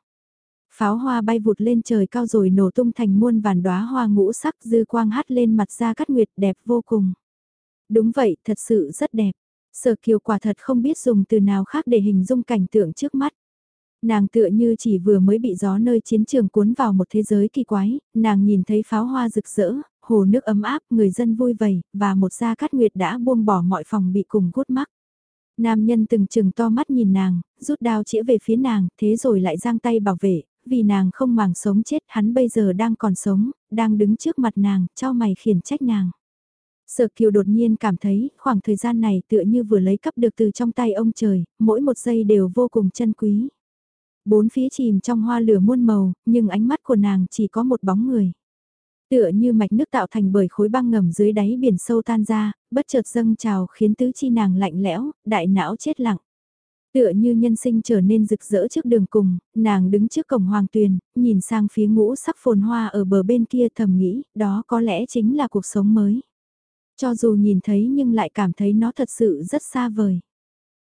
Pháo hoa bay vụt lên trời cao rồi nổ tung thành muôn vàn đóa hoa ngũ sắc dư quang hắt lên mặt ra cắt nguyệt đẹp vô cùng. Đúng vậy, thật sự rất đẹp. Sở kiều quả thật không biết dùng từ nào khác để hình dung cảnh tượng trước mắt. Nàng tựa như chỉ vừa mới bị gió nơi chiến trường cuốn vào một thế giới kỳ quái, nàng nhìn thấy pháo hoa rực rỡ, hồ nước ấm áp, người dân vui vầy, và một gia cát nguyệt đã buông bỏ mọi phòng bị cùng gút mắc. Nam nhân từng chừng to mắt nhìn nàng, rút đao chĩa về phía nàng, thế rồi lại giang tay bảo vệ, vì nàng không màng sống chết, hắn bây giờ đang còn sống, đang đứng trước mặt nàng, cho mày khiển trách nàng. Sở Kiều đột nhiên cảm thấy khoảng thời gian này tựa như vừa lấy cắp được từ trong tay ông trời, mỗi một giây đều vô cùng chân quý. Bốn phía chìm trong hoa lửa muôn màu, nhưng ánh mắt của nàng chỉ có một bóng người. Tựa như mạch nước tạo thành bởi khối băng ngầm dưới đáy biển sâu tan ra, bất chợt dâng trào khiến tứ chi nàng lạnh lẽo, đại não chết lặng. Tựa như nhân sinh trở nên rực rỡ trước đường cùng, nàng đứng trước cổng hoàng tuyền, nhìn sang phía ngũ sắc phồn hoa ở bờ bên kia thầm nghĩ, đó có lẽ chính là cuộc sống mới. Cho dù nhìn thấy nhưng lại cảm thấy nó thật sự rất xa vời.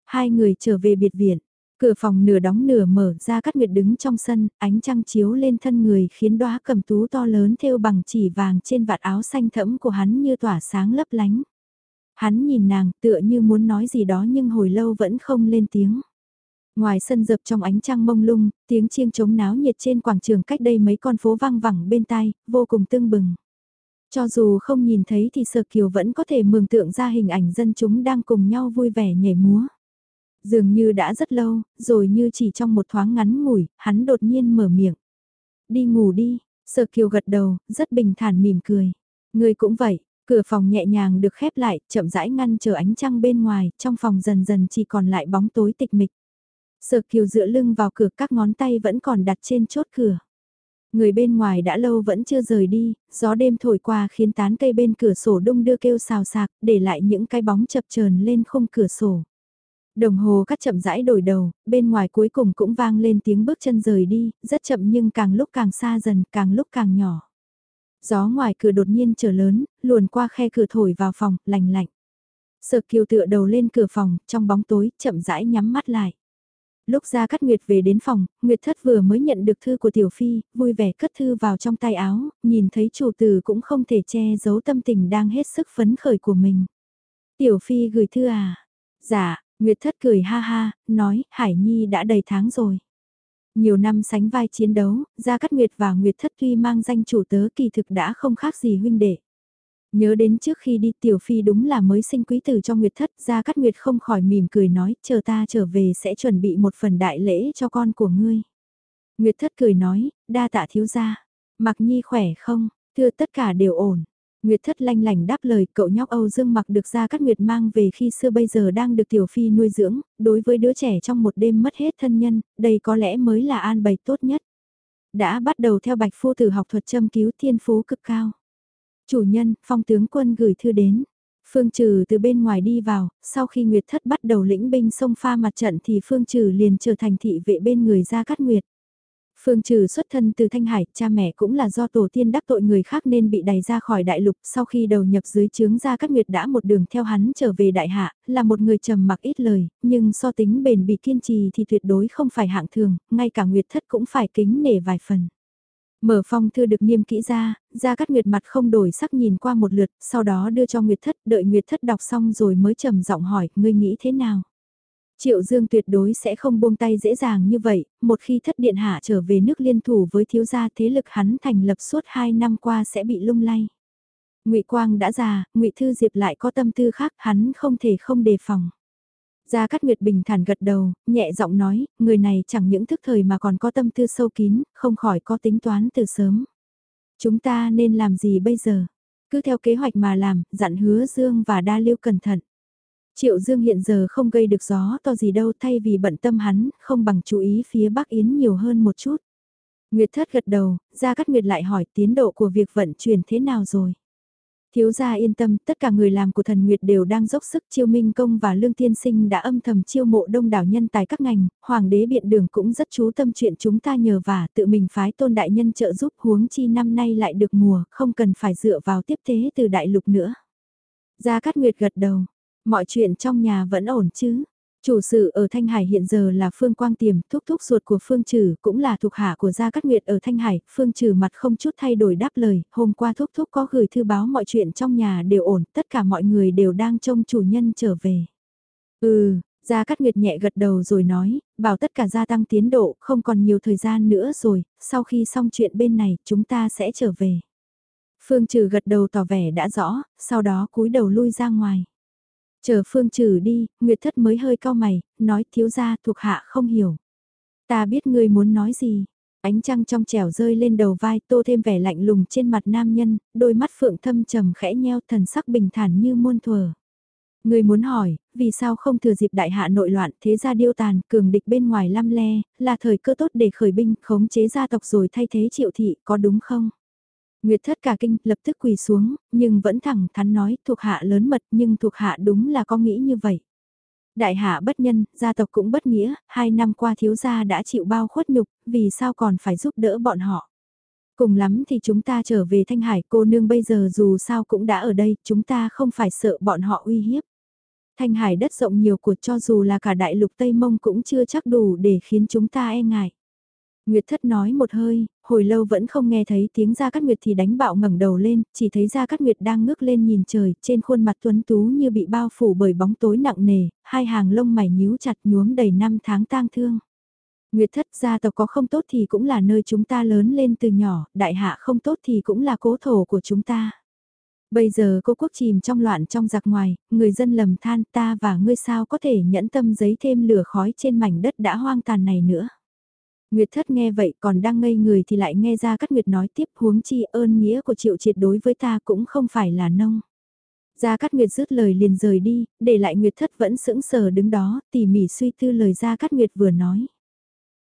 Hai người trở về biệt viện, cửa phòng nửa đóng nửa mở ra cắt nguyệt đứng trong sân, ánh trăng chiếu lên thân người khiến đóa cầm tú to lớn thêu bằng chỉ vàng trên vạt áo xanh thẫm của hắn như tỏa sáng lấp lánh. Hắn nhìn nàng tựa như muốn nói gì đó nhưng hồi lâu vẫn không lên tiếng. Ngoài sân dập trong ánh trăng mông lung, tiếng chiêng trống náo nhiệt trên quảng trường cách đây mấy con phố vang vẳng bên tai, vô cùng tưng bừng. Cho dù không nhìn thấy thì Sở Kiều vẫn có thể mường tượng ra hình ảnh dân chúng đang cùng nhau vui vẻ nhảy múa. Dường như đã rất lâu, rồi như chỉ trong một thoáng ngắn ngủi, hắn đột nhiên mở miệng. Đi ngủ đi, Sở Kiều gật đầu, rất bình thản mỉm cười. Người cũng vậy, cửa phòng nhẹ nhàng được khép lại, chậm rãi ngăn chờ ánh trăng bên ngoài, trong phòng dần dần chỉ còn lại bóng tối tịch mịch. Sở Kiều dựa lưng vào cửa các ngón tay vẫn còn đặt trên chốt cửa. Người bên ngoài đã lâu vẫn chưa rời đi, gió đêm thổi qua khiến tán cây bên cửa sổ đung đưa kêu xào xạc, để lại những cái bóng chập chờn lên khung cửa sổ. Đồng hồ cắt chậm rãi đổi đầu, bên ngoài cuối cùng cũng vang lên tiếng bước chân rời đi, rất chậm nhưng càng lúc càng xa dần, càng lúc càng nhỏ. Gió ngoài cửa đột nhiên trở lớn, luồn qua khe cửa thổi vào phòng, lành lạnh. Sợ kiều tựa đầu lên cửa phòng, trong bóng tối, chậm rãi nhắm mắt lại. Lúc ra cắt Nguyệt về đến phòng, Nguyệt thất vừa mới nhận được thư của Tiểu Phi, vui vẻ cất thư vào trong tay áo, nhìn thấy chủ tử cũng không thể che giấu tâm tình đang hết sức phấn khởi của mình. Tiểu Phi gửi thư à? Dạ, Nguyệt thất cười ha ha, nói Hải Nhi đã đầy tháng rồi. Nhiều năm sánh vai chiến đấu, Gia Cát Nguyệt và Nguyệt Thất tuy mang danh chủ tớ kỳ thực đã không khác gì huynh đệ. Nhớ đến trước khi đi Tiểu Phi đúng là mới sinh quý tử cho Nguyệt Thất, Gia Cát Nguyệt không khỏi mỉm cười nói, chờ ta trở về sẽ chuẩn bị một phần đại lễ cho con của ngươi. Nguyệt Thất cười nói, đa tạ thiếu gia, mặc nhi khỏe không, thưa tất cả đều ổn. Nguyệt thất lanh lành đáp lời cậu nhóc Âu Dương mặc được ra các Nguyệt mang về khi xưa bây giờ đang được Tiểu Phi nuôi dưỡng, đối với đứa trẻ trong một đêm mất hết thân nhân, đây có lẽ mới là an bày tốt nhất. Đã bắt đầu theo bạch phu tử học thuật châm cứu thiên phú cực cao. Chủ nhân, phong tướng quân gửi thư đến. Phương Trừ từ bên ngoài đi vào, sau khi Nguyệt Thất bắt đầu lĩnh binh sông pha mặt trận thì Phương Trừ liền trở thành thị vệ bên người Gia cắt Nguyệt. Phương Trừ xuất thân từ Thanh Hải, cha mẹ cũng là do tổ tiên đắc tội người khác nên bị đày ra khỏi đại lục, sau khi đầu nhập dưới chướng Gia Cát Nguyệt đã một đường theo hắn trở về đại hạ, là một người trầm mặc ít lời, nhưng so tính bền bỉ kiên trì thì tuyệt đối không phải hạng thường, ngay cả Nguyệt Thất cũng phải kính nể vài phần. Mở phong thư được niêm kỹ ra, Gia Cát Nguyệt mặt không đổi sắc nhìn qua một lượt, sau đó đưa cho Nguyệt Thất, đợi Nguyệt Thất đọc xong rồi mới trầm giọng hỏi, ngươi nghĩ thế nào? Triệu Dương tuyệt đối sẽ không buông tay dễ dàng như vậy, một khi thất điện hạ trở về nước liên thủ với thiếu gia thế lực hắn thành lập suốt 2 năm qua sẽ bị lung lay. Ngụy Quang đã già, Ngụy Thư Diệp lại có tâm tư khác, hắn không thể không đề phòng. Gia Cát Nguyệt bình thản gật đầu, nhẹ giọng nói, người này chẳng những thức thời mà còn có tâm tư sâu kín, không khỏi có tính toán từ sớm. Chúng ta nên làm gì bây giờ? Cứ theo kế hoạch mà làm, dặn hứa Dương và đa lưu cẩn thận. Triệu Dương hiện giờ không gây được gió to gì đâu thay vì bận tâm hắn, không bằng chú ý phía Bắc Yến nhiều hơn một chút. Nguyệt thất gật đầu, Gia Cát Nguyệt lại hỏi tiến độ của việc vận chuyển thế nào rồi. Thiếu gia yên tâm, tất cả người làm của thần Nguyệt đều đang dốc sức chiêu minh công và lương tiên sinh đã âm thầm chiêu mộ đông đảo nhân tài các ngành, hoàng đế biện đường cũng rất chú tâm chuyện chúng ta nhờ và tự mình phái tôn đại nhân trợ giúp huống chi năm nay lại được mùa, không cần phải dựa vào tiếp tế từ đại lục nữa. Gia Cát Nguyệt gật đầu, Mọi chuyện trong nhà vẫn ổn chứ. Chủ sự ở Thanh Hải hiện giờ là Phương Quang Tiềm, thúc thúc ruột của Phương Trừ, cũng là thuộc hạ của Gia Cát Nguyệt ở Thanh Hải, Phương Trừ mặt không chút thay đổi đáp lời, hôm qua thúc thúc có gửi thư báo mọi chuyện trong nhà đều ổn, tất cả mọi người đều đang trông chủ nhân trở về. Ừ, Gia Cát Nguyệt nhẹ gật đầu rồi nói, bảo tất cả gia tăng tiến độ, không còn nhiều thời gian nữa rồi, sau khi xong chuyện bên này, chúng ta sẽ trở về. Phương Trừ gật đầu tỏ vẻ đã rõ, sau đó cúi đầu lui ra ngoài. Chờ phương trừ đi, Nguyệt Thất mới hơi cao mày, nói thiếu gia thuộc hạ không hiểu. Ta biết ngươi muốn nói gì. Ánh trăng trong trẻo rơi lên đầu vai tô thêm vẻ lạnh lùng trên mặt nam nhân, đôi mắt phượng thâm trầm khẽ nheo thần sắc bình thản như muôn thuở. Người muốn hỏi, vì sao không thừa dịp đại hạ nội loạn thế gia điêu tàn, cường địch bên ngoài lăm le, là thời cơ tốt để khởi binh, khống chế gia tộc rồi thay thế triệu thị, có đúng không? Nguyệt thất cả kinh, lập tức quỳ xuống, nhưng vẫn thẳng thắn nói, thuộc hạ lớn mật nhưng thuộc hạ đúng là có nghĩ như vậy. Đại hạ bất nhân, gia tộc cũng bất nghĩa, hai năm qua thiếu gia đã chịu bao khuất nhục, vì sao còn phải giúp đỡ bọn họ. Cùng lắm thì chúng ta trở về Thanh Hải, cô nương bây giờ dù sao cũng đã ở đây, chúng ta không phải sợ bọn họ uy hiếp. Thanh Hải đất rộng nhiều của cho dù là cả đại lục Tây Mông cũng chưa chắc đủ để khiến chúng ta e ngại. Nguyệt thất nói một hơi, hồi lâu vẫn không nghe thấy tiếng Gia Cát Nguyệt thì đánh bạo ngẩng đầu lên, chỉ thấy Gia Cát Nguyệt đang ngước lên nhìn trời, trên khuôn mặt tuấn tú như bị bao phủ bởi bóng tối nặng nề, hai hàng lông mày nhíu chặt nhuốm đầy năm tháng tang thương. Nguyệt thất gia tộc có không tốt thì cũng là nơi chúng ta lớn lên từ nhỏ, đại hạ không tốt thì cũng là cố thổ của chúng ta. Bây giờ cô quốc chìm trong loạn trong giặc ngoài, người dân lầm than ta và ngươi sao có thể nhẫn tâm giấy thêm lửa khói trên mảnh đất đã hoang tàn này nữa. Nguyệt thất nghe vậy còn đang ngây người thì lại nghe ra Cát Nguyệt nói tiếp huống chi ơn nghĩa của triệu triệt đối với ta cũng không phải là nông. Gia Cát Nguyệt rứt lời liền rời đi, để lại Nguyệt thất vẫn sững sờ đứng đó, tỉ mỉ suy tư lời Gia Cát Nguyệt vừa nói.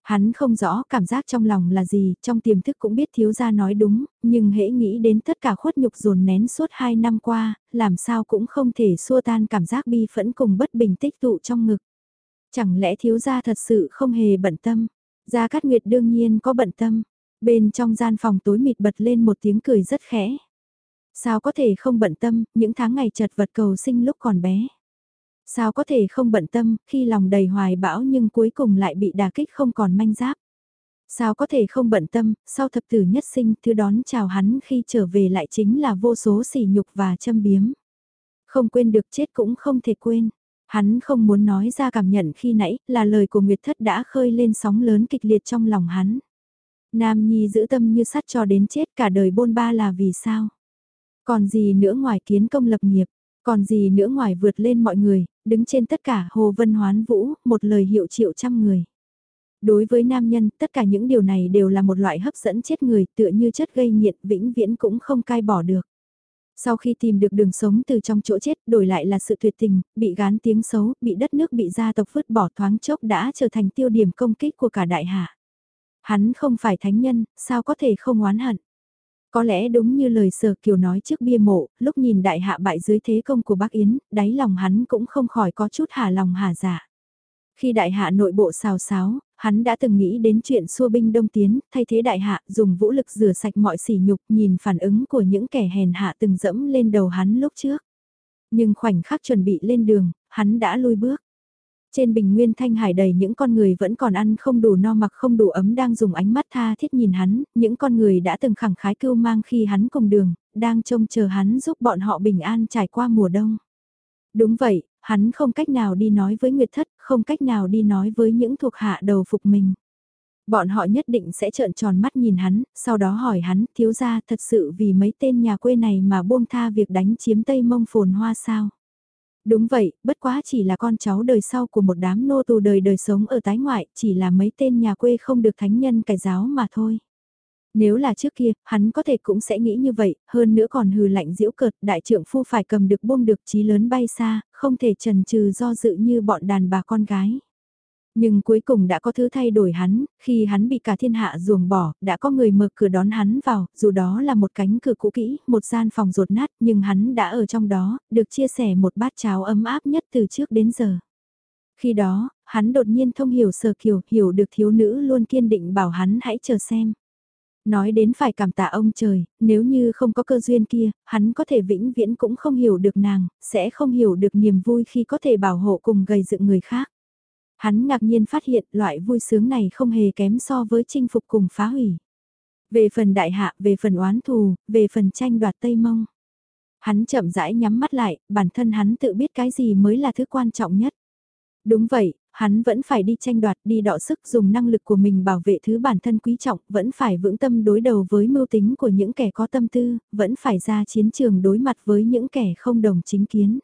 Hắn không rõ cảm giác trong lòng là gì, trong tiềm thức cũng biết thiếu gia nói đúng, nhưng hễ nghĩ đến tất cả khuất nhục dồn nén suốt hai năm qua, làm sao cũng không thể xua tan cảm giác bi phẫn cùng bất bình tích tụ trong ngực. Chẳng lẽ thiếu gia thật sự không hề bận tâm? Gia Cát Nguyệt đương nhiên có bận tâm. Bên trong gian phòng tối mịt bật lên một tiếng cười rất khẽ. Sao có thể không bận tâm, những tháng ngày chật vật cầu sinh lúc còn bé. Sao có thể không bận tâm, khi lòng đầy hoài bão nhưng cuối cùng lại bị đà kích không còn manh giáp. Sao có thể không bận tâm, sau thập tử nhất sinh thứ đón chào hắn khi trở về lại chính là vô số sỉ nhục và châm biếm. Không quên được chết cũng không thể quên. Hắn không muốn nói ra cảm nhận khi nãy là lời của Nguyệt Thất đã khơi lên sóng lớn kịch liệt trong lòng hắn. Nam Nhi giữ tâm như sắt cho đến chết cả đời bôn ba là vì sao? Còn gì nữa ngoài kiến công lập nghiệp, còn gì nữa ngoài vượt lên mọi người, đứng trên tất cả Hồ Vân Hoán Vũ, một lời hiệu triệu trăm người. Đối với nam nhân, tất cả những điều này đều là một loại hấp dẫn chết người tựa như chất gây nghiện vĩnh viễn cũng không cai bỏ được. Sau khi tìm được đường sống từ trong chỗ chết đổi lại là sự tuyệt tình, bị gán tiếng xấu, bị đất nước bị gia tộc vứt bỏ thoáng chốc đã trở thành tiêu điểm công kích của cả đại hạ. Hắn không phải thánh nhân, sao có thể không oán hận. Có lẽ đúng như lời sở kiều nói trước bia mộ, lúc nhìn đại hạ bại dưới thế công của bác Yến, đáy lòng hắn cũng không khỏi có chút hà lòng hà dạ. Khi đại hạ nội bộ xào xáo, hắn đã từng nghĩ đến chuyện xua binh đông tiến, thay thế đại hạ dùng vũ lực rửa sạch mọi sỉ nhục nhìn phản ứng của những kẻ hèn hạ từng dẫm lên đầu hắn lúc trước. Nhưng khoảnh khắc chuẩn bị lên đường, hắn đã lui bước. Trên bình nguyên thanh hải đầy những con người vẫn còn ăn không đủ no mặc không đủ ấm đang dùng ánh mắt tha thiết nhìn hắn, những con người đã từng khẳng khái cưu mang khi hắn cùng đường, đang trông chờ hắn giúp bọn họ bình an trải qua mùa đông. Đúng vậy, hắn không cách nào đi nói với Nguyệt Thất, không cách nào đi nói với những thuộc hạ đầu phục mình. Bọn họ nhất định sẽ trợn tròn mắt nhìn hắn, sau đó hỏi hắn, thiếu gia thật sự vì mấy tên nhà quê này mà buông tha việc đánh chiếm Tây Mông phồn hoa sao? Đúng vậy, bất quá chỉ là con cháu đời sau của một đám nô tù đời đời sống ở tái ngoại, chỉ là mấy tên nhà quê không được thánh nhân cải giáo mà thôi. Nếu là trước kia, hắn có thể cũng sẽ nghĩ như vậy, hơn nữa còn hừ lạnh diễu cợt, đại trưởng phu phải cầm được buông được chí lớn bay xa, không thể trần trừ do dự như bọn đàn bà con gái. Nhưng cuối cùng đã có thứ thay đổi hắn, khi hắn bị cả thiên hạ ruồng bỏ, đã có người mở cửa đón hắn vào, dù đó là một cánh cửa cũ kỹ, một gian phòng rột nát, nhưng hắn đã ở trong đó, được chia sẻ một bát cháo ấm áp nhất từ trước đến giờ. Khi đó, hắn đột nhiên thông hiểu sờ kiều, hiểu được thiếu nữ luôn kiên định bảo hắn hãy chờ xem. Nói đến phải cảm tạ ông trời, nếu như không có cơ duyên kia, hắn có thể vĩnh viễn cũng không hiểu được nàng, sẽ không hiểu được niềm vui khi có thể bảo hộ cùng gầy dựng người khác. Hắn ngạc nhiên phát hiện loại vui sướng này không hề kém so với chinh phục cùng phá hủy. Về phần đại hạ, về phần oán thù, về phần tranh đoạt Tây Mông. Hắn chậm rãi nhắm mắt lại, bản thân hắn tự biết cái gì mới là thứ quan trọng nhất. Đúng vậy, hắn vẫn phải đi tranh đoạt, đi đọ sức dùng năng lực của mình bảo vệ thứ bản thân quý trọng, vẫn phải vững tâm đối đầu với mưu tính của những kẻ có tâm tư, vẫn phải ra chiến trường đối mặt với những kẻ không đồng chính kiến.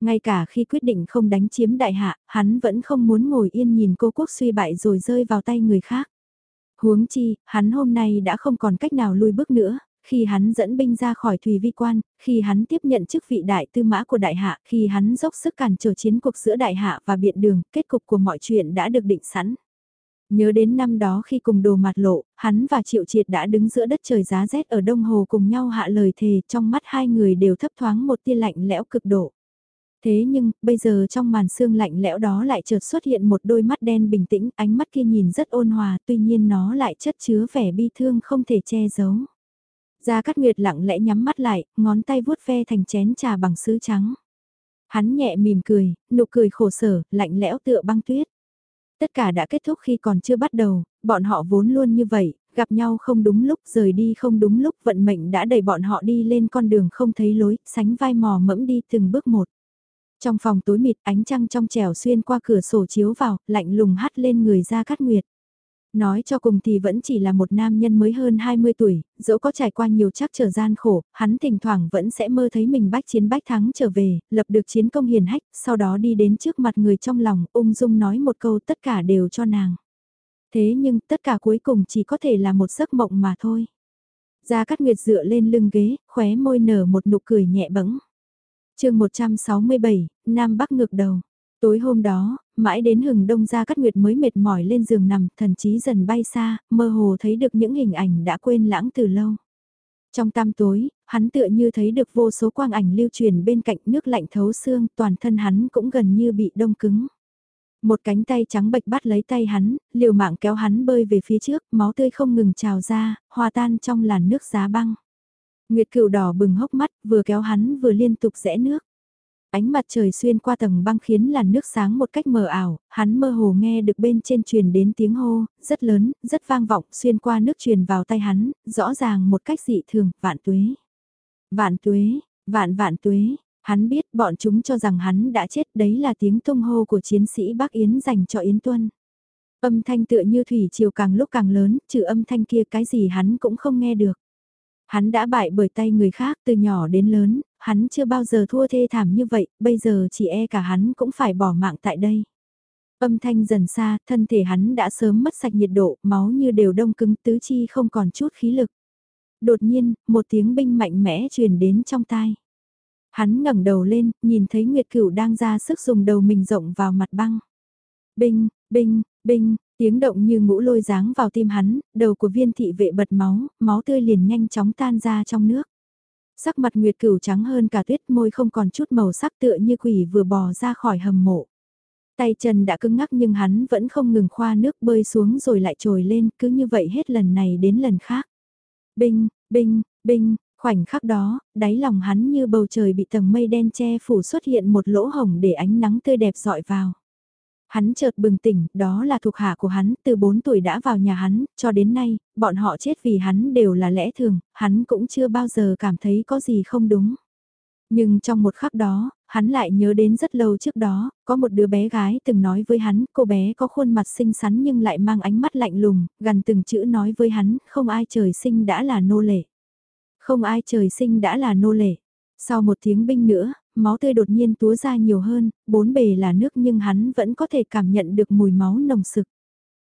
Ngay cả khi quyết định không đánh chiếm đại hạ, hắn vẫn không muốn ngồi yên nhìn cô quốc suy bại rồi rơi vào tay người khác. Huống chi, hắn hôm nay đã không còn cách nào lui bước nữa, khi hắn dẫn binh ra khỏi Thùy Vi Quan, khi hắn tiếp nhận chức vị đại tư mã của đại hạ, khi hắn dốc sức cản trở chiến cuộc giữa đại hạ và biện đường, kết cục của mọi chuyện đã được định sẵn. Nhớ đến năm đó khi cùng đồ mặt lộ, hắn và Triệu Triệt đã đứng giữa đất trời giá rét ở Đông Hồ cùng nhau hạ lời thề, trong mắt hai người đều thấp thoáng một tia lạnh lẽo cực độ. Thế nhưng, bây giờ trong màn sương lạnh lẽo đó lại chợt xuất hiện một đôi mắt đen bình tĩnh, ánh mắt kia nhìn rất ôn hòa, tuy nhiên nó lại chất chứa vẻ bi thương không thể che giấu. Gia Cát Nguyệt lặng lẽ nhắm mắt lại, ngón tay vuốt ve thành chén trà bằng sứ trắng. Hắn nhẹ mỉm cười, nụ cười khổ sở, lạnh lẽo tựa băng tuyết. Tất cả đã kết thúc khi còn chưa bắt đầu, bọn họ vốn luôn như vậy, gặp nhau không đúng lúc, rời đi không đúng lúc, vận mệnh đã đẩy bọn họ đi lên con đường không thấy lối, sánh vai mò mẫm đi từng bước một. Trong phòng tối mịt ánh trăng trong trẻo xuyên qua cửa sổ chiếu vào, lạnh lùng hắt lên người ra cát nguyệt. Nói cho cùng thì vẫn chỉ là một nam nhân mới hơn 20 tuổi, dẫu có trải qua nhiều chắc trở gian khổ, hắn thỉnh thoảng vẫn sẽ mơ thấy mình bách chiến bách thắng trở về, lập được chiến công hiền hách, sau đó đi đến trước mặt người trong lòng, ung dung nói một câu tất cả đều cho nàng. Thế nhưng tất cả cuối cùng chỉ có thể là một giấc mộng mà thôi. Gia Cát Nguyệt dựa lên lưng ghế, khóe môi nở một nụ cười nhẹ bẫng chương 167, Nam Bắc ngược đầu. Tối hôm đó, mãi đến hừng đông ra cắt nguyệt mới mệt mỏi lên giường nằm, thần trí dần bay xa, mơ hồ thấy được những hình ảnh đã quên lãng từ lâu. Trong tam tối, hắn tựa như thấy được vô số quang ảnh lưu truyền bên cạnh nước lạnh thấu xương, toàn thân hắn cũng gần như bị đông cứng. Một cánh tay trắng bệch bắt lấy tay hắn, liều mạng kéo hắn bơi về phía trước, máu tươi không ngừng trào ra, hòa tan trong làn nước giá băng. Nguyệt cựu đỏ bừng hốc mắt, vừa kéo hắn vừa liên tục rẽ nước. Ánh mặt trời xuyên qua tầng băng khiến làn nước sáng một cách mờ ảo, hắn mơ hồ nghe được bên trên truyền đến tiếng hô, rất lớn, rất vang vọng, xuyên qua nước truyền vào tay hắn, rõ ràng một cách dị thường, vạn tuế. Vạn tuế, vạn vạn tuế, hắn biết bọn chúng cho rằng hắn đã chết đấy là tiếng tung hô của chiến sĩ Bắc Yến dành cho Yến Tuân. Âm thanh tựa như thủy chiều càng lúc càng lớn, trừ âm thanh kia cái gì hắn cũng không nghe được. Hắn đã bại bởi tay người khác từ nhỏ đến lớn, hắn chưa bao giờ thua thê thảm như vậy, bây giờ chỉ e cả hắn cũng phải bỏ mạng tại đây. Âm thanh dần xa, thân thể hắn đã sớm mất sạch nhiệt độ, máu như đều đông cứng tứ chi không còn chút khí lực. Đột nhiên, một tiếng binh mạnh mẽ truyền đến trong tai. Hắn ngẩng đầu lên, nhìn thấy Nguyệt Cửu đang ra sức dùng đầu mình rộng vào mặt băng. Binh, binh, binh, Tiếng động như ngũ lôi dáng vào tim hắn, đầu của viên thị vệ bật máu, máu tươi liền nhanh chóng tan ra trong nước. Sắc mặt Nguyệt Cửu trắng hơn cả tuyết môi không còn chút màu sắc tựa như quỷ vừa bò ra khỏi hầm mộ. Tay chân đã cứng ngắc nhưng hắn vẫn không ngừng khoa nước bơi xuống rồi lại trồi lên, cứ như vậy hết lần này đến lần khác. Binh, binh, binh, khoảnh khắc đó, đáy lòng hắn như bầu trời bị tầng mây đen che phủ xuất hiện một lỗ hồng để ánh nắng tươi đẹp dọi vào. Hắn chợt bừng tỉnh, đó là thuộc hạ của hắn, từ 4 tuổi đã vào nhà hắn, cho đến nay, bọn họ chết vì hắn đều là lẽ thường, hắn cũng chưa bao giờ cảm thấy có gì không đúng. Nhưng trong một khắc đó, hắn lại nhớ đến rất lâu trước đó, có một đứa bé gái từng nói với hắn, cô bé có khuôn mặt xinh xắn nhưng lại mang ánh mắt lạnh lùng, gần từng chữ nói với hắn, không ai trời sinh đã là nô lệ. Không ai trời sinh đã là nô lệ. Sau một tiếng binh nữa, máu tươi đột nhiên túa ra nhiều hơn, bốn bề là nước nhưng hắn vẫn có thể cảm nhận được mùi máu nồng sực.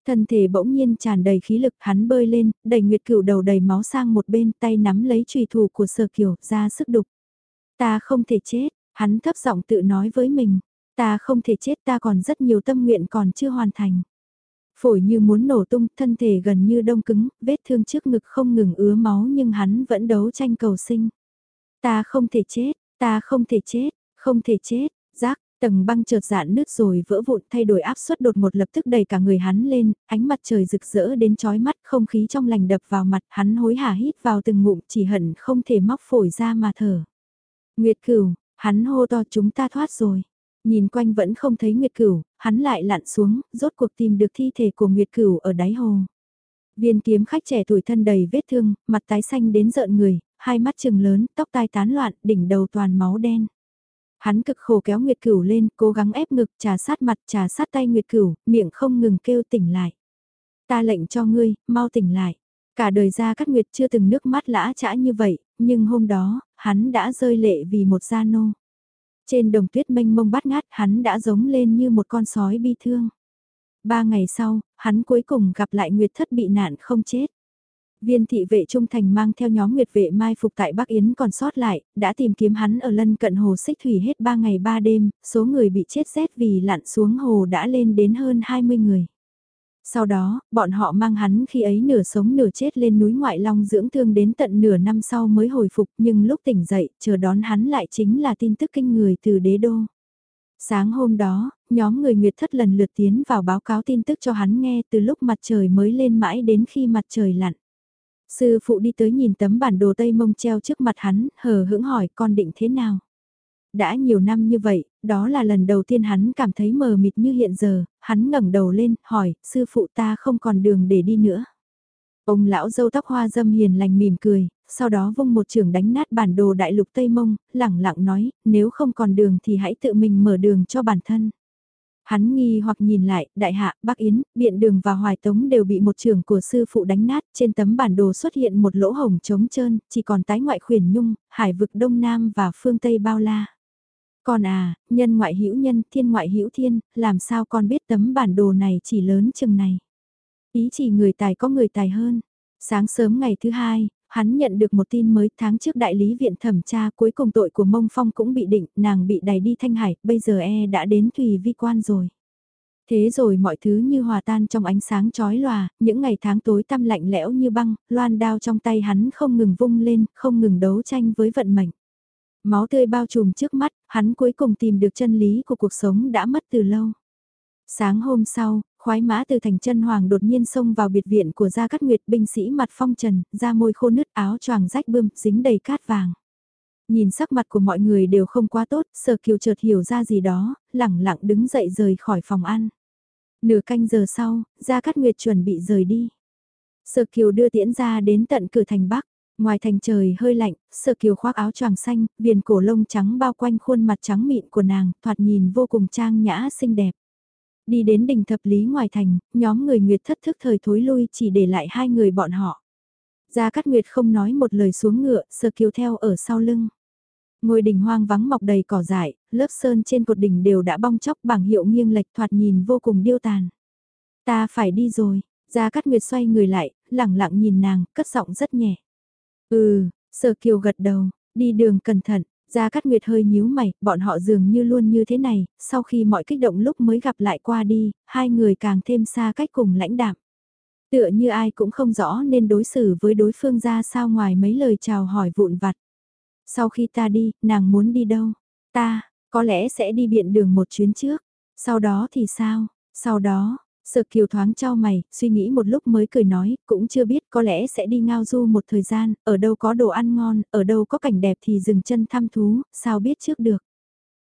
Thân thể bỗng nhiên tràn đầy khí lực hắn bơi lên, đẩy Nguyệt Cửu đầu đầy máu sang một bên tay nắm lấy trùy thủ của Sở Kiều ra sức đục. Ta không thể chết, hắn thấp giọng tự nói với mình. Ta không thể chết ta còn rất nhiều tâm nguyện còn chưa hoàn thành. Phổi như muốn nổ tung, thân thể gần như đông cứng, vết thương trước ngực không ngừng ứa máu nhưng hắn vẫn đấu tranh cầu sinh. Ta không thể chết, Ta không thể chết, không thể chết, rác, tầng băng chợt dạn nứt rồi vỡ vụn thay đổi áp suất đột một lập tức đầy cả người hắn lên, ánh mặt trời rực rỡ đến chói mắt, không khí trong lành đập vào mặt, hắn hối hả hít vào từng ngụm chỉ hận không thể móc phổi ra mà thở. Nguyệt cửu, hắn hô to chúng ta thoát rồi. Nhìn quanh vẫn không thấy Nguyệt cửu, hắn lại lặn xuống, rốt cuộc tìm được thi thể của Nguyệt cửu ở đáy hồ. Viên kiếm khách trẻ tuổi thân đầy vết thương, mặt tái xanh đến rợn người, hai mắt trừng lớn, tóc tai tán loạn, đỉnh đầu toàn máu đen. Hắn cực khổ kéo Nguyệt Cửu lên, cố gắng ép ngực, trà sát mặt, trà sát tay Nguyệt Cửu, miệng không ngừng kêu tỉnh lại. Ta lệnh cho ngươi, mau tỉnh lại. Cả đời ra Cát Nguyệt chưa từng nước mắt lã trã như vậy, nhưng hôm đó, hắn đã rơi lệ vì một gia nô. Trên đồng tuyết mênh mông bát ngát hắn đã giống lên như một con sói bi thương. Ba ngày sau, hắn cuối cùng gặp lại Nguyệt Thất bị nạn không chết. Viên thị vệ trung thành mang theo nhóm nguyệt vệ mai phục tại Bắc Yến còn sót lại, đã tìm kiếm hắn ở lân cận hồ xích thủy hết 3 ngày 3 đêm, số người bị chết rét vì lặn xuống hồ đã lên đến hơn 20 người. Sau đó, bọn họ mang hắn khi ấy nửa sống nửa chết lên núi Ngoại Long dưỡng thương đến tận nửa năm sau mới hồi phục nhưng lúc tỉnh dậy, chờ đón hắn lại chính là tin tức kinh người từ đế đô. Sáng hôm đó, nhóm người Nguyệt Thất lần lượt tiến vào báo cáo tin tức cho hắn nghe từ lúc mặt trời mới lên mãi đến khi mặt trời lặn. Sư phụ đi tới nhìn tấm bản đồ Tây Mông treo trước mặt hắn, hờ hững hỏi con định thế nào. Đã nhiều năm như vậy, đó là lần đầu tiên hắn cảm thấy mờ mịt như hiện giờ, hắn ngẩng đầu lên, hỏi, sư phụ ta không còn đường để đi nữa. Ông lão dâu tóc hoa dâm hiền lành mỉm cười, sau đó vung một trường đánh nát bản đồ đại lục Tây Mông, lẳng lặng nói, nếu không còn đường thì hãy tự mình mở đường cho bản thân. Hắn nghi hoặc nhìn lại, đại hạ, Bắc Yến, biện đường và hoài tống đều bị một trường của sư phụ đánh nát, trên tấm bản đồ xuất hiện một lỗ hồng trống trơn, chỉ còn tái ngoại khuyển nhung, hải vực Đông Nam và phương Tây bao la. Còn à, nhân ngoại hữu nhân, thiên ngoại hữu thiên, làm sao con biết tấm bản đồ này chỉ lớn chừng này. Ý chỉ người tài có người tài hơn. Sáng sớm ngày thứ hai, hắn nhận được một tin mới tháng trước đại lý viện thẩm tra cuối cùng tội của Mông Phong cũng bị định, nàng bị đẩy đi Thanh Hải, bây giờ e đã đến Thùy Vi Quan rồi. Thế rồi mọi thứ như hòa tan trong ánh sáng chói lòa, những ngày tháng tối tăm lạnh lẽo như băng, loan đao trong tay hắn không ngừng vung lên, không ngừng đấu tranh với vận mệnh. Máu tươi bao trùm trước mắt, hắn cuối cùng tìm được chân lý của cuộc sống đã mất từ lâu. Sáng hôm sau, khoái mã từ thành chân hoàng đột nhiên xông vào biệt viện của Gia Cát Nguyệt binh sĩ mặt phong trần, da môi khô nứt áo choàng rách bươm, dính đầy cát vàng. Nhìn sắc mặt của mọi người đều không quá tốt, sở kiều chợt hiểu ra gì đó, lẳng lặng đứng dậy rời khỏi phòng ăn. Nửa canh giờ sau, Gia Cát Nguyệt chuẩn bị rời đi. Sở kiều đưa tiễn ra đến tận cửa thành Bắc. Ngoài thành trời hơi lạnh, sở kiều khoác áo choàng xanh, viền cổ lông trắng bao quanh khuôn mặt trắng mịn của nàng, thoạt nhìn vô cùng trang nhã xinh đẹp. Đi đến đỉnh thập lý ngoài thành, nhóm người Nguyệt thất thức thời thối lui chỉ để lại hai người bọn họ. Gia Cát Nguyệt không nói một lời xuống ngựa, sơ kiều theo ở sau lưng. Ngôi đỉnh hoang vắng mọc đầy cỏ dại, lớp sơn trên cột đỉnh đều đã bong chóc bảng hiệu nghiêng lệch thoạt nhìn vô cùng điêu tàn. Ta phải đi rồi, Gia Cát Nguyệt xoay người lại, lẳng lặng nhìn nàng, cất giọng rất nhẹ. Ừ, Sở Kiều gật đầu, đi đường cẩn thận, Gia Cát Nguyệt hơi nhíu mày, bọn họ dường như luôn như thế này, sau khi mọi kích động lúc mới gặp lại qua đi, hai người càng thêm xa cách cùng lãnh đạm. Tựa như ai cũng không rõ nên đối xử với đối phương ra sao ngoài mấy lời chào hỏi vụn vặt. Sau khi ta đi, nàng muốn đi đâu? Ta, có lẽ sẽ đi biện đường một chuyến trước. Sau đó thì sao? Sau đó, Sở kiều thoáng trao mày, suy nghĩ một lúc mới cười nói, cũng chưa biết có lẽ sẽ đi ngao du một thời gian, ở đâu có đồ ăn ngon, ở đâu có cảnh đẹp thì dừng chân thăm thú, sao biết trước được.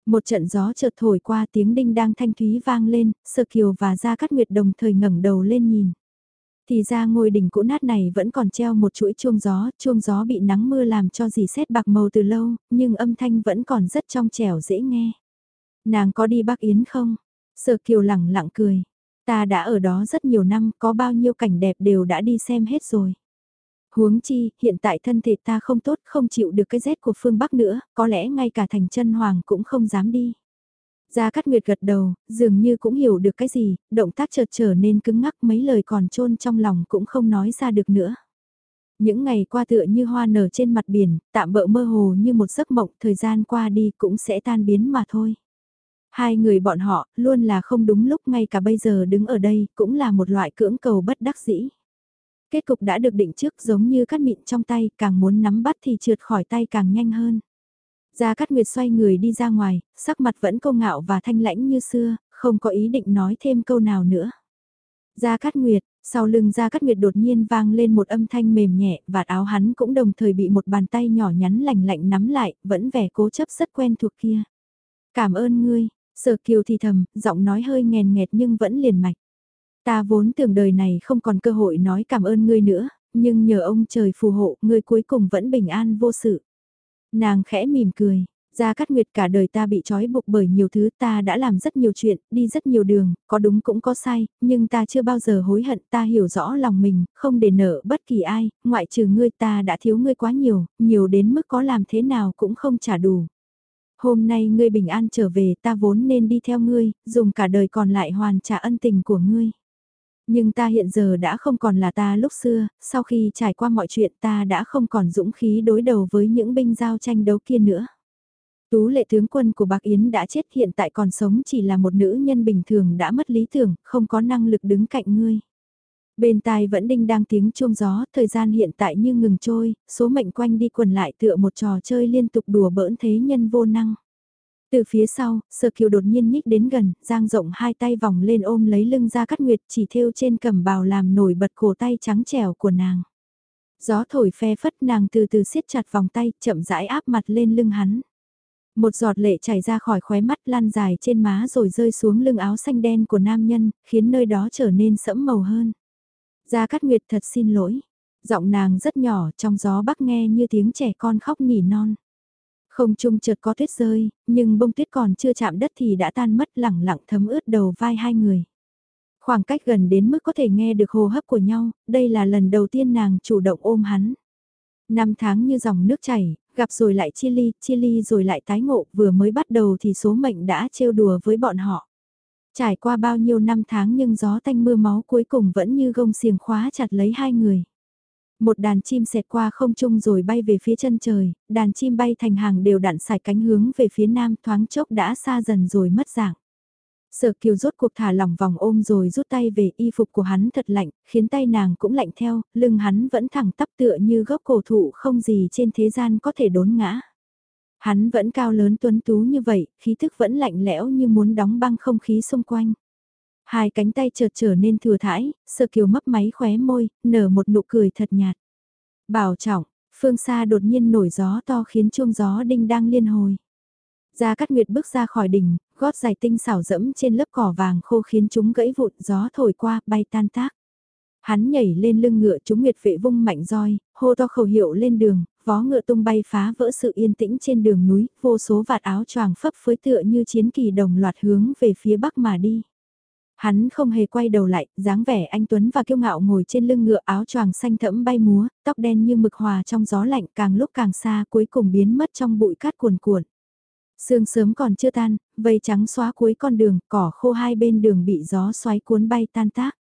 Một trận gió chợt thổi qua tiếng đinh đang thanh thúy vang lên, Sở kiều và Gia Cát Nguyệt đồng thời ngẩng đầu lên nhìn. Thì ra ngôi đỉnh cũ nát này vẫn còn treo một chuỗi chuông gió, chuông gió bị nắng mưa làm cho dì xét bạc màu từ lâu, nhưng âm thanh vẫn còn rất trong trẻo dễ nghe. Nàng có đi Bắc Yến không? Sở kiều lẳng lặng cười Ta đã ở đó rất nhiều năm, có bao nhiêu cảnh đẹp đều đã đi xem hết rồi. Huống chi, hiện tại thân thể ta không tốt, không chịu được cái rét của phương Bắc nữa, có lẽ ngay cả thành chân hoàng cũng không dám đi. Gia Cát Nguyệt gật đầu, dường như cũng hiểu được cái gì, động tác chợt trở nên cứng ngắc mấy lời còn trôn trong lòng cũng không nói ra được nữa. Những ngày qua tựa như hoa nở trên mặt biển, tạm bỡ mơ hồ như một giấc mộng, thời gian qua đi cũng sẽ tan biến mà thôi. Hai người bọn họ, luôn là không đúng lúc ngay cả bây giờ đứng ở đây, cũng là một loại cưỡng cầu bất đắc dĩ. Kết cục đã được định trước giống như cắt mịn trong tay, càng muốn nắm bắt thì trượt khỏi tay càng nhanh hơn. Gia Cát Nguyệt xoay người đi ra ngoài, sắc mặt vẫn câu ngạo và thanh lãnh như xưa, không có ý định nói thêm câu nào nữa. Gia Cát Nguyệt, sau lưng Gia Cát Nguyệt đột nhiên vang lên một âm thanh mềm nhẹ, và áo hắn cũng đồng thời bị một bàn tay nhỏ nhắn lành lạnh nắm lại, vẫn vẻ cố chấp rất quen thuộc kia. Cảm ơn ngươi, Sở kiều thì thầm, giọng nói hơi nghèn nghẹt nhưng vẫn liền mạch. Ta vốn tưởng đời này không còn cơ hội nói cảm ơn ngươi nữa, nhưng nhờ ông trời phù hộ, ngươi cuối cùng vẫn bình an vô sự. Nàng khẽ mỉm cười, Gia Cát Nguyệt cả đời ta bị trói buộc bởi nhiều thứ ta đã làm rất nhiều chuyện, đi rất nhiều đường, có đúng cũng có sai, nhưng ta chưa bao giờ hối hận ta hiểu rõ lòng mình, không để nợ bất kỳ ai, ngoại trừ ngươi ta đã thiếu ngươi quá nhiều, nhiều đến mức có làm thế nào cũng không trả đủ. Hôm nay ngươi bình an trở về ta vốn nên đi theo ngươi, dùng cả đời còn lại hoàn trả ân tình của ngươi. Nhưng ta hiện giờ đã không còn là ta lúc xưa, sau khi trải qua mọi chuyện ta đã không còn dũng khí đối đầu với những binh giao tranh đấu kia nữa. Tú lệ tướng quân của Bạc Yến đã chết hiện tại còn sống chỉ là một nữ nhân bình thường đã mất lý tưởng, không có năng lực đứng cạnh ngươi. Bên tai vẫn đinh đang tiếng chuông gió, thời gian hiện tại như ngừng trôi, số mệnh quanh đi quần lại tựa một trò chơi liên tục đùa bỡn thế nhân vô năng. Từ phía sau, sơ Kiều đột nhiên nhích đến gần, giang rộng hai tay vòng lên ôm lấy lưng ra cắt nguyệt chỉ thêu trên cầm bào làm nổi bật cổ tay trắng trẻo của nàng. Gió thổi phe phất nàng từ từ siết chặt vòng tay, chậm rãi áp mặt lên lưng hắn. Một giọt lệ chảy ra khỏi khóe mắt lan dài trên má rồi rơi xuống lưng áo xanh đen của nam nhân, khiến nơi đó trở nên sẫm màu hơn. Gia Cát Nguyệt thật xin lỗi. Giọng nàng rất nhỏ trong gió bắc nghe như tiếng trẻ con khóc nỉ non. Không trung chợt có tuyết rơi, nhưng bông tuyết còn chưa chạm đất thì đã tan mất lẳng lặng thấm ướt đầu vai hai người. Khoảng cách gần đến mức có thể nghe được hô hấp của nhau, đây là lần đầu tiên nàng chủ động ôm hắn. Năm tháng như dòng nước chảy, gặp rồi lại chia ly, chia ly rồi lại tái ngộ, vừa mới bắt đầu thì số mệnh đã trêu đùa với bọn họ. Trải qua bao nhiêu năm tháng nhưng gió tanh mưa máu cuối cùng vẫn như gông xiềng khóa chặt lấy hai người. Một đàn chim xẹt qua không trung rồi bay về phía chân trời, đàn chim bay thành hàng đều đặn xài cánh hướng về phía nam thoáng chốc đã xa dần rồi mất dạng. Sở kiều rốt cuộc thả lỏng vòng ôm rồi rút tay về y phục của hắn thật lạnh, khiến tay nàng cũng lạnh theo, lưng hắn vẫn thẳng tắp tựa như gốc cổ thụ không gì trên thế gian có thể đốn ngã. Hắn vẫn cao lớn tuấn tú như vậy, khí thức vẫn lạnh lẽo như muốn đóng băng không khí xung quanh. Hai cánh tay chợt trở nên thừa thãi, sơ kiều mấp máy khóe môi, nở một nụ cười thật nhạt. Bảo trọng, phương xa đột nhiên nổi gió to khiến chuông gió đinh đang liên hồi. Gia Cát Nguyệt bước ra khỏi đỉnh, gót dài tinh xảo dẫm trên lớp cỏ vàng khô khiến chúng gãy vụn gió thổi qua, bay tan tác. Hắn nhảy lên lưng ngựa chúng Nguyệt vệ vung mạnh roi, hô to khẩu hiệu lên đường, vó ngựa tung bay phá vỡ sự yên tĩnh trên đường núi, vô số vạt áo choàng phấp phới tựa như chiến kỳ đồng loạt hướng về phía bắc mà đi. Hắn không hề quay đầu lại, dáng vẻ anh Tuấn và kiêu ngạo ngồi trên lưng ngựa áo choàng xanh thẫm bay múa, tóc đen như mực hòa trong gió lạnh càng lúc càng xa cuối cùng biến mất trong bụi cát cuồn cuộn. Sương sớm còn chưa tan, vây trắng xóa cuối con đường, cỏ khô hai bên đường bị gió xoáy cuốn bay tan tác.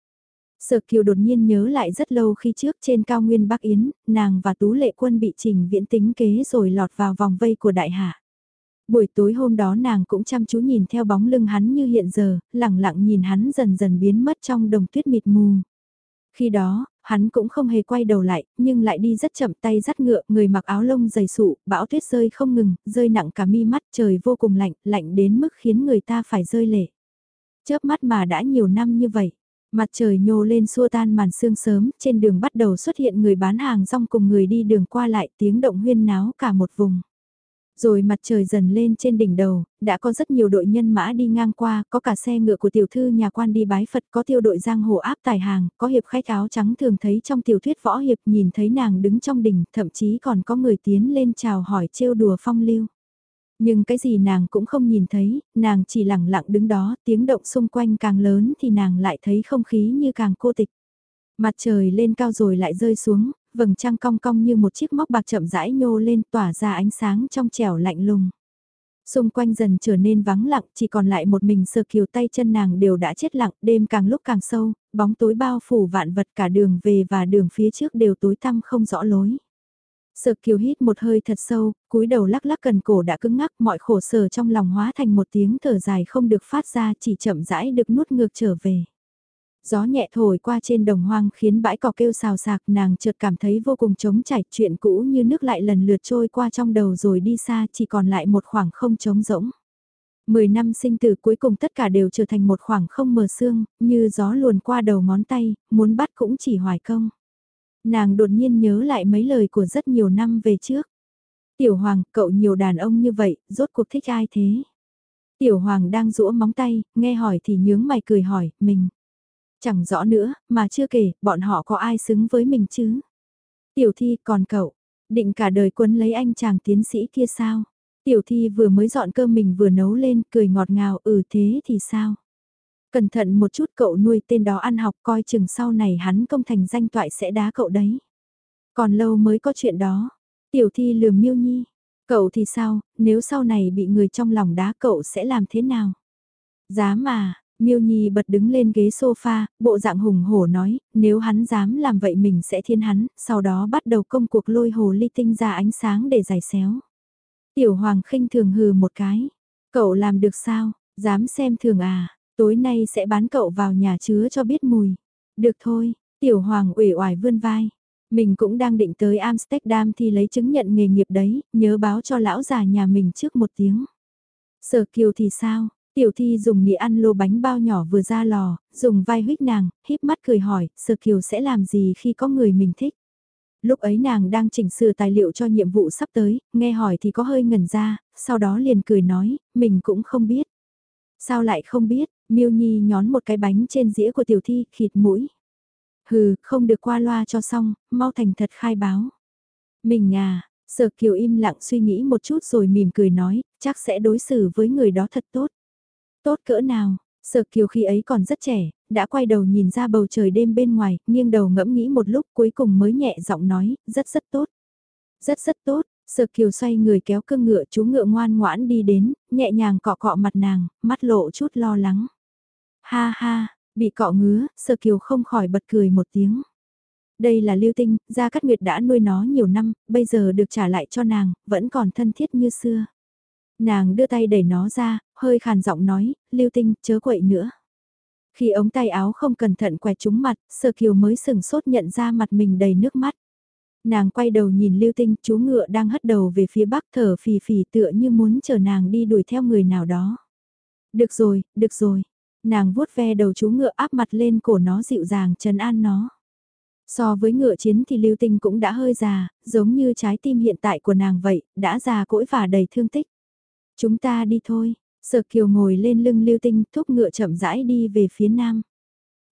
Sở Kiều đột nhiên nhớ lại rất lâu khi trước trên cao nguyên Bắc Yến, nàng và Tú Lệ Quân bị trình viễn tính kế rồi lọt vào vòng vây của đại hạ. Buổi tối hôm đó nàng cũng chăm chú nhìn theo bóng lưng hắn như hiện giờ, lặng lặng nhìn hắn dần dần biến mất trong đồng tuyết mịt mù. Khi đó, hắn cũng không hề quay đầu lại, nhưng lại đi rất chậm tay dắt ngựa, người mặc áo lông dày sụ, bão tuyết rơi không ngừng, rơi nặng cả mi mắt, trời vô cùng lạnh, lạnh đến mức khiến người ta phải rơi lệ. Chớp mắt mà đã nhiều năm như vậy. Mặt trời nhô lên xua tan màn sương sớm, trên đường bắt đầu xuất hiện người bán hàng rong cùng người đi đường qua lại tiếng động huyên náo cả một vùng. Rồi mặt trời dần lên trên đỉnh đầu, đã có rất nhiều đội nhân mã đi ngang qua, có cả xe ngựa của tiểu thư nhà quan đi bái Phật, có tiêu đội giang hồ áp tài hàng, có hiệp khách áo trắng thường thấy trong tiểu thuyết võ hiệp nhìn thấy nàng đứng trong đỉnh, thậm chí còn có người tiến lên chào hỏi trêu đùa phong lưu. Nhưng cái gì nàng cũng không nhìn thấy, nàng chỉ lặng lặng đứng đó, tiếng động xung quanh càng lớn thì nàng lại thấy không khí như càng cô tịch. Mặt trời lên cao rồi lại rơi xuống, vầng trăng cong cong như một chiếc móc bạc chậm rãi nhô lên tỏa ra ánh sáng trong trẻo lạnh lùng. Xung quanh dần trở nên vắng lặng, chỉ còn lại một mình sờ kiều tay chân nàng đều đã chết lặng, đêm càng lúc càng sâu, bóng tối bao phủ vạn vật cả đường về và đường phía trước đều tối tăm không rõ lối. Sợ kiều hít một hơi thật sâu, cúi đầu lắc lắc cần cổ đã cứng ngắc mọi khổ sở trong lòng hóa thành một tiếng thở dài không được phát ra chỉ chậm rãi được nuốt ngược trở về. Gió nhẹ thổi qua trên đồng hoang khiến bãi cỏ kêu xào sạc nàng chợt cảm thấy vô cùng trống trải chuyện cũ như nước lại lần lượt trôi qua trong đầu rồi đi xa chỉ còn lại một khoảng không trống rỗng. Mười năm sinh tử cuối cùng tất cả đều trở thành một khoảng không mờ sương, như gió luồn qua đầu ngón tay, muốn bắt cũng chỉ hoài công. Nàng đột nhiên nhớ lại mấy lời của rất nhiều năm về trước. Tiểu Hoàng, cậu nhiều đàn ông như vậy, rốt cuộc thích ai thế? Tiểu Hoàng đang rũa móng tay, nghe hỏi thì nhướng mày cười hỏi, mình. Chẳng rõ nữa, mà chưa kể, bọn họ có ai xứng với mình chứ? Tiểu Thi, còn cậu, định cả đời quấn lấy anh chàng tiến sĩ kia sao? Tiểu Thi vừa mới dọn cơm mình vừa nấu lên, cười ngọt ngào, ừ thế thì sao? Cẩn thận một chút cậu nuôi tên đó ăn học coi chừng sau này hắn công thành danh toại sẽ đá cậu đấy. Còn lâu mới có chuyện đó. Tiểu thi lườm miêu nhi. Cậu thì sao, nếu sau này bị người trong lòng đá cậu sẽ làm thế nào? Dám mà, Miêu Nhi bật đứng lên ghế sofa, bộ dạng hùng hổ nói, nếu hắn dám làm vậy mình sẽ thiên hắn, sau đó bắt đầu công cuộc lôi hồ ly tinh ra ánh sáng để giải xéo. Tiểu Hoàng khinh thường hừ một cái, cậu làm được sao, dám xem thường à, tối nay sẽ bán cậu vào nhà chứa cho biết mùi. Được thôi, Tiểu Hoàng uể oải vươn vai. Mình cũng đang định tới Amsterdam thì lấy chứng nhận nghề nghiệp đấy, nhớ báo cho lão già nhà mình trước một tiếng. Sở Kiều thì sao, Tiểu thi dùng nĩa ăn lô bánh bao nhỏ vừa ra lò, dùng vai huyết nàng, híp mắt cười hỏi, Sở Kiều sẽ làm gì khi có người mình thích. Lúc ấy nàng đang chỉnh sửa tài liệu cho nhiệm vụ sắp tới, nghe hỏi thì có hơi ngẩn ra, sau đó liền cười nói, mình cũng không biết. Sao lại không biết, miêu Nhi nhón một cái bánh trên dĩa của tiểu thi, khịt mũi. Hừ, không được qua loa cho xong, mau thành thật khai báo. Mình à, Sở Kiều im lặng suy nghĩ một chút rồi mỉm cười nói, chắc sẽ đối xử với người đó thật tốt. Tốt cỡ nào, Sở Kiều khi ấy còn rất trẻ, đã quay đầu nhìn ra bầu trời đêm bên ngoài, nghiêng đầu ngẫm nghĩ một lúc cuối cùng mới nhẹ giọng nói, rất rất tốt. Rất rất tốt, Sở Kiều xoay người kéo cương ngựa chú ngựa ngoan ngoãn đi đến, nhẹ nhàng cọ cọ mặt nàng, mắt lộ chút lo lắng. Ha ha, bị cọ ngứa, Sở Kiều không khỏi bật cười một tiếng. Đây là lưu tinh, Gia Cát Nguyệt đã nuôi nó nhiều năm, bây giờ được trả lại cho nàng, vẫn còn thân thiết như xưa. Nàng đưa tay đẩy nó ra, hơi khàn giọng nói, lưu tinh, chớ quậy nữa. Khi ống tay áo không cẩn thận quẹt trúng mặt, sơ kiều mới sừng sốt nhận ra mặt mình đầy nước mắt. Nàng quay đầu nhìn lưu tinh, chú ngựa đang hất đầu về phía bắc thở phì phì tựa như muốn chờ nàng đi đuổi theo người nào đó. Được rồi, được rồi. Nàng vuốt ve đầu chú ngựa áp mặt lên cổ nó dịu dàng trấn an nó. So với ngựa chiến thì lưu tinh cũng đã hơi già, giống như trái tim hiện tại của nàng vậy, đã già cỗi và đầy thương tích. Chúng ta đi thôi, Sở Kiều ngồi lên lưng lưu tinh thúc ngựa chậm rãi đi về phía nam.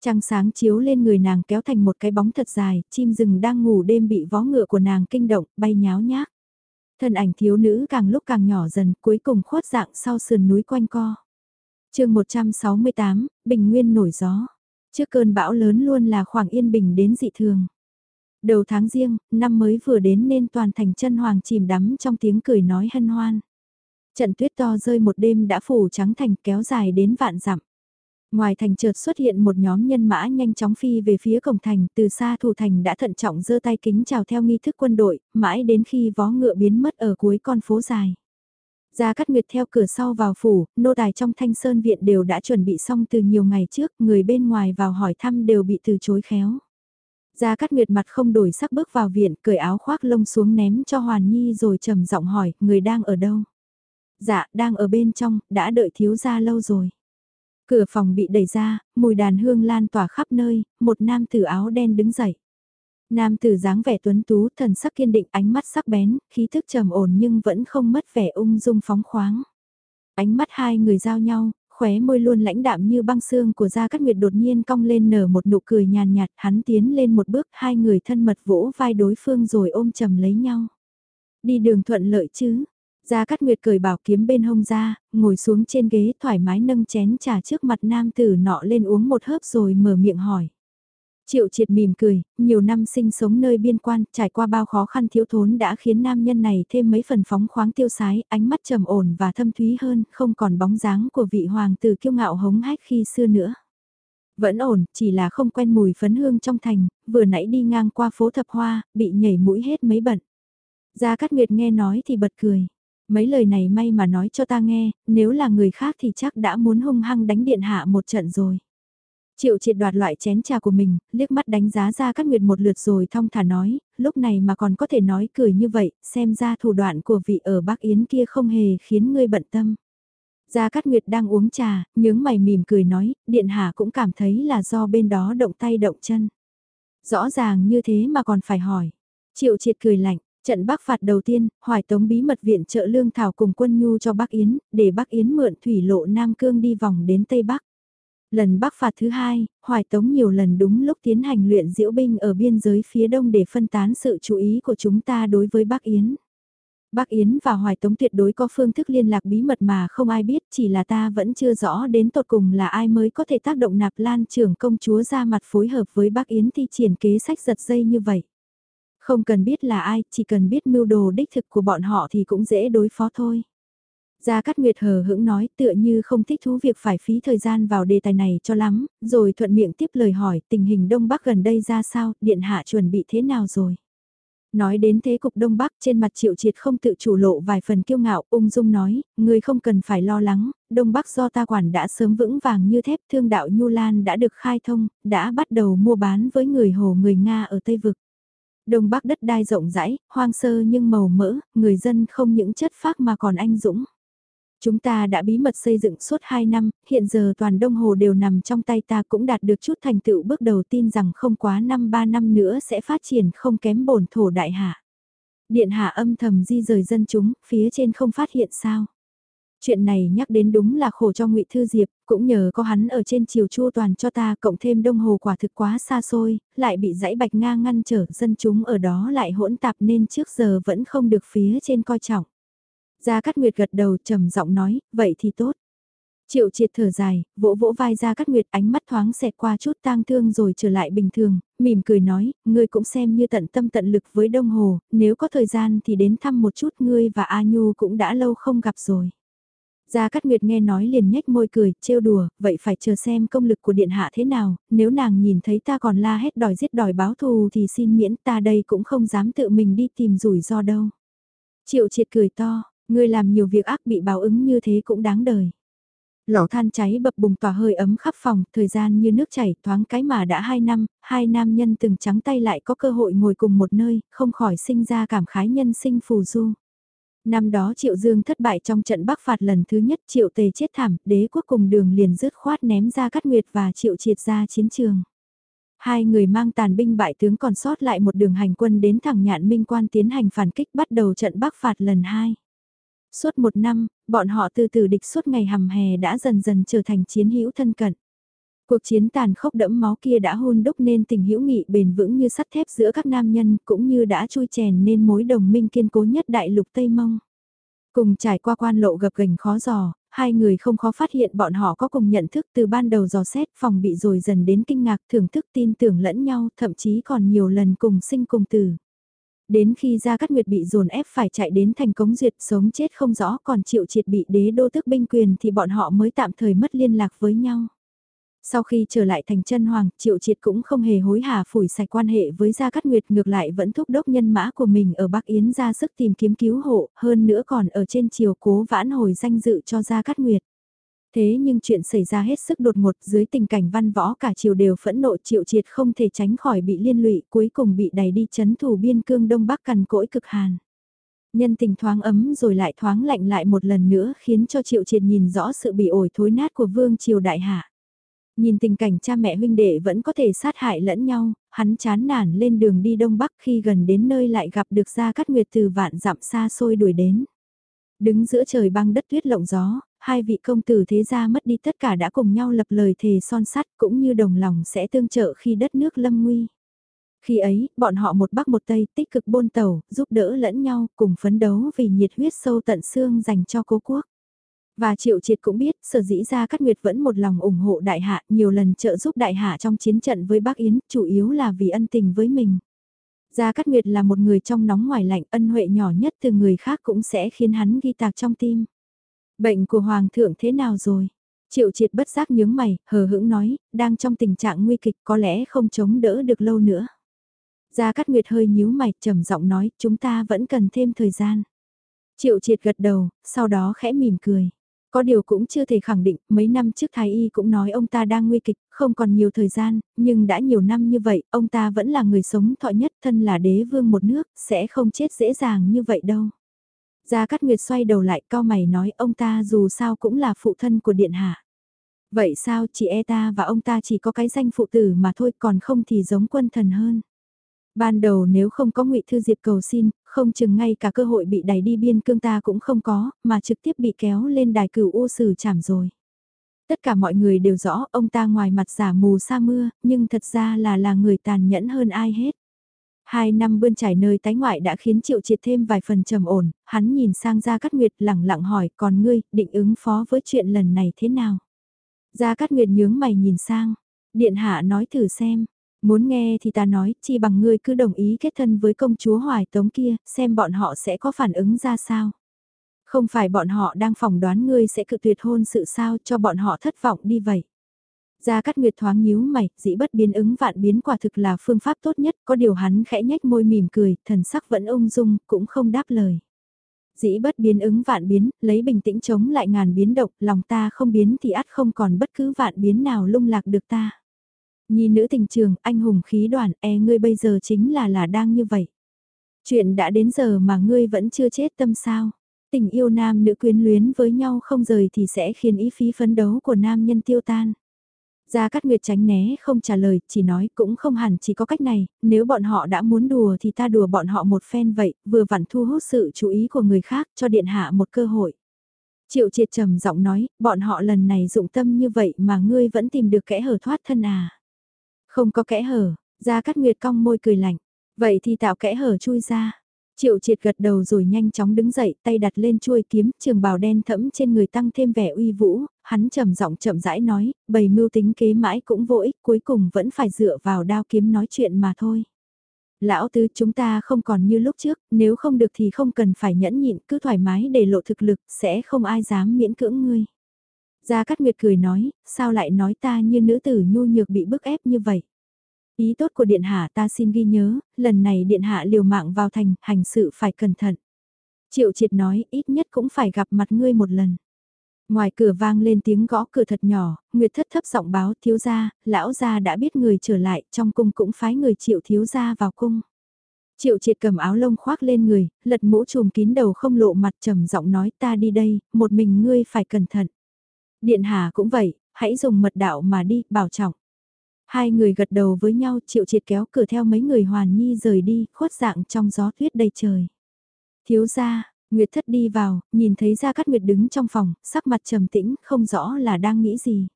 Trăng sáng chiếu lên người nàng kéo thành một cái bóng thật dài, chim rừng đang ngủ đêm bị vó ngựa của nàng kinh động, bay nháo nhác. Thân ảnh thiếu nữ càng lúc càng nhỏ dần, cuối cùng khuất dạng sau sườn núi quanh co. chương 168, Bình Nguyên nổi gió. Trước cơn bão lớn luôn là khoảng yên bình đến dị thường. Đầu tháng riêng, năm mới vừa đến nên toàn thành chân hoàng chìm đắm trong tiếng cười nói hân hoan. Trận tuyết to rơi một đêm đã phủ trắng thành kéo dài đến vạn dặm. Ngoài thành chợt xuất hiện một nhóm nhân mã nhanh chóng phi về phía cổng thành, từ xa thủ thành đã thận trọng giơ tay kính chào theo nghi thức quân đội, mãi đến khi vó ngựa biến mất ở cuối con phố dài. Gia Cát Nguyệt theo cửa sau vào phủ, nô tài trong thanh sơn viện đều đã chuẩn bị xong từ nhiều ngày trước, người bên ngoài vào hỏi thăm đều bị từ chối khéo. Gia Cát Nguyệt mặt không đổi sắc bước vào viện, cởi áo khoác lông xuống ném cho Hoàn Nhi rồi trầm giọng hỏi, người đang ở đâu? Dạ, đang ở bên trong, đã đợi thiếu gia lâu rồi. Cửa phòng bị đẩy ra, mùi đàn hương lan tỏa khắp nơi, một nam tử áo đen đứng dậy. Nam tử dáng vẻ tuấn tú, thần sắc kiên định, ánh mắt sắc bén, khí thức trầm ổn nhưng vẫn không mất vẻ ung dung phóng khoáng. Ánh mắt hai người giao nhau, khóe môi luôn lãnh đạm như băng xương của Gia Cát Nguyệt đột nhiên cong lên nở một nụ cười nhàn nhạt, hắn tiến lên một bước, hai người thân mật vỗ vai đối phương rồi ôm chầm lấy nhau. Đi đường thuận lợi chứ, Gia Cát Nguyệt cởi bảo kiếm bên hông ra, ngồi xuống trên ghế thoải mái nâng chén trà trước mặt nam tử nọ lên uống một hớp rồi mở miệng hỏi. Triệu triệt mỉm cười, nhiều năm sinh sống nơi biên quan, trải qua bao khó khăn thiếu thốn đã khiến nam nhân này thêm mấy phần phóng khoáng tiêu sái, ánh mắt trầm ổn và thâm thúy hơn, không còn bóng dáng của vị hoàng tử kiêu ngạo hống hách khi xưa nữa. Vẫn ổn, chỉ là không quen mùi phấn hương trong thành, vừa nãy đi ngang qua phố thập hoa, bị nhảy mũi hết mấy bận. Gia Cát Nguyệt nghe nói thì bật cười. Mấy lời này may mà nói cho ta nghe, nếu là người khác thì chắc đã muốn hung hăng đánh điện hạ một trận rồi. Triệu triệt đoạt loại chén trà của mình, liếc mắt đánh giá ra các nguyệt một lượt rồi thong thả nói, lúc này mà còn có thể nói cười như vậy, xem ra thủ đoạn của vị ở Bắc Yến kia không hề khiến ngươi bận tâm. Gia Cát Nguyệt đang uống trà, nhướng mày mỉm cười nói, Điện Hạ cũng cảm thấy là do bên đó động tay động chân. Rõ ràng như thế mà còn phải hỏi. Triệu triệt cười lạnh, Trận Bắc phạt đầu tiên, Hoài Tống bí mật viện trợ lương thảo cùng quân nhu cho Bắc Yến, để Bắc Yến mượn thủy lộ Nam Cương đi vòng đến Tây Bắc. Lần Bắc phạt thứ hai, Hoài Tống nhiều lần đúng lúc tiến hành luyện diễu binh ở biên giới phía đông để phân tán sự chú ý của chúng ta đối với Bắc Yến. Bắc Yến và Hoài Tống tuyệt đối có phương thức liên lạc bí mật mà không ai biết, chỉ là ta vẫn chưa rõ đến tột cùng là ai mới có thể tác động nạp lan trưởng công chúa ra mặt phối hợp với Bắc Yến thi triển kế sách giật dây như vậy. Không cần biết là ai, chỉ cần biết mưu đồ đích thực của bọn họ thì cũng dễ đối phó thôi. Gia Cát Nguyệt hờ hững nói tựa như không thích thú việc phải phí thời gian vào đề tài này cho lắm, rồi thuận miệng tiếp lời hỏi tình hình Đông Bắc gần đây ra sao, Điện Hạ chuẩn bị thế nào rồi. Nói đến thế cục Đông Bắc trên mặt triệu triệt không tự chủ lộ vài phần kiêu ngạo, ung dung nói, người không cần phải lo lắng, Đông Bắc do ta quản đã sớm vững vàng như thép thương đạo Nhu Lan đã được khai thông, đã bắt đầu mua bán với người Hồ người Nga ở Tây Vực. Đông Bắc đất đai rộng rãi, hoang sơ nhưng màu mỡ, người dân không những chất phác mà còn anh dũng. Chúng ta đã bí mật xây dựng suốt 2 năm, hiện giờ toàn Đông Hồ đều nằm trong tay ta cũng đạt được chút thành tựu bước đầu tin rằng không quá năm 3 năm nữa sẽ phát triển không kém bổn thổ đại hạ. Điện hạ âm thầm di rời dân chúng, phía trên không phát hiện sao. Chuyện này nhắc đến đúng là khổ cho ngụy Thư Diệp, cũng nhờ có hắn ở trên chiều chu toàn cho ta cộng thêm đông hồ quả thực quá xa xôi, lại bị dãy bạch nga ngăn trở dân chúng ở đó lại hỗn tạp nên trước giờ vẫn không được phía trên coi trọng. Gia Cát Nguyệt gật đầu trầm giọng nói, vậy thì tốt. Triệu triệt thở dài, vỗ vỗ vai Gia Cát Nguyệt ánh mắt thoáng xẹt qua chút tang thương rồi trở lại bình thường, mỉm cười nói, ngươi cũng xem như tận tâm tận lực với Đông Hồ, nếu có thời gian thì đến thăm một chút ngươi và A Nhu cũng đã lâu không gặp rồi. Gia Cát Nguyệt nghe nói liền nhếch môi cười, trêu đùa, vậy phải chờ xem công lực của điện hạ thế nào, nếu nàng nhìn thấy ta còn la hét đòi giết đòi báo thù thì xin miễn ta đây cũng không dám tự mình đi tìm rủi ro đâu. Triệu triệt cười to, Ngươi làm nhiều việc ác bị báo ứng như thế cũng đáng đời. Lò than cháy bập bùng tỏa hơi ấm khắp phòng, thời gian như nước chảy, thoáng cái mà đã hai năm, hai nam nhân từng trắng tay lại có cơ hội ngồi cùng một nơi, không khỏi sinh ra cảm khái nhân sinh phù du. Năm đó Triệu Dương thất bại trong trận bắc phạt lần thứ nhất Triệu Tề chết thảm, đế quốc cùng đường liền rứt khoát ném ra cắt nguyệt và Triệu triệt ra chiến trường. Hai người mang tàn binh bại tướng còn sót lại một đường hành quân đến thẳng nhạn minh quan tiến hành phản kích bắt đầu trận bắc phạt lần hai. Suốt một năm, bọn họ từ từ địch suốt ngày hầm hè đã dần dần trở thành chiến hữu thân cận. Cuộc chiến tàn khốc đẫm máu kia đã hôn đúc nên tình hữu nghị bền vững như sắt thép giữa các nam nhân cũng như đã chui chèn nên mối đồng minh kiên cố nhất đại lục Tây Mông. Cùng trải qua quan lộ gập gành khó giò, hai người không khó phát hiện bọn họ có cùng nhận thức từ ban đầu dò xét phòng bị rồi dần đến kinh ngạc thưởng thức tin tưởng lẫn nhau thậm chí còn nhiều lần cùng sinh cùng tử. Đến khi Gia Cát Nguyệt bị dồn ép phải chạy đến thành cống duyệt sống chết không rõ còn chịu triệt bị đế đô tức binh quyền thì bọn họ mới tạm thời mất liên lạc với nhau. Sau khi trở lại thành chân hoàng, Triệu Triệt cũng không hề hối hả phủi sạch quan hệ với Gia Cát Nguyệt ngược lại vẫn thúc đốc nhân mã của mình ở Bắc Yến ra sức tìm kiếm cứu hộ, hơn nữa còn ở trên chiều cố vãn hồi danh dự cho Gia Cát Nguyệt. Thế nhưng chuyện xảy ra hết sức đột ngột dưới tình cảnh văn võ cả triều đều phẫn nộ triệu triệt không thể tránh khỏi bị liên lụy cuối cùng bị đẩy đi chấn thủ biên cương Đông Bắc cằn cỗi cực hàn. Nhân tình thoáng ấm rồi lại thoáng lạnh lại một lần nữa khiến cho triệu triệt nhìn rõ sự bị ổi thối nát của vương triều đại hạ. Nhìn tình cảnh cha mẹ huynh đệ vẫn có thể sát hại lẫn nhau, hắn chán nản lên đường đi Đông Bắc khi gần đến nơi lại gặp được Gia Cát Nguyệt từ vạn dặm xa xôi đuổi đến. Đứng giữa trời băng đất tuyết lộng gió, hai vị công tử thế gia mất đi tất cả đã cùng nhau lập lời thề son sắt cũng như đồng lòng sẽ tương trợ khi đất nước lâm nguy. Khi ấy, bọn họ một bắc một tây tích cực bôn tàu, giúp đỡ lẫn nhau, cùng phấn đấu vì nhiệt huyết sâu tận xương dành cho cố quốc. Và Triệu Triệt cũng biết, sở dĩ ra Cát Nguyệt vẫn một lòng ủng hộ đại hạ, nhiều lần trợ giúp đại hạ trong chiến trận với Bắc Yến, chủ yếu là vì ân tình với mình. Gia Cát Nguyệt là một người trong nóng ngoài lạnh, ân huệ nhỏ nhất từ người khác cũng sẽ khiến hắn ghi tạc trong tim. Bệnh của Hoàng thượng thế nào rồi? Triệu triệt bất giác nhướng mày, hờ hững nói, đang trong tình trạng nguy kịch có lẽ không chống đỡ được lâu nữa. Gia Cát Nguyệt hơi nhíu mày, trầm giọng nói, chúng ta vẫn cần thêm thời gian. Triệu triệt gật đầu, sau đó khẽ mỉm cười. Có điều cũng chưa thể khẳng định, mấy năm trước Thái Y cũng nói ông ta đang nguy kịch, không còn nhiều thời gian, nhưng đã nhiều năm như vậy, ông ta vẫn là người sống thọ nhất thân là đế vương một nước, sẽ không chết dễ dàng như vậy đâu. Gia Cát Nguyệt xoay đầu lại cao mày nói ông ta dù sao cũng là phụ thân của điện hạ. Vậy sao chị e ta và ông ta chỉ có cái danh phụ tử mà thôi còn không thì giống quân thần hơn. Ban đầu nếu không có ngụy Thư Diệp cầu xin, không chừng ngay cả cơ hội bị đẩy đi biên cương ta cũng không có, mà trực tiếp bị kéo lên đài cửu u sử chảm rồi. Tất cả mọi người đều rõ ông ta ngoài mặt giả mù sa mưa, nhưng thật ra là là người tàn nhẫn hơn ai hết. Hai năm bươn trải nơi tái ngoại đã khiến Triệu Triệt thêm vài phần trầm ổn, hắn nhìn sang Gia Cát Nguyệt lẳng lặng hỏi còn ngươi, định ứng phó với chuyện lần này thế nào? Gia Cát Nguyệt nhướng mày nhìn sang, Điện Hạ nói thử xem, Muốn nghe thì ta nói, chi bằng ngươi cứ đồng ý kết thân với công chúa Hoài Tống kia, xem bọn họ sẽ có phản ứng ra sao. Không phải bọn họ đang phỏng đoán ngươi sẽ cự tuyệt hôn sự sao cho bọn họ thất vọng đi vậy. Gia Cát Nguyệt thoáng nhíu mày, dĩ bất biến ứng vạn biến quả thực là phương pháp tốt nhất, có điều hắn khẽ nhếch môi mỉm cười, thần sắc vẫn ung dung, cũng không đáp lời. Dĩ bất biến ứng vạn biến, lấy bình tĩnh chống lại ngàn biến động, lòng ta không biến thì ắt không còn bất cứ vạn biến nào lung lạc được ta. Nhi nữ tình trường, anh hùng khí đoàn, e ngươi bây giờ chính là là đang như vậy. Chuyện đã đến giờ mà ngươi vẫn chưa chết tâm sao. Tình yêu nam nữ quyến luyến với nhau không rời thì sẽ khiến ý phí phấn đấu của nam nhân tiêu tan. Gia Cát Nguyệt tránh né không trả lời, chỉ nói cũng không hẳn chỉ có cách này, nếu bọn họ đã muốn đùa thì ta đùa bọn họ một phen vậy, vừa vặn thu hút sự chú ý của người khác cho điện hạ một cơ hội. Triệu triệt trầm giọng nói, bọn họ lần này dụng tâm như vậy mà ngươi vẫn tìm được kẽ hở thoát thân à. Không có kẽ hở, Gia Cát Nguyệt cong môi cười lạnh, vậy thì tạo kẽ hở chui ra. Triệu triệt gật đầu rồi nhanh chóng đứng dậy, tay đặt lên chuôi kiếm, trường bào đen thẫm trên người tăng thêm vẻ uy vũ, hắn trầm giọng chậm rãi nói, bầy mưu tính kế mãi cũng vô ích, cuối cùng vẫn phải dựa vào đao kiếm nói chuyện mà thôi. Lão tứ chúng ta không còn như lúc trước, nếu không được thì không cần phải nhẫn nhịn, cứ thoải mái để lộ thực lực, sẽ không ai dám miễn cưỡng ngươi. Gia Cát Nguyệt cười nói, sao lại nói ta như nữ tử nhu nhược bị bức ép như vậy? Ý tốt của Điện Hạ ta xin ghi nhớ, lần này Điện Hạ liều mạng vào thành, hành sự phải cẩn thận. Triệu triệt nói, ít nhất cũng phải gặp mặt ngươi một lần. Ngoài cửa vang lên tiếng gõ cửa thật nhỏ, Nguyệt thất thấp giọng báo thiếu gia, lão gia đã biết người trở lại, trong cung cũng phái người triệu thiếu gia vào cung. Triệu triệt cầm áo lông khoác lên người, lật mũ trùm kín đầu không lộ mặt trầm giọng nói ta đi đây, một mình ngươi phải cẩn thận. Điện Hà cũng vậy, hãy dùng mật đạo mà đi, bảo trọng. Hai người gật đầu với nhau triệu triệt kéo cửa theo mấy người hoàn nhi rời đi, khuất dạng trong gió tuyết đầy trời. Thiếu gia, Nguyệt thất đi vào, nhìn thấy Gia Cát Nguyệt đứng trong phòng, sắc mặt trầm tĩnh, không rõ là đang nghĩ gì.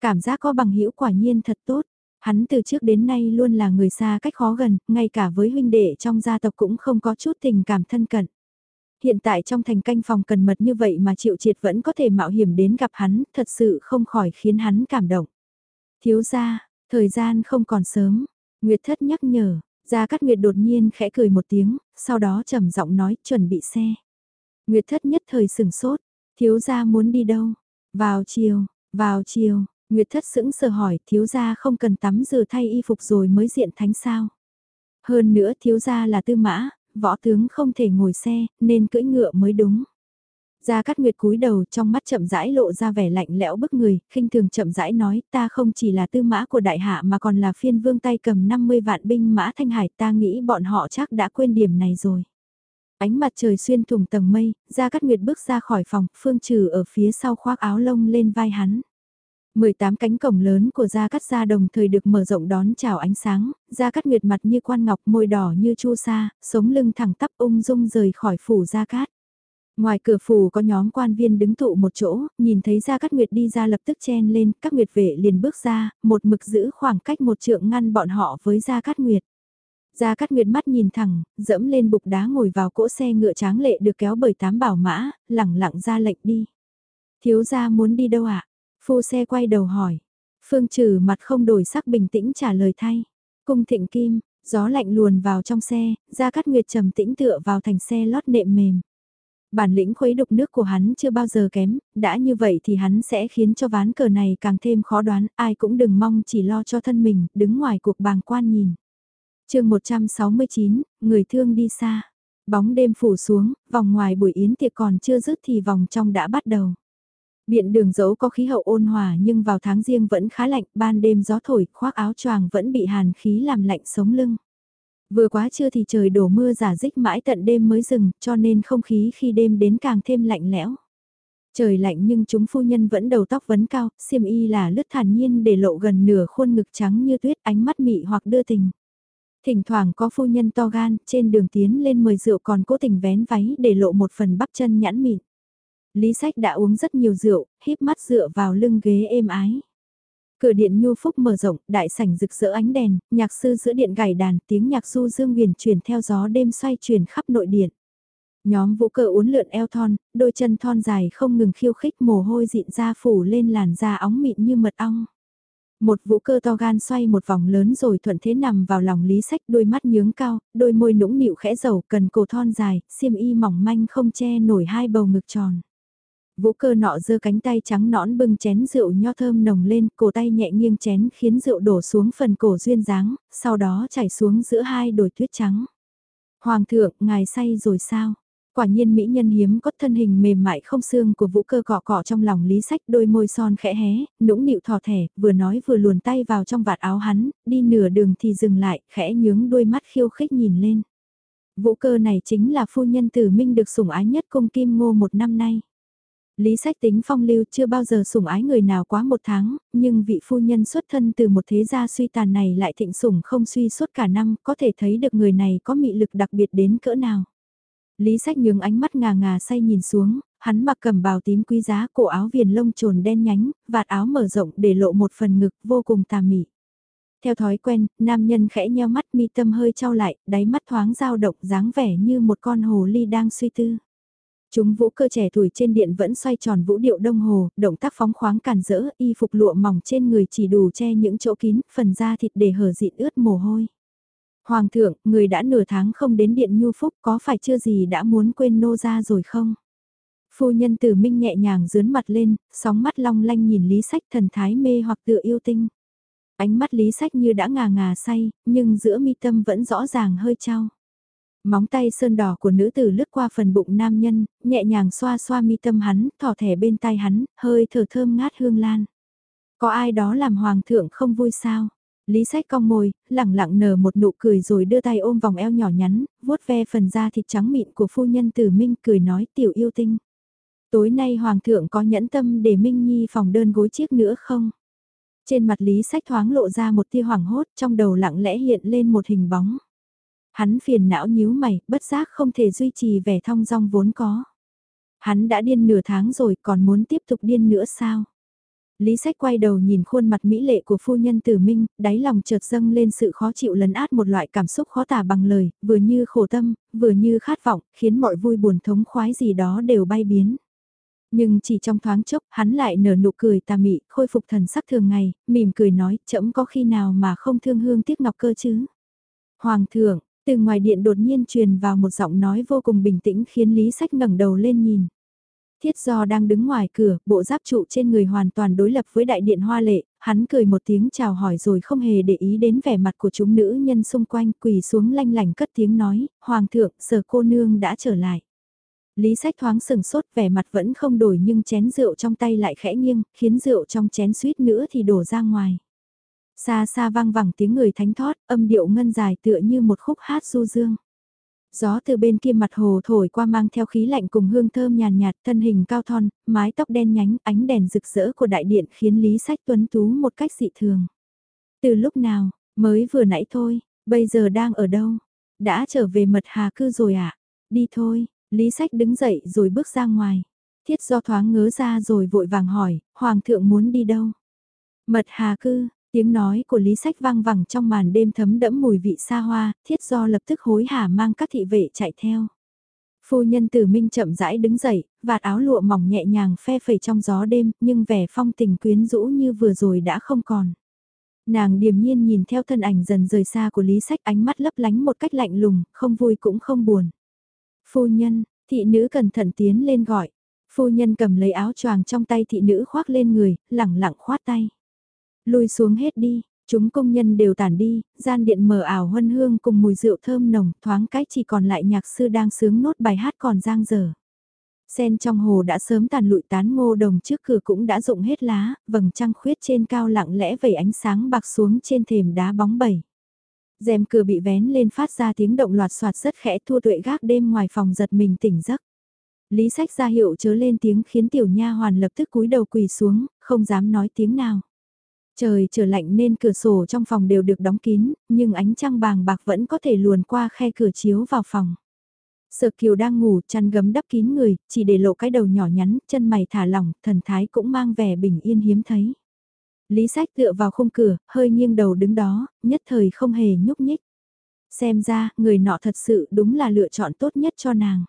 Cảm giác có bằng hữu quả nhiên thật tốt. Hắn từ trước đến nay luôn là người xa cách khó gần, ngay cả với huynh đệ trong gia tộc cũng không có chút tình cảm thân cận. Hiện tại trong thành canh phòng cần mật như vậy mà Triệu Triệt vẫn có thể mạo hiểm đến gặp hắn, thật sự không khỏi khiến hắn cảm động. Thiếu gia, Thời gian không còn sớm, Nguyệt thất nhắc nhở, Gia Cát Nguyệt đột nhiên khẽ cười một tiếng, sau đó trầm giọng nói chuẩn bị xe. Nguyệt thất nhất thời sửng sốt, thiếu gia muốn đi đâu? Vào chiều, vào chiều, Nguyệt thất sững sờ hỏi thiếu gia không cần tắm rửa thay y phục rồi mới diện thánh sao. Hơn nữa thiếu gia là tư mã, võ tướng không thể ngồi xe, nên cưỡi ngựa mới đúng. Gia Cát Nguyệt cúi đầu trong mắt chậm rãi lộ ra vẻ lạnh lẽo bức người, khinh thường chậm rãi nói ta không chỉ là tư mã của đại hạ mà còn là phiên vương tay cầm 50 vạn binh mã thanh hải ta nghĩ bọn họ chắc đã quên điểm này rồi. Ánh mặt trời xuyên thủng tầng mây, Gia Cát Nguyệt bước ra khỏi phòng, phương trừ ở phía sau khoác áo lông lên vai hắn. 18 cánh cổng lớn của Gia Cát Gia đồng thời được mở rộng đón chào ánh sáng, Gia Cát Nguyệt mặt như quan ngọc môi đỏ như chu sa, sống lưng thẳng tắp ung dung rời khỏi phủ Gia Cát. Ngoài cửa phủ có nhóm quan viên đứng tụ một chỗ, nhìn thấy Gia Cát Nguyệt đi ra lập tức chen lên, các nguyệt vệ liền bước ra, một mực giữ khoảng cách một trượng ngăn bọn họ với Gia Cát Nguyệt. Gia Cát Nguyệt mắt nhìn thẳng, dẫm lên bục đá ngồi vào cỗ xe ngựa tráng lệ được kéo bởi tám bảo mã, lẳng lặng ra lệnh đi. Thiếu gia muốn đi đâu ạ? À? Phu xe quay đầu hỏi. Phương trừ mặt không đổi sắc bình tĩnh trả lời thay. Cung thịnh kim, gió lạnh luồn vào trong xe, ra cắt Nguyệt trầm tĩnh tựa vào thành xe lót nệm mềm bản lĩnh khuấy đục nước của hắn chưa bao giờ kém, đã như vậy thì hắn sẽ khiến cho ván cờ này càng thêm khó đoán, ai cũng đừng mong chỉ lo cho thân mình, đứng ngoài cuộc bàng quan nhìn. chương 169, người thương đi xa. Bóng đêm phủ xuống, vòng ngoài buổi yến tiệc còn chưa dứt thì vòng trong đã bắt đầu. Biện đường dấu có khí hậu ôn hòa nhưng vào tháng riêng vẫn khá lạnh, ban đêm gió thổi, khoác áo choàng vẫn bị hàn khí làm lạnh sống lưng. Vừa quá trưa thì trời đổ mưa giả dích mãi tận đêm mới dừng, cho nên không khí khi đêm đến càng thêm lạnh lẽo. Trời lạnh nhưng chúng phu nhân vẫn đầu tóc vấn cao, xiêm y là lướt thản nhiên để lộ gần nửa khuôn ngực trắng như tuyết ánh mắt mị hoặc đưa tình. Thỉnh thoảng có phu nhân to gan, trên đường tiến lên mời rượu còn cố tình vén váy để lộ một phần bắp chân nhãn mịn. Lý sách đã uống rất nhiều rượu, híp mắt dựa vào lưng ghế êm ái. Cửa điện nhu phúc mở rộng, đại sảnh rực rỡ ánh đèn, nhạc sư giữa điện gảy đàn, tiếng nhạc du dương huyền truyền theo gió đêm xoay truyền khắp nội điện. Nhóm vũ cờ uốn lượn eo thon, đôi chân thon dài không ngừng khiêu khích mồ hôi dịn ra phủ lên làn da óng mịn như mật ong. Một vũ cơ to gan xoay một vòng lớn rồi thuận thế nằm vào lòng lý sách đôi mắt nhướng cao, đôi môi nũng nịu khẽ dầu cần cổ thon dài, xiêm y mỏng manh không che nổi hai bầu ngực tròn. Vũ cơ nọ giơ cánh tay trắng nõn bưng chén rượu nho thơm nồng lên, cổ tay nhẹ nghiêng chén khiến rượu đổ xuống phần cổ duyên dáng, sau đó chảy xuống giữa hai đồi tuyết trắng. Hoàng thượng, ngài say rồi sao? Quả nhiên mỹ nhân hiếm có thân hình mềm mại không xương của vũ cơ cọ cọ trong lòng lý sách đôi môi son khẽ hé, nũng nịu thò thẻ, vừa nói vừa luồn tay vào trong vạt áo hắn, đi nửa đường thì dừng lại, khẽ nhướng đôi mắt khiêu khích nhìn lên. Vũ cơ này chính là phu nhân tử minh được sủng ái nhất cung kim ngô một năm nay. Lý sách tính phong lưu chưa bao giờ sủng ái người nào quá một tháng, nhưng vị phu nhân xuất thân từ một thế gia suy tàn này lại thịnh sủng không suy suốt cả năm, có thể thấy được người này có mị lực đặc biệt đến cỡ nào. Lý sách nhướng ánh mắt ngà ngà say nhìn xuống, hắn mặc cầm bào tím quý giá cổ áo viền lông trồn đen nhánh, vạt áo mở rộng để lộ một phần ngực vô cùng tà mị. Theo thói quen, nam nhân khẽ nheo mắt mi tâm hơi trao lại, đáy mắt thoáng dao động dáng vẻ như một con hồ ly đang suy tư. Chúng vũ cơ trẻ tuổi trên điện vẫn xoay tròn vũ điệu đông hồ, động tác phóng khoáng càn rỡ, y phục lụa mỏng trên người chỉ đủ che những chỗ kín, phần da thịt để hở dịn ướt mồ hôi. Hoàng thượng, người đã nửa tháng không đến điện nhu phúc có phải chưa gì đã muốn quên nô ra rồi không? Phu nhân tử minh nhẹ nhàng dướn mặt lên, sóng mắt long lanh nhìn lý sách thần thái mê hoặc tựa yêu tinh. Ánh mắt lý sách như đã ngà ngà say, nhưng giữa mi tâm vẫn rõ ràng hơi trao. Móng tay sơn đỏ của nữ tử lướt qua phần bụng nam nhân, nhẹ nhàng xoa xoa mi tâm hắn, thỏ thẻ bên tai hắn, hơi thở thơm ngát hương lan. Có ai đó làm hoàng thượng không vui sao? Lý sách cong môi, lẳng lặng nở một nụ cười rồi đưa tay ôm vòng eo nhỏ nhắn, vuốt ve phần da thịt trắng mịn của phu nhân tử Minh cười nói tiểu yêu tinh. Tối nay hoàng thượng có nhẫn tâm để Minh Nhi phòng đơn gối chiếc nữa không? Trên mặt Lý sách thoáng lộ ra một tia hoảng hốt trong đầu lặng lẽ hiện lên một hình bóng. Hắn phiền não nhíu mày, bất giác không thể duy trì vẻ thong dong vốn có. Hắn đã điên nửa tháng rồi còn muốn tiếp tục điên nữa sao? Lý sách quay đầu nhìn khuôn mặt mỹ lệ của phu nhân tử minh, đáy lòng chợt dâng lên sự khó chịu lấn át một loại cảm xúc khó tả bằng lời, vừa như khổ tâm, vừa như khát vọng, khiến mọi vui buồn thống khoái gì đó đều bay biến. Nhưng chỉ trong thoáng chốc, hắn lại nở nụ cười tà mị, khôi phục thần sắc thường ngày, mỉm cười nói, chậm có khi nào mà không thương hương tiếc ngọc cơ chứ. Hoàng thượng, từ ngoài điện đột nhiên truyền vào một giọng nói vô cùng bình tĩnh khiến Lý Sách ngẩng đầu lên nhìn. Thiết do đang đứng ngoài cửa, bộ giáp trụ trên người hoàn toàn đối lập với đại điện hoa lệ, hắn cười một tiếng chào hỏi rồi không hề để ý đến vẻ mặt của chúng nữ nhân xung quanh quỳ xuống lanh lành cất tiếng nói, Hoàng thượng, sở cô nương đã trở lại. Lý sách thoáng sừng sốt vẻ mặt vẫn không đổi nhưng chén rượu trong tay lại khẽ nghiêng, khiến rượu trong chén suýt nữa thì đổ ra ngoài. Xa xa vang vẳng tiếng người thánh thót, âm điệu ngân dài tựa như một khúc hát du dương. Gió từ bên kia mặt hồ thổi qua mang theo khí lạnh cùng hương thơm nhàn nhạt, thân hình cao thon, mái tóc đen nhánh, ánh đèn rực rỡ của đại điện khiến Lý Sách tuấn tú một cách dị thường. Từ lúc nào, mới vừa nãy thôi, bây giờ đang ở đâu? Đã trở về mật hà cư rồi? À? Đi thôi, Lý Sách đứng dậy rồi bước ra ngoài. Thiết do thoáng ngớ ra rồi vội vàng hỏi, Hoàng thượng muốn đi đâu? Mật hà cư, Tiếng nói của Lý Sách vang vẳng trong màn đêm thấm đẫm mùi vị xa hoa, thiết do lập tức hối hả mang các thị vệ chạy theo. Phu nhân tử minh chậm rãi đứng dậy, vạt áo lụa mỏng nhẹ nhàng phe phẩy trong gió đêm, nhưng vẻ phong tình quyến rũ như vừa rồi đã không còn. Nàng điềm nhiên nhìn theo thân ảnh dần rời xa của Lý Sách ánh mắt lấp lánh một cách lạnh lùng, không vui cũng không buồn. Phu nhân, thị nữ cẩn thận tiến lên gọi. Phu nhân cầm lấy áo choàng trong tay thị nữ khoác lên người, lẳng lặng khoát tay. Lui xuống hết đi, chúng công nhân đều tản đi, gian điện mờ ảo huân hương cùng mùi rượu thơm nồng, thoáng cái chỉ còn lại nhạc sư đang sướng nốt bài hát còn giang dở. Sen trong hồ đã sớm tàn lụi tán ngô đồng trước cửa cũng đã rụng hết lá, vầng trăng khuyết trên cao lặng lẽ vẩy ánh sáng bạc xuống trên thềm đá bóng bẩy. rèm cửa bị vén lên phát ra tiếng động loạt soạt rất khẽ thua tuệ gác đêm ngoài phòng giật mình tỉnh giấc. Lý sách ra hiệu chớ lên tiếng khiến tiểu nha hoàn lập tức cúi đầu quỳ xuống, không dám nói tiếng nào. Trời trở lạnh nên cửa sổ trong phòng đều được đóng kín, nhưng ánh trăng bàng bạc vẫn có thể luồn qua khe cửa chiếu vào phòng. Sở kiều đang ngủ chăn gấm đắp kín người, chỉ để lộ cái đầu nhỏ nhắn, chân mày thả lỏng, thần thái cũng mang vẻ bình yên hiếm thấy. Lý sách tựa vào khung cửa, hơi nghiêng đầu đứng đó, nhất thời không hề nhúc nhích. Xem ra, người nọ thật sự đúng là lựa chọn tốt nhất cho nàng.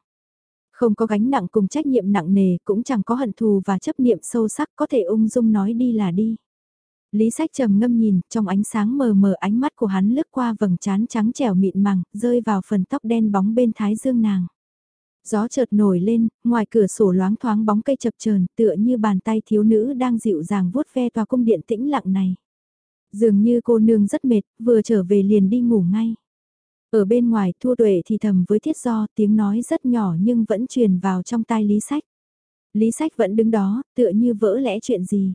Không có gánh nặng cùng trách nhiệm nặng nề, cũng chẳng có hận thù và chấp niệm sâu sắc có thể ung dung nói đi là đi. Lý sách trầm ngâm nhìn, trong ánh sáng mờ mờ ánh mắt của hắn lướt qua vầng trán trắng trẻo mịn màng, rơi vào phần tóc đen bóng bên thái dương nàng. Gió chợt nổi lên, ngoài cửa sổ loáng thoáng bóng cây chập chờn tựa như bàn tay thiếu nữ đang dịu dàng vuốt ve tòa cung điện tĩnh lặng này. Dường như cô nương rất mệt, vừa trở về liền đi ngủ ngay. Ở bên ngoài thua tuệ thì thầm với thiết do tiếng nói rất nhỏ nhưng vẫn truyền vào trong tai lý sách. Lý sách vẫn đứng đó, tựa như vỡ lẽ chuyện gì.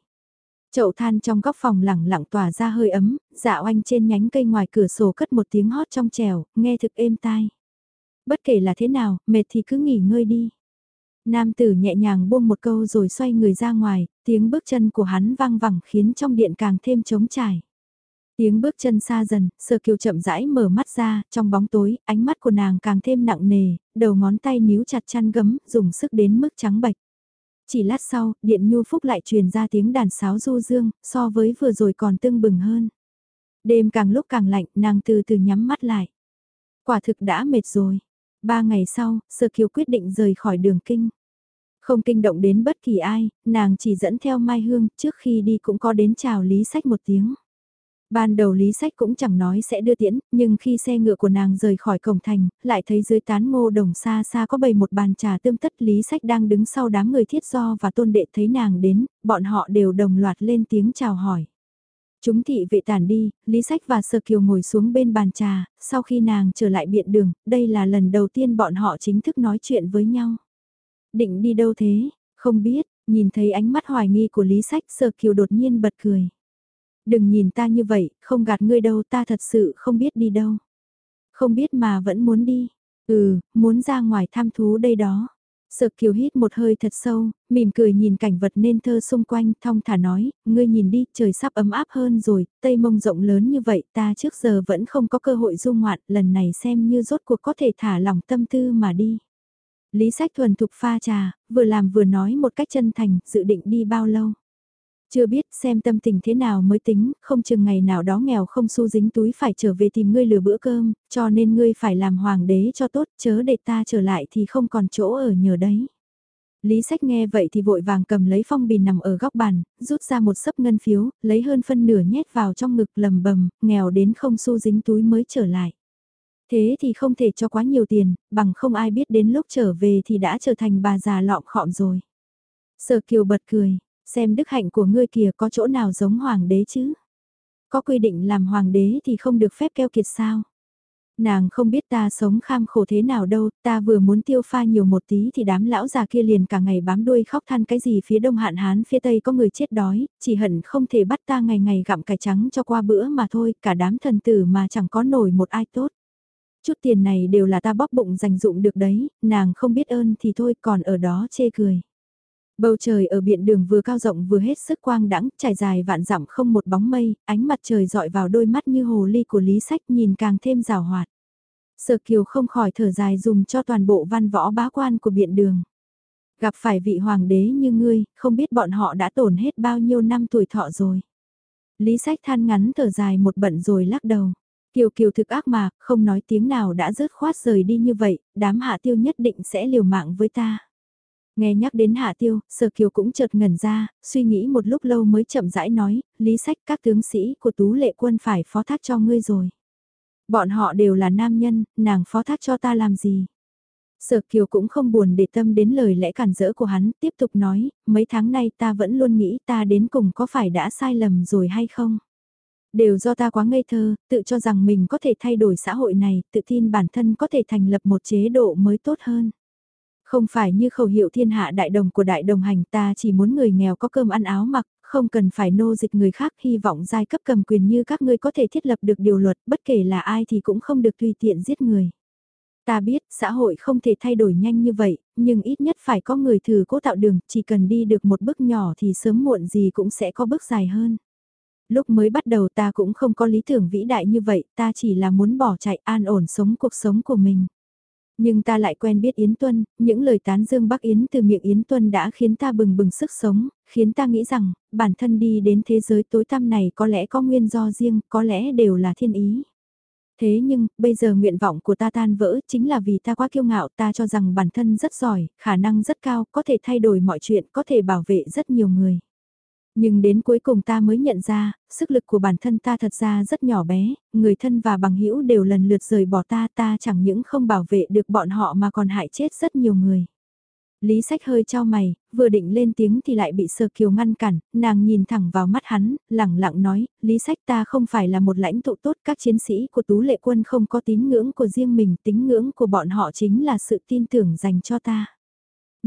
Chậu than trong góc phòng lẳng lặng tỏa ra hơi ấm, dạ oanh trên nhánh cây ngoài cửa sổ cất một tiếng hót trong trèo, nghe thực êm tai. Bất kể là thế nào, mệt thì cứ nghỉ ngơi đi. Nam tử nhẹ nhàng buông một câu rồi xoay người ra ngoài, tiếng bước chân của hắn vang vẳng khiến trong điện càng thêm trống trải. Tiếng bước chân xa dần, sơ kiều chậm rãi mở mắt ra, trong bóng tối, ánh mắt của nàng càng thêm nặng nề, đầu ngón tay níu chặt chăn gấm, dùng sức đến mức trắng bạch. Chỉ lát sau, điện nhu phúc lại truyền ra tiếng đàn sáo du dương, so với vừa rồi còn tưng bừng hơn. Đêm càng lúc càng lạnh, nàng từ từ nhắm mắt lại. Quả thực đã mệt rồi. Ba ngày sau, Sơ Kiều quyết định rời khỏi đường kinh. Không kinh động đến bất kỳ ai, nàng chỉ dẫn theo Mai Hương, trước khi đi cũng có đến chào Lý Sách một tiếng. Ban đầu Lý Sách cũng chẳng nói sẽ đưa tiễn, nhưng khi xe ngựa của nàng rời khỏi cổng thành, lại thấy dưới tán ngô đồng xa xa có bày một bàn trà tươm tất Lý Sách đang đứng sau đám người thiết do và tôn đệ thấy nàng đến, bọn họ đều đồng loạt lên tiếng chào hỏi. Chúng thị vệ tản đi, Lý Sách và sơ Kiều ngồi xuống bên bàn trà, sau khi nàng trở lại biện đường, đây là lần đầu tiên bọn họ chính thức nói chuyện với nhau. Định đi đâu thế? Không biết, nhìn thấy ánh mắt hoài nghi của Lý Sách sơ Kiều đột nhiên bật cười. Đừng nhìn ta như vậy, không gạt ngươi đâu ta thật sự không biết đi đâu. Không biết mà vẫn muốn đi. Ừ, muốn ra ngoài tham thú đây đó. Sợ kiều hít một hơi thật sâu, mỉm cười nhìn cảnh vật nên thơ xung quanh, thong thả nói, ngươi nhìn đi, trời sắp ấm áp hơn rồi, tây mông rộng lớn như vậy, ta trước giờ vẫn không có cơ hội du ngoạn, lần này xem như rốt cuộc có thể thả lòng tâm tư mà đi. Lý sách thuần thục pha trà, vừa làm vừa nói một cách chân thành, dự định đi bao lâu. Chưa biết xem tâm tình thế nào mới tính, không chừng ngày nào đó nghèo không xu dính túi phải trở về tìm ngươi lừa bữa cơm, cho nên ngươi phải làm hoàng đế cho tốt, chớ để ta trở lại thì không còn chỗ ở nhờ đấy. Lý sách nghe vậy thì vội vàng cầm lấy phong bì nằm ở góc bàn, rút ra một sấp ngân phiếu, lấy hơn phân nửa nhét vào trong ngực lầm bầm, nghèo đến không xu dính túi mới trở lại. Thế thì không thể cho quá nhiều tiền, bằng không ai biết đến lúc trở về thì đã trở thành bà già lọm khọm rồi. Sở kiều bật cười, xem đức hạnh của ngươi kìa có chỗ nào giống hoàng đế chứ. Có quy định làm hoàng đế thì không được phép keo kiệt sao. Nàng không biết ta sống kham khổ thế nào đâu, ta vừa muốn tiêu pha nhiều một tí thì đám lão già kia liền cả ngày bám đuôi khóc than cái gì phía đông hạn hán phía tây có người chết đói, chỉ hận không thể bắt ta ngày ngày gặm cải trắng cho qua bữa mà thôi, cả đám thần tử mà chẳng có nổi một ai tốt. Chút tiền này đều là ta bóp bụng dành dụng được đấy, nàng không biết ơn thì thôi còn ở đó chê cười. Bầu trời ở biển đường vừa cao rộng vừa hết sức quang đãng, trải dài vạn dặm không một bóng mây, ánh mặt trời dọi vào đôi mắt như hồ ly của Lý Sách nhìn càng thêm rào hoạt. Sở Kiều không khỏi thở dài dùng cho toàn bộ văn võ bá quan của biện đường. Gặp phải vị hoàng đế như ngươi, không biết bọn họ đã tổn hết bao nhiêu năm tuổi thọ rồi. Lý Sách than ngắn thở dài một bận rồi lắc đầu. Kiều Kiều thực ác mà, không nói tiếng nào đã rớt khoát rời đi như vậy, đám hạ tiêu nhất định sẽ liều mạng với ta. Nghe nhắc đến Hạ Tiêu, Sở Kiều cũng chợt ngẩn ra, suy nghĩ một lúc lâu mới chậm rãi nói, lý sách các tướng sĩ của Tú Lệ Quân phải phó thác cho ngươi rồi. Bọn họ đều là nam nhân, nàng phó thác cho ta làm gì? Sở Kiều cũng không buồn để tâm đến lời lẽ cản rỡ của hắn, tiếp tục nói, mấy tháng nay ta vẫn luôn nghĩ ta đến cùng có phải đã sai lầm rồi hay không? Đều do ta quá ngây thơ, tự cho rằng mình có thể thay đổi xã hội này, tự tin bản thân có thể thành lập một chế độ mới tốt hơn. Không phải như khẩu hiệu thiên hạ đại đồng của đại đồng hành ta chỉ muốn người nghèo có cơm ăn áo mặc, không cần phải nô dịch người khác hy vọng giai cấp cầm quyền như các ngươi có thể thiết lập được điều luật, bất kể là ai thì cũng không được tùy tiện giết người. Ta biết xã hội không thể thay đổi nhanh như vậy, nhưng ít nhất phải có người thử cố tạo đường, chỉ cần đi được một bước nhỏ thì sớm muộn gì cũng sẽ có bước dài hơn. Lúc mới bắt đầu ta cũng không có lý tưởng vĩ đại như vậy, ta chỉ là muốn bỏ chạy an ổn sống cuộc sống của mình. Nhưng ta lại quen biết Yến Tuân, những lời tán dương Bắc Yến từ miệng Yến Tuân đã khiến ta bừng bừng sức sống, khiến ta nghĩ rằng, bản thân đi đến thế giới tối tăm này có lẽ có nguyên do riêng, có lẽ đều là thiên ý. Thế nhưng, bây giờ nguyện vọng của ta tan vỡ chính là vì ta quá kiêu ngạo ta cho rằng bản thân rất giỏi, khả năng rất cao, có thể thay đổi mọi chuyện, có thể bảo vệ rất nhiều người. Nhưng đến cuối cùng ta mới nhận ra, sức lực của bản thân ta thật ra rất nhỏ bé, người thân và bằng hữu đều lần lượt rời bỏ ta ta chẳng những không bảo vệ được bọn họ mà còn hại chết rất nhiều người. Lý sách hơi trao mày, vừa định lên tiếng thì lại bị sơ kiều ngăn cản, nàng nhìn thẳng vào mắt hắn, lẳng lặng nói, Lý sách ta không phải là một lãnh tụ tốt, các chiến sĩ của tú lệ quân không có tín ngưỡng của riêng mình, tín ngưỡng của bọn họ chính là sự tin tưởng dành cho ta.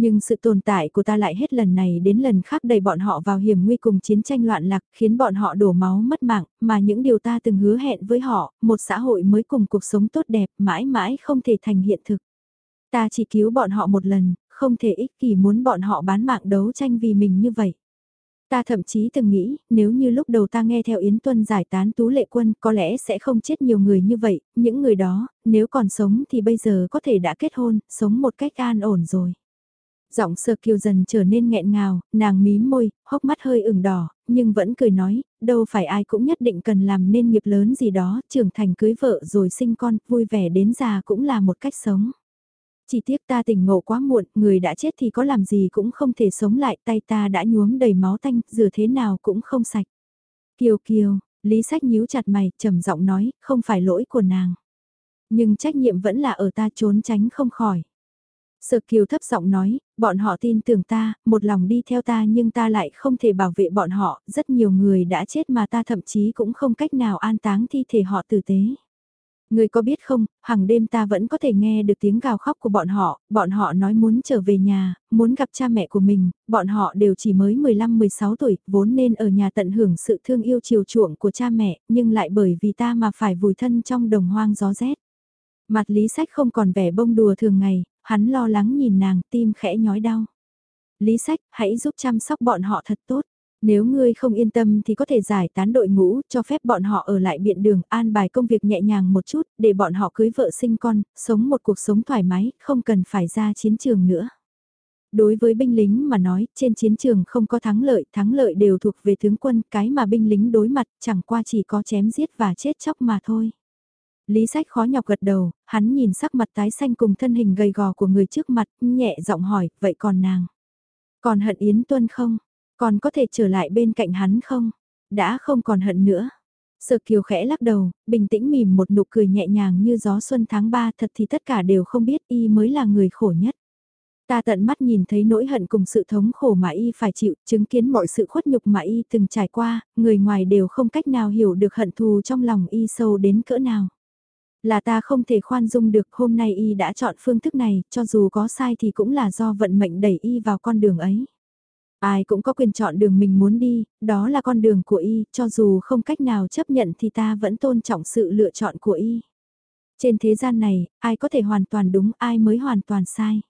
Nhưng sự tồn tại của ta lại hết lần này đến lần khác đẩy bọn họ vào hiểm nguy cùng chiến tranh loạn lạc, khiến bọn họ đổ máu mất mạng, mà những điều ta từng hứa hẹn với họ, một xã hội mới cùng cuộc sống tốt đẹp, mãi mãi không thể thành hiện thực. Ta chỉ cứu bọn họ một lần, không thể ích kỷ muốn bọn họ bán mạng đấu tranh vì mình như vậy. Ta thậm chí từng nghĩ, nếu như lúc đầu ta nghe theo Yến Tuân giải tán tú lệ quân có lẽ sẽ không chết nhiều người như vậy, những người đó, nếu còn sống thì bây giờ có thể đã kết hôn, sống một cách an ổn rồi. Giọng sơ kiều dần trở nên nghẹn ngào, nàng mí môi, hốc mắt hơi ửng đỏ, nhưng vẫn cười nói, đâu phải ai cũng nhất định cần làm nên nghiệp lớn gì đó, trưởng thành cưới vợ rồi sinh con, vui vẻ đến già cũng là một cách sống. Chỉ tiếc ta tỉnh ngộ quá muộn, người đã chết thì có làm gì cũng không thể sống lại, tay ta đã nhuốm đầy máu tanh, rửa thế nào cũng không sạch. Kiều Kiều, Lý Sách nhíu chặt mày, trầm giọng nói, không phải lỗi của nàng. Nhưng trách nhiệm vẫn là ở ta trốn tránh không khỏi. Sở Kiều thấp giọng nói, bọn họ tin tưởng ta, một lòng đi theo ta nhưng ta lại không thể bảo vệ bọn họ, rất nhiều người đã chết mà ta thậm chí cũng không cách nào an táng thi thể họ tử tế. Người có biết không, hàng đêm ta vẫn có thể nghe được tiếng gào khóc của bọn họ, bọn họ nói muốn trở về nhà, muốn gặp cha mẹ của mình, bọn họ đều chỉ mới 15-16 tuổi, vốn nên ở nhà tận hưởng sự thương yêu chiều chuộng của cha mẹ, nhưng lại bởi vì ta mà phải vùi thân trong đồng hoang gió rét. Mặt lý sách không còn vẻ bông đùa thường ngày, hắn lo lắng nhìn nàng tim khẽ nhói đau. Lý sách, hãy giúp chăm sóc bọn họ thật tốt. Nếu ngươi không yên tâm thì có thể giải tán đội ngũ, cho phép bọn họ ở lại biện đường, an bài công việc nhẹ nhàng một chút, để bọn họ cưới vợ sinh con, sống một cuộc sống thoải mái, không cần phải ra chiến trường nữa. Đối với binh lính mà nói, trên chiến trường không có thắng lợi, thắng lợi đều thuộc về tướng quân, cái mà binh lính đối mặt chẳng qua chỉ có chém giết và chết chóc mà thôi. Lý sách khó nhọc gật đầu, hắn nhìn sắc mặt tái xanh cùng thân hình gầy gò của người trước mặt, nhẹ giọng hỏi, vậy còn nàng? Còn hận Yến Tuân không? Còn có thể trở lại bên cạnh hắn không? Đã không còn hận nữa. Sở Kiều khẽ lắc đầu, bình tĩnh mỉm một nụ cười nhẹ nhàng như gió xuân tháng 3 thật thì tất cả đều không biết y mới là người khổ nhất. Ta tận mắt nhìn thấy nỗi hận cùng sự thống khổ mà y phải chịu, chứng kiến mọi sự khuất nhục mà y từng trải qua, người ngoài đều không cách nào hiểu được hận thù trong lòng y sâu đến cỡ nào. Là ta không thể khoan dung được hôm nay y đã chọn phương thức này, cho dù có sai thì cũng là do vận mệnh đẩy y vào con đường ấy. Ai cũng có quyền chọn đường mình muốn đi, đó là con đường của y, cho dù không cách nào chấp nhận thì ta vẫn tôn trọng sự lựa chọn của y. Trên thế gian này, ai có thể hoàn toàn đúng, ai mới hoàn toàn sai.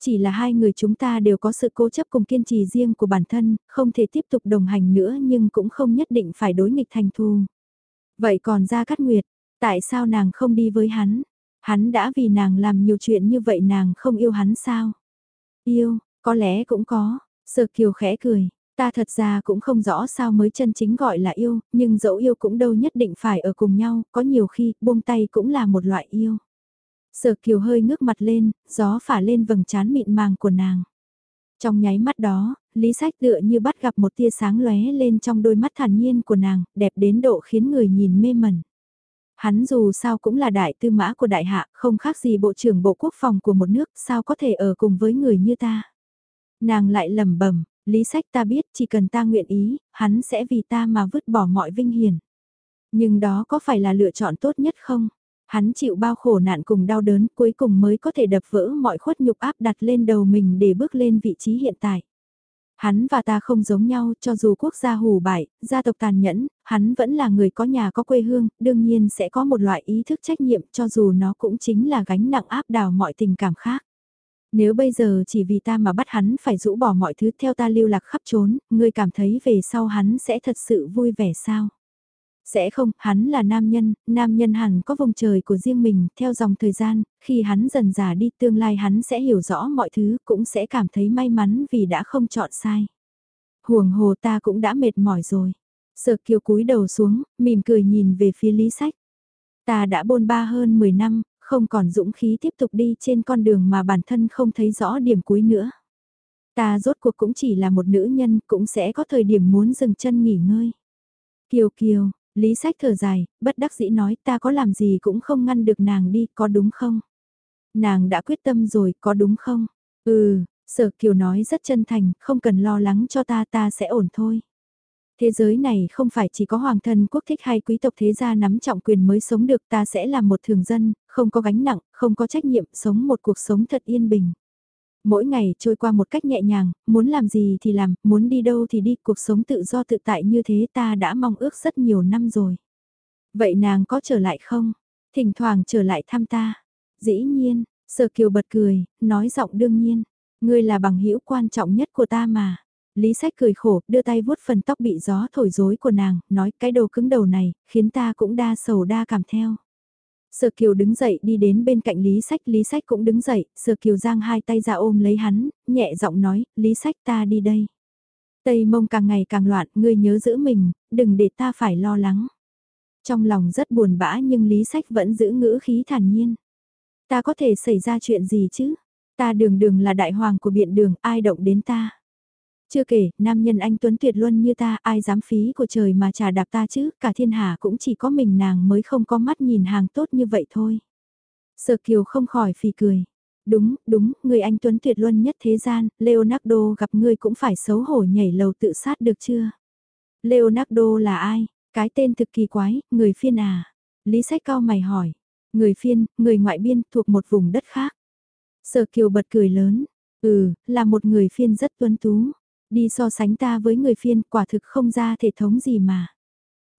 Chỉ là hai người chúng ta đều có sự cố chấp cùng kiên trì riêng của bản thân, không thể tiếp tục đồng hành nữa nhưng cũng không nhất định phải đối nghịch thành thù. Vậy còn ra cát nguyệt, tại sao nàng không đi với hắn? Hắn đã vì nàng làm nhiều chuyện như vậy nàng không yêu hắn sao? Yêu, có lẽ cũng có, Sở Kiều khẽ cười, ta thật ra cũng không rõ sao mới chân chính gọi là yêu, nhưng dẫu yêu cũng đâu nhất định phải ở cùng nhau, có nhiều khi buông tay cũng là một loại yêu. Sở Kiều hơi ngước mặt lên, gió phả lên vầng trán mịn màng của nàng. Trong nháy mắt đó, Lý Sách tựa như bắt gặp một tia sáng lóe lên trong đôi mắt thản nhiên của nàng, đẹp đến độ khiến người nhìn mê mẩn. Hắn dù sao cũng là đại tư mã của đại hạ, không khác gì bộ trưởng bộ quốc phòng của một nước, sao có thể ở cùng với người như ta. Nàng lại lẩm bẩm, lý sách ta biết chỉ cần ta nguyện ý, hắn sẽ vì ta mà vứt bỏ mọi vinh hiển. Nhưng đó có phải là lựa chọn tốt nhất không? Hắn chịu bao khổ nạn cùng đau đớn cuối cùng mới có thể đập vỡ mọi khuất nhục áp đặt lên đầu mình để bước lên vị trí hiện tại. Hắn và ta không giống nhau cho dù quốc gia hủ bại, gia tộc tàn nhẫn, hắn vẫn là người có nhà có quê hương, đương nhiên sẽ có một loại ý thức trách nhiệm cho dù nó cũng chính là gánh nặng áp đảo mọi tình cảm khác. Nếu bây giờ chỉ vì ta mà bắt hắn phải rũ bỏ mọi thứ theo ta lưu lạc khắp trốn, ngươi cảm thấy về sau hắn sẽ thật sự vui vẻ sao? Sẽ không, hắn là nam nhân, nam nhân hẳn có vùng trời của riêng mình, theo dòng thời gian, khi hắn dần già đi tương lai hắn sẽ hiểu rõ mọi thứ, cũng sẽ cảm thấy may mắn vì đã không chọn sai. Huồng hồ ta cũng đã mệt mỏi rồi. Sợ kiều cúi đầu xuống, mỉm cười nhìn về phía lý sách. Ta đã bôn ba hơn 10 năm, không còn dũng khí tiếp tục đi trên con đường mà bản thân không thấy rõ điểm cuối nữa. Ta rốt cuộc cũng chỉ là một nữ nhân, cũng sẽ có thời điểm muốn dừng chân nghỉ ngơi. Kiều Kiều, Lý Sách thở dài, bất đắc dĩ nói ta có làm gì cũng không ngăn được nàng đi, có đúng không? Nàng đã quyết tâm rồi, có đúng không? Ừ, Sở Kiều nói rất chân thành, không cần lo lắng cho ta ta sẽ ổn thôi. Thế giới này không phải chỉ có hoàng thân quốc thích hay quý tộc thế gia nắm trọng quyền mới sống được ta sẽ là một thường dân, không có gánh nặng, không có trách nhiệm, sống một cuộc sống thật yên bình. Mỗi ngày trôi qua một cách nhẹ nhàng, muốn làm gì thì làm, muốn đi đâu thì đi, cuộc sống tự do tự tại như thế ta đã mong ước rất nhiều năm rồi. Vậy nàng có trở lại không? Thỉnh thoảng trở lại thăm ta. Dĩ nhiên, Sở Kiều bật cười, nói giọng đương nhiên. Ngươi là bằng hữu quan trọng nhất của ta mà. Lý sách cười khổ, đưa tay vuốt phần tóc bị gió thổi rối của nàng, nói cái đầu cứng đầu này, khiến ta cũng đa sầu đa cảm theo. Sở Kiều đứng dậy đi đến bên cạnh Lý Sách, Lý Sách cũng đứng dậy, Sở Kiều giang hai tay ra ôm lấy hắn, nhẹ giọng nói, Lý Sách ta đi đây. Tây mông càng ngày càng loạn, ngươi nhớ giữ mình, đừng để ta phải lo lắng. Trong lòng rất buồn bã nhưng Lý Sách vẫn giữ ngữ khí thản nhiên. Ta có thể xảy ra chuyện gì chứ? Ta đường đường là đại hoàng của biện đường, ai động đến ta? Chưa kể, nam nhân anh Tuấn tuyệt luân như ta, ai dám phí của trời mà trả đạp ta chứ, cả thiên hạ cũng chỉ có mình nàng mới không có mắt nhìn hàng tốt như vậy thôi. Sở Kiều không khỏi phì cười. Đúng, đúng, người anh Tuấn tuyệt luân nhất thế gian, Leonardo gặp ngươi cũng phải xấu hổ nhảy lầu tự sát được chưa? Leonardo là ai? Cái tên thực kỳ quái, người phiên à? Lý sách cao mày hỏi. Người phiên, người ngoại biên thuộc một vùng đất khác. Sở Kiều bật cười lớn. Ừ, là một người phiên rất tuấn tú. Đi so sánh ta với người phiên quả thực không ra thể thống gì mà.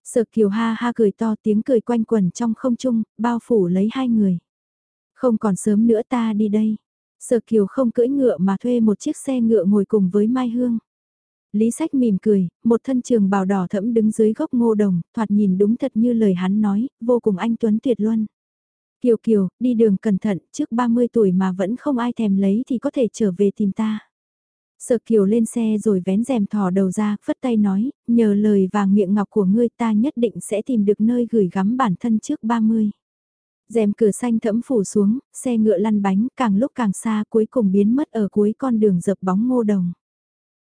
Sở kiều ha ha cười to tiếng cười quanh quẩn trong không trung, bao phủ lấy hai người. Không còn sớm nữa ta đi đây. Sở kiều không cưỡi ngựa mà thuê một chiếc xe ngựa ngồi cùng với Mai Hương. Lý sách mỉm cười, một thân trường bào đỏ thẫm đứng dưới gốc ngô đồng, thoạt nhìn đúng thật như lời hắn nói, vô cùng anh Tuấn tuyệt luân. Kiều Kiều, đi đường cẩn thận, trước 30 tuổi mà vẫn không ai thèm lấy thì có thể trở về tìm ta. Sợ kiều lên xe rồi vén rèm thò đầu ra, phất tay nói, nhờ lời vàng miệng ngọc của ngươi ta nhất định sẽ tìm được nơi gửi gắm bản thân trước 30. Rèm cửa xanh thẫm phủ xuống, xe ngựa lăn bánh, càng lúc càng xa cuối cùng biến mất ở cuối con đường dập bóng ngô đồng.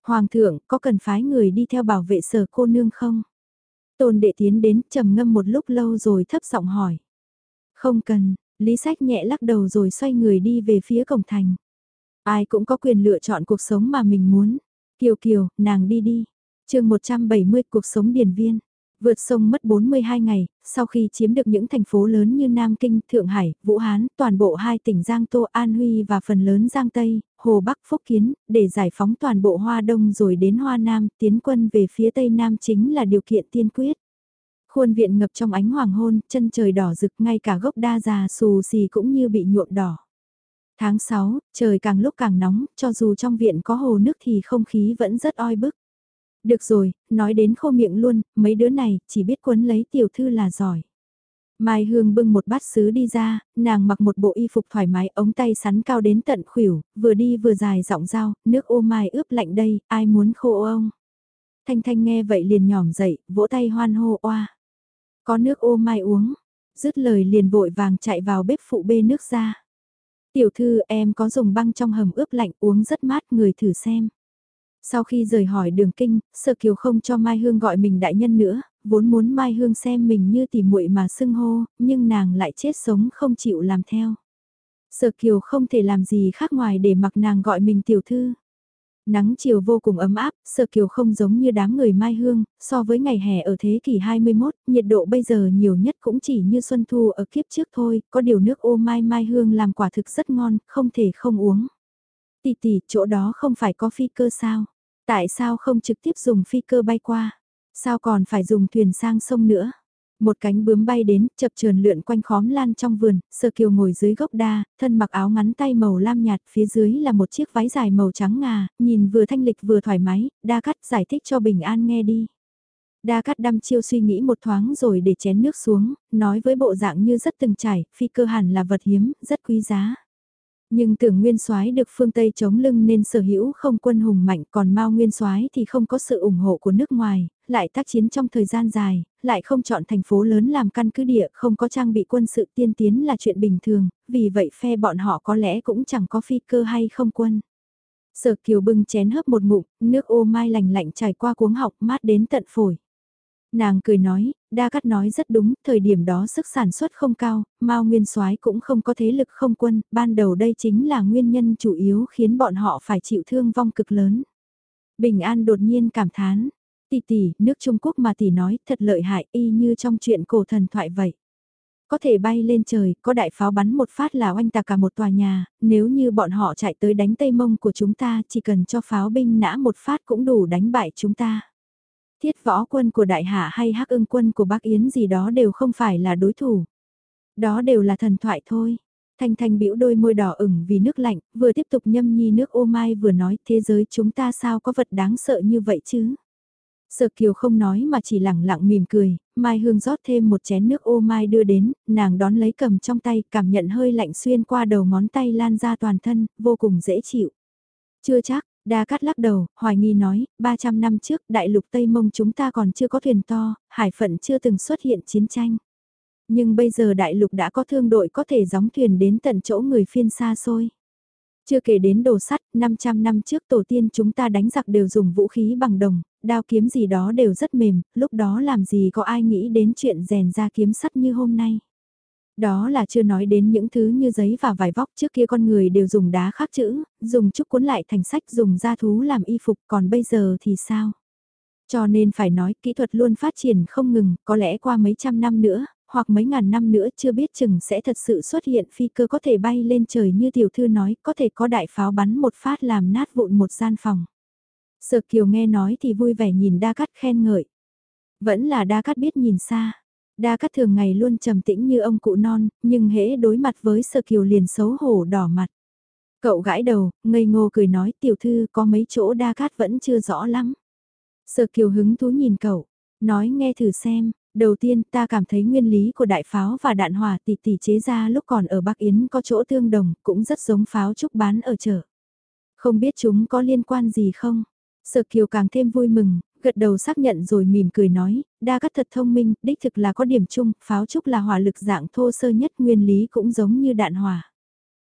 Hoàng thượng, có cần phái người đi theo bảo vệ sở cô nương không? Tôn đệ tiến đến, trầm ngâm một lúc lâu rồi thấp giọng hỏi. Không cần, Lý Sách nhẹ lắc đầu rồi xoay người đi về phía cổng thành. Ai cũng có quyền lựa chọn cuộc sống mà mình muốn. Kiều Kiều, nàng đi đi. chương 170 cuộc sống điển viên. Vượt sông mất 42 ngày, sau khi chiếm được những thành phố lớn như Nam Kinh, Thượng Hải, Vũ Hán, toàn bộ hai tỉnh Giang Tô, An Huy và phần lớn Giang Tây, Hồ Bắc, Phúc Kiến, để giải phóng toàn bộ Hoa Đông rồi đến Hoa Nam, tiến quân về phía Tây Nam chính là điều kiện tiên quyết. Khuôn viện ngập trong ánh hoàng hôn, chân trời đỏ rực ngay cả gốc đa già xù xì cũng như bị nhuộm đỏ. Tháng 6, trời càng lúc càng nóng, cho dù trong viện có hồ nước thì không khí vẫn rất oi bức. Được rồi, nói đến khô miệng luôn, mấy đứa này chỉ biết quấn lấy tiểu thư là giỏi. Mai Hương bưng một bát sứ đi ra, nàng mặc một bộ y phục thoải mái, ống tay sắn cao đến tận khuỷu, vừa đi vừa dài giọng dao, nước ô mai ướp lạnh đây, ai muốn khô ông. Thanh Thanh nghe vậy liền nhỏm dậy, vỗ tay hoan hô oa. Có nước ô mai uống, dứt lời liền vội vàng chạy vào bếp phụ bê nước ra. Tiểu thư em có dùng băng trong hầm ướp lạnh uống rất mát người thử xem. Sau khi rời hỏi đường kinh, sợ kiều không cho Mai Hương gọi mình đại nhân nữa, vốn muốn Mai Hương xem mình như tỉ muội mà xưng hô, nhưng nàng lại chết sống không chịu làm theo. Sở kiều không thể làm gì khác ngoài để mặc nàng gọi mình tiểu thư. Nắng chiều vô cùng ấm áp, Sở Kiều không giống như đám người Mai Hương, so với ngày hè ở thế kỷ 21, nhiệt độ bây giờ nhiều nhất cũng chỉ như xuân thu ở kiếp trước thôi, có điều nước ô Mai Mai Hương làm quả thực rất ngon, không thể không uống. Tỷ tỷ, chỗ đó không phải có phi cơ sao? Tại sao không trực tiếp dùng phi cơ bay qua? Sao còn phải dùng thuyền sang sông nữa? Một cánh bướm bay đến, chập chờn lượn quanh khóm lan trong vườn, sơ kiều ngồi dưới gốc đa, thân mặc áo ngắn tay màu lam nhạt, phía dưới là một chiếc váy dài màu trắng ngà, nhìn vừa thanh lịch vừa thoải mái, đa cắt giải thích cho bình an nghe đi. Đa cắt đăm chiêu suy nghĩ một thoáng rồi để chén nước xuống, nói với bộ dạng như rất từng trải, phi cơ hẳn là vật hiếm, rất quý giá. Nhưng tưởng Nguyên Soái được phương Tây chống lưng nên sở hữu không quân hùng mạnh còn Mao Nguyên Soái thì không có sự ủng hộ của nước ngoài, lại tác chiến trong thời gian dài, lại không chọn thành phố lớn làm căn cứ địa, không có trang bị quân sự tiên tiến là chuyện bình thường, vì vậy phe bọn họ có lẽ cũng chẳng có phi cơ hay không quân. Sở kiều bưng chén hấp một ngụm, nước ô mai lành lạnh trải qua cuống học mát đến tận phổi. Nàng cười nói, đa cắt nói rất đúng, thời điểm đó sức sản xuất không cao, Mao Nguyên soái cũng không có thế lực không quân, ban đầu đây chính là nguyên nhân chủ yếu khiến bọn họ phải chịu thương vong cực lớn. Bình An đột nhiên cảm thán, tỷ tỷ, nước Trung Quốc mà tỷ nói thật lợi hại y như trong chuyện cổ thần thoại vậy. Có thể bay lên trời, có đại pháo bắn một phát là oanh tạc cả một tòa nhà, nếu như bọn họ chạy tới đánh Tây Mông của chúng ta chỉ cần cho pháo binh nã một phát cũng đủ đánh bại chúng ta. Thiết võ quân của Đại Hạ hay hắc ưng quân của Bắc Yến gì đó đều không phải là đối thủ. Đó đều là thần thoại thôi. Thanh Thanh bĩu đôi môi đỏ ửng vì nước lạnh, vừa tiếp tục nhâm nhi nước ô mai vừa nói thế giới chúng ta sao có vật đáng sợ như vậy chứ. Sở Kiều không nói mà chỉ lẳng lặng mỉm cười, Mai Hương rót thêm một chén nước ô mai đưa đến, nàng đón lấy cầm trong tay, cảm nhận hơi lạnh xuyên qua đầu ngón tay lan ra toàn thân, vô cùng dễ chịu. Chưa chắc, Đa Cát lắc đầu, hoài nghi nói, 300 năm trước đại lục Tây Mông chúng ta còn chưa có thuyền to, hải phận chưa từng xuất hiện chiến tranh. Nhưng bây giờ đại lục đã có thương đội có thể gióng thuyền đến tận chỗ người phiên xa xôi. Chưa kể đến đồ sắt, 500 năm trước tổ tiên chúng ta đánh giặc đều dùng vũ khí bằng đồng, đao kiếm gì đó đều rất mềm, lúc đó làm gì có ai nghĩ đến chuyện rèn ra kiếm sắt như hôm nay. Đó là chưa nói đến những thứ như giấy và vải vóc trước kia con người đều dùng đá khắc chữ, dùng trúc cuốn lại thành sách dùng da thú làm y phục còn bây giờ thì sao? Cho nên phải nói kỹ thuật luôn phát triển không ngừng, có lẽ qua mấy trăm năm nữa, hoặc mấy ngàn năm nữa chưa biết chừng sẽ thật sự xuất hiện phi cơ có thể bay lên trời như tiểu thư nói, có thể có đại pháo bắn một phát làm nát vụn một gian phòng. Sở Kiều nghe nói thì vui vẻ nhìn Đa Cát khen ngợi. Vẫn là Đa Cát biết nhìn xa. Đa Cát thường ngày luôn trầm tĩnh như ông cụ non, nhưng hễ đối mặt với sơ Kiều liền xấu hổ đỏ mặt. Cậu gãi đầu, ngây ngô cười nói tiểu thư có mấy chỗ Đa Cát vẫn chưa rõ lắm. sơ Kiều hứng thú nhìn cậu, nói nghe thử xem, đầu tiên ta cảm thấy nguyên lý của đại pháo và đạn hỏa tỷ tỷ chế ra lúc còn ở Bắc Yến có chỗ tương đồng, cũng rất giống pháo trúc bán ở chợ. Không biết chúng có liên quan gì không? Sở Kiều càng thêm vui mừng, gật đầu xác nhận rồi mỉm cười nói, đa cắt thật thông minh, đích thực là có điểm chung, pháo trúc là hỏa lực dạng thô sơ nhất nguyên lý cũng giống như đạn hỏa.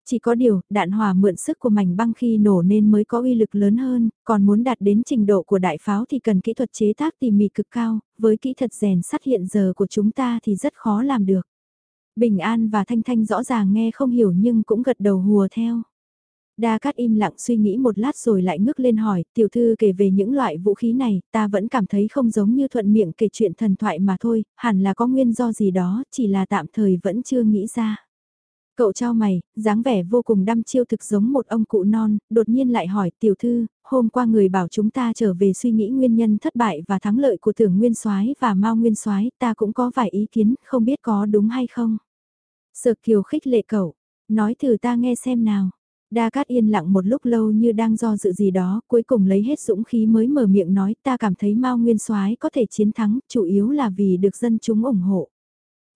Chỉ có điều, đạn hỏa mượn sức của mảnh băng khi nổ nên mới có uy lực lớn hơn, còn muốn đạt đến trình độ của đại pháo thì cần kỹ thuật chế tác tỉ mỉ cực cao, với kỹ thuật rèn sắt hiện giờ của chúng ta thì rất khó làm được. Bình An và Thanh Thanh rõ ràng nghe không hiểu nhưng cũng gật đầu hùa theo. Đa Cát im lặng suy nghĩ một lát rồi lại ngước lên hỏi, tiểu thư kể về những loại vũ khí này, ta vẫn cảm thấy không giống như thuận miệng kể chuyện thần thoại mà thôi, hẳn là có nguyên do gì đó, chỉ là tạm thời vẫn chưa nghĩ ra. Cậu trao mày, dáng vẻ vô cùng đăm chiêu thực giống một ông cụ non, đột nhiên lại hỏi tiểu thư, hôm qua người bảo chúng ta trở về suy nghĩ nguyên nhân thất bại và thắng lợi của tưởng nguyên soái và mau nguyên soái ta cũng có vài ý kiến, không biết có đúng hay không. Sợ kiều khích lệ cậu, nói thử ta nghe xem nào. Đa Cát yên lặng một lúc lâu như đang do dự gì đó, cuối cùng lấy hết dũng khí mới mở miệng nói ta cảm thấy Mao Nguyên soái có thể chiến thắng, chủ yếu là vì được dân chúng ủng hộ.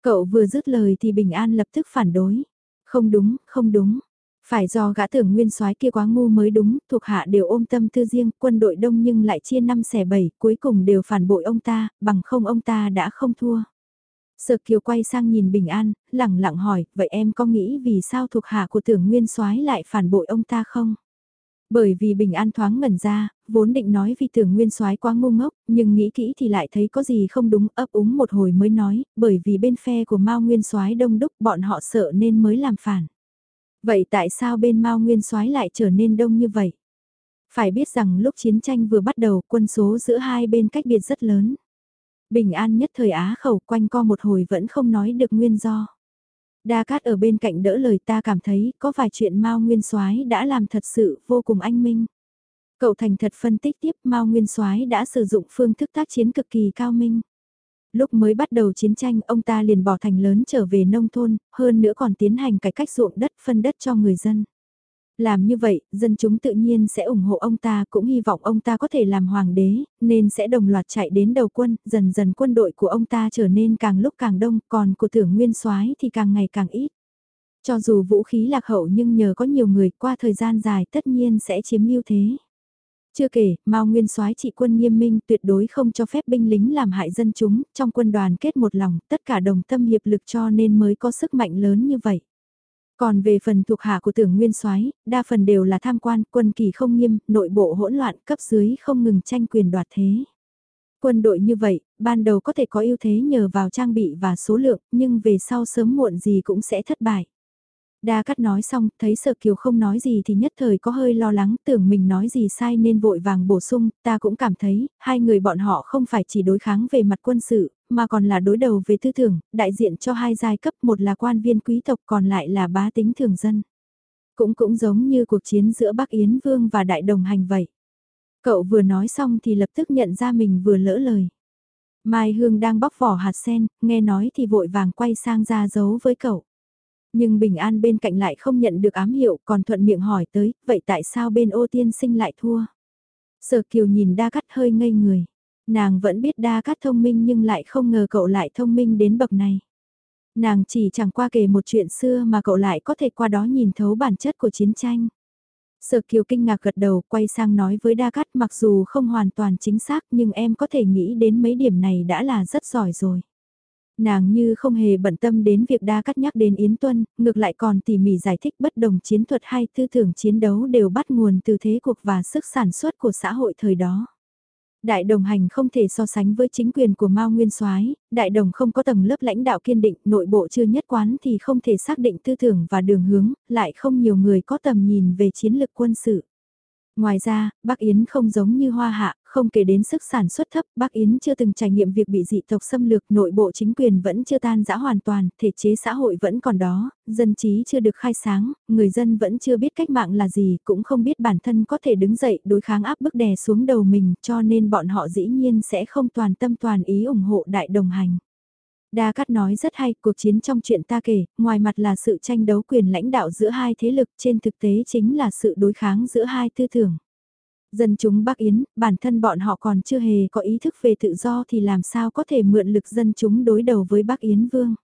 Cậu vừa dứt lời thì Bình An lập tức phản đối. Không đúng, không đúng. Phải do gã tưởng nguyên soái kia quá ngu mới đúng, thuộc hạ đều ôm tâm tư riêng, quân đội đông nhưng lại chia năm xẻ bảy, cuối cùng đều phản bội ông ta, bằng không ông ta đã không thua. Sở Kiều quay sang nhìn Bình An, lẳng lặng hỏi, vậy em có nghĩ vì sao thuộc hạ của tưởng nguyên soái lại phản bội ông ta không? Bởi vì Bình An thoáng ngẩn ra, vốn định nói vì tưởng nguyên soái quá ngu ngốc, nhưng nghĩ kỹ thì lại thấy có gì không đúng, ấp úng một hồi mới nói, bởi vì bên phe của Mao Nguyên soái đông đúc, bọn họ sợ nên mới làm phản. Vậy tại sao bên Mao Nguyên soái lại trở nên đông như vậy? Phải biết rằng lúc chiến tranh vừa bắt đầu, quân số giữa hai bên cách biệt rất lớn. Bình an nhất thời á khẩu quanh co một hồi vẫn không nói được nguyên do. Đa Cát ở bên cạnh đỡ lời ta cảm thấy có vài chuyện Mao Nguyên Soái đã làm thật sự vô cùng anh minh. Cậu thành thật phân tích tiếp Mao Nguyên Soái đã sử dụng phương thức tác chiến cực kỳ cao minh. Lúc mới bắt đầu chiến tranh ông ta liền bỏ thành lớn trở về nông thôn, hơn nữa còn tiến hành cải cách ruộng đất phân đất cho người dân. Làm như vậy, dân chúng tự nhiên sẽ ủng hộ ông ta, cũng hy vọng ông ta có thể làm hoàng đế, nên sẽ đồng loạt chạy đến đầu quân, dần dần quân đội của ông ta trở nên càng lúc càng đông, còn của tưởng nguyên soái thì càng ngày càng ít. Cho dù vũ khí lạc hậu nhưng nhờ có nhiều người qua thời gian dài tất nhiên sẽ chiếm ưu thế. Chưa kể, Mao Nguyên soái trị quân nghiêm minh tuyệt đối không cho phép binh lính làm hại dân chúng, trong quân đoàn kết một lòng, tất cả đồng tâm hiệp lực cho nên mới có sức mạnh lớn như vậy. Còn về phần thuộc hạ của tưởng nguyên soái đa phần đều là tham quan, quân kỳ không nghiêm, nội bộ hỗn loạn, cấp dưới không ngừng tranh quyền đoạt thế. Quân đội như vậy, ban đầu có thể có ưu thế nhờ vào trang bị và số lượng, nhưng về sau sớm muộn gì cũng sẽ thất bại. Đa cắt nói xong, thấy sợ kiều không nói gì thì nhất thời có hơi lo lắng tưởng mình nói gì sai nên vội vàng bổ sung, ta cũng cảm thấy, hai người bọn họ không phải chỉ đối kháng về mặt quân sự, mà còn là đối đầu về tư tưởng, đại diện cho hai giai cấp, một là quan viên quý tộc còn lại là bá tính thường dân. Cũng cũng giống như cuộc chiến giữa Bắc Yến Vương và Đại Đồng Hành vậy. Cậu vừa nói xong thì lập tức nhận ra mình vừa lỡ lời. Mai Hương đang bóc vỏ hạt sen, nghe nói thì vội vàng quay sang ra giấu với cậu. Nhưng Bình An bên cạnh lại không nhận được ám hiệu còn thuận miệng hỏi tới, vậy tại sao bên ô tiên sinh lại thua? Sở Kiều nhìn đa cắt hơi ngây người. Nàng vẫn biết đa cắt thông minh nhưng lại không ngờ cậu lại thông minh đến bậc này. Nàng chỉ chẳng qua kể một chuyện xưa mà cậu lại có thể qua đó nhìn thấu bản chất của chiến tranh. Sở Kiều kinh ngạc gật đầu quay sang nói với Đa Cát mặc dù không hoàn toàn chính xác nhưng em có thể nghĩ đến mấy điểm này đã là rất giỏi rồi. Nàng như không hề bận tâm đến việc đa cắt nhắc đến Yến Tuân, ngược lại còn tỉ mỉ giải thích bất đồng chiến thuật hay tư tưởng chiến đấu đều bắt nguồn từ thế cuộc và sức sản xuất của xã hội thời đó. Đại đồng hành không thể so sánh với chính quyền của Mao Nguyên Soái, đại đồng không có tầng lớp lãnh đạo kiên định, nội bộ chưa nhất quán thì không thể xác định tư tưởng và đường hướng, lại không nhiều người có tầm nhìn về chiến lược quân sự. Ngoài ra, Bắc Yến không giống như Hoa Hạ, không kể đến sức sản xuất thấp, Bắc Yến chưa từng trải nghiệm việc bị dị tộc xâm lược, nội bộ chính quyền vẫn chưa tan rã hoàn toàn, thể chế xã hội vẫn còn đó, dân trí chưa được khai sáng, người dân vẫn chưa biết cách mạng là gì, cũng không biết bản thân có thể đứng dậy đối kháng áp bức đè xuống đầu mình, cho nên bọn họ dĩ nhiên sẽ không toàn tâm toàn ý ủng hộ đại đồng hành. Đa Cát nói rất hay, cuộc chiến trong chuyện ta kể, ngoài mặt là sự tranh đấu quyền lãnh đạo giữa hai thế lực, trên thực tế chính là sự đối kháng giữa hai tư tưởng. Dân chúng Bắc Yến, bản thân bọn họ còn chưa hề có ý thức về tự do thì làm sao có thể mượn lực dân chúng đối đầu với Bắc Yến Vương.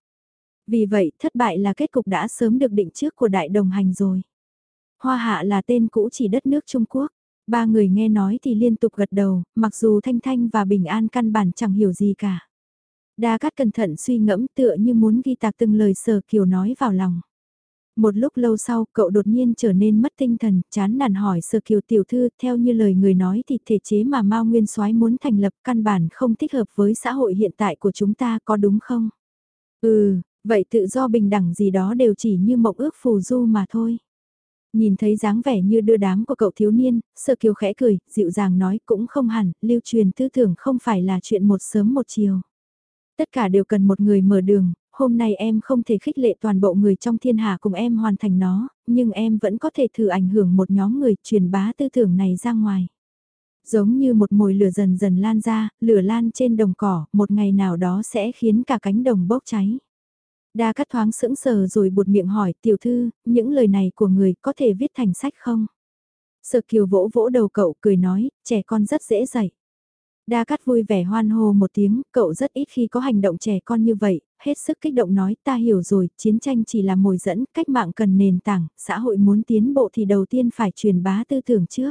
Vì vậy, thất bại là kết cục đã sớm được định trước của đại đồng hành rồi. Hoa Hạ là tên cũ chỉ đất nước Trung Quốc. Ba người nghe nói thì liên tục gật đầu, mặc dù Thanh Thanh và Bình An căn bản chẳng hiểu gì cả. Đa Cát cẩn thận suy ngẫm tựa như muốn ghi tạc từng lời Sở Kiều nói vào lòng. Một lúc lâu sau, cậu đột nhiên trở nên mất tinh thần, chán nản hỏi Sở Kiều tiểu thư, theo như lời người nói thì thể chế mà Mao Nguyên Soái muốn thành lập căn bản không thích hợp với xã hội hiện tại của chúng ta có đúng không? Ừ, vậy tự do bình đẳng gì đó đều chỉ như mộng ước phù du mà thôi. Nhìn thấy dáng vẻ như đưa đám của cậu thiếu niên, Sở Kiều khẽ cười, dịu dàng nói cũng không hẳn, lưu truyền tư tưởng không phải là chuyện một sớm một chiều. Tất cả đều cần một người mở đường, hôm nay em không thể khích lệ toàn bộ người trong thiên hạ cùng em hoàn thành nó, nhưng em vẫn có thể thử ảnh hưởng một nhóm người truyền bá tư tưởng này ra ngoài. Giống như một mồi lửa dần dần lan ra, lửa lan trên đồng cỏ, một ngày nào đó sẽ khiến cả cánh đồng bốc cháy. Đa cắt thoáng sững sờ rồi buột miệng hỏi tiểu thư, những lời này của người có thể viết thành sách không? Sợ kiều vỗ vỗ đầu cậu cười nói, trẻ con rất dễ dạy. Đa Cát vui vẻ hoan hô một tiếng, cậu rất ít khi có hành động trẻ con như vậy, hết sức kích động nói ta hiểu rồi, chiến tranh chỉ là mồi dẫn, cách mạng cần nền tảng, xã hội muốn tiến bộ thì đầu tiên phải truyền bá tư tưởng trước.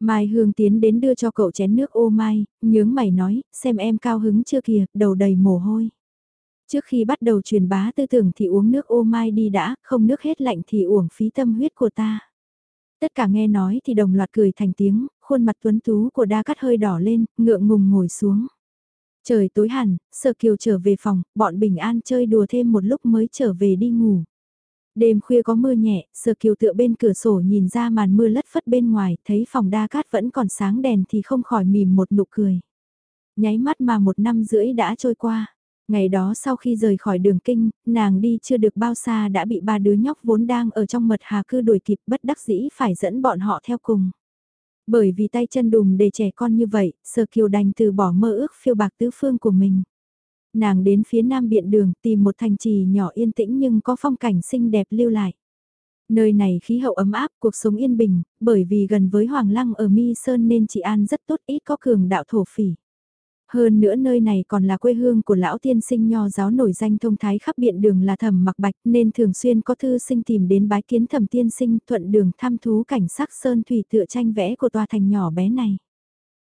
Mai Hương tiến đến đưa cho cậu chén nước ô mai, nhướng mày nói, xem em cao hứng chưa kìa, đầu đầy mồ hôi. Trước khi bắt đầu truyền bá tư tưởng thì uống nước ô mai đi đã, không nước hết lạnh thì uổng phí tâm huyết của ta. Tất cả nghe nói thì đồng loạt cười thành tiếng, khuôn mặt tuấn tú của đa cắt hơi đỏ lên, ngượng ngùng ngồi xuống. Trời tối hẳn, Sở Kiều trở về phòng, bọn Bình An chơi đùa thêm một lúc mới trở về đi ngủ. Đêm khuya có mưa nhẹ, Sở Kiều tựa bên cửa sổ nhìn ra màn mưa lất phất bên ngoài, thấy phòng đa cát vẫn còn sáng đèn thì không khỏi mỉm một nụ cười. Nháy mắt mà một năm rưỡi đã trôi qua. Ngày đó sau khi rời khỏi đường kinh, nàng đi chưa được bao xa đã bị ba đứa nhóc vốn đang ở trong mật hà cư đuổi kịp bất đắc dĩ phải dẫn bọn họ theo cùng. Bởi vì tay chân đùm để trẻ con như vậy, Sở Kiều đành từ bỏ mơ ước phiêu bạc tứ phương của mình. Nàng đến phía nam biện đường tìm một thành trì nhỏ yên tĩnh nhưng có phong cảnh xinh đẹp lưu lại. Nơi này khí hậu ấm áp, cuộc sống yên bình, bởi vì gần với Hoàng Lăng ở Mi Sơn nên chị An rất tốt ít có cường đạo thổ phỉ. Hơn nữa nơi này còn là quê hương của lão tiên sinh nho giáo nổi danh thông thái khắp biện đường là thẩm mặc bạch nên thường xuyên có thư sinh tìm đến bái kiến thẩm tiên sinh thuận đường thăm thú cảnh sắc sơn thủy tựa tranh vẽ của tòa thành nhỏ bé này.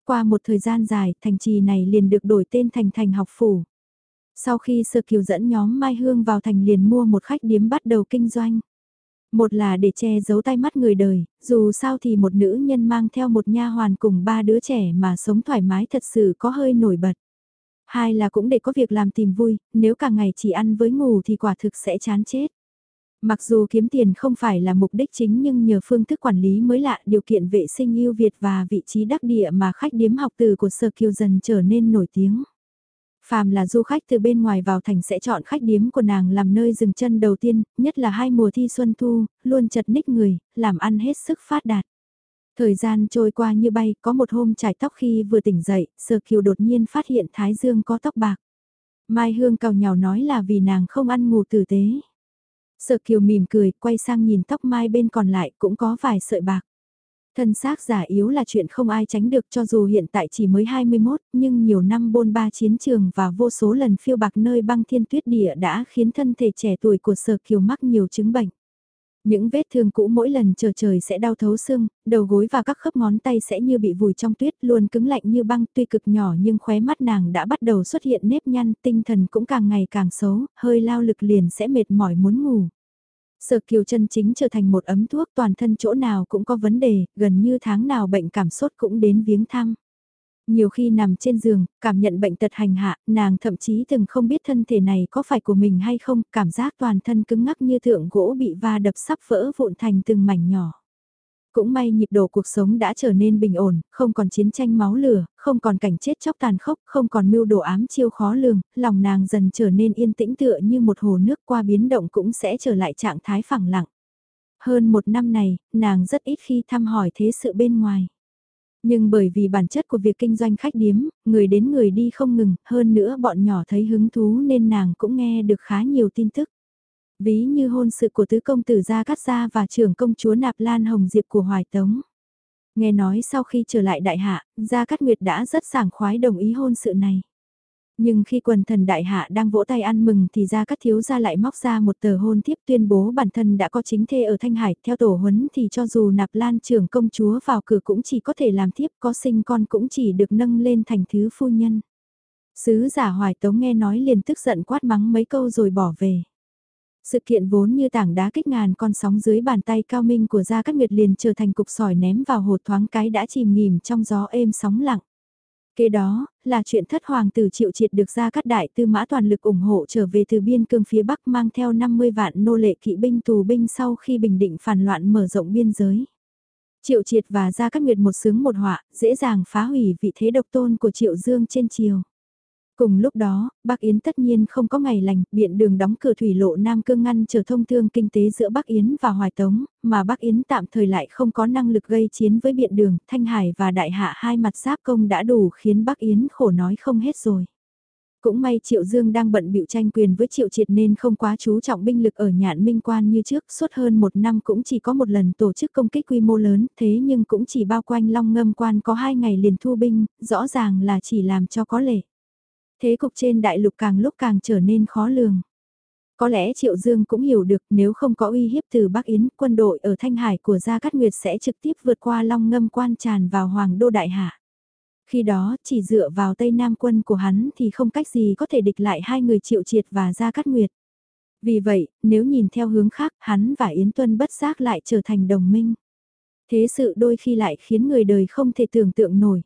Qua một thời gian dài, thành trì này liền được đổi tên thành thành học phủ. Sau khi Sơ Kiều dẫn nhóm Mai Hương vào thành liền mua một khách điếm bắt đầu kinh doanh. Một là để che giấu tay mắt người đời, dù sao thì một nữ nhân mang theo một nha hoàn cùng ba đứa trẻ mà sống thoải mái thật sự có hơi nổi bật. Hai là cũng để có việc làm tìm vui, nếu cả ngày chỉ ăn với ngủ thì quả thực sẽ chán chết. Mặc dù kiếm tiền không phải là mục đích chính nhưng nhờ phương thức quản lý mới lạ điều kiện vệ sinh ưu việt và vị trí đắc địa mà khách điếm học từ của Sơ Kiều dần trở nên nổi tiếng. Phàm là du khách từ bên ngoài vào thành sẽ chọn khách điếm của nàng làm nơi dừng chân đầu tiên, nhất là hai mùa thi xuân thu, luôn chật ních người, làm ăn hết sức phát đạt. Thời gian trôi qua như bay, có một hôm trải tóc khi vừa tỉnh dậy, Sơ Kiều đột nhiên phát hiện Thái Dương có tóc bạc. Mai Hương cào nhào nói là vì nàng không ăn ngủ tử tế. Sở Kiều mỉm cười, quay sang nhìn tóc mai bên còn lại cũng có vài sợi bạc. Thân xác giả yếu là chuyện không ai tránh được cho dù hiện tại chỉ mới 21, nhưng nhiều năm bôn ba chiến trường và vô số lần phiêu bạc nơi băng thiên tuyết địa đã khiến thân thể trẻ tuổi của Sở Kiều mắc nhiều chứng bệnh. Những vết thương cũ mỗi lần chờ trời sẽ đau thấu xương, đầu gối và các khớp ngón tay sẽ như bị vùi trong tuyết luôn cứng lạnh như băng tuy cực nhỏ nhưng khóe mắt nàng đã bắt đầu xuất hiện nếp nhăn, tinh thần cũng càng ngày càng xấu, hơi lao lực liền sẽ mệt mỏi muốn ngủ. Sở kiều chân chính trở thành một ấm thuốc toàn thân chỗ nào cũng có vấn đề, gần như tháng nào bệnh cảm sốt cũng đến viếng thăm. Nhiều khi nằm trên giường, cảm nhận bệnh tật hành hạ, nàng thậm chí từng không biết thân thể này có phải của mình hay không, cảm giác toàn thân cứng ngắc như thượng gỗ bị va đập sắp vỡ vụn thành từng mảnh nhỏ. Cũng may nhịp độ cuộc sống đã trở nên bình ổn, không còn chiến tranh máu lửa, không còn cảnh chết chóc tàn khốc, không còn mưu đồ ám chiêu khó lường, lòng nàng dần trở nên yên tĩnh tựa như một hồ nước qua biến động cũng sẽ trở lại trạng thái phẳng lặng. Hơn một năm này, nàng rất ít khi thăm hỏi thế sự bên ngoài. Nhưng bởi vì bản chất của việc kinh doanh khách điếm, người đến người đi không ngừng, hơn nữa bọn nhỏ thấy hứng thú nên nàng cũng nghe được khá nhiều tin tức. Ví như hôn sự của tứ công tử Gia Cát Gia và trưởng công chúa Nạp Lan Hồng Diệp của Hoài Tống. Nghe nói sau khi trở lại đại hạ, Gia Cát Nguyệt đã rất sảng khoái đồng ý hôn sự này. Nhưng khi quần thần đại hạ đang vỗ tay ăn mừng thì Gia Cát thiếu gia lại móc ra một tờ hôn tiếp tuyên bố bản thân đã có chính thê ở Thanh Hải. Theo tổ huấn thì cho dù nạp lan trưởng công chúa vào cửa cũng chỉ có thể làm tiếp có sinh con cũng chỉ được nâng lên thành thứ phu nhân. Sứ giả hoài tống nghe nói liền tức giận quát mắng mấy câu rồi bỏ về. Sự kiện vốn như tảng đá kích ngàn con sóng dưới bàn tay cao minh của Gia Cát Nguyệt liền trở thành cục sỏi ném vào hồ thoáng cái đã chìm nghỉm trong gió êm sóng lặng. Kế đó, là chuyện thất hoàng tử triệu triệt được gia cát đại tư mã toàn lực ủng hộ trở về từ biên cương phía Bắc mang theo 50 vạn nô lệ kỵ binh tù binh sau khi bình định phản loạn mở rộng biên giới. Triệu triệt và gia cát nguyệt một sướng một họa, dễ dàng phá hủy vị thế độc tôn của triệu dương trên triều. Cùng lúc đó, Bắc Yến tất nhiên không có ngày lành, biện đường đóng cửa thủy lộ Nam Cương ngăn trở thông thương kinh tế giữa Bắc Yến và Hoài Tống, mà Bắc Yến tạm thời lại không có năng lực gây chiến với biện đường, Thanh Hải và Đại Hạ hai mặt giáp công đã đủ khiến Bắc Yến khổ nói không hết rồi. Cũng may Triệu Dương đang bận bịu tranh quyền với Triệu Triệt nên không quá chú trọng binh lực ở nhạn minh quan như trước, suốt hơn một năm cũng chỉ có một lần tổ chức công kích quy mô lớn, thế nhưng cũng chỉ bao quanh long ngâm quan có hai ngày liền thu binh, rõ ràng là chỉ làm cho có lệ. Thế cục trên đại lục càng lúc càng trở nên khó lường. Có lẽ Triệu Dương cũng hiểu được nếu không có uy hiếp từ Bắc Yến, quân đội ở Thanh Hải của Gia Cát Nguyệt sẽ trực tiếp vượt qua Long Ngâm quan tràn vào Hoàng Đô Đại Hạ. Khi đó, chỉ dựa vào Tây Nam quân của hắn thì không cách gì có thể địch lại hai người Triệu Triệt và Gia Cát Nguyệt. Vì vậy, nếu nhìn theo hướng khác, hắn và Yến Tuân bất giác lại trở thành đồng minh. Thế sự đôi khi lại khiến người đời không thể tưởng tượng nổi.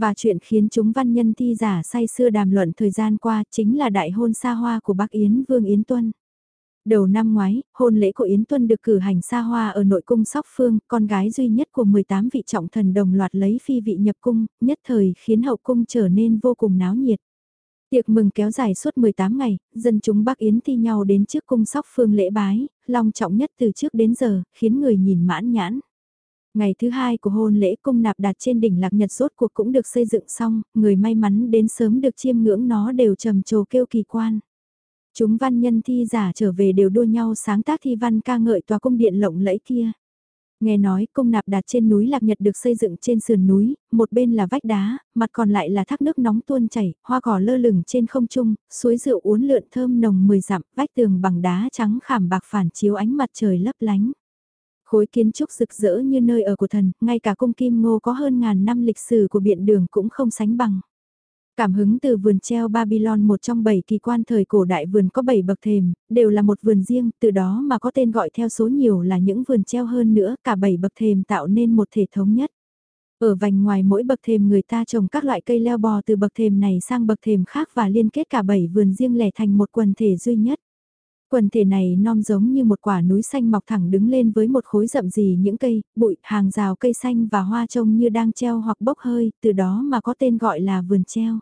Và chuyện khiến chúng văn nhân thi giả say xưa đàm luận thời gian qua chính là đại hôn xa hoa của bác Yến Vương Yến Tuân. Đầu năm ngoái, hôn lễ của Yến Tuân được cử hành xa hoa ở nội cung Sóc Phương, con gái duy nhất của 18 vị trọng thần đồng loạt lấy phi vị nhập cung, nhất thời khiến hậu cung trở nên vô cùng náo nhiệt. Tiệc mừng kéo dài suốt 18 ngày, dân chúng Bắc Yến thi nhau đến trước cung Sóc Phương lễ bái, long trọng nhất từ trước đến giờ, khiến người nhìn mãn nhãn. Ngày thứ hai của hôn lễ cung nạp đặt trên đỉnh lạc nhật rốt cuộc cũng được xây dựng xong, người may mắn đến sớm được chiêm ngưỡng nó đều trầm trồ kêu kỳ quan. Chúng văn nhân thi giả trở về đều đua nhau sáng tác thi văn ca ngợi tòa cung điện lộng lẫy kia. Nghe nói cung nạp đặt trên núi Lạc Nhật được xây dựng trên sườn núi, một bên là vách đá, mặt còn lại là thác nước nóng tuôn chảy, hoa cỏ lơ lửng trên không trung, suối rượu uốn lượn thơm nồng mười dặm, vách tường bằng đá trắng khảm bạc phản chiếu ánh mặt trời lấp lánh. Khối kiến trúc rực rỡ như nơi ở của thần, ngay cả cung kim ngô có hơn ngàn năm lịch sử của biện đường cũng không sánh bằng. Cảm hứng từ vườn treo Babylon một trong bảy kỳ quan thời cổ đại vườn có bảy bậc thềm, đều là một vườn riêng, từ đó mà có tên gọi theo số nhiều là những vườn treo hơn nữa, cả bảy bậc thềm tạo nên một thể thống nhất. Ở vành ngoài mỗi bậc thềm người ta trồng các loại cây leo bò từ bậc thềm này sang bậc thềm khác và liên kết cả bảy vườn riêng lẻ thành một quần thể duy nhất. Quần thể này non giống như một quả núi xanh mọc thẳng đứng lên với một khối rậm rì những cây, bụi, hàng rào cây xanh và hoa trông như đang treo hoặc bốc hơi, từ đó mà có tên gọi là vườn treo.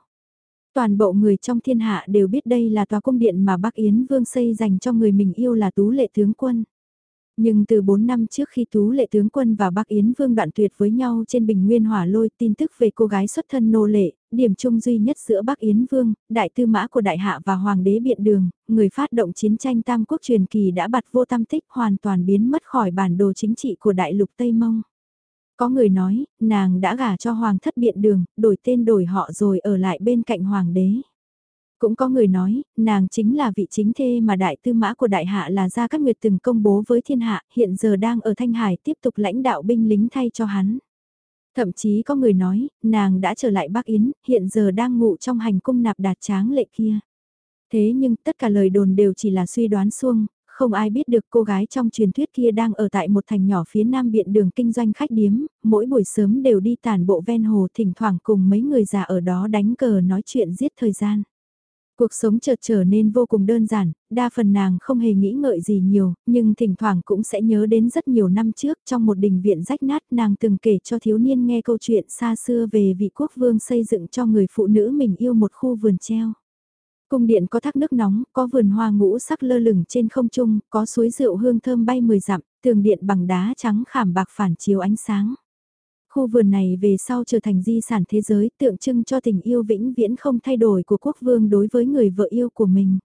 Toàn bộ người trong thiên hạ đều biết đây là tòa cung điện mà Bắc Yến Vương xây dành cho người mình yêu là Tú Lệ Tướng Quân. Nhưng từ 4 năm trước khi Tú Lệ Tướng Quân và Bắc Yến Vương đoạn tuyệt với nhau trên bình nguyên hỏa lôi tin tức về cô gái xuất thân nô lệ, điểm chung duy nhất giữa Bắc Yến Vương, đại tư mã của đại hạ và hoàng đế biện đường, người phát động chiến tranh tam quốc truyền kỳ đã bặt vô tam tích hoàn toàn biến mất khỏi bản đồ chính trị của đại lục Tây Mông. Có người nói, nàng đã gả cho hoàng thất biện đường, đổi tên đổi họ rồi ở lại bên cạnh hoàng đế. Cũng có người nói, nàng chính là vị chính thê mà đại tư mã của đại hạ là Gia Cát Nguyệt từng công bố với thiên hạ, hiện giờ đang ở Thanh Hải tiếp tục lãnh đạo binh lính thay cho hắn. Thậm chí có người nói, nàng đã trở lại Bắc Yến, hiện giờ đang ngụ trong hành cung nạp đạt tráng lệ kia. Thế nhưng tất cả lời đồn đều chỉ là suy đoán xuông, không ai biết được cô gái trong truyền thuyết kia đang ở tại một thành nhỏ phía nam biện đường kinh doanh khách điếm, mỗi buổi sớm đều đi tàn bộ ven hồ thỉnh thoảng cùng mấy người già ở đó đánh cờ nói chuyện giết thời gian. Cuộc sống chợt trở nên vô cùng đơn giản, đa phần nàng không hề nghĩ ngợi gì nhiều, nhưng thỉnh thoảng cũng sẽ nhớ đến rất nhiều năm trước trong một đình viện rách nát nàng từng kể cho thiếu niên nghe câu chuyện xa xưa về vị quốc vương xây dựng cho người phụ nữ mình yêu một khu vườn treo. Cung điện có thác nước nóng, có vườn hoa ngũ sắc lơ lửng trên không trung, có suối rượu hương thơm bay mười dặm, tường điện bằng đá trắng khảm bạc phản chiếu ánh sáng. Khu vườn này về sau trở thành di sản thế giới tượng trưng cho tình yêu vĩnh viễn không thay đổi của quốc vương đối với người vợ yêu của mình.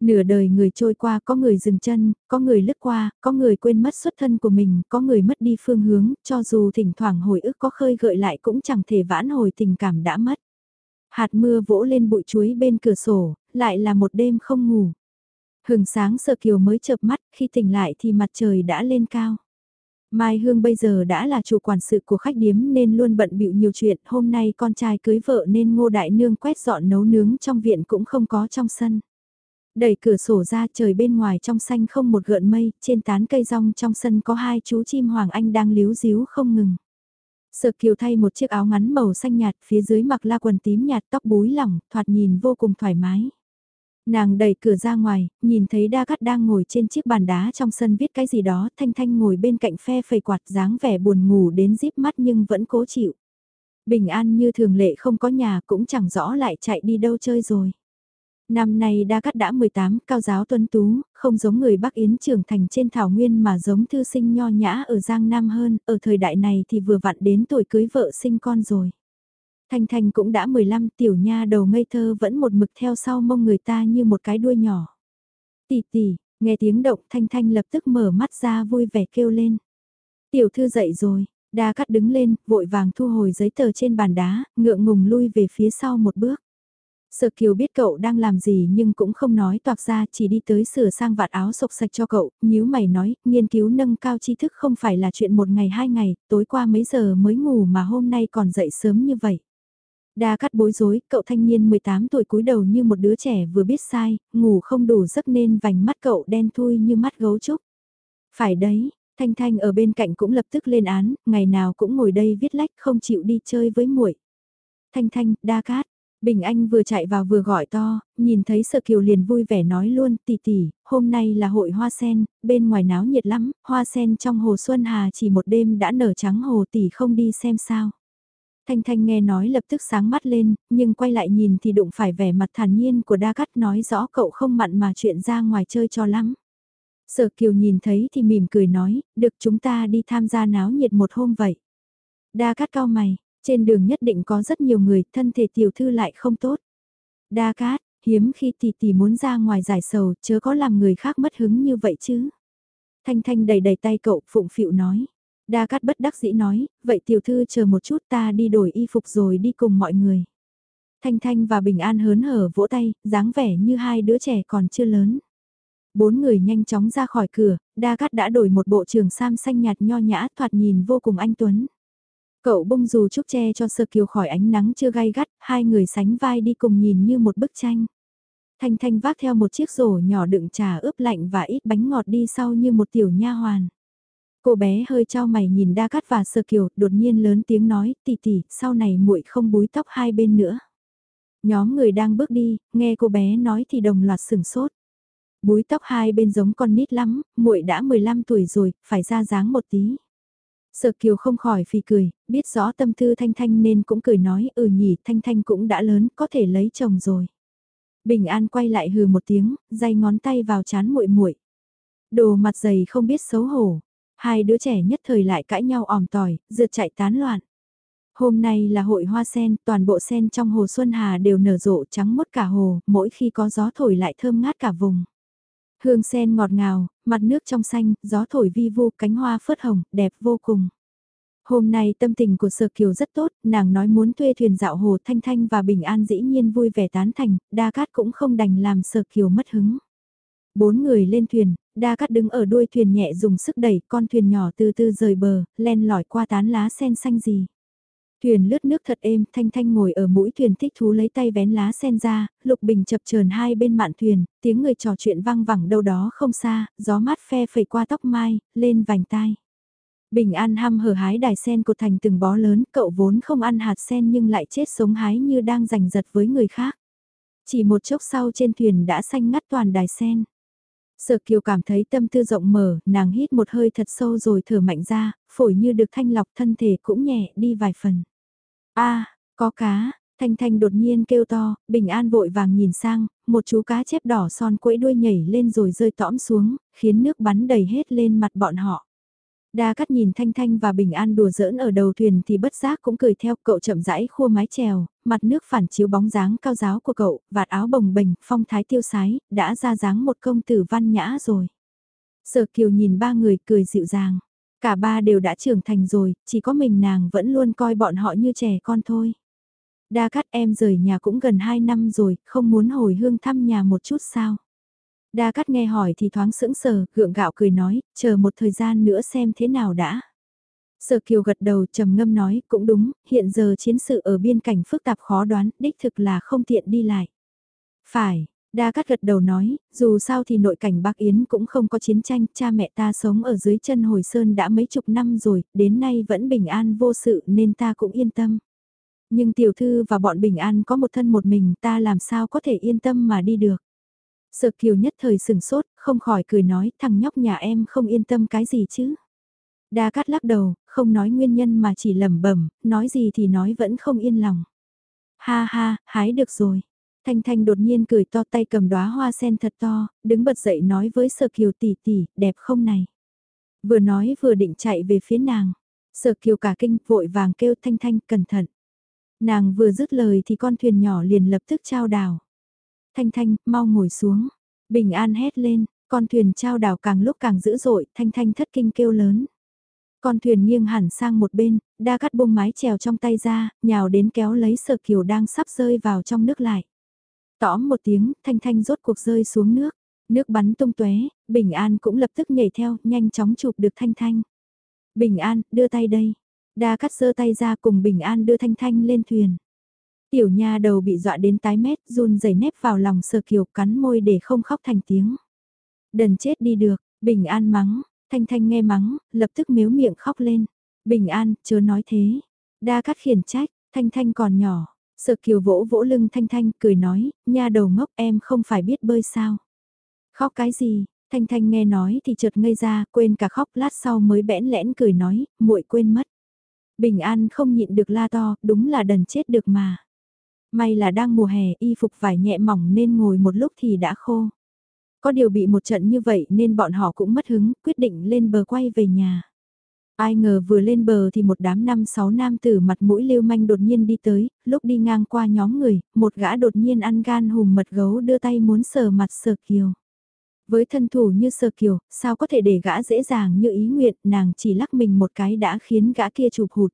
Nửa đời người trôi qua có người dừng chân, có người lướt qua, có người quên mất xuất thân của mình, có người mất đi phương hướng, cho dù thỉnh thoảng hồi ức có khơi gợi lại cũng chẳng thể vãn hồi tình cảm đã mất. Hạt mưa vỗ lên bụi chuối bên cửa sổ, lại là một đêm không ngủ. Hừng sáng sơ kiều mới chợp mắt, khi tỉnh lại thì mặt trời đã lên cao. Mai Hương bây giờ đã là chủ quản sự của khách điếm nên luôn bận bịu nhiều chuyện, hôm nay con trai cưới vợ nên ngô đại nương quét dọn nấu nướng trong viện cũng không có trong sân. Đẩy cửa sổ ra trời bên ngoài trong xanh không một gợn mây, trên tán cây rong trong sân có hai chú chim hoàng anh đang líu díu không ngừng. Sợ kiều thay một chiếc áo ngắn màu xanh nhạt phía dưới mặc la quần tím nhạt tóc búi lỏng, thoạt nhìn vô cùng thoải mái. Nàng đẩy cửa ra ngoài, nhìn thấy Đa Cát đang ngồi trên chiếc bàn đá trong sân viết cái gì đó, Thanh Thanh ngồi bên cạnh phe phẩy quạt dáng vẻ buồn ngủ đến díp mắt nhưng vẫn cố chịu. Bình an như thường lệ không có nhà cũng chẳng rõ lại chạy đi đâu chơi rồi. Năm nay Đa Cát đã 18, cao giáo tuấn tú, không giống người Bắc Yến trưởng thành trên thảo nguyên mà giống thư sinh nho nhã ở Giang Nam hơn, ở thời đại này thì vừa vặn đến tuổi cưới vợ sinh con rồi. Thanh Thanh cũng đã 15 tiểu nha đầu ngây thơ vẫn một mực theo sau mông người ta như một cái đuôi nhỏ. Tỷ tỷ, nghe tiếng động Thanh Thanh lập tức mở mắt ra vui vẻ kêu lên. Tiểu thư dậy rồi, đa cắt đứng lên, vội vàng thu hồi giấy tờ trên bàn đá, ngượng ngùng lui về phía sau một bước. Sở Kiều biết cậu đang làm gì nhưng cũng không nói toạc ra chỉ đi tới sửa sang vạt áo sộc sạch cho cậu, nhíu mày nói, nghiên cứu nâng cao tri thức không phải là chuyện một ngày hai ngày, tối qua mấy giờ mới ngủ mà hôm nay còn dậy sớm như vậy. Đa cắt bối rối, cậu thanh niên 18 tuổi cúi đầu như một đứa trẻ vừa biết sai, ngủ không đủ giấc nên vành mắt cậu đen thui như mắt gấu trúc. Phải đấy, Thanh Thanh ở bên cạnh cũng lập tức lên án, ngày nào cũng ngồi đây viết lách không chịu đi chơi với muội. Thanh Thanh, Đa Cát, Bình Anh vừa chạy vào vừa gọi to, nhìn thấy Sở Kiều liền vui vẻ nói luôn, tỷ tỷ, hôm nay là hội hoa sen, bên ngoài náo nhiệt lắm, hoa sen trong hồ Xuân Hà chỉ một đêm đã nở trắng hồ tỷ không đi xem sao. Thanh Thanh nghe nói lập tức sáng mắt lên, nhưng quay lại nhìn thì đụng phải vẻ mặt thản nhiên của Đa Cắt nói rõ cậu không mặn mà chuyện ra ngoài chơi cho lắm. Sở Kiều nhìn thấy thì mỉm cười nói, được chúng ta đi tham gia náo nhiệt một hôm vậy. Đa Cát cao mày, trên đường nhất định có rất nhiều người, thân thể tiểu thư lại không tốt. Đa Cát, hiếm khi tỷ tỷ muốn ra ngoài giải sầu, chớ có làm người khác mất hứng như vậy chứ. Thanh Thanh đầy đầy tay cậu, phụng phịu nói. Đa Cát bất đắc dĩ nói, vậy tiểu thư chờ một chút ta đi đổi y phục rồi đi cùng mọi người. Thanh Thanh và Bình An hớn hở vỗ tay, dáng vẻ như hai đứa trẻ còn chưa lớn. Bốn người nhanh chóng ra khỏi cửa, Đa Cát đã đổi một bộ trường sam xanh nhạt nho nhã thoạt nhìn vô cùng anh tuấn. Cậu bông dù trúc che cho Sơ Kiều khỏi ánh nắng chưa gai gắt, hai người sánh vai đi cùng nhìn như một bức tranh. Thanh Thanh vác theo một chiếc rổ nhỏ đựng trà ướp lạnh và ít bánh ngọt đi sau như một tiểu nha hoàn. Cô bé hơi trao mày nhìn Đa Cát và Sơ Kiều, đột nhiên lớn tiếng nói, tỷ tỷ, sau này muội không búi tóc hai bên nữa. Nhóm người đang bước đi, nghe cô bé nói thì đồng loạt sửng sốt. Búi tóc hai bên giống con nít lắm, muội đã 15 tuổi rồi, phải ra dáng một tí. Sở Kiều không khỏi phì cười, biết rõ tâm tư Thanh Thanh nên cũng cười nói ừ nhỉ Thanh Thanh cũng đã lớn, có thể lấy chồng rồi. Bình An quay lại hừ một tiếng, day ngón tay vào chán muội muội. Đồ mặt dày không biết xấu hổ. Hai đứa trẻ nhất thời lại cãi nhau òm tỏi, rượt chạy tán loạn. Hôm nay là hội hoa sen, toàn bộ sen trong hồ Xuân Hà đều nở rộ trắng mốt cả hồ, mỗi khi có gió thổi lại thơm ngát cả vùng. Hương sen ngọt ngào, mặt nước trong xanh, gió thổi vi vu, cánh hoa phớt hồng, đẹp vô cùng. Hôm nay tâm tình của Sở Kiều rất tốt, nàng nói muốn thuê thuyền dạo hồ Thanh Thanh và Bình An dĩ nhiên vui vẻ tán thành, Đa Cát cũng không đành làm Sở Kiều mất hứng. Bốn người lên thuyền, Đa cắt đứng ở đuôi thuyền nhẹ dùng sức đẩy con thuyền nhỏ từ từ rời bờ, len lỏi qua tán lá sen xanh gì. Thuyền lướt nước thật êm, Thanh Thanh ngồi ở mũi thuyền thích thú lấy tay vén lá sen ra, Lục Bình chập chờn hai bên mạn thuyền, tiếng người trò chuyện vang vẳng đâu đó không xa, gió mát phe phẩy qua tóc mai, lên vành tai. Bình An ham hở hái đài sen cột thành từng bó lớn, cậu vốn không ăn hạt sen nhưng lại chết sống hái như đang giành giật với người khác. Chỉ một chốc sau trên thuyền đã xanh ngắt toàn đài sen. Sở Kiều cảm thấy tâm tư rộng mở, nàng hít một hơi thật sâu rồi thở mạnh ra, phổi như được thanh lọc thân thể cũng nhẹ đi vài phần. a có cá, Thanh Thanh đột nhiên kêu to, Bình An vội vàng nhìn sang, một chú cá chép đỏ son quẫy đuôi nhảy lên rồi rơi tõm xuống, khiến nước bắn đầy hết lên mặt bọn họ. Đa cắt nhìn Thanh Thanh và Bình An đùa giỡn ở đầu thuyền thì bất giác cũng cười theo cậu chậm rãi khua mái chèo, mặt nước phản chiếu bóng dáng cao giáo của cậu, vạt áo bồng bềnh, phong thái tiêu sái, đã ra dáng một công tử văn nhã rồi. Sở Kiều nhìn ba người cười dịu dàng, cả ba đều đã trưởng thành rồi, chỉ có mình nàng vẫn luôn coi bọn họ như trẻ con thôi. Đa cắt em rời nhà cũng gần 2 năm rồi, không muốn hồi hương thăm nhà một chút sao? Đa cắt nghe hỏi thì thoáng sững sờ, gượng gạo cười nói, chờ một thời gian nữa xem thế nào đã. Sở Kiều gật đầu trầm ngâm nói, cũng đúng, hiện giờ chiến sự ở biên cảnh phức tạp khó đoán, đích thực là không tiện đi lại. Phải, Đa cắt gật đầu nói, dù sao thì nội cảnh Bắc Yến cũng không có chiến tranh, cha mẹ ta sống ở dưới chân hồi sơn đã mấy chục năm rồi, đến nay vẫn bình an vô sự nên ta cũng yên tâm. Nhưng tiểu thư và bọn bình an có một thân một mình ta làm sao có thể yên tâm mà đi được. Sở kiều nhất thời sừng sốt, không khỏi cười nói thằng nhóc nhà em không yên tâm cái gì chứ. Đa cắt lắc đầu, không nói nguyên nhân mà chỉ lẩm bẩm, nói gì thì nói vẫn không yên lòng. Ha ha, hái được rồi. Thanh Thanh đột nhiên cười to tay cầm đóa hoa sen thật to, đứng bật dậy nói với Sở Kiều tỷ tỷ, đẹp không này. Vừa nói vừa định chạy về phía nàng. Sở Kiều cả kinh vội vàng kêu Thanh Thanh cẩn thận. Nàng vừa dứt lời thì con thuyền nhỏ liền lập tức trao đảo. Thanh Thanh, mau ngồi xuống. Bình an hét lên, con thuyền trao đảo càng lúc càng dữ dội, Thanh Thanh thất kinh kêu lớn. Con thuyền nghiêng hẳn sang một bên, đa cắt bông mái chèo trong tay ra, nhào đến kéo lấy sở kiều đang sắp rơi vào trong nước lại. Tóm một tiếng, Thanh Thanh rốt cuộc rơi xuống nước. Nước bắn tung tóe, Bình An cũng lập tức nhảy theo, nhanh chóng chụp được Thanh Thanh. Bình An, đưa tay đây. Đa cắt giơ tay ra cùng Bình An đưa Thanh Thanh lên thuyền. Tiểu nha đầu bị dọa đến tái mét, run rẩy nép vào lòng sờ kiều cắn môi để không khóc thành tiếng. Đần chết đi được, Bình An mắng, Thanh Thanh nghe mắng, lập tức miếu miệng khóc lên. Bình An, chớ nói thế. Đa cắt khiển trách, Thanh Thanh còn nhỏ. Sợ kiều vỗ vỗ lưng Thanh Thanh, cười nói, nha đầu ngốc em không phải biết bơi sao. Khóc cái gì, Thanh Thanh nghe nói thì chợt ngây ra, quên cả khóc lát sau mới bẽn lẽn cười nói, muội quên mất. Bình An không nhịn được la to, đúng là đần chết được mà. May là đang mùa hè, y phục vải nhẹ mỏng nên ngồi một lúc thì đã khô. Có điều bị một trận như vậy nên bọn họ cũng mất hứng, quyết định lên bờ quay về nhà. Ai ngờ vừa lên bờ thì một đám năm sáu nam tử mặt mũi lưu manh đột nhiên đi tới, lúc đi ngang qua nhóm người, một gã đột nhiên ăn gan hùm mật gấu đưa tay muốn sờ mặt sờ kiều. Với thân thủ như sờ kiều, sao có thể để gã dễ dàng như ý nguyện, nàng chỉ lắc mình một cái đã khiến gã kia chụp hụt.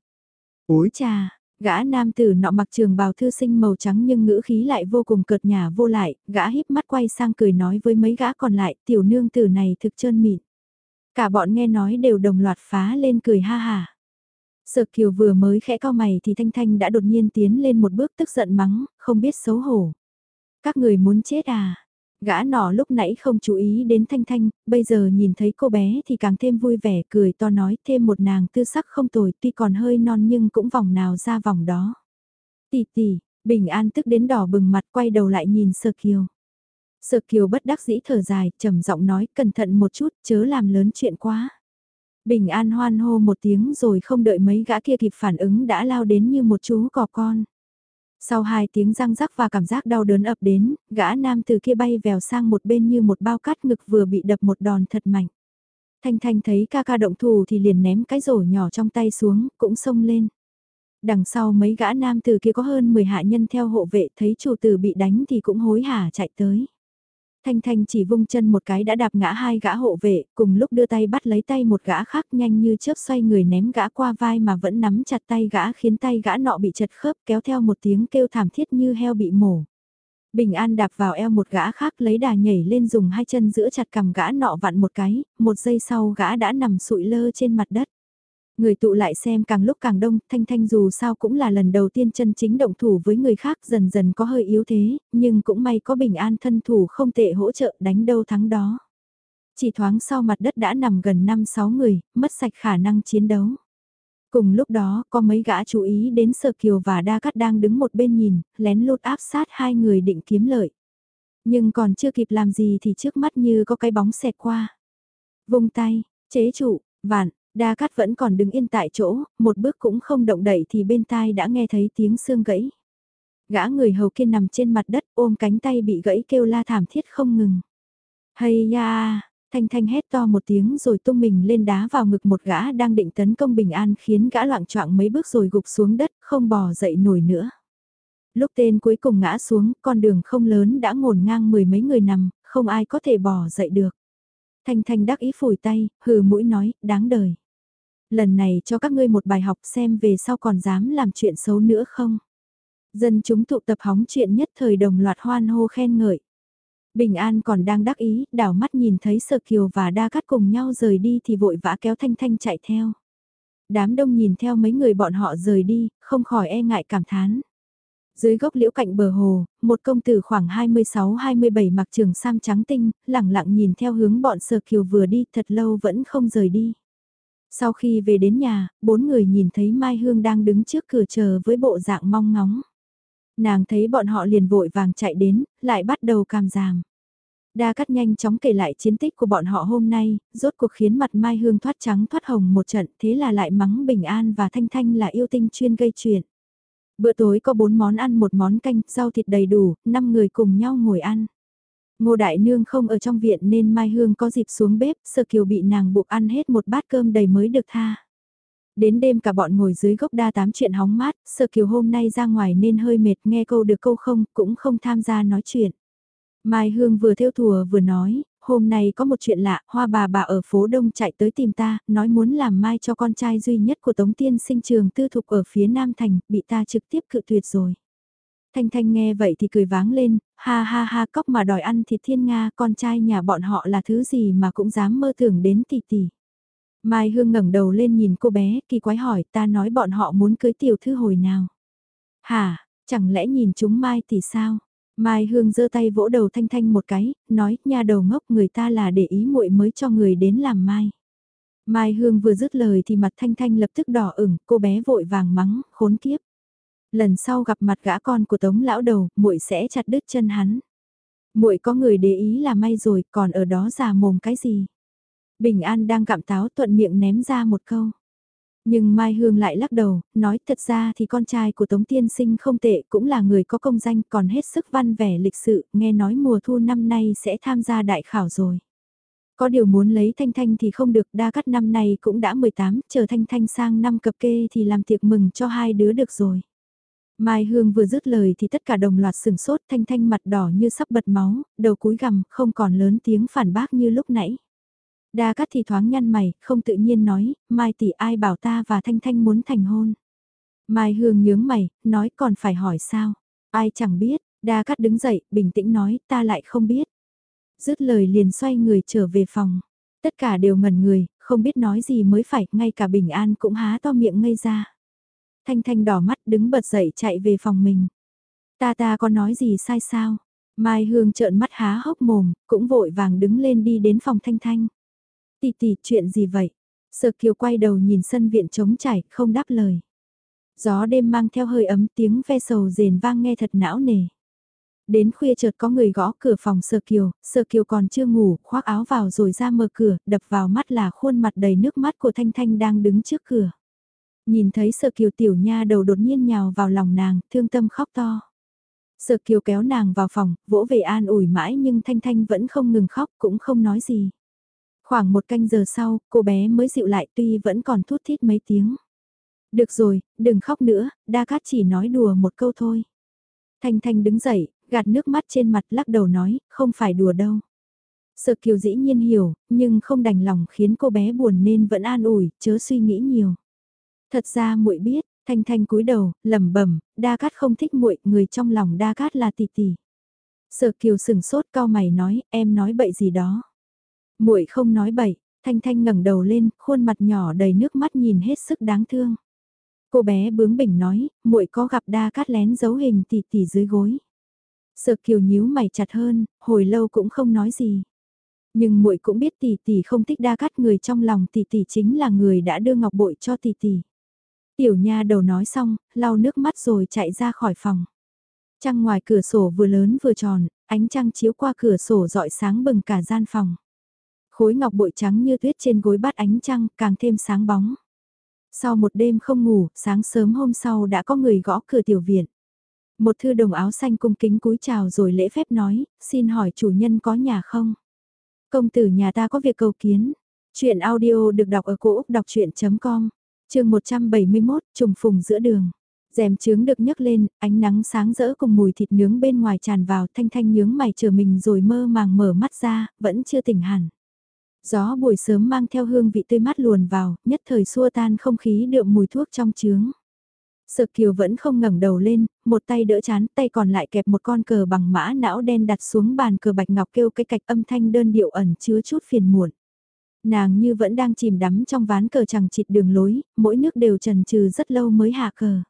Úi trà, gã nam tử nọ mặc trường bào thư sinh màu trắng nhưng ngữ khí lại vô cùng cợt nhà vô lại, gã híp mắt quay sang cười nói với mấy gã còn lại, tiểu nương tử này thực trơn mịn. Cả bọn nghe nói đều đồng loạt phá lên cười ha hà. Sợ Kiều vừa mới khẽ cao mày thì Thanh Thanh đã đột nhiên tiến lên một bước tức giận mắng, không biết xấu hổ. Các người muốn chết à? Gã nọ lúc nãy không chú ý đến Thanh Thanh, bây giờ nhìn thấy cô bé thì càng thêm vui vẻ cười to nói thêm một nàng tư sắc không tồi tuy còn hơi non nhưng cũng vòng nào ra vòng đó. Tỷ tỷ, Bình An tức đến đỏ bừng mặt quay đầu lại nhìn sơ Kiều. sơ Kiều bất đắc dĩ thở dài, trầm giọng nói cẩn thận một chút chớ làm lớn chuyện quá. Bình An hoan hô một tiếng rồi không đợi mấy gã kia kịp phản ứng đã lao đến như một chú cò con. Sau hai tiếng răng rắc và cảm giác đau đớn ập đến, gã nam từ kia bay vèo sang một bên như một bao cát ngực vừa bị đập một đòn thật mạnh. Thanh Thanh thấy ca ca động thủ thì liền ném cái rổ nhỏ trong tay xuống, cũng xông lên. Đằng sau mấy gã nam từ kia có hơn 10 hạ nhân theo hộ vệ thấy chủ tử bị đánh thì cũng hối hả chạy tới. Thanh Thanh chỉ vung chân một cái đã đạp ngã hai gã hộ vệ, cùng lúc đưa tay bắt lấy tay một gã khác nhanh như chớp xoay người ném gã qua vai mà vẫn nắm chặt tay gã khiến tay gã nọ bị chật khớp kéo theo một tiếng kêu thảm thiết như heo bị mổ. Bình An đạp vào eo một gã khác lấy đà nhảy lên dùng hai chân giữa chặt cầm gã nọ vặn một cái, một giây sau gã đã nằm sụi lơ trên mặt đất. Người tụ lại xem càng lúc càng đông, Thanh Thanh dù sao cũng là lần đầu tiên chân chính động thủ với người khác dần dần có hơi yếu thế, nhưng cũng may có bình an thân thủ không tệ hỗ trợ đánh đâu thắng đó. Chỉ thoáng sau mặt đất đã nằm gần 5-6 người, mất sạch khả năng chiến đấu. Cùng lúc đó, có mấy gã chú ý đến Sở Kiều và Đa Cát đang đứng một bên nhìn, lén lút áp sát hai người định kiếm lợi. Nhưng còn chưa kịp làm gì thì trước mắt như có cái bóng xẹt qua. Vung tay, chế trụ, vạn, Đa Cát vẫn còn đứng yên tại chỗ, một bước cũng không động đậy thì bên tai đã nghe thấy tiếng xương gãy. Gã người hầu kia nằm trên mặt đất ôm cánh tay bị gãy kêu la thảm thiết không ngừng. Hay ya, Thanh Thanh hét to một tiếng rồi tung mình lên đá vào ngực một gã đang định tấn công bình an khiến gã loạn choạng mấy bước rồi gục xuống đất không bò dậy nổi nữa. Lúc tên cuối cùng ngã xuống, con đường không lớn đã ngổn ngang mười mấy người nằm, không ai có thể bò dậy được. Thanh Thanh đắc ý phủi tay, hừ mũi nói, đáng đời lần này cho các ngươi một bài học xem về sau còn dám làm chuyện xấu nữa không. Dân chúng tụ tập hóng chuyện nhất thời đồng loạt hoan hô khen ngợi. Bình An còn đang đắc ý, đảo mắt nhìn thấy Sở Kiều và Đa Cát cùng nhau rời đi thì vội vã kéo Thanh Thanh chạy theo. Đám đông nhìn theo mấy người bọn họ rời đi, không khỏi e ngại cảm thán. Dưới gốc liễu cạnh bờ hồ, một công tử khoảng 26-27 mặc trường sam trắng tinh, lẳng lặng nhìn theo hướng bọn Sở Kiều vừa đi thật lâu vẫn không rời đi. Sau khi về đến nhà, bốn người nhìn thấy Mai Hương đang đứng trước cửa chờ với bộ dạng mong ngóng. Nàng thấy bọn họ liền vội vàng chạy đến, lại bắt đầu cam giảm. Đa cắt nhanh chóng kể lại chiến tích của bọn họ hôm nay, rốt cuộc khiến mặt Mai Hương thoát trắng thoát hồng một trận, thế là lại mắng Bình An và Thanh Thanh là yêu tinh chuyên gây chuyện. Bữa tối có bốn món ăn một món canh, rau thịt đầy đủ, năm người cùng nhau ngồi ăn. Ngô Đại Nương không ở trong viện nên Mai Hương có dịp xuống bếp, Sở Kiều bị nàng buộc ăn hết một bát cơm đầy mới được tha. Đến đêm cả bọn ngồi dưới gốc đa tám chuyện hóng mát, Sở Kiều hôm nay ra ngoài nên hơi mệt nghe câu được câu không, cũng không tham gia nói chuyện. Mai Hương vừa theo thùa vừa nói, hôm nay có một chuyện lạ, hoa bà bà ở phố Đông chạy tới tìm ta, nói muốn làm mai cho con trai duy nhất của Tống Tiên sinh trường tư thục ở phía Nam Thành, bị ta trực tiếp cự tuyệt rồi. Thanh Thanh nghe vậy thì cười váng lên, ha ha ha cóc mà đòi ăn thịt thiên Nga con trai nhà bọn họ là thứ gì mà cũng dám mơ tưởng đến tỷ tỷ. Mai Hương ngẩng đầu lên nhìn cô bé, kỳ quái hỏi ta nói bọn họ muốn cưới tiểu thư hồi nào. Hả, chẳng lẽ nhìn chúng Mai tỷ sao? Mai Hương giơ tay vỗ đầu Thanh Thanh một cái, nói nha đầu ngốc người ta là để ý muội mới cho người đến làm Mai. Mai Hương vừa dứt lời thì mặt Thanh Thanh lập tức đỏ ửng, cô bé vội vàng mắng, khốn kiếp. Lần sau gặp mặt gã con của Tống lão đầu, muội sẽ chặt đứt chân hắn. Muội có người để ý là may rồi, còn ở đó già mồm cái gì? Bình An đang gặm táo thuận miệng ném ra một câu. Nhưng Mai Hương lại lắc đầu, nói thật ra thì con trai của Tống Tiên Sinh không tệ, cũng là người có công danh còn hết sức văn vẻ lịch sự, nghe nói mùa thu năm nay sẽ tham gia đại khảo rồi. Có điều muốn lấy Thanh Thanh thì không được, đa cắt năm nay cũng đã 18, chờ Thanh Thanh sang năm cập kê thì làm tiệc mừng cho hai đứa được rồi. Mai Hương vừa dứt lời thì tất cả đồng loạt sừng sốt thanh thanh mặt đỏ như sắp bật máu, đầu cúi gằm, không còn lớn tiếng phản bác như lúc nãy. Đa cắt thì thoáng nhăn mày, không tự nhiên nói, Mai tỷ ai bảo ta và Thanh Thanh muốn thành hôn. Mai Hương nhướng mày, nói còn phải hỏi sao, ai chẳng biết, Đa cắt đứng dậy, bình tĩnh nói, ta lại không biết. Dứt lời liền xoay người trở về phòng, tất cả đều ngẩn người, không biết nói gì mới phải, ngay cả bình an cũng há to miệng ngây ra. Thanh Thanh đỏ mắt đứng bật dậy chạy về phòng mình. Ta ta có nói gì sai sao? Mai Hương trợn mắt há hốc mồm, cũng vội vàng đứng lên đi đến phòng Thanh Thanh. Tì tì chuyện gì vậy? Sở Kiều quay đầu nhìn sân viện trống trải, không đáp lời. Gió đêm mang theo hơi ấm tiếng ve sầu rền vang nghe thật não nề. Đến khuya chợt có người gõ cửa phòng Sở Kiều, Sở Kiều còn chưa ngủ, khoác áo vào rồi ra mở cửa, đập vào mắt là khuôn mặt đầy nước mắt của Thanh Thanh đang đứng trước cửa. Nhìn thấy sợ Kiều tiểu nha đầu đột nhiên nhào vào lòng nàng, thương tâm khóc to. Sợ Kiều kéo nàng vào phòng, vỗ về an ủi mãi nhưng Thanh Thanh vẫn không ngừng khóc cũng không nói gì. Khoảng một canh giờ sau, cô bé mới dịu lại tuy vẫn còn thút thít mấy tiếng. Được rồi, đừng khóc nữa, Đa Cát chỉ nói đùa một câu thôi. Thanh Thanh đứng dậy, gạt nước mắt trên mặt lắc đầu nói, không phải đùa đâu. Sợ kiều dĩ nhiên hiểu, nhưng không đành lòng khiến cô bé buồn nên vẫn an ủi, chớ suy nghĩ nhiều. Thật ra muội biết, Thanh Thanh cúi đầu, lẩm bẩm, Đa Cát không thích muội, người trong lòng Đa Cát là tỷ tỷ. Sở Kiều sừng sốt cao mày nói, em nói bậy gì đó. Muội không nói bậy, Thanh Thanh ngẩng đầu lên, khuôn mặt nhỏ đầy nước mắt nhìn hết sức đáng thương. Cô bé bướng bỉnh nói, muội có gặp Đa Cát lén giấu hình tỷ tỷ dưới gối. Sở Kiều nhíu mày chặt hơn, hồi lâu cũng không nói gì. Nhưng muội cũng biết tỷ tỷ không thích Đa Cát người trong lòng tỷ tỷ chính là người đã đưa ngọc bội cho tỷ tỷ. Tiểu nha đầu nói xong, lau nước mắt rồi chạy ra khỏi phòng. Trăng ngoài cửa sổ vừa lớn vừa tròn, ánh trăng chiếu qua cửa sổ dọi sáng bừng cả gian phòng. Khối ngọc bội trắng như tuyết trên gối bát ánh trăng càng thêm sáng bóng. Sau một đêm không ngủ, sáng sớm hôm sau đã có người gõ cửa tiểu viện. Một thư đồng áo xanh cung kính cúi chào rồi lễ phép nói, xin hỏi chủ nhân có nhà không? Công tử nhà ta có việc cầu kiến. Chuyện audio được đọc ở cổ Úc đọc chuyện.com, chương 171, trùng phùng giữa đường. rèm trướng được nhấc lên, ánh nắng sáng rỡ cùng mùi thịt nướng bên ngoài tràn vào thanh thanh nhướng mày chờ mình rồi mơ màng mở mắt ra, vẫn chưa tỉnh hẳn. Gió buổi sớm mang theo hương vị tươi mát luồn vào, nhất thời xua tan không khí đượm mùi thuốc trong trướng. Sợ kiều vẫn không ngẩng đầu lên, một tay đỡ chán, tay còn lại kẹp một con cờ bằng mã não đen đặt xuống bàn cờ bạch ngọc kêu cái cạch âm thanh đơn điệu ẩn chứa chút phiền muộn. Nàng như vẫn đang chìm đắm trong ván cờ chẳng chịt đường lối, mỗi nước đều trần trừ rất lâu mới hạ cờ.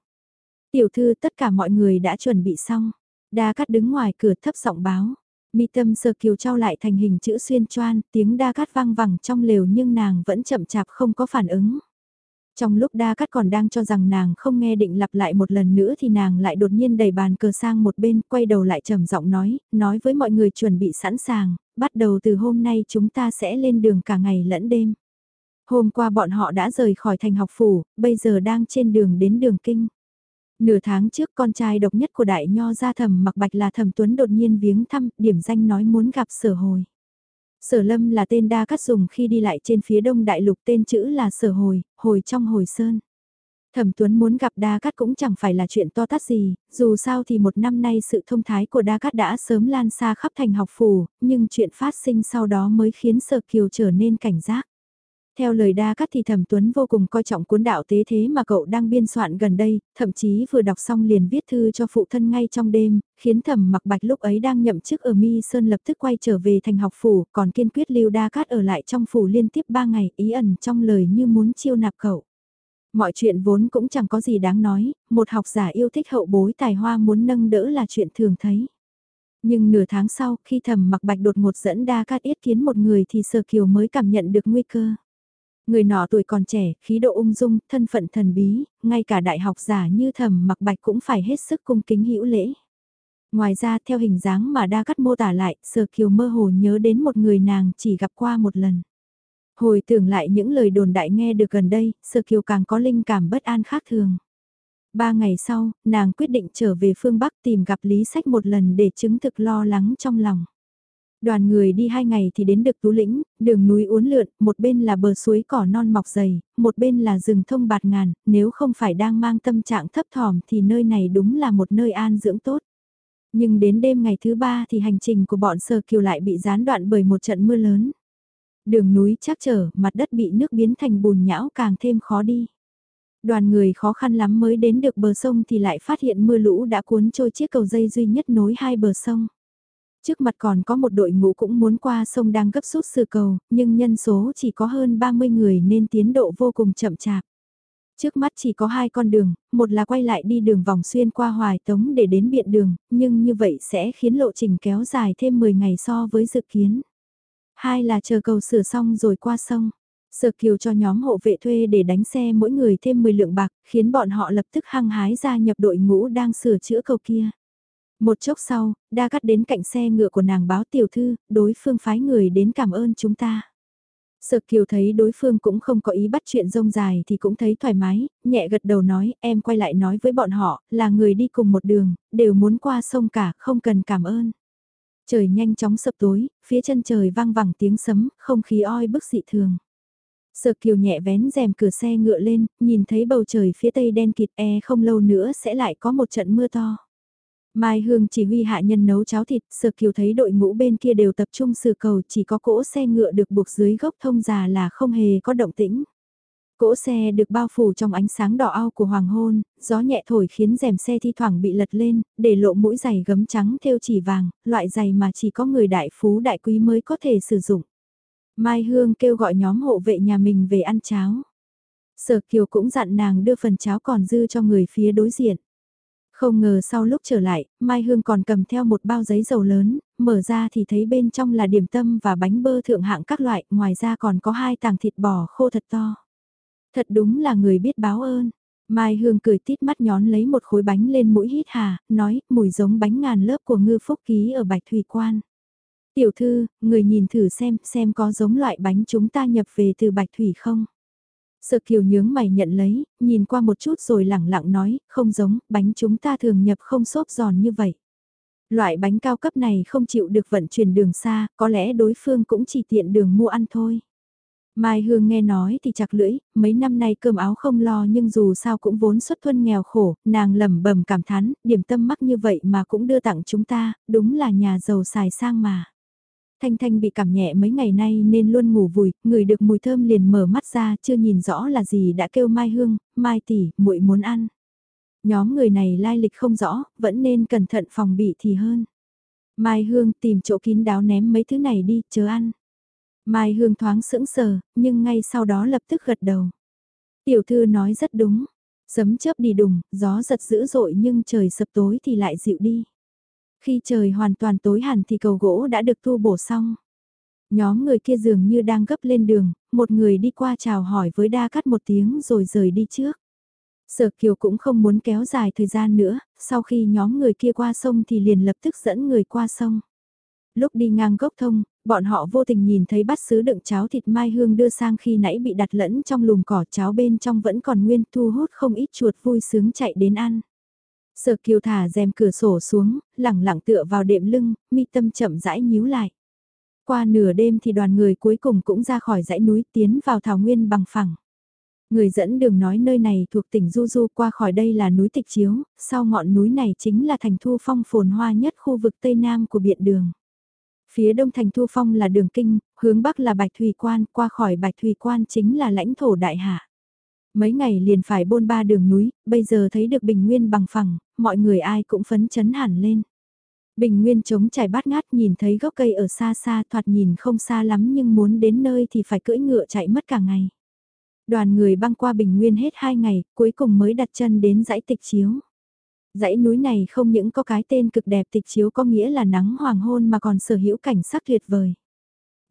Tiểu thư tất cả mọi người đã chuẩn bị xong. Đa cắt đứng ngoài cửa thấp giọng báo. Mi tâm sờ kiều trao lại thành hình chữ xuyên choan, tiếng đa cắt vang vẳng trong lều nhưng nàng vẫn chậm chạp không có phản ứng. Trong lúc đa cắt còn đang cho rằng nàng không nghe định lặp lại một lần nữa thì nàng lại đột nhiên đẩy bàn cờ sang một bên, quay đầu lại trầm giọng nói, nói với mọi người chuẩn bị sẵn sàng, bắt đầu từ hôm nay chúng ta sẽ lên đường cả ngày lẫn đêm. Hôm qua bọn họ đã rời khỏi thành học phủ, bây giờ đang trên đường đến đường kinh. Nửa tháng trước con trai độc nhất của đại nho gia thẩm mặc bạch là thẩm tuấn đột nhiên viếng thăm, điểm danh nói muốn gặp sở hồi. Sở lâm là tên đa cắt dùng khi đi lại trên phía đông đại lục tên chữ là sở hồi, hồi trong hồi sơn. Thẩm Tuấn muốn gặp Đa Cát cũng chẳng phải là chuyện to tát gì, dù sao thì một năm nay sự thông thái của Đa Cát đã sớm lan xa khắp thành học phủ, nhưng chuyện phát sinh sau đó mới khiến Sở Kiều trở nên cảnh giác. Theo lời đa cắt thì Thẩm Tuấn vô cùng coi trọng cuốn đạo tế thế mà cậu đang biên soạn gần đây, thậm chí vừa đọc xong liền viết thư cho phụ thân ngay trong đêm, khiến Thẩm Mặc Bạch lúc ấy đang nhậm chức ở Mi Sơn lập tức quay trở về thành học phủ, còn kiên quyết lưu đa cát ở lại trong phủ liên tiếp 3 ngày, ý ẩn trong lời như muốn chiêu nạp cậu. Mọi chuyện vốn cũng chẳng có gì đáng nói, một học giả yêu thích hậu bối tài hoa muốn nâng đỡ là chuyện thường thấy. Nhưng nửa tháng sau, khi thầm mặc bạch đột ngột dẫn đa cát yết kiến một người thì sơ kiều mới cảm nhận được nguy cơ. Người nọ tuổi còn trẻ, khí độ ung dung, thân phận thần bí, ngay cả đại học giả như thầm mặc bạch cũng phải hết sức cung kính hữu lễ. Ngoài ra theo hình dáng mà đa cắt mô tả lại, Sở Kiều mơ hồ nhớ đến một người nàng chỉ gặp qua một lần. Hồi tưởng lại những lời đồn đại nghe được gần đây, Sở Kiều càng có linh cảm bất an khác thường. Ba ngày sau, nàng quyết định trở về phương Bắc tìm gặp Lý Sách một lần để chứng thực lo lắng trong lòng. Đoàn người đi hai ngày thì đến được Tú Lĩnh, đường núi uốn lượn, một bên là bờ suối cỏ non mọc dày, một bên là rừng thông bạt ngàn, nếu không phải đang mang tâm trạng thấp thỏm thì nơi này đúng là một nơi an dưỡng tốt. Nhưng đến đêm ngày thứ ba thì hành trình của bọn Sơ Kiều lại bị gián đoạn bởi một trận mưa lớn. Đường núi chắc trở, mặt đất bị nước biến thành bùn nhão càng thêm khó đi. Đoàn người khó khăn lắm mới đến được bờ sông thì lại phát hiện mưa lũ đã cuốn trôi chiếc cầu dây duy nhất nối hai bờ sông. Trước mặt còn có một đội ngũ cũng muốn qua sông đang gấp rút sự cầu, nhưng nhân số chỉ có hơn 30 người nên tiến độ vô cùng chậm chạp. Trước mắt chỉ có hai con đường, một là quay lại đi đường vòng xuyên qua hoài tống để đến biện đường, nhưng như vậy sẽ khiến lộ trình kéo dài thêm 10 ngày so với dự kiến. Hai là chờ cầu sửa xong rồi qua sông. Sở Kiều cho nhóm hộ vệ thuê để đánh xe mỗi người thêm 10 lượng bạc, khiến bọn họ lập tức hăng hái gia nhập đội ngũ đang sửa chữa cầu kia. Một chốc sau, đa cắt đến cạnh xe ngựa của nàng báo tiểu thư, đối phương phái người đến cảm ơn chúng ta. Sở Kiều thấy đối phương cũng không có ý bắt chuyện rông dài thì cũng thấy thoải mái, nhẹ gật đầu nói em quay lại nói với bọn họ là người đi cùng một đường, đều muốn qua sông cả, không cần cảm ơn. Trời nhanh chóng sập tối, phía chân trời vang vẳng tiếng sấm, không khí oi bức dị thường. Sở Kiều nhẹ vén rèm cửa xe ngựa lên, nhìn thấy bầu trời phía tây đen kịt e không lâu nữa sẽ lại có một trận mưa to. Mai Hương chỉ huy hạ nhân nấu cháo thịt, Sở Kiều thấy đội ngũ bên kia đều tập trung sửa cầu chỉ có cỗ xe ngựa được buộc dưới gốc thông già là không hề có động tĩnh. Cỗ xe được bao phủ trong ánh sáng đỏ ao của hoàng hôn, gió nhẹ thổi khiến rèm xe thi thoảng bị lật lên, để lộ mũi giày gấm trắng thêu chỉ vàng, loại giày mà chỉ có người đại phú đại quý mới có thể sử dụng. Mai Hương kêu gọi nhóm hộ vệ nhà mình về ăn cháo. Sở Kiều cũng dặn nàng đưa phần cháo còn dư cho người phía đối diện. Không ngờ sau lúc trở lại, Mai Hương còn cầm theo một bao giấy dầu lớn, mở ra thì thấy bên trong là điểm tâm và bánh bơ thượng hạng các loại, ngoài ra còn có hai tàng thịt bò khô thật to. Thật đúng là người biết báo ơn. Mai Hương cười tít mắt nhón lấy một khối bánh lên mũi hít hà, nói, mùi giống bánh ngàn lớp của ngư phúc ký ở Bạch Thủy Quan. Tiểu thư, người nhìn thử xem, xem có giống loại bánh chúng ta nhập về từ Bạch Thủy không? Sợ kiều nhướng mày nhận lấy, nhìn qua một chút rồi lẳng lặng nói, không giống, bánh chúng ta thường nhập không xốp giòn như vậy. Loại bánh cao cấp này không chịu được vận chuyển đường xa, có lẽ đối phương cũng chỉ tiện đường mua ăn thôi. Mai Hương nghe nói thì chặt lưỡi, mấy năm nay cơm áo không lo nhưng dù sao cũng vốn xuất thân nghèo khổ, nàng lẩm bẩm cảm thán, điểm tâm mắc như vậy mà cũng đưa tặng chúng ta, đúng là nhà giàu xài sang mà. Thanh Thanh bị cảm nhẹ mấy ngày nay nên luôn ngủ vùi, người được mùi thơm liền mở mắt ra, chưa nhìn rõ là gì đã kêu Mai Hương, Mai tỷ, muội muốn ăn. Nhóm người này lai lịch không rõ, vẫn nên cẩn thận phòng bị thì hơn. Mai Hương tìm chỗ kín đáo ném mấy thứ này đi, chờ ăn. Mai Hương thoáng sững sờ, nhưng ngay sau đó lập tức gật đầu. Tiểu thư nói rất đúng. Sấm chớp đi đùng, gió giật dữ dội nhưng trời sập tối thì lại dịu đi. Khi trời hoàn toàn tối hẳn thì cầu gỗ đã được tu bổ xong. Nhóm người kia dường như đang gấp lên đường, một người đi qua chào hỏi với đa cắt một tiếng rồi rời đi trước. Sở Kiều cũng không muốn kéo dài thời gian nữa, sau khi nhóm người kia qua sông thì liền lập tức dẫn người qua sông. Lúc đi ngang gốc thông, bọn họ vô tình nhìn thấy bát sứ đựng cháo thịt mai hương đưa sang khi nãy bị đặt lẫn trong lùm cỏ cháo bên trong vẫn còn nguyên thu hút không ít chuột vui sướng chạy đến ăn. Sở kiều thả rèm cửa sổ xuống, lẳng lặng tựa vào đệm lưng, mi tâm chậm rãi nhíu lại. Qua nửa đêm thì đoàn người cuối cùng cũng ra khỏi dãy núi tiến vào thảo nguyên bằng phẳng. Người dẫn đường nói nơi này thuộc tỉnh Du Du qua khỏi đây là núi Tịch Chiếu, sau ngọn núi này chính là thành thu phong phồn hoa nhất khu vực Tây Nam của biện đường. Phía đông thành thu phong là đường kinh, hướng bắc là Bạch Thủy Quan, qua khỏi Bạch Thủy Quan chính là lãnh thổ đại hạ. Mấy ngày liền phải bôn ba đường núi, bây giờ thấy được bình nguyên bằng phẳng, mọi người ai cũng phấn chấn hẳn lên. Bình nguyên trống trải bát ngát nhìn thấy gốc cây ở xa xa thoạt nhìn không xa lắm nhưng muốn đến nơi thì phải cưỡi ngựa chạy mất cả ngày. Đoàn người băng qua bình nguyên hết hai ngày, cuối cùng mới đặt chân đến dãy tịch chiếu. Dãy núi này không những có cái tên cực đẹp tịch chiếu có nghĩa là nắng hoàng hôn mà còn sở hữu cảnh sắc tuyệt vời.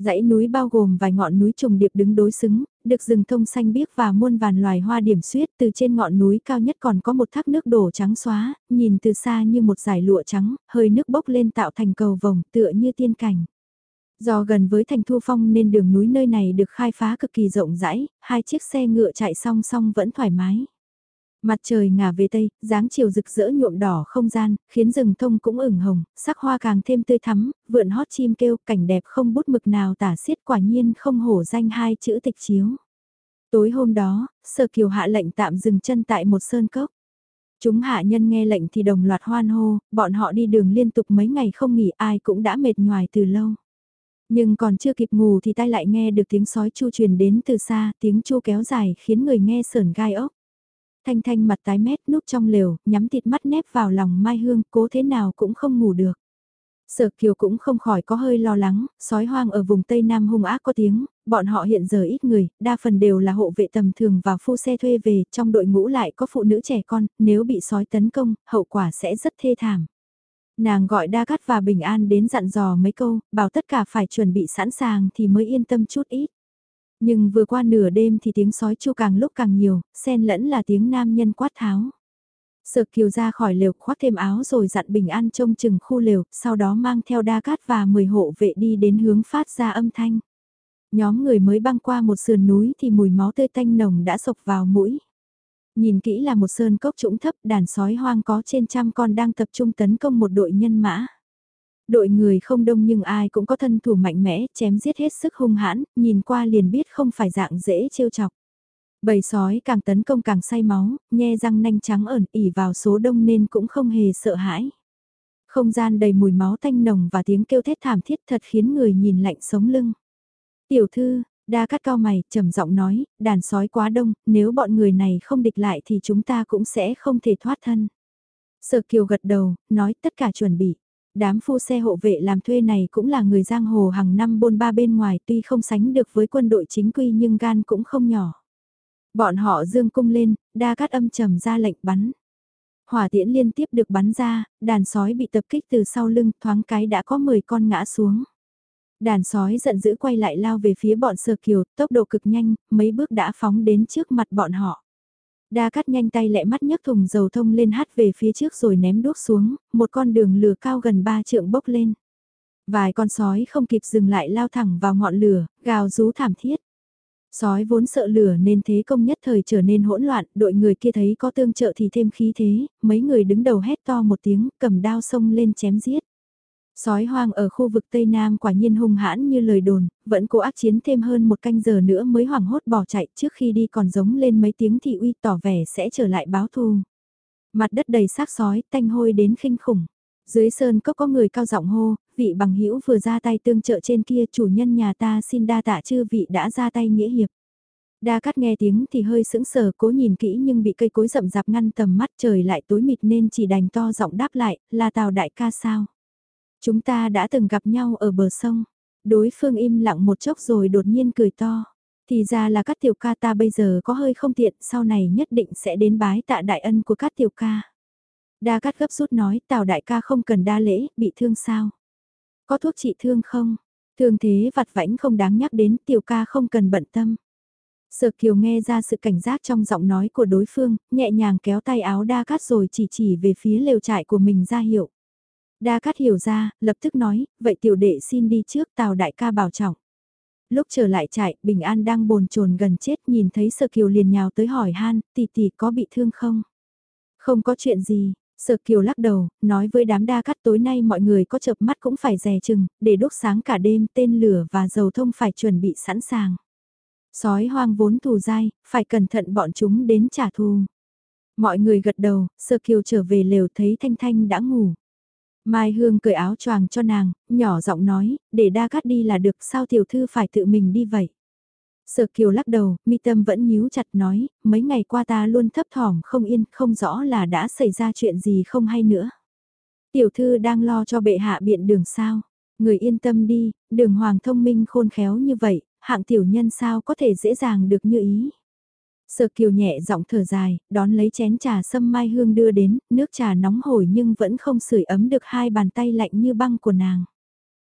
Dãy núi bao gồm vài ngọn núi trùng điệp đứng đối xứng, được rừng thông xanh biếc và muôn vàn loài hoa điểm xuyết từ trên ngọn núi cao nhất còn có một thác nước đổ trắng xóa, nhìn từ xa như một dải lụa trắng, hơi nước bốc lên tạo thành cầu vồng tựa như tiên cảnh. Do gần với thành thu phong nên đường núi nơi này được khai phá cực kỳ rộng rãi, hai chiếc xe ngựa chạy song song vẫn thoải mái. Mặt trời ngả về tây, dáng chiều rực rỡ nhuộm đỏ không gian, khiến rừng thông cũng ửng hồng, sắc hoa càng thêm tươi thắm, vượn hót chim kêu, cảnh đẹp không bút mực nào tả xiết quả nhiên không hổ danh hai chữ tịch chiếu. Tối hôm đó, Sở Kiều hạ lệnh tạm dừng chân tại một sơn cốc. Chúng hạ nhân nghe lệnh thì đồng loạt hoan hô, bọn họ đi đường liên tục mấy ngày không nghỉ ai cũng đã mệt nhoài từ lâu. Nhưng còn chưa kịp ngủ thì tai lại nghe được tiếng sói chu truyền đến từ xa, tiếng chu kéo dài khiến người nghe sờn gai ốc. Thanh Thanh mặt tái mét núp trong lều, nhắm thịt mắt nép vào lòng Mai Hương, cố thế nào cũng không ngủ được. Sở Kiều cũng không khỏi có hơi lo lắng, sói hoang ở vùng Tây Nam hung ác có tiếng, bọn họ hiện giờ ít người, đa phần đều là hộ vệ tầm thường và phu xe thuê về, trong đội ngũ lại có phụ nữ trẻ con, nếu bị sói tấn công, hậu quả sẽ rất thê thảm. Nàng gọi Đa Cát và Bình An đến dặn dò mấy câu, bảo tất cả phải chuẩn bị sẵn sàng thì mới yên tâm chút ít. Nhưng vừa qua nửa đêm thì tiếng sói chu càng lúc càng nhiều, xen lẫn là tiếng nam nhân quát tháo. Sợ kiều ra khỏi lều khoác thêm áo rồi dặn bình an trông chừng khu lều, sau đó mang theo đa cát và 10 hộ vệ đi đến hướng phát ra âm thanh. Nhóm người mới băng qua một sườn núi thì mùi máu tươi tanh nồng đã sộc vào mũi. Nhìn kỹ là một sơn cốc trũng thấp đàn sói hoang có trên trăm con đang tập trung tấn công một đội nhân mã. Đội người không đông nhưng ai cũng có thân thủ mạnh mẽ, chém giết hết sức hung hãn, nhìn qua liền biết không phải dạng dễ trêu chọc. Bầy sói càng tấn công càng say máu, nhe răng nanh trắng ẩn ỉ vào số đông nên cũng không hề sợ hãi. Không gian đầy mùi máu tanh nồng và tiếng kêu thét thảm thiết thật khiến người nhìn lạnh sống lưng. Tiểu thư, đa cắt cao mày, trầm giọng nói, đàn sói quá đông, nếu bọn người này không địch lại thì chúng ta cũng sẽ không thể thoát thân. Sở kiều gật đầu, nói tất cả chuẩn bị. Đám phu xe hộ vệ làm thuê này cũng là người giang hồ hàng năm bôn ba bên ngoài tuy không sánh được với quân đội chính quy nhưng gan cũng không nhỏ. Bọn họ dương cung lên, đa cát âm trầm ra lệnh bắn. Hỏa tiễn liên tiếp được bắn ra, đàn sói bị tập kích từ sau lưng thoáng cái đã có 10 con ngã xuống. Đàn sói giận dữ quay lại lao về phía bọn sơ kiều, tốc độ cực nhanh, mấy bước đã phóng đến trước mặt bọn họ. Đa cắt nhanh tay lẹ mắt nhấc thùng dầu thông lên hát về phía trước rồi ném đuốc xuống, một con đường lửa cao gần 3 trượng bốc lên. Vài con sói không kịp dừng lại lao thẳng vào ngọn lửa, gào rú thảm thiết. Sói vốn sợ lửa nên thế công nhất thời trở nên hỗn loạn, đội người kia thấy có tương trợ thì thêm khí thế, mấy người đứng đầu hét to một tiếng, cầm đao xông lên chém giết. Sói hoang ở khu vực Tây Nam quả nhiên hung hãn như lời đồn, vẫn cố ác chiến thêm hơn một canh giờ nữa mới hoảng hốt bỏ chạy trước khi đi còn giống lên mấy tiếng thị uy tỏ vẻ sẽ trở lại báo thù. Mặt đất đầy xác sói, tanh hôi đến khinh khủng. Dưới sơn cốc có người cao giọng hô, vị bằng hữu vừa ra tay tương trợ trên kia chủ nhân nhà ta xin đa tạ chư vị đã ra tay nghĩa hiệp. Đa cắt nghe tiếng thì hơi sững sờ cố nhìn kỹ nhưng bị cây cối rậm rạp ngăn tầm mắt trời lại tối mịt nên chỉ đành to giọng đáp lại, là tào đại ca sao. Chúng ta đã từng gặp nhau ở bờ sông. Đối phương im lặng một chốc rồi đột nhiên cười to. Thì ra là các tiểu ca ta bây giờ có hơi không tiện, sau này nhất định sẽ đến bái tạ đại ân của các tiểu ca. Đa cắt gấp rút nói, tào đại ca không cần đa lễ, bị thương sao? Có thuốc trị thương không? Thương thế vặt vãnh không đáng nhắc đến, tiểu ca không cần bận tâm. Sở Kiều nghe ra sự cảnh giác trong giọng nói của đối phương, nhẹ nhàng kéo tay áo đa cắt rồi chỉ chỉ về phía lều trại của mình ra hiệu. Đa Cát hiểu ra, lập tức nói, vậy tiểu đệ xin đi trước tào đại ca bảo trọng. Lúc trở lại trại, Bình An đang bồn chồn gần chết nhìn thấy Sở Kiều liền nhào tới hỏi han, tỷ tỷ có bị thương không? Không có chuyện gì, Sở Kiều lắc đầu, nói với đám đa cắt tối nay mọi người có chợp mắt cũng phải dè chừng, để đốt sáng cả đêm tên lửa và dầu thông phải chuẩn bị sẵn sàng. Sói hoang vốn thù dai, phải cẩn thận bọn chúng đến trả thù. Mọi người gật đầu, sơ Kiều trở về lều thấy Thanh Thanh đã ngủ. Mai Hương cởi áo choàng cho nàng, nhỏ giọng nói, để đa cắt đi là được sao tiểu thư phải tự mình đi vậy. Sở Kiều lắc đầu, mi tâm vẫn nhíu chặt nói, mấy ngày qua ta luôn thấp thỏm không yên, không rõ là đã xảy ra chuyện gì không hay nữa. Tiểu thư đang lo cho bệ hạ biện đường sao. Người yên tâm đi, đường hoàng thông minh khôn khéo như vậy, hạng tiểu nhân sao có thể dễ dàng được như ý. Sở kiều nhẹ giọng thở dài, đón lấy chén trà sâm mai hương đưa đến, nước trà nóng hổi nhưng vẫn không sưởi ấm được hai bàn tay lạnh như băng của nàng.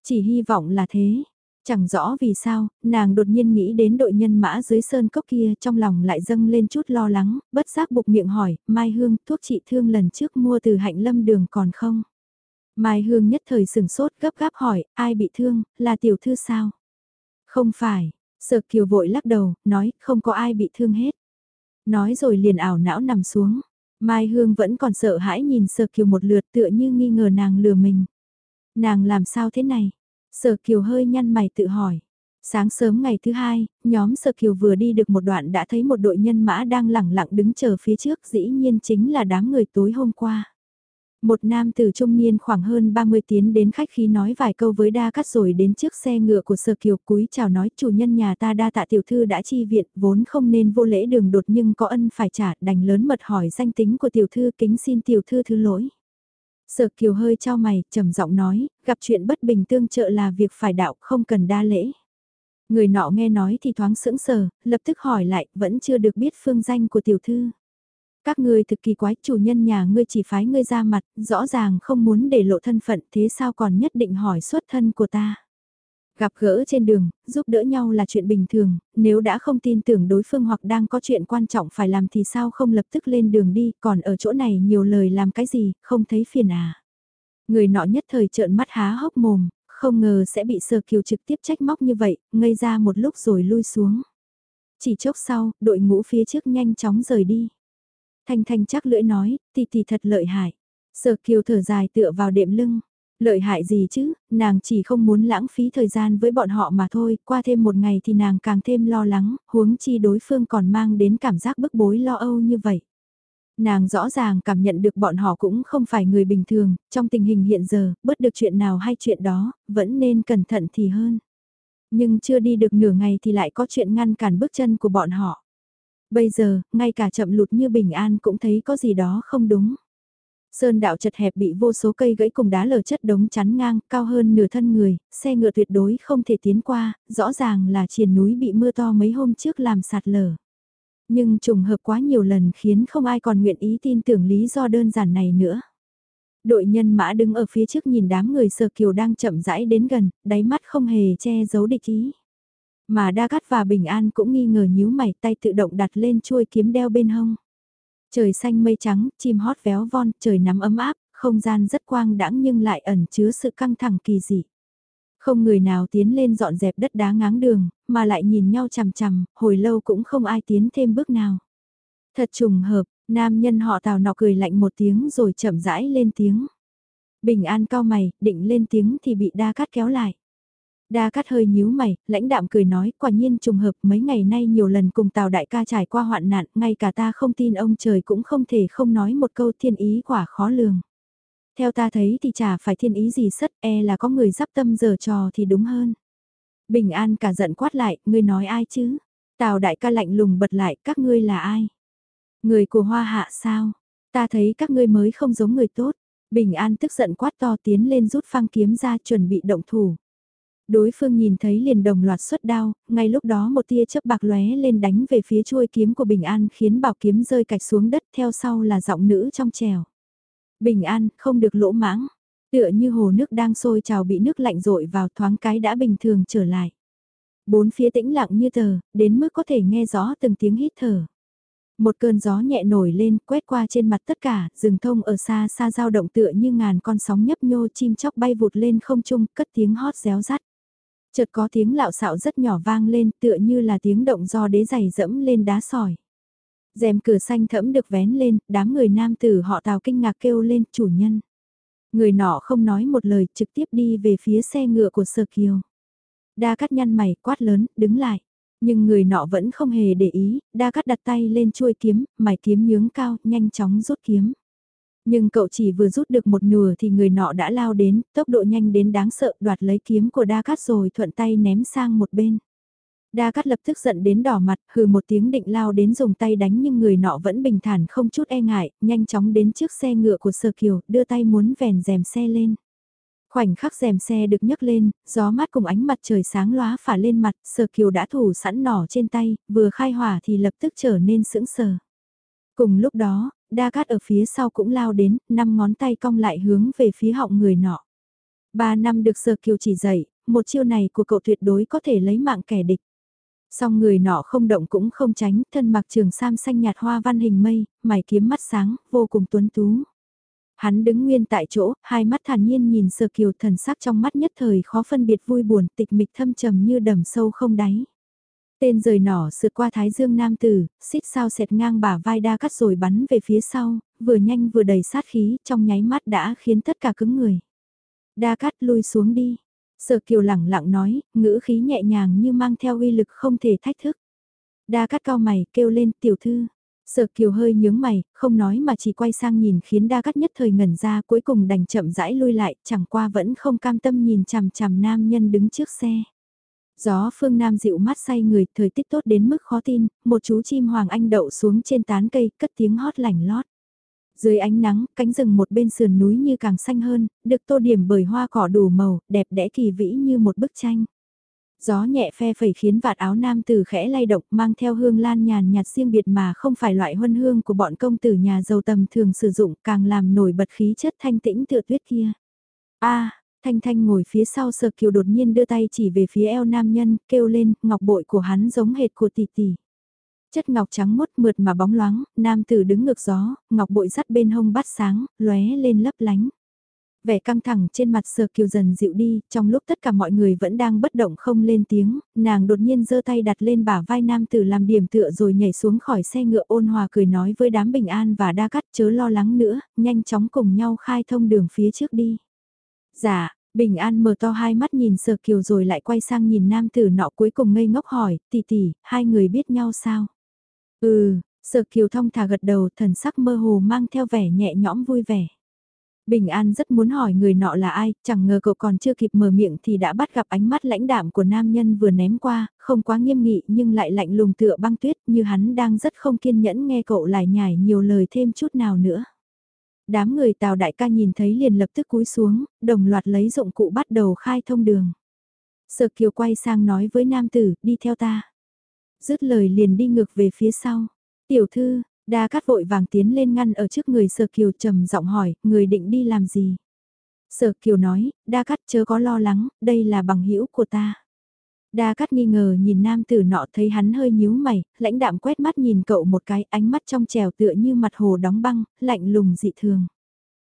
Chỉ hy vọng là thế. Chẳng rõ vì sao, nàng đột nhiên nghĩ đến đội nhân mã dưới sơn cốc kia trong lòng lại dâng lên chút lo lắng, bất giác bục miệng hỏi, Mai Hương, thuốc trị thương lần trước mua từ hạnh lâm đường còn không? Mai Hương nhất thời sừng sốt gấp gáp hỏi, ai bị thương, là tiểu thư sao? Không phải, sợ kiều vội lắc đầu, nói, không có ai bị thương hết. Nói rồi liền ảo não nằm xuống. Mai Hương vẫn còn sợ hãi nhìn Sở Kiều một lượt tựa như nghi ngờ nàng lừa mình. Nàng làm sao thế này? Sở Kiều hơi nhăn mày tự hỏi. Sáng sớm ngày thứ hai, nhóm Sở Kiều vừa đi được một đoạn đã thấy một đội nhân mã đang lẳng lặng đứng chờ phía trước dĩ nhiên chính là đám người tối hôm qua. Một nam tử trung niên khoảng hơn 30 tiến đến khách khí nói vài câu với đa cắt rồi đến trước xe ngựa của sở kiều cúi chào nói chủ nhân nhà ta đa tạ tiểu thư đã chi viện vốn không nên vô lễ đường đột nhưng có ân phải trả đành lớn mật hỏi danh tính của tiểu thư kính xin tiểu thư thứ lỗi. Sở Kiều hơi trao mày, trầm giọng nói, gặp chuyện bất bình tương trợ là việc phải đạo, không cần đa lễ. Người nọ nghe nói thì thoáng sững sờ, lập tức hỏi lại, vẫn chưa được biết phương danh của tiểu thư. Các ngươi thực kỳ quái, chủ nhân nhà ngươi chỉ phái ngươi ra mặt, rõ ràng không muốn để lộ thân phận, thế sao còn nhất định hỏi xuất thân của ta. Gặp gỡ trên đường, giúp đỡ nhau là chuyện bình thường, nếu đã không tin tưởng đối phương hoặc đang có chuyện quan trọng phải làm thì sao không lập tức lên đường đi, còn ở chỗ này nhiều lời làm cái gì, không thấy phiền à. Người nọ nhất thời trợn mắt há hốc mồm, không ngờ sẽ bị sơ kiều trực tiếp trách móc như vậy, ngây ra một lúc rồi lui xuống. Chỉ chốc sau, đội ngũ phía trước nhanh chóng rời đi. Thanh Thanh chắc lưỡi nói, tỷ tỷ thật lợi hại. Sở kiều thở dài tựa vào đệm lưng. Lợi hại gì chứ, nàng chỉ không muốn lãng phí thời gian với bọn họ mà thôi, qua thêm một ngày thì nàng càng thêm lo lắng, huống chi đối phương còn mang đến cảm giác bức bối lo âu như vậy. Nàng rõ ràng cảm nhận được bọn họ cũng không phải người bình thường, trong tình hình hiện giờ, bớt được chuyện nào hay chuyện đó, vẫn nên cẩn thận thì hơn. Nhưng chưa đi được nửa ngày thì lại có chuyện ngăn cản bước chân của bọn họ. Bây giờ, ngay cả chậm lụt như bình an cũng thấy có gì đó không đúng. Sơn đạo chật hẹp bị vô số cây gãy cùng đá lở chất đống chắn ngang, cao hơn nửa thân người, xe ngựa tuyệt đối không thể tiến qua, rõ ràng là triền núi bị mưa to mấy hôm trước làm sạt lở. Nhưng trùng hợp quá nhiều lần khiến không ai còn nguyện ý tin tưởng lý do đơn giản này nữa. Đội nhân mã đứng ở phía trước nhìn đám người sờ kiều đang chậm rãi đến gần, đáy mắt không hề che giấu địch ý. Mà Đa Cát và Bình An cũng nghi ngờ nhíu mày tay tự động đặt lên chuôi kiếm đeo bên hông. Trời xanh mây trắng, chim hót véo von, trời nắm ấm áp, không gian rất quang đãng nhưng lại ẩn chứa sự căng thẳng kỳ dị. Không người nào tiến lên dọn dẹp đất đá ngáng đường, mà lại nhìn nhau chằm chằm, hồi lâu cũng không ai tiến thêm bước nào. Thật trùng hợp, nam nhân họ tào nọ cười lạnh một tiếng rồi chậm rãi lên tiếng. Bình an cao mày, định lên tiếng thì bị đa cát kéo lại. Đa cắt hơi nhíu mày, lãnh đạm cười nói, quả nhiên trùng hợp mấy ngày nay nhiều lần cùng Tào đại ca trải qua hoạn nạn, ngay cả ta không tin ông trời cũng không thể không nói một câu thiên ý quả khó lường. Theo ta thấy thì chả phải thiên ý gì sất e là có người dắp tâm giờ trò thì đúng hơn. Bình an cả giận quát lại, ngươi nói ai chứ? Tào đại ca lạnh lùng bật lại, các ngươi là ai? Người của hoa hạ sao? Ta thấy các ngươi mới không giống người tốt. Bình an tức giận quát to tiến lên rút phăng kiếm ra chuẩn bị động thủ. Đối phương nhìn thấy liền đồng loạt xuất đao, ngay lúc đó một tia chớp bạc lóe lên đánh về phía chuôi kiếm của Bình An khiến bảo kiếm rơi cạch xuống đất theo sau là giọng nữ trong trèo. Bình An, không được lỗ mãng, tựa như hồ nước đang sôi trào bị nước lạnh rội vào thoáng cái đã bình thường trở lại. Bốn phía tĩnh lặng như tờ, đến mức có thể nghe rõ từng tiếng hít thở. Một cơn gió nhẹ nổi lên, quét qua trên mặt tất cả, rừng thông ở xa xa dao động tựa như ngàn con sóng nhấp nhô chim chóc bay vụt lên không trung, cất tiếng hót réo rắt. Chợt có tiếng lạo xạo rất nhỏ vang lên tựa như là tiếng động do đế giày dẫm lên đá sỏi. rèm cửa xanh thẫm được vén lên, đám người nam tử họ tào kinh ngạc kêu lên chủ nhân. Người nọ không nói một lời trực tiếp đi về phía xe ngựa của Sơ Kiều. Đa cắt nhăn mày quát lớn, đứng lại. Nhưng người nọ vẫn không hề để ý, đa cắt đặt tay lên chuôi kiếm, mày kiếm nhướng cao, nhanh chóng rút kiếm. Nhưng cậu chỉ vừa rút được một nửa thì người nọ đã lao đến, tốc độ nhanh đến đáng sợ đoạt lấy kiếm của Đa Cát rồi thuận tay ném sang một bên. Đa Cát lập tức giận đến đỏ mặt, hừ một tiếng định lao đến dùng tay đánh nhưng người nọ vẫn bình thản không chút e ngại, nhanh chóng đến trước xe ngựa của sơ Kiều, đưa tay muốn vèn rèm xe lên. Khoảnh khắc rèm xe được nhấc lên, gió mát cùng ánh mặt trời sáng lóa phả lên mặt, sơ Kiều đã thủ sẵn nỏ trên tay, vừa khai hỏa thì lập tức trở nên sững sờ. Cùng lúc đó, đa cát ở phía sau cũng lao đến, năm ngón tay cong lại hướng về phía họng người nọ. Ba năm được sơ kiều chỉ dạy, một chiêu này của cậu tuyệt đối có thể lấy mạng kẻ địch. Song người nọ không động cũng không tránh, thân mặc trường sam xanh nhạt hoa văn hình mây, mày kiếm mắt sáng, vô cùng tuấn tú. Hắn đứng nguyên tại chỗ, hai mắt thản nhiên nhìn sơ kiều thần sắc trong mắt nhất thời khó phân biệt vui buồn tịch mịch thâm trầm như đầm sâu không đáy. Tên rời nỏ sượt qua thái dương nam tử, xít sao xẹt ngang bả vai đa cắt rồi bắn về phía sau, vừa nhanh vừa đầy sát khí, trong nháy mắt đã khiến tất cả cứng người. Đa cắt lui xuống đi. Sở kiều lẳng lặng nói, ngữ khí nhẹ nhàng như mang theo uy lực không thể thách thức. Đa cắt cao mày, kêu lên tiểu thư. Sở kiều hơi nhướng mày, không nói mà chỉ quay sang nhìn khiến đa cắt nhất thời ngẩn ra cuối cùng đành chậm rãi lui lại, chẳng qua vẫn không cam tâm nhìn chằm chằm nam nhân đứng trước xe. Gió phương Nam dịu mát say người, thời tiết tốt đến mức khó tin, một chú chim hoàng anh đậu xuống trên tán cây, cất tiếng hót lảnh lót. Dưới ánh nắng, cánh rừng một bên sườn núi như càng xanh hơn, được tô điểm bởi hoa cỏ đủ màu, đẹp đẽ kỳ vĩ như một bức tranh. Gió nhẹ phe phẩy khiến vạt áo nam tử khẽ lay động mang theo hương lan nhàn nhạt riêng biệt mà không phải loại huân hương của bọn công tử nhà giàu tầm thường sử dụng càng làm nổi bật khí chất thanh tĩnh tựa tuyết kia. a Thanh Thanh ngồi phía sau sờ kiều đột nhiên đưa tay chỉ về phía eo nam nhân, kêu lên, ngọc bội của hắn giống hệt của tỷ tỷ. Chất ngọc trắng mốt mượt mà bóng loáng, nam tử đứng ngược gió, ngọc bội dắt bên hông bắt sáng, lóe lên lấp lánh. Vẻ căng thẳng trên mặt sờ kiều dần dịu đi, trong lúc tất cả mọi người vẫn đang bất động không lên tiếng, nàng đột nhiên giơ tay đặt lên bả vai nam tử làm điểm tựa rồi nhảy xuống khỏi xe ngựa ôn hòa cười nói với đám bình an và đa cắt chớ lo lắng nữa, nhanh chóng cùng nhau khai thông đường phía trước đi. Dạ, Bình An mở to hai mắt nhìn Sở Kiều rồi lại quay sang nhìn nam tử nọ cuối cùng ngây ngốc hỏi, tỷ tỷ, hai người biết nhau sao? Ừ, Sở Kiều thông thả gật đầu thần sắc mơ hồ mang theo vẻ nhẹ nhõm vui vẻ. Bình An rất muốn hỏi người nọ là ai, chẳng ngờ cậu còn chưa kịp mở miệng thì đã bắt gặp ánh mắt lãnh đạm của nam nhân vừa ném qua, không quá nghiêm nghị nhưng lại lạnh lùng tựa băng tuyết như hắn đang rất không kiên nhẫn nghe cậu lại nhải nhiều lời thêm chút nào nữa. Đám người tào đại ca nhìn thấy liền lập tức cúi xuống, đồng loạt lấy dụng cụ bắt đầu khai thông đường. Sở kiều quay sang nói với nam tử, đi theo ta. Dứt lời liền đi ngược về phía sau. Tiểu thư, đa cát vội vàng tiến lên ngăn ở trước người sở kiều trầm giọng hỏi, người định đi làm gì? Sở kiều nói, đa cát chớ có lo lắng, đây là bằng hữu của ta. Đa cắt nghi ngờ nhìn nam tử nọ thấy hắn hơi nhíu mày, lãnh đạm quét mắt nhìn cậu một cái ánh mắt trong trèo tựa như mặt hồ đóng băng, lạnh lùng dị thường.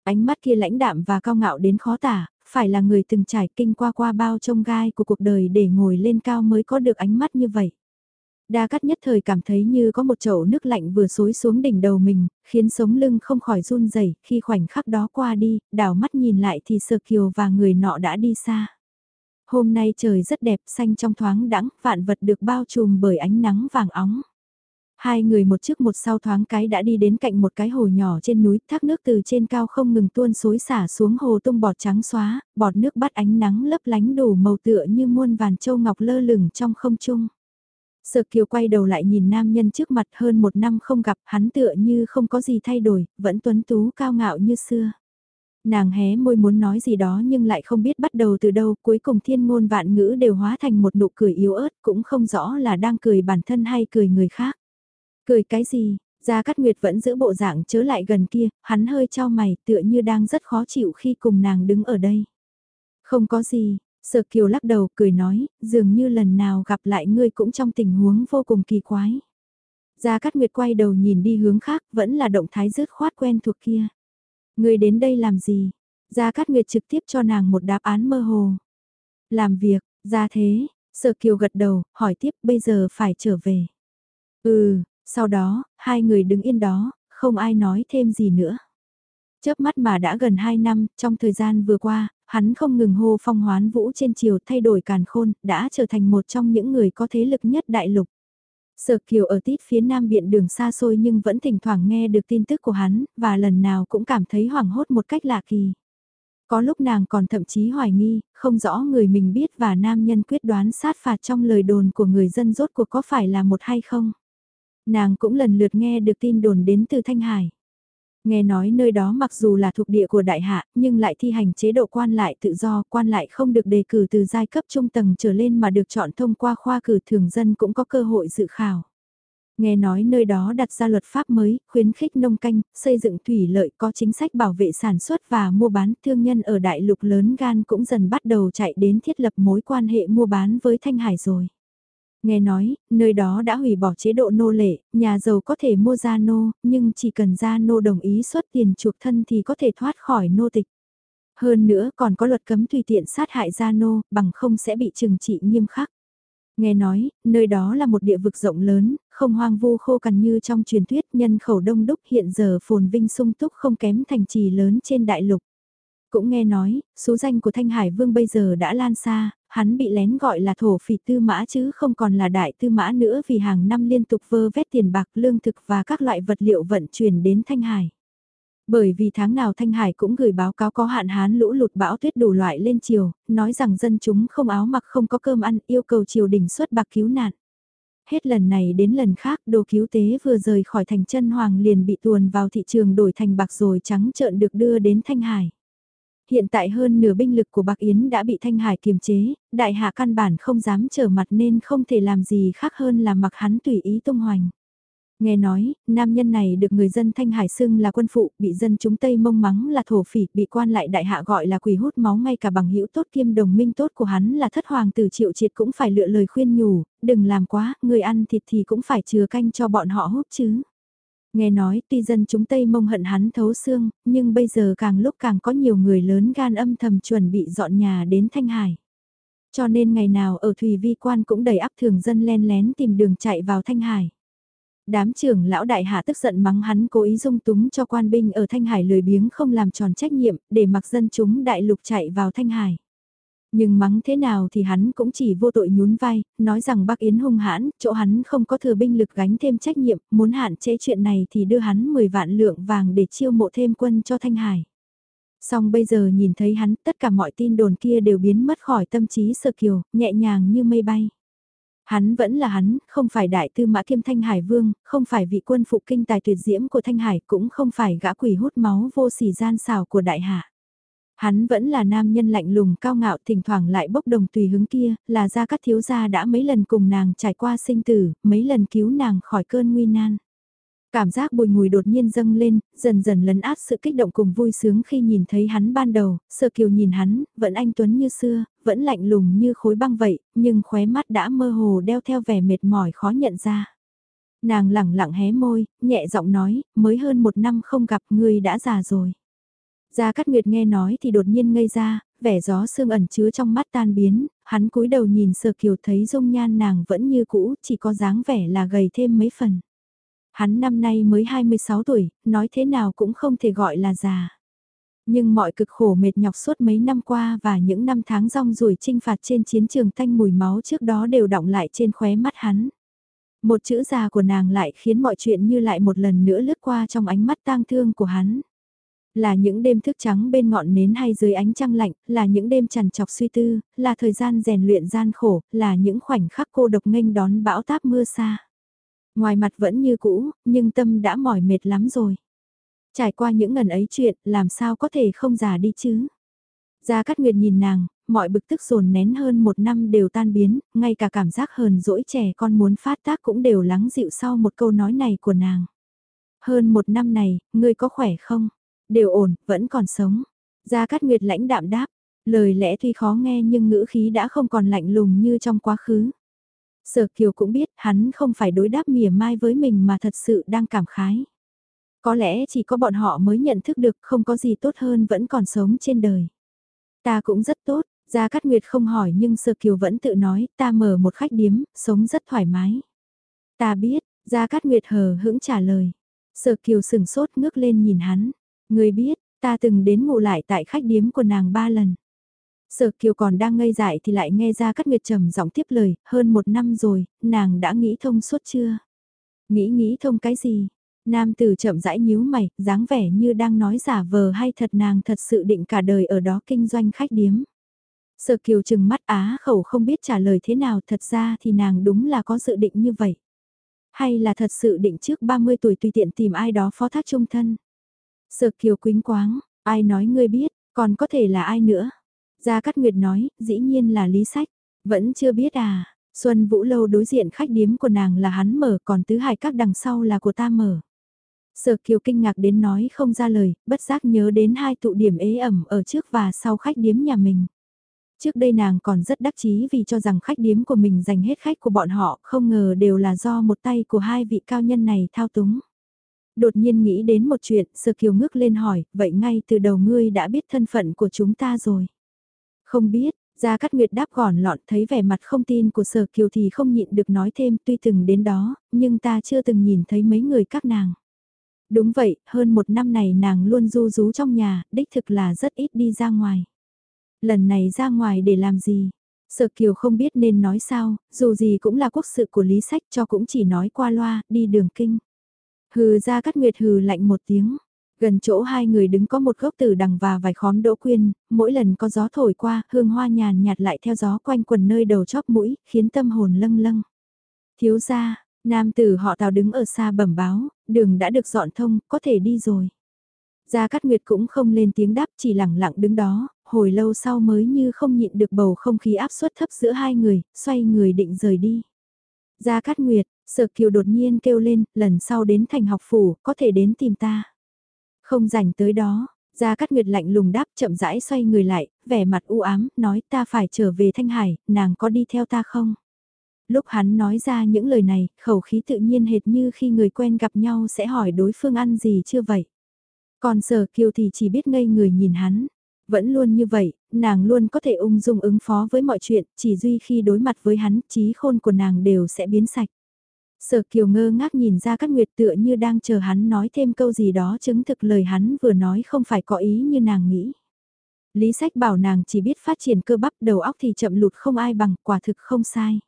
Ánh mắt kia lãnh đạm và cao ngạo đến khó tả, phải là người từng trải kinh qua qua bao trông gai của cuộc đời để ngồi lên cao mới có được ánh mắt như vậy. Đa cắt nhất thời cảm thấy như có một chậu nước lạnh vừa xối xuống đỉnh đầu mình, khiến sống lưng không khỏi run rẩy khi khoảnh khắc đó qua đi, đảo mắt nhìn lại thì sơ kiều và người nọ đã đi xa. Hôm nay trời rất đẹp, xanh trong thoáng đãng, vạn vật được bao trùm bởi ánh nắng vàng óng. Hai người một trước một sau thoáng cái đã đi đến cạnh một cái hồ nhỏ trên núi, thác nước từ trên cao không ngừng tuôn xối xả xuống hồ tung bọt trắng xóa, bọt nước bắt ánh nắng lấp lánh đủ màu tựa như muôn vàn châu ngọc lơ lửng trong không trung. Sở Kiều quay đầu lại nhìn nam nhân trước mặt hơn một năm không gặp hắn tựa như không có gì thay đổi, vẫn tuấn tú cao ngạo như xưa. Nàng hé môi muốn nói gì đó nhưng lại không biết bắt đầu từ đâu, cuối cùng thiên ngôn vạn ngữ đều hóa thành một nụ cười yếu ớt, cũng không rõ là đang cười bản thân hay cười người khác. Cười cái gì? Gia Cát Nguyệt vẫn giữ bộ dạng chớ lại gần kia, hắn hơi trao mày tựa như đang rất khó chịu khi cùng nàng đứng ở đây. Không có gì, Sở Kiều lắc đầu cười nói, dường như lần nào gặp lại ngươi cũng trong tình huống vô cùng kỳ quái. Gia Cát Nguyệt quay đầu nhìn đi hướng khác, vẫn là động thái rứt khoát quen thuộc kia. Người đến đây làm gì? Gia Cát Nguyệt trực tiếp cho nàng một đáp án mơ hồ. Làm việc, ra thế, Sở Kiều gật đầu, hỏi tiếp bây giờ phải trở về. Ừ, sau đó, hai người đứng yên đó, không ai nói thêm gì nữa. Chớp mắt mà đã gần hai năm, trong thời gian vừa qua, hắn không ngừng hô phong hoán vũ trên chiều thay đổi càn khôn, đã trở thành một trong những người có thế lực nhất đại lục. Sở Kiều ở tít phía nam biện đường xa xôi nhưng vẫn thỉnh thoảng nghe được tin tức của hắn, và lần nào cũng cảm thấy hoảng hốt một cách lạ kỳ. Có lúc nàng còn thậm chí hoài nghi, không rõ người mình biết và nam nhân quyết đoán sát phạt trong lời đồn của người dân rốt cuộc có phải là một hay không. Nàng cũng lần lượt nghe được tin đồn đến từ Thanh Hải. Nghe nói nơi đó mặc dù là thuộc địa của đại hạ, nhưng lại thi hành chế độ quan lại tự do, quan lại không được đề cử từ giai cấp trung tầng trở lên mà được chọn thông qua khoa cử thường dân cũng có cơ hội dự khảo. Nghe nói nơi đó đặt ra luật pháp mới, khuyến khích nông canh, xây dựng thủy lợi có chính sách bảo vệ sản xuất và mua bán thương nhân ở đại lục lớn gan cũng dần bắt đầu chạy đến thiết lập mối quan hệ mua bán với Thanh Hải rồi. Nghe nói, nơi đó đã hủy bỏ chế độ nô lệ, nhà giàu có thể mua gia nô, nhưng chỉ cần gia nô đồng ý xuất tiền chuộc thân thì có thể thoát khỏi nô tịch. Hơn nữa còn có luật cấm tùy tiện sát hại gia nô, bằng không sẽ bị trừng trị nghiêm khắc. Nghe nói, nơi đó là một địa vực rộng lớn, không hoang vu khô cằn như trong truyền thuyết nhân khẩu đông đúc hiện giờ phồn vinh sung túc không kém thành trì lớn trên đại lục. Cũng nghe nói, số danh của Thanh Hải Vương bây giờ đã lan xa, hắn bị lén gọi là thổ phỉ tư mã chứ không còn là đại tư mã nữa vì hàng năm liên tục vơ vét tiền bạc lương thực và các loại vật liệu vận chuyển đến Thanh Hải. Bởi vì tháng nào Thanh Hải cũng gửi báo cáo có hạn hán lũ lụt bão tuyết đủ loại lên triều, nói rằng dân chúng không áo mặc không có cơm ăn yêu cầu triều đình xuất bạc cứu nạn. Hết lần này đến lần khác đồ cứu tế vừa rời khỏi thành chân hoàng liền bị tuồn vào thị trường đổi thành bạc rồi trắng trợn được đưa đến Thanh Hải. Hiện tại hơn nửa binh lực của Bạc Yến đã bị Thanh Hải kiềm chế, đại hạ căn bản không dám trở mặt nên không thể làm gì khác hơn là mặc hắn tùy ý tung hoành. Nghe nói, nam nhân này được người dân Thanh Hải xưng là quân phụ, bị dân chúng Tây mông mắng là thổ phỉ, bị quan lại đại hạ gọi là quỷ hút máu ngay cả bằng hữu tốt kiêm đồng minh tốt của hắn là thất hoàng tử triệu triệt cũng phải lựa lời khuyên nhủ, đừng làm quá, người ăn thịt thì cũng phải chừa canh cho bọn họ hút chứ. Nghe nói tuy dân chúng Tây mông hận hắn thấu xương, nhưng bây giờ càng lúc càng có nhiều người lớn gan âm thầm chuẩn bị dọn nhà đến Thanh Hải. Cho nên ngày nào ở Thùy Vi Quan cũng đầy áp thường dân len lén tìm đường chạy vào Thanh Hải. Đám trưởng lão đại hạ tức giận mắng hắn cố ý dung túng cho quan binh ở Thanh Hải lười biếng không làm tròn trách nhiệm để mặc dân chúng đại lục chạy vào Thanh Hải. Nhưng mắng thế nào thì hắn cũng chỉ vô tội nhún vai, nói rằng bác Yến hung hãn, chỗ hắn không có thừa binh lực gánh thêm trách nhiệm, muốn hạn chế chuyện này thì đưa hắn 10 vạn lượng vàng để chiêu mộ thêm quân cho Thanh Hải. Xong bây giờ nhìn thấy hắn, tất cả mọi tin đồn kia đều biến mất khỏi tâm trí sơ kiều, nhẹ nhàng như mây bay. Hắn vẫn là hắn, không phải đại tư mã kiêm Thanh Hải Vương, không phải vị quân phụ kinh tài tuyệt diễm của Thanh Hải, cũng không phải gã quỷ hút máu vô sỉ gian xảo của đại hạ. Hắn vẫn là nam nhân lạnh lùng cao ngạo thỉnh thoảng lại bốc đồng tùy hứng kia, là ra các thiếu gia đã mấy lần cùng nàng trải qua sinh tử, mấy lần cứu nàng khỏi cơn nguy nan. Cảm giác bùi ngùi đột nhiên dâng lên, dần dần lấn át sự kích động cùng vui sướng khi nhìn thấy hắn ban đầu, sơ kiều nhìn hắn, vẫn anh tuấn như xưa, vẫn lạnh lùng như khối băng vậy, nhưng khóe mắt đã mơ hồ đeo theo vẻ mệt mỏi khó nhận ra. Nàng lẳng lặng hé môi, nhẹ giọng nói, mới hơn một năm không gặp người đã già rồi. Gia Cát Nguyệt nghe nói thì đột nhiên ngây ra, vẻ gió sương ẩn chứa trong mắt tan biến, hắn cúi đầu nhìn Sở Kiều thấy dung nhan nàng vẫn như cũ, chỉ có dáng vẻ là gầy thêm mấy phần. Hắn năm nay mới 26 tuổi, nói thế nào cũng không thể gọi là già. Nhưng mọi cực khổ mệt nhọc suốt mấy năm qua và những năm tháng rong ruổi trinh phạt trên chiến trường thanh mùi máu trước đó đều đọng lại trên khóe mắt hắn. Một chữ già của nàng lại khiến mọi chuyện như lại một lần nữa lướt qua trong ánh mắt tang thương của hắn. Là những đêm thức trắng bên ngọn nến hay dưới ánh trăng lạnh, là những đêm trằn trọc suy tư, là thời gian rèn luyện gian khổ, là những khoảnh khắc cô độc nghênh đón bão táp mưa xa. Ngoài mặt vẫn như cũ, nhưng tâm đã mỏi mệt lắm rồi. Trải qua những ngần ấy chuyện, làm sao có thể không già đi chứ? Gia Cát Nguyệt nhìn nàng, mọi bực tức dồn nén hơn một năm đều tan biến, ngay cả cảm giác hờn dỗi trẻ con muốn phát tác cũng đều lắng dịu sau một câu nói này của nàng. Hơn một năm này, ngươi có khỏe không? Đều ổn, vẫn còn sống. Gia Cát Nguyệt lãnh đạm đáp, lời lẽ tuy khó nghe nhưng ngữ khí đã không còn lạnh lùng như trong quá khứ. Sở Kiều cũng biết hắn không phải đối đáp mỉa mai với mình mà thật sự đang cảm khái. Có lẽ chỉ có bọn họ mới nhận thức được không có gì tốt hơn vẫn còn sống trên đời. Ta cũng rất tốt, Gia Cát Nguyệt không hỏi nhưng Sở Kiều vẫn tự nói ta mở một khách điếm, sống rất thoải mái. Ta biết, Gia Cát Nguyệt hờ hững trả lời. Sở Kiều sừng sốt ngước lên nhìn hắn. Người biết, ta từng đến ngủ lại tại khách điếm của nàng ba lần. Sở Kiều còn đang ngây dại thì lại nghe ra Cát Nguyệt trầm giọng tiếp lời, hơn một năm rồi, nàng đã nghĩ thông suốt chưa? Nghĩ nghĩ thông cái gì? Nam tử chậm rãi nhíu mày, dáng vẻ như đang nói giả vờ hay thật nàng thật sự định cả đời ở đó kinh doanh khách điếm. Sở Kiều chừng mắt á khẩu không biết trả lời thế nào thật ra thì nàng đúng là có dự định như vậy. Hay là thật sự định trước 30 tuổi tùy tiện tìm ai đó phó thác trung thân. Sở Kiều quính quáng, ai nói ngươi biết, còn có thể là ai nữa. Gia Cát Nguyệt nói, dĩ nhiên là Lý Sách. Vẫn chưa biết à, Xuân Vũ Lâu đối diện khách điếm của nàng là hắn mở còn tứ hải các đằng sau là của ta mở. Sở Kiều kinh ngạc đến nói không ra lời, bất giác nhớ đến hai tụ điểm ế ẩm ở trước và sau khách điếm nhà mình. Trước đây nàng còn rất đắc chí vì cho rằng khách điếm của mình dành hết khách của bọn họ, không ngờ đều là do một tay của hai vị cao nhân này thao túng. Đột nhiên nghĩ đến một chuyện, Sơ Kiều ngước lên hỏi, vậy ngay từ đầu ngươi đã biết thân phận của chúng ta rồi. Không biết, Gia Cát Nguyệt đáp gòn lọn thấy vẻ mặt không tin của Sở Kiều thì không nhịn được nói thêm tuy từng đến đó, nhưng ta chưa từng nhìn thấy mấy người các nàng. Đúng vậy, hơn một năm này nàng luôn du rú trong nhà, đích thực là rất ít đi ra ngoài. Lần này ra ngoài để làm gì? Sở Kiều không biết nên nói sao, dù gì cũng là quốc sự của Lý Sách cho cũng chỉ nói qua loa, đi đường kinh. Hừ ra cắt nguyệt hừ lạnh một tiếng. Gần chỗ hai người đứng có một gốc tử đằng và vài khóm đỗ quyên, mỗi lần có gió thổi qua, hương hoa nhàn nhạt lại theo gió quanh quần nơi đầu chóp mũi, khiến tâm hồn lâng lâng. Thiếu gia, nam tử họ tào đứng ở xa bẩm báo, đường đã được dọn thông, có thể đi rồi. Gia Cát Nguyệt cũng không lên tiếng đáp chỉ lặng lặng đứng đó, hồi lâu sau mới như không nhịn được bầu không khí áp suất thấp giữa hai người, xoay người định rời đi. Gia Cát Nguyệt, Sở Kiều đột nhiên kêu lên, lần sau đến thành học phủ, có thể đến tìm ta. Không rảnh tới đó, Gia Cát Nguyệt lạnh lùng đáp chậm rãi xoay người lại, vẻ mặt u ám, nói ta phải trở về Thanh Hải, nàng có đi theo ta không? Lúc hắn nói ra những lời này, khẩu khí tự nhiên hệt như khi người quen gặp nhau sẽ hỏi đối phương ăn gì chưa vậy. Còn sở kiều thì chỉ biết ngây người nhìn hắn. Vẫn luôn như vậy, nàng luôn có thể ung dung ứng phó với mọi chuyện, chỉ duy khi đối mặt với hắn, trí khôn của nàng đều sẽ biến sạch. Sở kiều ngơ ngác nhìn ra Cát nguyệt tựa như đang chờ hắn nói thêm câu gì đó chứng thực lời hắn vừa nói không phải có ý như nàng nghĩ. Lý sách bảo nàng chỉ biết phát triển cơ bắp đầu óc thì chậm lụt không ai bằng quả thực không sai.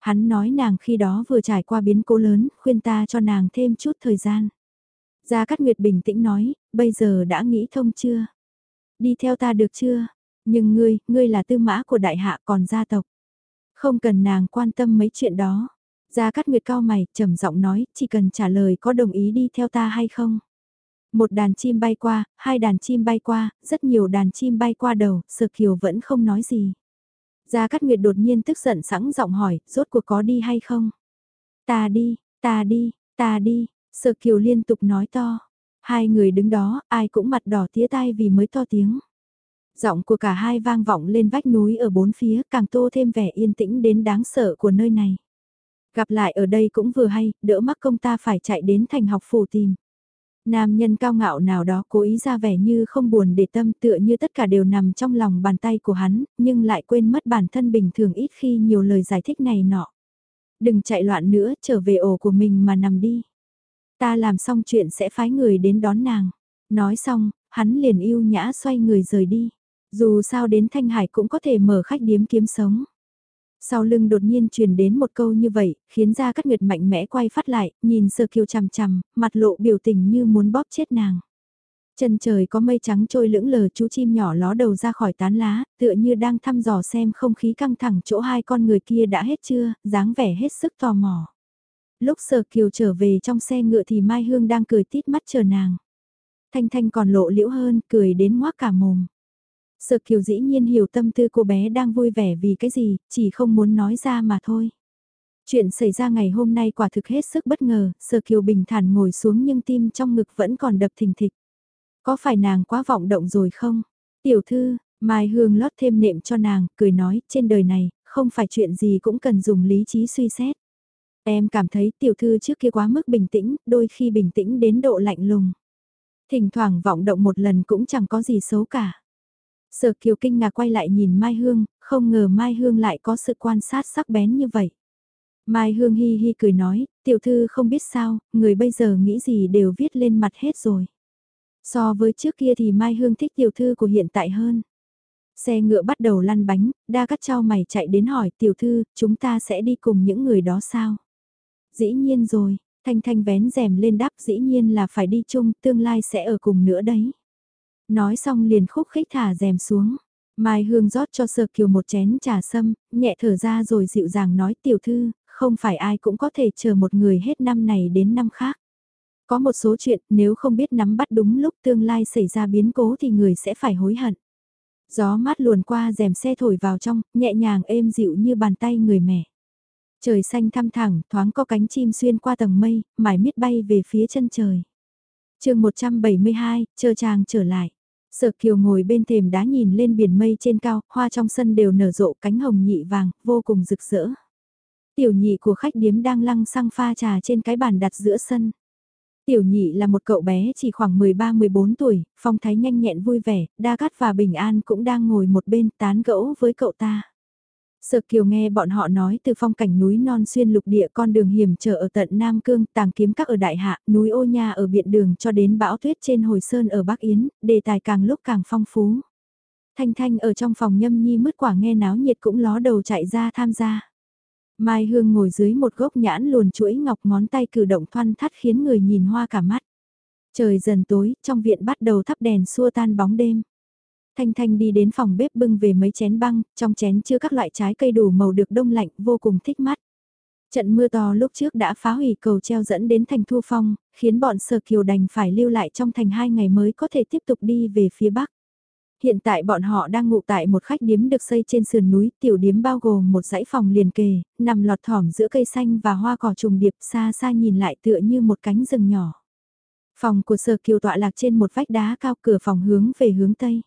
Hắn nói nàng khi đó vừa trải qua biến cố lớn, khuyên ta cho nàng thêm chút thời gian. Gia Cát Nguyệt bình tĩnh nói, bây giờ đã nghĩ thông chưa? Đi theo ta được chưa? Nhưng ngươi, ngươi là tư mã của đại hạ còn gia tộc. Không cần nàng quan tâm mấy chuyện đó. Gia Cát Nguyệt cao mày, trầm giọng nói, chỉ cần trả lời có đồng ý đi theo ta hay không. Một đàn chim bay qua, hai đàn chim bay qua, rất nhiều đàn chim bay qua đầu, Sở Kiều vẫn không nói gì. Gia Cát Nguyệt đột nhiên tức giận sẵn giọng hỏi, rốt cuộc có đi hay không? Ta đi, ta đi, ta đi, Sở Kiều liên tục nói to. Hai người đứng đó, ai cũng mặt đỏ tía tai vì mới to tiếng. Giọng của cả hai vang vọng lên vách núi ở bốn phía càng tô thêm vẻ yên tĩnh đến đáng sợ của nơi này. Gặp lại ở đây cũng vừa hay, đỡ mắc công ta phải chạy đến thành học phủ tìm. Nam nhân cao ngạo nào đó cố ý ra vẻ như không buồn để tâm tựa như tất cả đều nằm trong lòng bàn tay của hắn, nhưng lại quên mất bản thân bình thường ít khi nhiều lời giải thích này nọ. Đừng chạy loạn nữa, trở về ổ của mình mà nằm đi. Ta làm xong chuyện sẽ phái người đến đón nàng. Nói xong, hắn liền yêu nhã xoay người rời đi. Dù sao đến Thanh Hải cũng có thể mở khách điếm kiếm sống. Sau lưng đột nhiên truyền đến một câu như vậy, khiến ra cắt nguyệt mạnh mẽ quay phát lại, nhìn sơ kiều chằm chằm, mặt lộ biểu tình như muốn bóp chết nàng. Chân trời có mây trắng trôi lững lờ chú chim nhỏ ló đầu ra khỏi tán lá, tựa như đang thăm dò xem không khí căng thẳng chỗ hai con người kia đã hết chưa, dáng vẻ hết sức tò mò. Lúc sờ Kiều trở về trong xe ngựa thì Mai Hương đang cười tít mắt chờ nàng. Thanh Thanh còn lộ liễu hơn, cười đến ngoác cả mồm. Sở Kiều dĩ nhiên hiểu tâm tư cô bé đang vui vẻ vì cái gì, chỉ không muốn nói ra mà thôi. Chuyện xảy ra ngày hôm nay quả thực hết sức bất ngờ, Sở Kiều bình thản ngồi xuống nhưng tim trong ngực vẫn còn đập thình thịch. Có phải nàng quá vọng động rồi không? Tiểu thư, Mai Hương lót thêm nệm cho nàng, cười nói, trên đời này, không phải chuyện gì cũng cần dùng lý trí suy xét. Em cảm thấy tiểu thư trước kia quá mức bình tĩnh, đôi khi bình tĩnh đến độ lạnh lùng. Thỉnh thoảng vọng động một lần cũng chẳng có gì xấu cả. Sở Kiều kinh ngạc quay lại nhìn Mai Hương, không ngờ Mai Hương lại có sự quan sát sắc bén như vậy. Mai Hương hi hi cười nói, tiểu thư không biết sao, người bây giờ nghĩ gì đều viết lên mặt hết rồi. So với trước kia thì Mai Hương thích tiểu thư của hiện tại hơn. Xe ngựa bắt đầu lăn bánh, đa cắt trao mày chạy đến hỏi tiểu thư, chúng ta sẽ đi cùng những người đó sao? Dĩ nhiên rồi, Thanh Thanh vén rèm lên đáp dĩ nhiên là phải đi chung, tương lai sẽ ở cùng nữa đấy. Nói xong liền khúc khích thả rèm xuống. Mai Hương rót cho Sơ Kiều một chén trà sâm, nhẹ thở ra rồi dịu dàng nói tiểu thư, không phải ai cũng có thể chờ một người hết năm này đến năm khác. Có một số chuyện nếu không biết nắm bắt đúng lúc tương lai xảy ra biến cố thì người sẽ phải hối hận. Gió mát luồn qua rèm xe thổi vào trong, nhẹ nhàng êm dịu như bàn tay người mẹ. Trời xanh thăm thẳng, thoáng có cánh chim xuyên qua tầng mây, mải miết bay về phía chân trời. chương 172, chờ chàng trở lại. Sở Kiều ngồi bên thềm đá nhìn lên biển mây trên cao, hoa trong sân đều nở rộ cánh hồng nhị vàng, vô cùng rực rỡ. Tiểu nhị của khách điếm đang lăng xăng pha trà trên cái bàn đặt giữa sân. Tiểu nhị là một cậu bé chỉ khoảng 13-14 tuổi, phong thái nhanh nhẹn vui vẻ, Đa Cát và Bình An cũng đang ngồi một bên tán gẫu với cậu ta. Sở Kiều nghe bọn họ nói từ phong cảnh núi non xuyên lục địa con đường hiểm trở ở tận Nam Cương, tàng kiếm các ở Đại Hạ, núi ô nha ở biện đường cho đến bão tuyết trên hồi sơn ở Bắc Yến, đề tài càng lúc càng phong phú. Thanh Thanh ở trong phòng nhâm nhi mứt quả nghe náo nhiệt cũng ló đầu chạy ra tham gia. Mai Hương ngồi dưới một gốc nhãn luồn chuỗi ngọc ngón tay cử động thoăn thắt khiến người nhìn hoa cả mắt. Trời dần tối, trong viện bắt đầu thắp đèn xua tan bóng đêm. Thanh Thanh đi đến phòng bếp bưng về mấy chén băng, trong chén chứa các loại trái cây đủ màu được đông lạnh vô cùng thích mắt. Trận mưa to lúc trước đã phá hủy cầu treo dẫn đến thành Thu Phong, khiến bọn Sở Kiều đành phải lưu lại trong thành hai ngày mới có thể tiếp tục đi về phía Bắc. Hiện tại bọn họ đang ngụ tại một khách điếm được xây trên sườn núi, tiểu điếm bao gồm một dãy phòng liền kề, nằm lọt thỏm giữa cây xanh và hoa cỏ trùng điệp xa xa nhìn lại tựa như một cánh rừng nhỏ. Phòng của Sở Kiều tọa lạc trên một vách đá cao cửa phòng hướng về hướng Tây.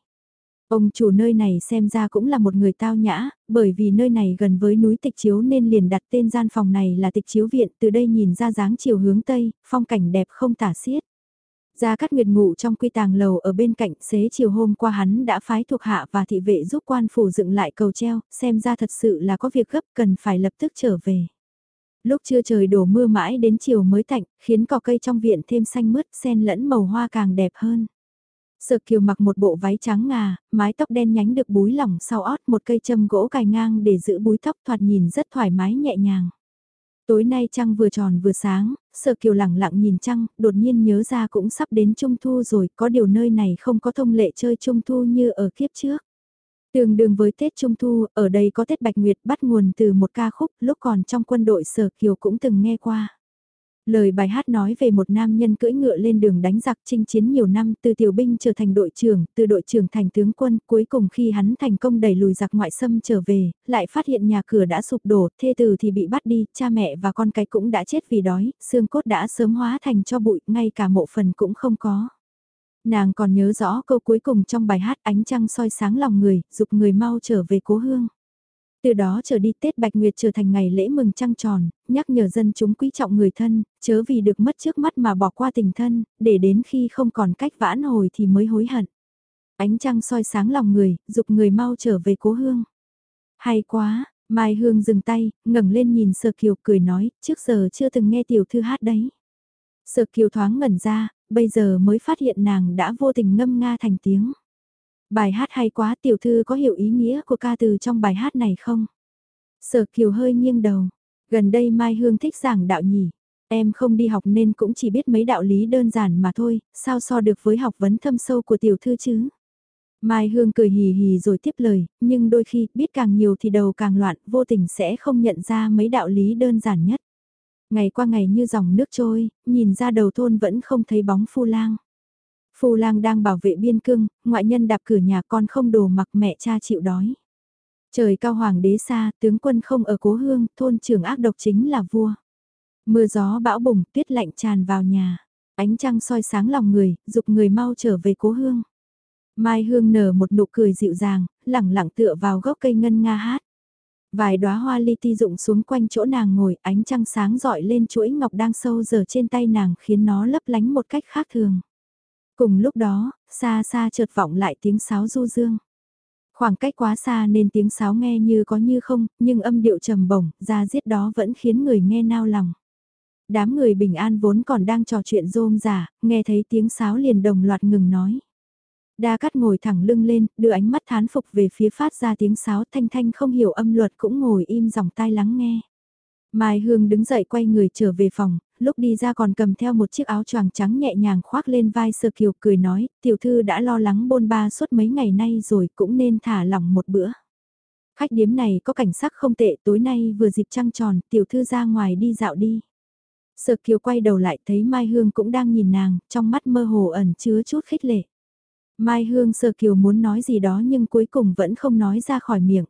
Ông chủ nơi này xem ra cũng là một người tao nhã, bởi vì nơi này gần với núi tịch chiếu nên liền đặt tên gian phòng này là tịch chiếu viện, từ đây nhìn ra dáng chiều hướng Tây, phong cảnh đẹp không tả xiết. Gia Cát Nguyệt ngủ trong quy tàng lầu ở bên cạnh xế chiều hôm qua hắn đã phái thuộc hạ và thị vệ giúp quan phủ dựng lại cầu treo, xem ra thật sự là có việc gấp cần phải lập tức trở về. Lúc trưa trời đổ mưa mãi đến chiều mới tạnh, khiến cỏ cây trong viện thêm xanh mướt xen lẫn màu hoa càng đẹp hơn. Sợ kiều mặc một bộ váy trắng ngà, mái tóc đen nhánh được búi lỏng sau ót một cây châm gỗ cài ngang để giữ búi tóc thoạt nhìn rất thoải mái nhẹ nhàng. Tối nay trăng vừa tròn vừa sáng, sợ kiều lẳng lặng nhìn trăng, đột nhiên nhớ ra cũng sắp đến trung thu rồi, có điều nơi này không có thông lệ chơi trung thu như ở kiếp trước. Tương đương với Tết Trung Thu, ở đây có Tết Bạch Nguyệt bắt nguồn từ một ca khúc lúc còn trong quân đội Sở Kiều cũng từng nghe qua. Lời bài hát nói về một nam nhân cưỡi ngựa lên đường đánh giặc chinh chiến nhiều năm từ tiểu binh trở thành đội trưởng, từ đội trưởng thành tướng quân, cuối cùng khi hắn thành công đẩy lùi giặc ngoại xâm trở về, lại phát hiện nhà cửa đã sụp đổ, thê tử thì bị bắt đi, cha mẹ và con cái cũng đã chết vì đói, xương cốt đã sớm hóa thành cho bụi, ngay cả mộ phần cũng không có. Nàng còn nhớ rõ câu cuối cùng trong bài hát ánh trăng soi sáng lòng người, dục người mau trở về cố hương. Từ đó trở đi Tết Bạch Nguyệt trở thành ngày lễ mừng trăng tròn, nhắc nhở dân chúng quý trọng người thân, chớ vì được mất trước mắt mà bỏ qua tình thân, để đến khi không còn cách vãn hồi thì mới hối hận. Ánh trăng soi sáng lòng người, dục người mau trở về cố hương. Hay quá, Mai Hương dừng tay, ngẩng lên nhìn Sở Kiều cười nói, trước giờ chưa từng nghe tiểu thư hát đấy. Sở Kiều thoáng ngẩn ra, bây giờ mới phát hiện nàng đã vô tình ngâm nga thành tiếng. Bài hát hay quá tiểu thư có hiểu ý nghĩa của ca từ trong bài hát này không? Sở Kiều hơi nghiêng đầu. Gần đây Mai Hương thích giảng đạo nhỉ. Em không đi học nên cũng chỉ biết mấy đạo lý đơn giản mà thôi, sao so được với học vấn thâm sâu của tiểu thư chứ? Mai Hương cười hì hì rồi tiếp lời, nhưng đôi khi biết càng nhiều thì đầu càng loạn, vô tình sẽ không nhận ra mấy đạo lý đơn giản nhất. Ngày qua ngày như dòng nước trôi, nhìn ra đầu thôn vẫn không thấy bóng phu lang. Phu lang đang bảo vệ biên cương, ngoại nhân đạp cửa nhà con không đồ mặc mẹ cha chịu đói. Trời cao hoàng đế xa, tướng quân không ở cố hương, thôn trưởng ác độc chính là vua. Mưa gió bão bùng, tuyết lạnh tràn vào nhà. Ánh trăng soi sáng lòng người, dục người mau trở về cố hương. Mai Hương nở một nụ cười dịu dàng, lẳng lặng tựa vào gốc cây ngân nga hát. Vài đóa hoa li ti rụng xuống quanh chỗ nàng ngồi, ánh trăng sáng dọi lên chuỗi ngọc đang sâu giờ trên tay nàng khiến nó lấp lánh một cách khác thường. Cùng lúc đó, xa xa chợt vọng lại tiếng sáo du dương. Khoảng cách quá xa nên tiếng sáo nghe như có như không, nhưng âm điệu trầm bổng, ra giết đó vẫn khiến người nghe nao lòng. Đám người bình an vốn còn đang trò chuyện rôm giả, nghe thấy tiếng sáo liền đồng loạt ngừng nói. Đa cắt ngồi thẳng lưng lên, đưa ánh mắt thán phục về phía phát ra tiếng sáo thanh thanh không hiểu âm luật cũng ngồi im dòng tai lắng nghe. Mai Hương đứng dậy quay người trở về phòng, lúc đi ra còn cầm theo một chiếc áo choàng trắng nhẹ nhàng khoác lên vai sơ kiều cười nói, tiểu thư đã lo lắng bôn ba suốt mấy ngày nay rồi cũng nên thả lỏng một bữa. Khách điếm này có cảnh sắc không tệ tối nay vừa dịp trăng tròn, tiểu thư ra ngoài đi dạo đi. sơ kiều quay đầu lại thấy Mai Hương cũng đang nhìn nàng, trong mắt mơ hồ ẩn chứa chút khích lệ. Mai Hương sơ Kiều muốn nói gì đó nhưng cuối cùng vẫn không nói ra khỏi miệng.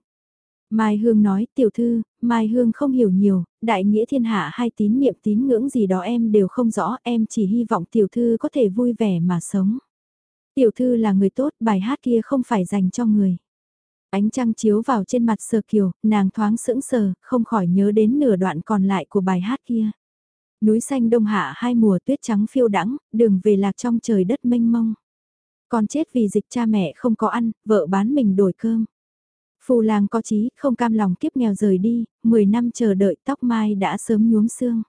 Mai Hương nói, tiểu thư, Mai Hương không hiểu nhiều, đại nghĩa thiên hạ hay tín niệm tín ngưỡng gì đó em đều không rõ, em chỉ hy vọng tiểu thư có thể vui vẻ mà sống. Tiểu thư là người tốt, bài hát kia không phải dành cho người. Ánh trăng chiếu vào trên mặt sờ kiều, nàng thoáng sững sờ, không khỏi nhớ đến nửa đoạn còn lại của bài hát kia. Núi xanh đông hạ hai mùa tuyết trắng phiêu đắng, đường về lạc trong trời đất mênh mông. Con chết vì dịch cha mẹ không có ăn, vợ bán mình đổi cơm. Phù làng có chí, không cam lòng kiếp nghèo rời đi, 10 năm chờ đợi tóc mai đã sớm nhuốm xương.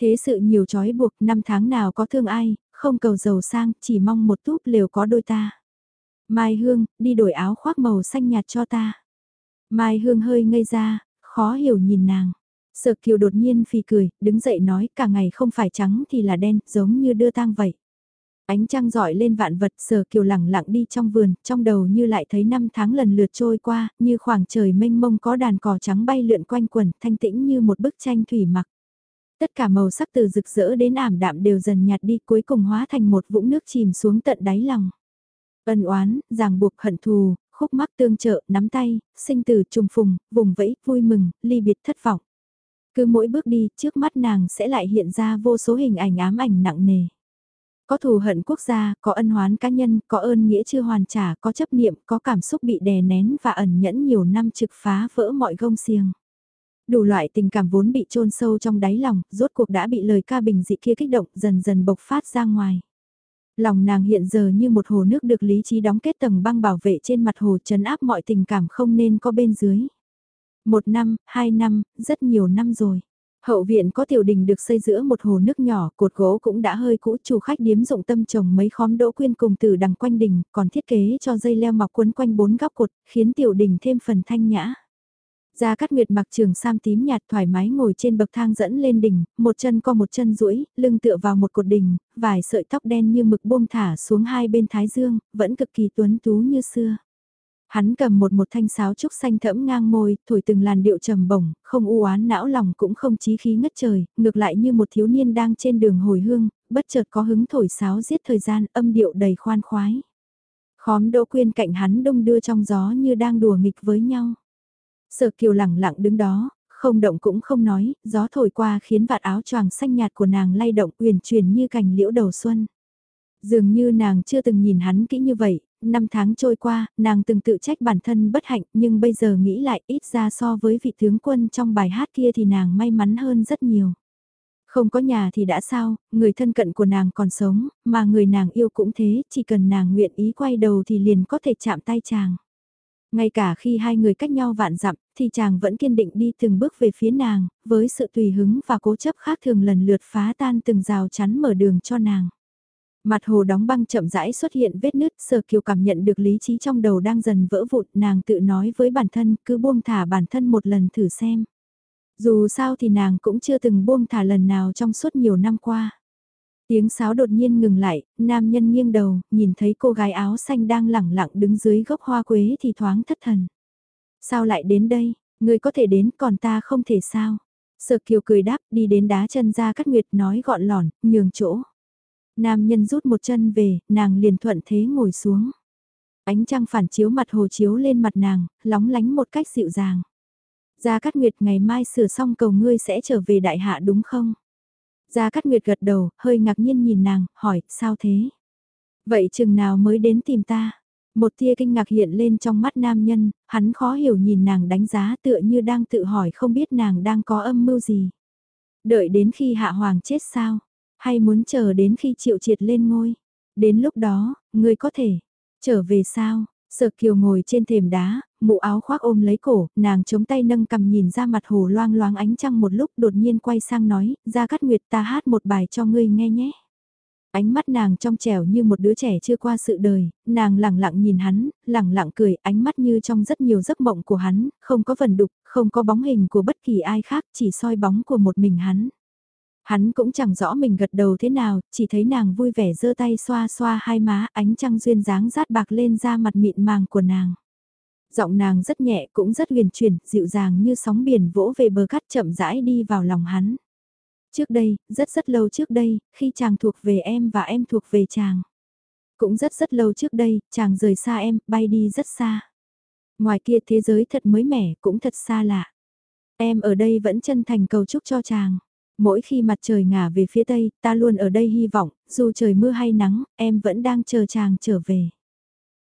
Thế sự nhiều trói buộc, năm tháng nào có thương ai, không cầu giàu sang, chỉ mong một túp liều có đôi ta. Mai Hương, đi đổi áo khoác màu xanh nhạt cho ta. Mai Hương hơi ngây ra, khó hiểu nhìn nàng. Sợ kiều đột nhiên phi cười, đứng dậy nói cả ngày không phải trắng thì là đen, giống như đưa tang vậy. Ánh trăng dọi lên vạn vật sờ kiều lẳng lặng đi trong vườn, trong đầu như lại thấy năm tháng lần lượt trôi qua, như khoảng trời mênh mông có đàn cò trắng bay lượn quanh quần, thanh tĩnh như một bức tranh thủy mặc. Tất cả màu sắc từ rực rỡ đến ảm đạm đều dần nhạt đi cuối cùng hóa thành một vũng nước chìm xuống tận đáy lòng. Ân oán, ràng buộc hận thù, khúc mắc tương trợ, nắm tay, sinh tử trùng phùng, vùng vẫy, vui mừng, ly biệt thất vọng. Cứ mỗi bước đi, trước mắt nàng sẽ lại hiện ra vô số hình ảnh ám ảnh nặng nề. Có thù hận quốc gia, có ân hoán cá nhân, có ơn nghĩa chưa hoàn trả, có chấp niệm, có cảm xúc bị đè nén và ẩn nhẫn nhiều năm trực phá vỡ mọi gông xiềng. Đủ loại tình cảm vốn bị chôn sâu trong đáy lòng, rốt cuộc đã bị lời ca bình dị kia kích động dần dần bộc phát ra ngoài. Lòng nàng hiện giờ như một hồ nước được lý trí đóng kết tầng băng bảo vệ trên mặt hồ chấn áp mọi tình cảm không nên có bên dưới. Một năm, hai năm, rất nhiều năm rồi. Hậu viện có tiểu đình được xây giữa một hồ nước nhỏ, cột gỗ cũng đã hơi cũ, chủ khách điếm dụng tâm trồng mấy khóm đỗ quyên cùng từ đằng quanh đình, còn thiết kế cho dây leo mọc quấn quanh bốn góc cột, khiến tiểu đình thêm phần thanh nhã. Gia Cát Nguyệt mặc trường sam tím nhạt thoải mái ngồi trên bậc thang dẫn lên đỉnh, một chân co một chân duỗi, lưng tựa vào một cột đỉnh, vài sợi tóc đen như mực buông thả xuống hai bên thái dương, vẫn cực kỳ tuấn tú như xưa. Hắn cầm một một thanh sáo trúc xanh thẫm ngang môi, thổi từng làn điệu trầm bổng, không u oán não lòng cũng không chí khí ngất trời, ngược lại như một thiếu niên đang trên đường hồi hương, bất chợt có hứng thổi sáo giết thời gian, âm điệu đầy khoan khoái. Khóm đỗ quyên cạnh hắn đông đưa trong gió như đang đùa nghịch với nhau. Sở kiều lẳng lặng đứng đó, không động cũng không nói, gió thổi qua khiến vạt áo choàng xanh nhạt của nàng lay động uyển chuyển như cành liễu đầu xuân. Dường như nàng chưa từng nhìn hắn kỹ như vậy, năm tháng trôi qua, nàng từng tự trách bản thân bất hạnh nhưng bây giờ nghĩ lại ít ra so với vị tướng quân trong bài hát kia thì nàng may mắn hơn rất nhiều. Không có nhà thì đã sao, người thân cận của nàng còn sống, mà người nàng yêu cũng thế, chỉ cần nàng nguyện ý quay đầu thì liền có thể chạm tay chàng. Ngay cả khi hai người cách nhau vạn dặm, thì chàng vẫn kiên định đi từng bước về phía nàng, với sự tùy hứng và cố chấp khác thường lần lượt phá tan từng rào chắn mở đường cho nàng. Mặt hồ đóng băng chậm rãi xuất hiện vết nứt, Sở Kiều cảm nhận được lý trí trong đầu đang dần vỡ vụn, nàng tự nói với bản thân, cứ buông thả bản thân một lần thử xem. Dù sao thì nàng cũng chưa từng buông thả lần nào trong suốt nhiều năm qua. Tiếng sáo đột nhiên ngừng lại, nam nhân nghiêng đầu, nhìn thấy cô gái áo xanh đang lẳng lặng đứng dưới gốc hoa quế thì thoáng thất thần. Sao lại đến đây, người có thể đến còn ta không thể sao. Sợ kiều cười đáp đi đến đá chân ra cắt nguyệt nói gọn lỏn, nhường chỗ. Nam nhân rút một chân về, nàng liền thuận thế ngồi xuống. Ánh trăng phản chiếu mặt hồ chiếu lên mặt nàng, lóng lánh một cách dịu dàng. Gia Cát Nguyệt ngày mai sửa xong cầu ngươi sẽ trở về đại hạ đúng không? Gia Cát Nguyệt gật đầu, hơi ngạc nhiên nhìn nàng, hỏi, sao thế? Vậy chừng nào mới đến tìm ta? Một tia kinh ngạc hiện lên trong mắt nam nhân, hắn khó hiểu nhìn nàng đánh giá tựa như đang tự hỏi không biết nàng đang có âm mưu gì. Đợi đến khi hạ hoàng chết sao? Hay muốn chờ đến khi triệu triệt lên ngôi? Đến lúc đó, ngươi có thể trở về sao? Sở Kiều ngồi trên thềm đá, mũ áo khoác ôm lấy cổ, nàng chống tay nâng cầm nhìn ra mặt hồ loang loáng ánh trăng một lúc đột nhiên quay sang nói, ra cắt nguyệt ta hát một bài cho ngươi nghe nhé. Ánh mắt nàng trong trẻo như một đứa trẻ chưa qua sự đời, nàng lẳng lặng nhìn hắn, lẳng lặng cười, ánh mắt như trong rất nhiều giấc mộng của hắn, không có vần đục, không có bóng hình của bất kỳ ai khác, chỉ soi bóng của một mình hắn. Hắn cũng chẳng rõ mình gật đầu thế nào, chỉ thấy nàng vui vẻ giơ tay xoa xoa hai má ánh trăng duyên dáng rát bạc lên da mặt mịn màng của nàng. Giọng nàng rất nhẹ cũng rất huyền chuyển, dịu dàng như sóng biển vỗ về bờ cát chậm rãi đi vào lòng hắn. Trước đây, rất rất lâu trước đây, khi chàng thuộc về em và em thuộc về chàng. Cũng rất rất lâu trước đây, chàng rời xa em, bay đi rất xa. Ngoài kia thế giới thật mới mẻ, cũng thật xa lạ. Em ở đây vẫn chân thành cầu chúc cho chàng. Mỗi khi mặt trời ngả về phía tây, ta luôn ở đây hy vọng, dù trời mưa hay nắng, em vẫn đang chờ chàng trở về.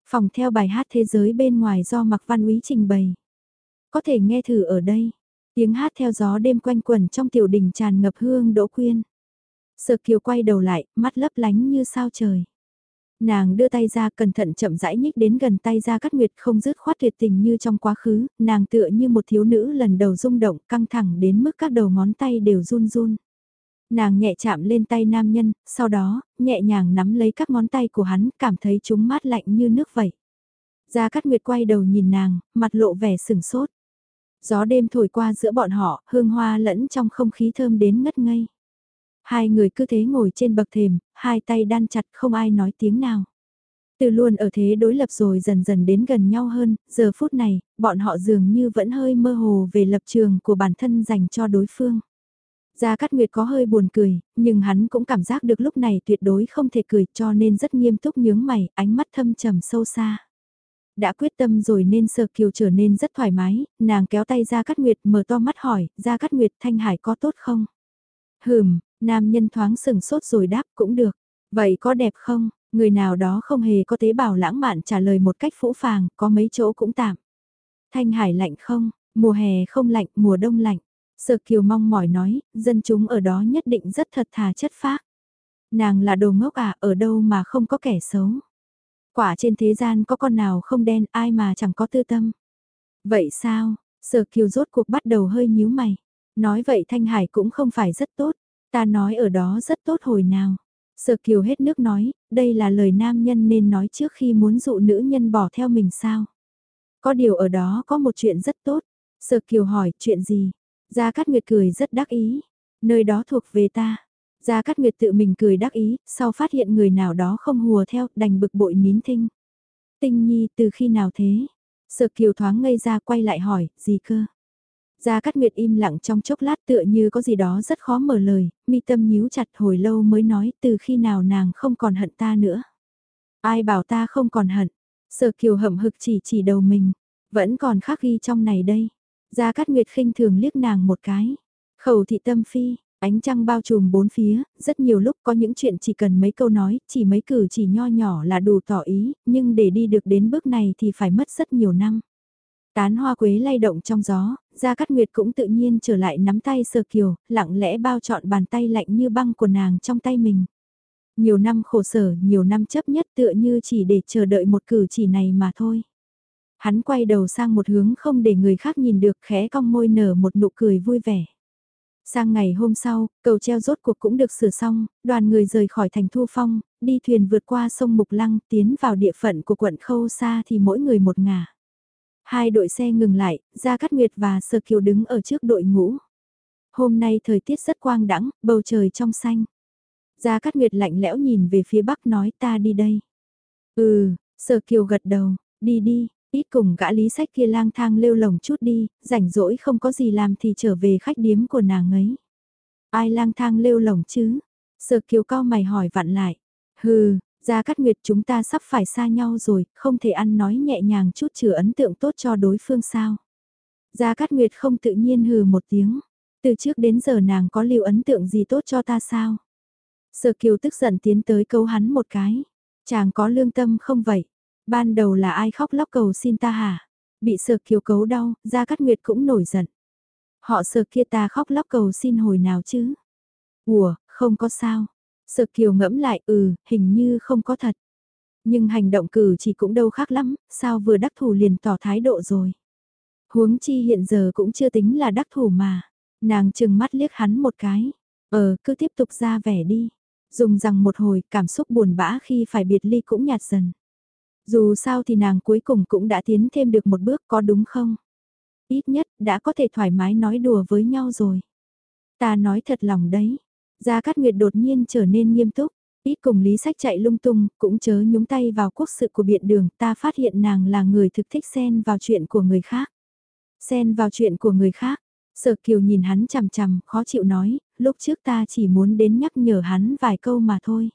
Phòng theo bài hát thế giới bên ngoài do Mạc Văn Úy trình bày. Có thể nghe thử ở đây. Tiếng hát theo gió đêm quanh quẩn trong tiểu đình tràn ngập hương đỗ quyên. Sợ kiều quay đầu lại, mắt lấp lánh như sao trời. Nàng đưa tay ra cẩn thận chậm rãi nhích đến gần tay ra cắt nguyệt không dứt khoát tuyệt tình như trong quá khứ, nàng tựa như một thiếu nữ lần đầu rung động căng thẳng đến mức các đầu ngón tay đều run run. Nàng nhẹ chạm lên tay nam nhân, sau đó, nhẹ nhàng nắm lấy các ngón tay của hắn, cảm thấy chúng mát lạnh như nước vậy. Gia Cát Nguyệt quay đầu nhìn nàng, mặt lộ vẻ sừng sốt. Gió đêm thổi qua giữa bọn họ, hương hoa lẫn trong không khí thơm đến ngất ngây. Hai người cứ thế ngồi trên bậc thềm, hai tay đan chặt không ai nói tiếng nào. Từ luôn ở thế đối lập rồi dần dần đến gần nhau hơn, giờ phút này, bọn họ dường như vẫn hơi mơ hồ về lập trường của bản thân dành cho đối phương. Gia Cát Nguyệt có hơi buồn cười, nhưng hắn cũng cảm giác được lúc này tuyệt đối không thể cười cho nên rất nghiêm túc nhướng mày, ánh mắt thâm trầm sâu xa. Đã quyết tâm rồi nên Sở Kiều trở nên rất thoải mái, nàng kéo tay Gia Cát Nguyệt mở to mắt hỏi, Gia Cát Nguyệt Thanh Hải có tốt không? Hừm, nam nhân thoáng sừng sốt rồi đáp cũng được. Vậy có đẹp không? Người nào đó không hề có tế bào lãng mạn trả lời một cách phũ phàng, có mấy chỗ cũng tạm. Thanh Hải lạnh không? Mùa hè không lạnh, mùa đông lạnh. Sở Kiều mong mỏi nói, dân chúng ở đó nhất định rất thật thà chất phác. Nàng là đồ ngốc à, ở đâu mà không có kẻ xấu. Quả trên thế gian có con nào không đen, ai mà chẳng có tư tâm. Vậy sao, Sở Kiều rốt cuộc bắt đầu hơi nhíu mày. Nói vậy Thanh Hải cũng không phải rất tốt, ta nói ở đó rất tốt hồi nào. Sở Kiều hết nước nói, đây là lời nam nhân nên nói trước khi muốn dụ nữ nhân bỏ theo mình sao. Có điều ở đó có một chuyện rất tốt. Sở Kiều hỏi, chuyện gì? Gia Cát Nguyệt cười rất đắc ý. Nơi đó thuộc về ta. Gia Cát Nguyệt tự mình cười đắc ý, sau phát hiện người nào đó không hùa theo, đành bực bội nín thinh. Tinh Nhi từ khi nào thế? Sở Kiều thoáng ngây ra quay lại hỏi, gì cơ? Gia Cát Nguyệt im lặng trong chốc lát tựa như có gì đó rất khó mở lời, mi tâm nhíu chặt hồi lâu mới nói từ khi nào nàng không còn hận ta nữa. Ai bảo ta không còn hận? Sở Kiều hậm hực chỉ chỉ đầu mình, vẫn còn khắc ghi trong này đây. Gia Cát Nguyệt khinh thường liếc nàng một cái. Khẩu thị tâm phi, ánh trăng bao trùm bốn phía, rất nhiều lúc có những chuyện chỉ cần mấy câu nói, chỉ mấy cử chỉ nho nhỏ là đủ tỏ ý, nhưng để đi được đến bước này thì phải mất rất nhiều năm. Tán hoa quế lay động trong gió, Gia Cát Nguyệt cũng tự nhiên trở lại nắm tay sờ kiều, lặng lẽ bao trọn bàn tay lạnh như băng của nàng trong tay mình. Nhiều năm khổ sở, nhiều năm chấp nhất tựa như chỉ để chờ đợi một cử chỉ này mà thôi. Hắn quay đầu sang một hướng không để người khác nhìn được khẽ cong môi nở một nụ cười vui vẻ. Sang ngày hôm sau, cầu treo rốt cuộc cũng được sửa xong, đoàn người rời khỏi thành Thu Phong, đi thuyền vượt qua sông Mục Lăng tiến vào địa phận của quận Khâu Sa thì mỗi người một ngả. Hai đội xe ngừng lại, Gia Cát Nguyệt và Sơ Kiều đứng ở trước đội ngũ. Hôm nay thời tiết rất quang đãng, bầu trời trong xanh. Gia Cát Nguyệt lạnh lẽo nhìn về phía bắc nói ta đi đây. Ừ, Sơ Kiều gật đầu, đi đi, ít cùng gã lý sách kia lang thang lêu lồng chút đi, rảnh rỗi không có gì làm thì trở về khách điếm của nàng ấy. Ai lang thang lêu lồng chứ? Sở kiều cao mày hỏi vặn lại. Hừ, Gia Cát Nguyệt chúng ta sắp phải xa nhau rồi, không thể ăn nói nhẹ nhàng chút chừa ấn tượng tốt cho đối phương sao. Gia Cát Nguyệt không tự nhiên hừ một tiếng. Từ trước đến giờ nàng có lưu ấn tượng gì tốt cho ta sao? Sở Kiều tức giận tiến tới câu hắn một cái. Chàng có lương tâm không vậy? Ban đầu là ai khóc lóc cầu xin ta hả? Bị Sở Kiều cấu đau, Gia Cát Nguyệt cũng nổi giận. Họ Sở kia ta khóc lóc cầu xin hồi nào chứ? Ủa, không có sao sợ Kiều ngẫm lại ừ, hình như không có thật. Nhưng hành động cử chỉ cũng đâu khác lắm, sao vừa đắc thủ liền tỏ thái độ rồi. Huống chi hiện giờ cũng chưa tính là đắc thủ mà. Nàng chừng mắt liếc hắn một cái. Ờ, cứ tiếp tục ra vẻ đi. Dùng rằng một hồi cảm xúc buồn bã khi phải biệt ly cũng nhạt dần. Dù sao thì nàng cuối cùng cũng đã tiến thêm được một bước có đúng không? Ít nhất đã có thể thoải mái nói đùa với nhau rồi. Ta nói thật lòng đấy, Gia Cát Nguyệt đột nhiên trở nên nghiêm túc, ít cùng lý sách chạy lung tung, cũng chớ nhúng tay vào quốc sự của biện đường, ta phát hiện nàng là người thực thích xen vào chuyện của người khác. Xen vào chuyện của người khác, sở kiều nhìn hắn chằm chằm, khó chịu nói, lúc trước ta chỉ muốn đến nhắc nhở hắn vài câu mà thôi.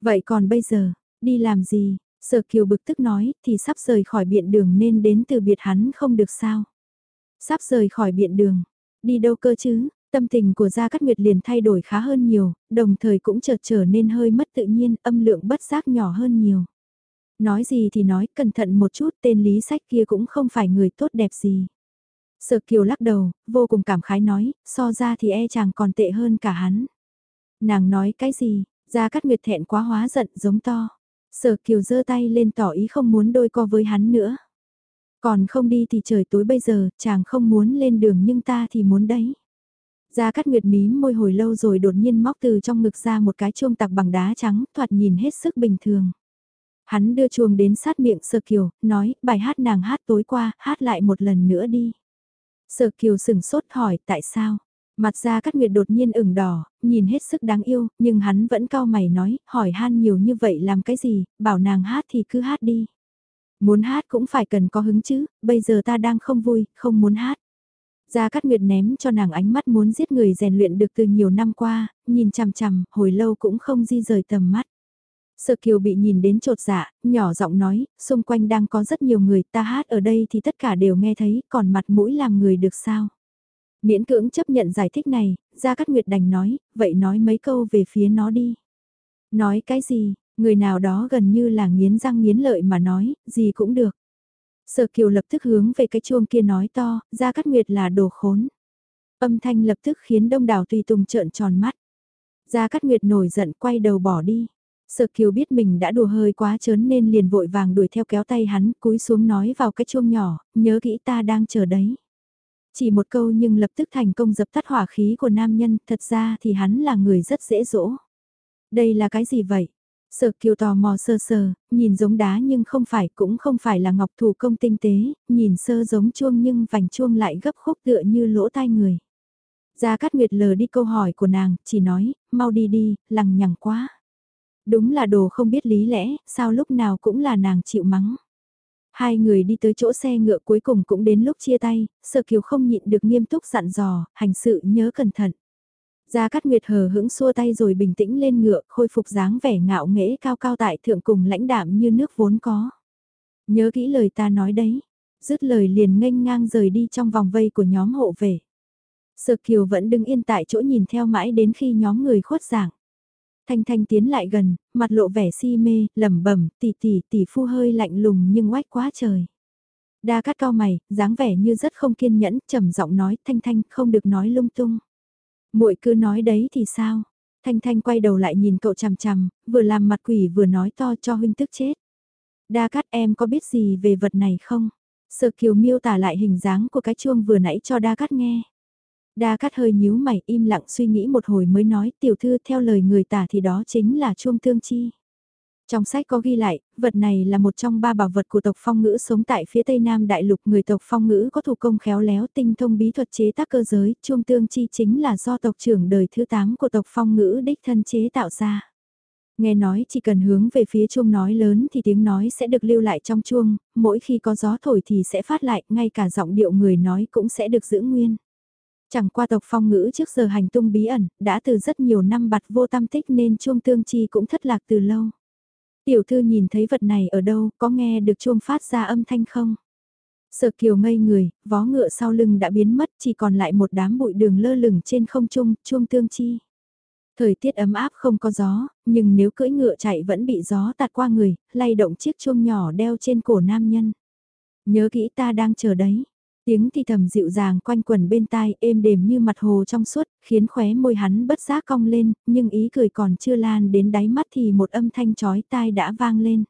Vậy còn bây giờ, đi làm gì? Sở kiều bực tức nói, thì sắp rời khỏi biện đường nên đến từ biệt hắn không được sao. Sắp rời khỏi biện đường, đi đâu cơ chứ, Tâm tình của Gia Cát Nguyệt liền thay đổi khá hơn nhiều, đồng thời cũng chợt trở nên hơi mất tự nhiên, âm lượng bất giác nhỏ hơn nhiều. Nói gì thì nói, cẩn thận một chút, tên lý sách kia cũng không phải người tốt đẹp gì. Sở Kiều lắc đầu, vô cùng cảm khái nói, so ra thì e chàng còn tệ hơn cả hắn. Nàng nói cái gì, Gia Cát Nguyệt thẹn quá hóa giận giống to. Sở Kiều giơ tay lên tỏ ý không muốn đôi co với hắn nữa. Còn không đi thì trời tối bây giờ, chàng không muốn lên đường nhưng ta thì muốn đấy. Gia Cát Nguyệt mí môi hồi lâu rồi đột nhiên móc từ trong ngực ra một cái chuông tạc bằng đá trắng, thoạt nhìn hết sức bình thường. Hắn đưa chuông đến sát miệng Sở Kiều, nói, bài hát nàng hát tối qua, hát lại một lần nữa đi. Sở Kiều sừng sốt hỏi, tại sao? Mặt ra cát nguyệt đột nhiên ửng đỏ, nhìn hết sức đáng yêu, nhưng hắn vẫn cao mày nói, hỏi han nhiều như vậy làm cái gì, bảo nàng hát thì cứ hát đi. Muốn hát cũng phải cần có hứng chứ, bây giờ ta đang không vui, không muốn hát. Gia Cát Nguyệt ném cho nàng ánh mắt muốn giết người rèn luyện được từ nhiều năm qua, nhìn chằm chằm, hồi lâu cũng không di rời tầm mắt. Sở Kiều bị nhìn đến trột dạ, nhỏ giọng nói, xung quanh đang có rất nhiều người, ta hát ở đây thì tất cả đều nghe thấy, còn mặt mũi làm người được sao? Miễn cưỡng chấp nhận giải thích này, Gia Cát Nguyệt đành nói, vậy nói mấy câu về phía nó đi. Nói cái gì, người nào đó gần như là nghiến răng nghiến lợi mà nói, gì cũng được. Sở Kiều lập tức hướng về cái chuông kia nói to, Gia Cát Nguyệt là đồ khốn. Âm thanh lập tức khiến đông đảo tùy tùng trợn tròn mắt. Gia Cát Nguyệt nổi giận quay đầu bỏ đi. Sở Kiều biết mình đã đùa hơi quá chớn nên liền vội vàng đuổi theo kéo tay hắn, cúi xuống nói vào cái chuông nhỏ, nhớ kỹ ta đang chờ đấy. Chỉ một câu nhưng lập tức thành công dập tắt hỏa khí của nam nhân, thật ra thì hắn là người rất dễ dỗ. Đây là cái gì vậy? Sở kiều tò mò sơ sơ, nhìn giống đá nhưng không phải cũng không phải là ngọc thủ công tinh tế, nhìn sơ giống chuông nhưng vành chuông lại gấp khúc tựa như lỗ tai người. Gia Cát Nguyệt lờ đi câu hỏi của nàng, chỉ nói, mau đi đi, lằng nhằng quá. Đúng là đồ không biết lý lẽ, sao lúc nào cũng là nàng chịu mắng. Hai người đi tới chỗ xe ngựa cuối cùng cũng đến lúc chia tay, Sở Kiều không nhịn được nghiêm túc dặn dò, hành sự nhớ cẩn thận. Gia Cát Nguyệt hờ hững xua tay rồi bình tĩnh lên ngựa, khôi phục dáng vẻ ngạo nghễ cao cao tại thượng cùng lãnh đạm như nước vốn có. Nhớ kỹ lời ta nói đấy, dứt lời liền nghênh ngang rời đi trong vòng vây của nhóm hộ vệ Sở Kiều vẫn đứng yên tại chỗ nhìn theo mãi đến khi nhóm người khuất giảng. Thanh Thanh tiến lại gần, mặt lộ vẻ si mê, lẩm bẩm, tỷ tỷ tỷ phu hơi lạnh lùng nhưng oách quá trời. Đa cát cao mày, dáng vẻ như rất không kiên nhẫn, trầm giọng nói, Thanh Thanh không được nói lung tung muội cứ nói đấy thì sao? Thanh Thanh quay đầu lại nhìn cậu chằm chằm, vừa làm mặt quỷ vừa nói to cho huynh tức chết. Đa Cát em có biết gì về vật này không? Sở kiều miêu tả lại hình dáng của cái chuông vừa nãy cho đa Cát nghe. Đa Cát hơi nhíu mày im lặng suy nghĩ một hồi mới nói tiểu thư theo lời người tả thì đó chính là chuông thương chi. Trong sách có ghi lại, vật này là một trong ba bảo vật của tộc phong ngữ sống tại phía tây nam đại lục. Người tộc phong ngữ có thủ công khéo léo tinh thông bí thuật chế tác cơ giới, chuông tương chi chính là do tộc trưởng đời thứ 8 của tộc phong ngữ đích thân chế tạo ra. Nghe nói chỉ cần hướng về phía chuông nói lớn thì tiếng nói sẽ được lưu lại trong chuông, mỗi khi có gió thổi thì sẽ phát lại, ngay cả giọng điệu người nói cũng sẽ được giữ nguyên. Chẳng qua tộc phong ngữ trước giờ hành tung bí ẩn, đã từ rất nhiều năm bặt vô tam tích nên chuông tương chi cũng thất lạc từ lâu. Tiểu thư nhìn thấy vật này ở đâu, có nghe được chuông phát ra âm thanh không? Sở kiều ngây người, vó ngựa sau lưng đã biến mất chỉ còn lại một đám bụi đường lơ lửng trên không trung, chuông tương chi. Thời tiết ấm áp không có gió, nhưng nếu cưỡi ngựa chạy vẫn bị gió tạt qua người, lay động chiếc chuông nhỏ đeo trên cổ nam nhân. Nhớ kỹ ta đang chờ đấy. Tiếng thì thầm dịu dàng quanh quần bên tai êm đềm như mặt hồ trong suốt, khiến khóe môi hắn bất giác cong lên, nhưng ý cười còn chưa lan đến đáy mắt thì một âm thanh chói tai đã vang lên.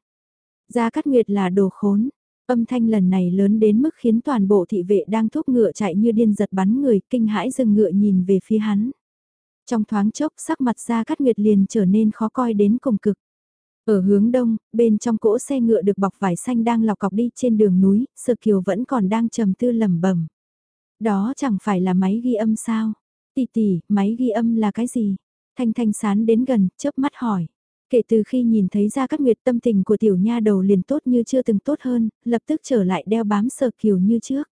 Gia Cát Nguyệt là đồ khốn, âm thanh lần này lớn đến mức khiến toàn bộ thị vệ đang thúc ngựa chạy như điên giật bắn người, kinh hãi dừng ngựa nhìn về phía hắn. Trong thoáng chốc sắc mặt Gia Cát Nguyệt liền trở nên khó coi đến cùng cực. Ở hướng đông, bên trong cỗ xe ngựa được bọc vải xanh đang lọc cọc đi trên đường núi, Sơ Kiều vẫn còn đang trầm tư lẩm bẩm. Đó chẳng phải là máy ghi âm sao? Tỷ tỷ, máy ghi âm là cái gì? Thanh Thanh sán đến gần, chớp mắt hỏi. Kể từ khi nhìn thấy ra các nguyệt tâm tình của tiểu nha đầu liền tốt như chưa từng tốt hơn, lập tức trở lại đeo bám Sơ Kiều như trước.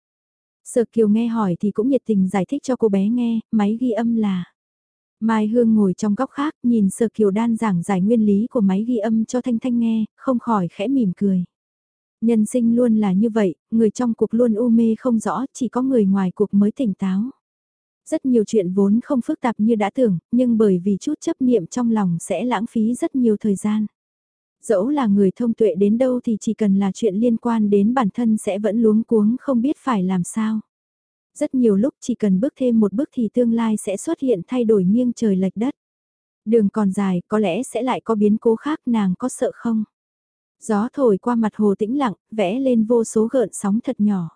Sở Kiều nghe hỏi thì cũng nhiệt tình giải thích cho cô bé nghe, máy ghi âm là Mai Hương ngồi trong góc khác nhìn Sở Kiều Đan giảng giải nguyên lý của máy ghi âm cho Thanh Thanh nghe, không khỏi khẽ mỉm cười. Nhân sinh luôn là như vậy, người trong cuộc luôn u mê không rõ, chỉ có người ngoài cuộc mới tỉnh táo. Rất nhiều chuyện vốn không phức tạp như đã tưởng, nhưng bởi vì chút chấp niệm trong lòng sẽ lãng phí rất nhiều thời gian. Dẫu là người thông tuệ đến đâu thì chỉ cần là chuyện liên quan đến bản thân sẽ vẫn luống cuống không biết phải làm sao. Rất nhiều lúc chỉ cần bước thêm một bước thì tương lai sẽ xuất hiện thay đổi nghiêng trời lệch đất. Đường còn dài, có lẽ sẽ lại có biến cố khác nàng có sợ không? Gió thổi qua mặt hồ tĩnh lặng, vẽ lên vô số gợn sóng thật nhỏ.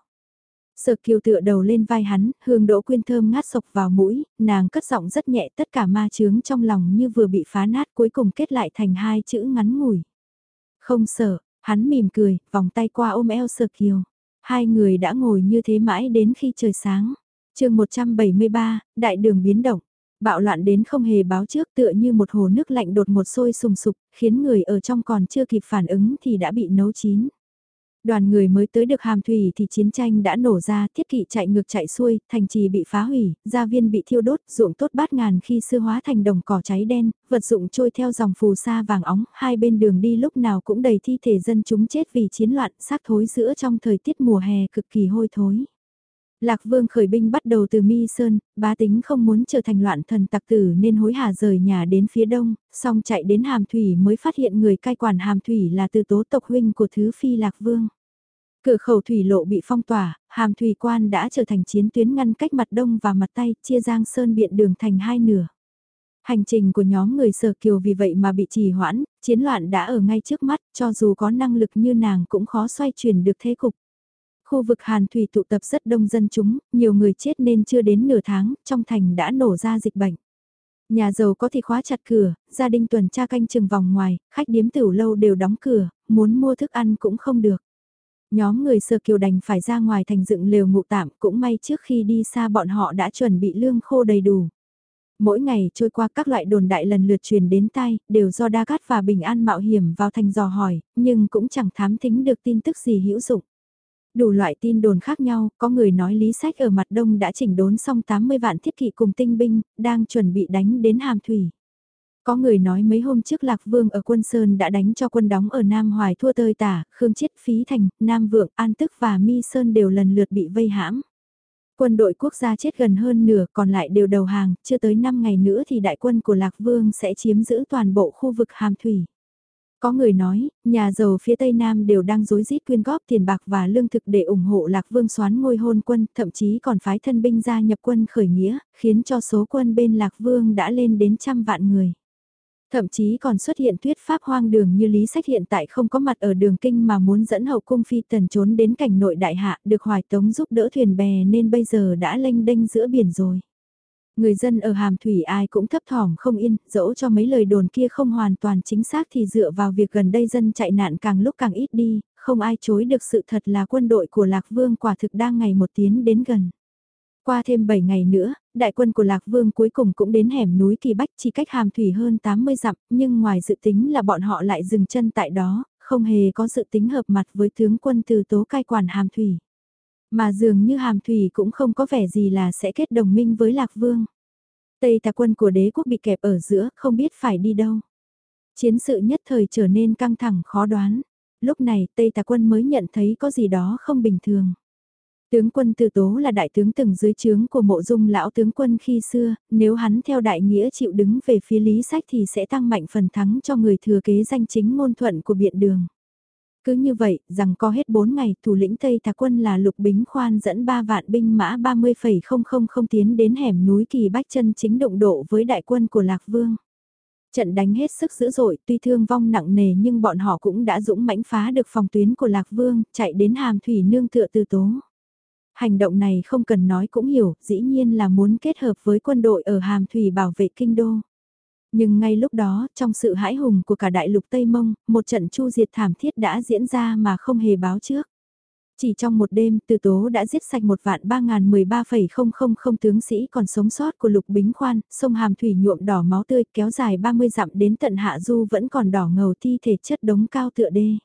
Sợ kiều tựa đầu lên vai hắn, hương đỗ quyên thơm ngát sộc vào mũi, nàng cất giọng rất nhẹ tất cả ma chướng trong lòng như vừa bị phá nát cuối cùng kết lại thành hai chữ ngắn ngủi. Không sợ, hắn mỉm cười, vòng tay qua ôm eo sợ kiều. Hai người đã ngồi như thế mãi đến khi trời sáng. chương 173, đại đường biến động. Bạo loạn đến không hề báo trước tựa như một hồ nước lạnh đột một sôi sùng sục, khiến người ở trong còn chưa kịp phản ứng thì đã bị nấu chín. Đoàn người mới tới được hàm thủy thì chiến tranh đã nổ ra, thiết kỵ chạy ngược chạy xuôi, thành trì bị phá hủy, gia viên bị thiêu đốt, ruộng tốt bát ngàn khi xưa hóa thành đồng cỏ cháy đen, vật dụng trôi theo dòng phù sa vàng óng, hai bên đường đi lúc nào cũng đầy thi thể dân chúng chết vì chiến loạn, xác thối giữa trong thời tiết mùa hè cực kỳ hôi thối. Lạc Vương khởi binh bắt đầu từ Mi Sơn, bá tính không muốn trở thành loạn thần tặc tử nên hối hả rời nhà đến phía đông, song chạy đến Hàm Thủy mới phát hiện người cai quản Hàm Thủy là từ tố tộc huynh của Thứ Phi Lạc Vương. Cửa khẩu thủy lộ bị phong tỏa, Hàm Thủy quan đã trở thành chiến tuyến ngăn cách mặt đông và mặt tây, chia Giang Sơn biện đường thành hai nửa. Hành trình của nhóm người sở kiều vì vậy mà bị trì hoãn, chiến loạn đã ở ngay trước mắt, cho dù có năng lực như nàng cũng khó xoay chuyển được thế cục. Khu vực Hàn Thủy tụ tập rất đông dân chúng, nhiều người chết nên chưa đến nửa tháng, trong thành đã nổ ra dịch bệnh. Nhà giàu có thì khóa chặt cửa, gia đình tuần tra canh chừng vòng ngoài, khách điếm tiểu lâu đều đóng cửa, muốn mua thức ăn cũng không được. Nhóm người sơ kiều đành phải ra ngoài thành dựng lều ngụ tạm, cũng may trước khi đi xa bọn họ đã chuẩn bị lương khô đầy đủ. Mỗi ngày trôi qua các loại đồn đại lần lượt truyền đến tai, đều do Đa Cát và Bình An mạo hiểm vào thành dò hỏi, nhưng cũng chẳng thám thính được tin tức gì hữu dụng. Đủ loại tin đồn khác nhau, có người nói Lý Sách ở mặt đông đã chỉnh đốn xong 80 vạn thiết kỵ cùng tinh binh, đang chuẩn bị đánh đến Hàm Thủy. Có người nói mấy hôm trước Lạc Vương ở quân Sơn đã đánh cho quân đóng ở Nam Hoài thua tơi tả, Khương Chiết Phí Thành, Nam Vượng, An Tức và Mi Sơn đều lần lượt bị vây hãm. Quân đội quốc gia chết gần hơn nửa còn lại đều đầu hàng, chưa tới 5 ngày nữa thì đại quân của Lạc Vương sẽ chiếm giữ toàn bộ khu vực Hàm Thủy. Có người nói, nhà giàu phía Tây Nam đều đang dối rít quyên góp tiền bạc và lương thực để ủng hộ Lạc Vương xoán ngôi hôn quân, thậm chí còn phái thân binh ra nhập quân khởi nghĩa, khiến cho số quân bên Lạc Vương đã lên đến trăm vạn người. Thậm chí còn xuất hiện thuyết pháp hoang đường như Lý Sách hiện tại không có mặt ở đường kinh mà muốn dẫn hậu cung phi tần trốn đến cảnh nội đại hạ được hoài tống giúp đỡ thuyền bè nên bây giờ đã lênh đênh giữa biển rồi. Người dân ở Hàm Thủy ai cũng thấp thỏm không yên, dẫu cho mấy lời đồn kia không hoàn toàn chính xác thì dựa vào việc gần đây dân chạy nạn càng lúc càng ít đi, không ai chối được sự thật là quân đội của Lạc Vương quả thực đang ngày một tiến đến gần. Qua thêm 7 ngày nữa, đại quân của Lạc Vương cuối cùng cũng đến hẻm núi Kỳ Bách chỉ cách Hàm Thủy hơn 80 dặm, nhưng ngoài dự tính là bọn họ lại dừng chân tại đó, không hề có sự tính hợp mặt với tướng quân từ tố cai quản Hàm Thủy. Mà dường như Hàm Thủy cũng không có vẻ gì là sẽ kết đồng minh với Lạc Vương. Tây tà quân của đế quốc bị kẹp ở giữa, không biết phải đi đâu. Chiến sự nhất thời trở nên căng thẳng khó đoán. Lúc này Tây tà quân mới nhận thấy có gì đó không bình thường. Tướng quân Từ Tố là đại tướng từng dưới trướng của mộ dung lão tướng quân khi xưa, nếu hắn theo đại nghĩa chịu đứng về phía lý sách thì sẽ tăng mạnh phần thắng cho người thừa kế danh chính ngôn thuận của biện đường. Cứ như vậy, rằng có hết 4 ngày, thủ lĩnh Tây Thà quân là Lục Bính Khoan dẫn 3 vạn binh mã 30,000 tiến đến hẻm núi Kỳ Bách chân chính động độ với đại quân của Lạc Vương. Trận đánh hết sức dữ dội, tuy thương vong nặng nề nhưng bọn họ cũng đã dũng mãnh phá được phòng tuyến của Lạc Vương, chạy đến hàm thủy nương tựa từ tố. Hành động này không cần nói cũng hiểu, dĩ nhiên là muốn kết hợp với quân đội ở hàm thủy bảo vệ kinh đô. Nhưng ngay lúc đó, trong sự hãi hùng của cả đại lục Tây Mông, một trận chu diệt thảm thiết đã diễn ra mà không hề báo trước. Chỉ trong một đêm, từ tố đã giết sạch một vạn ba ngàn mười ba phẩy không không không tướng sĩ còn sống sót của lục bính khoan, sông hàm thủy nhuộm đỏ máu tươi kéo dài 30 dặm đến tận hạ du vẫn còn đỏ ngầu thi thể chất đống cao tựa đê.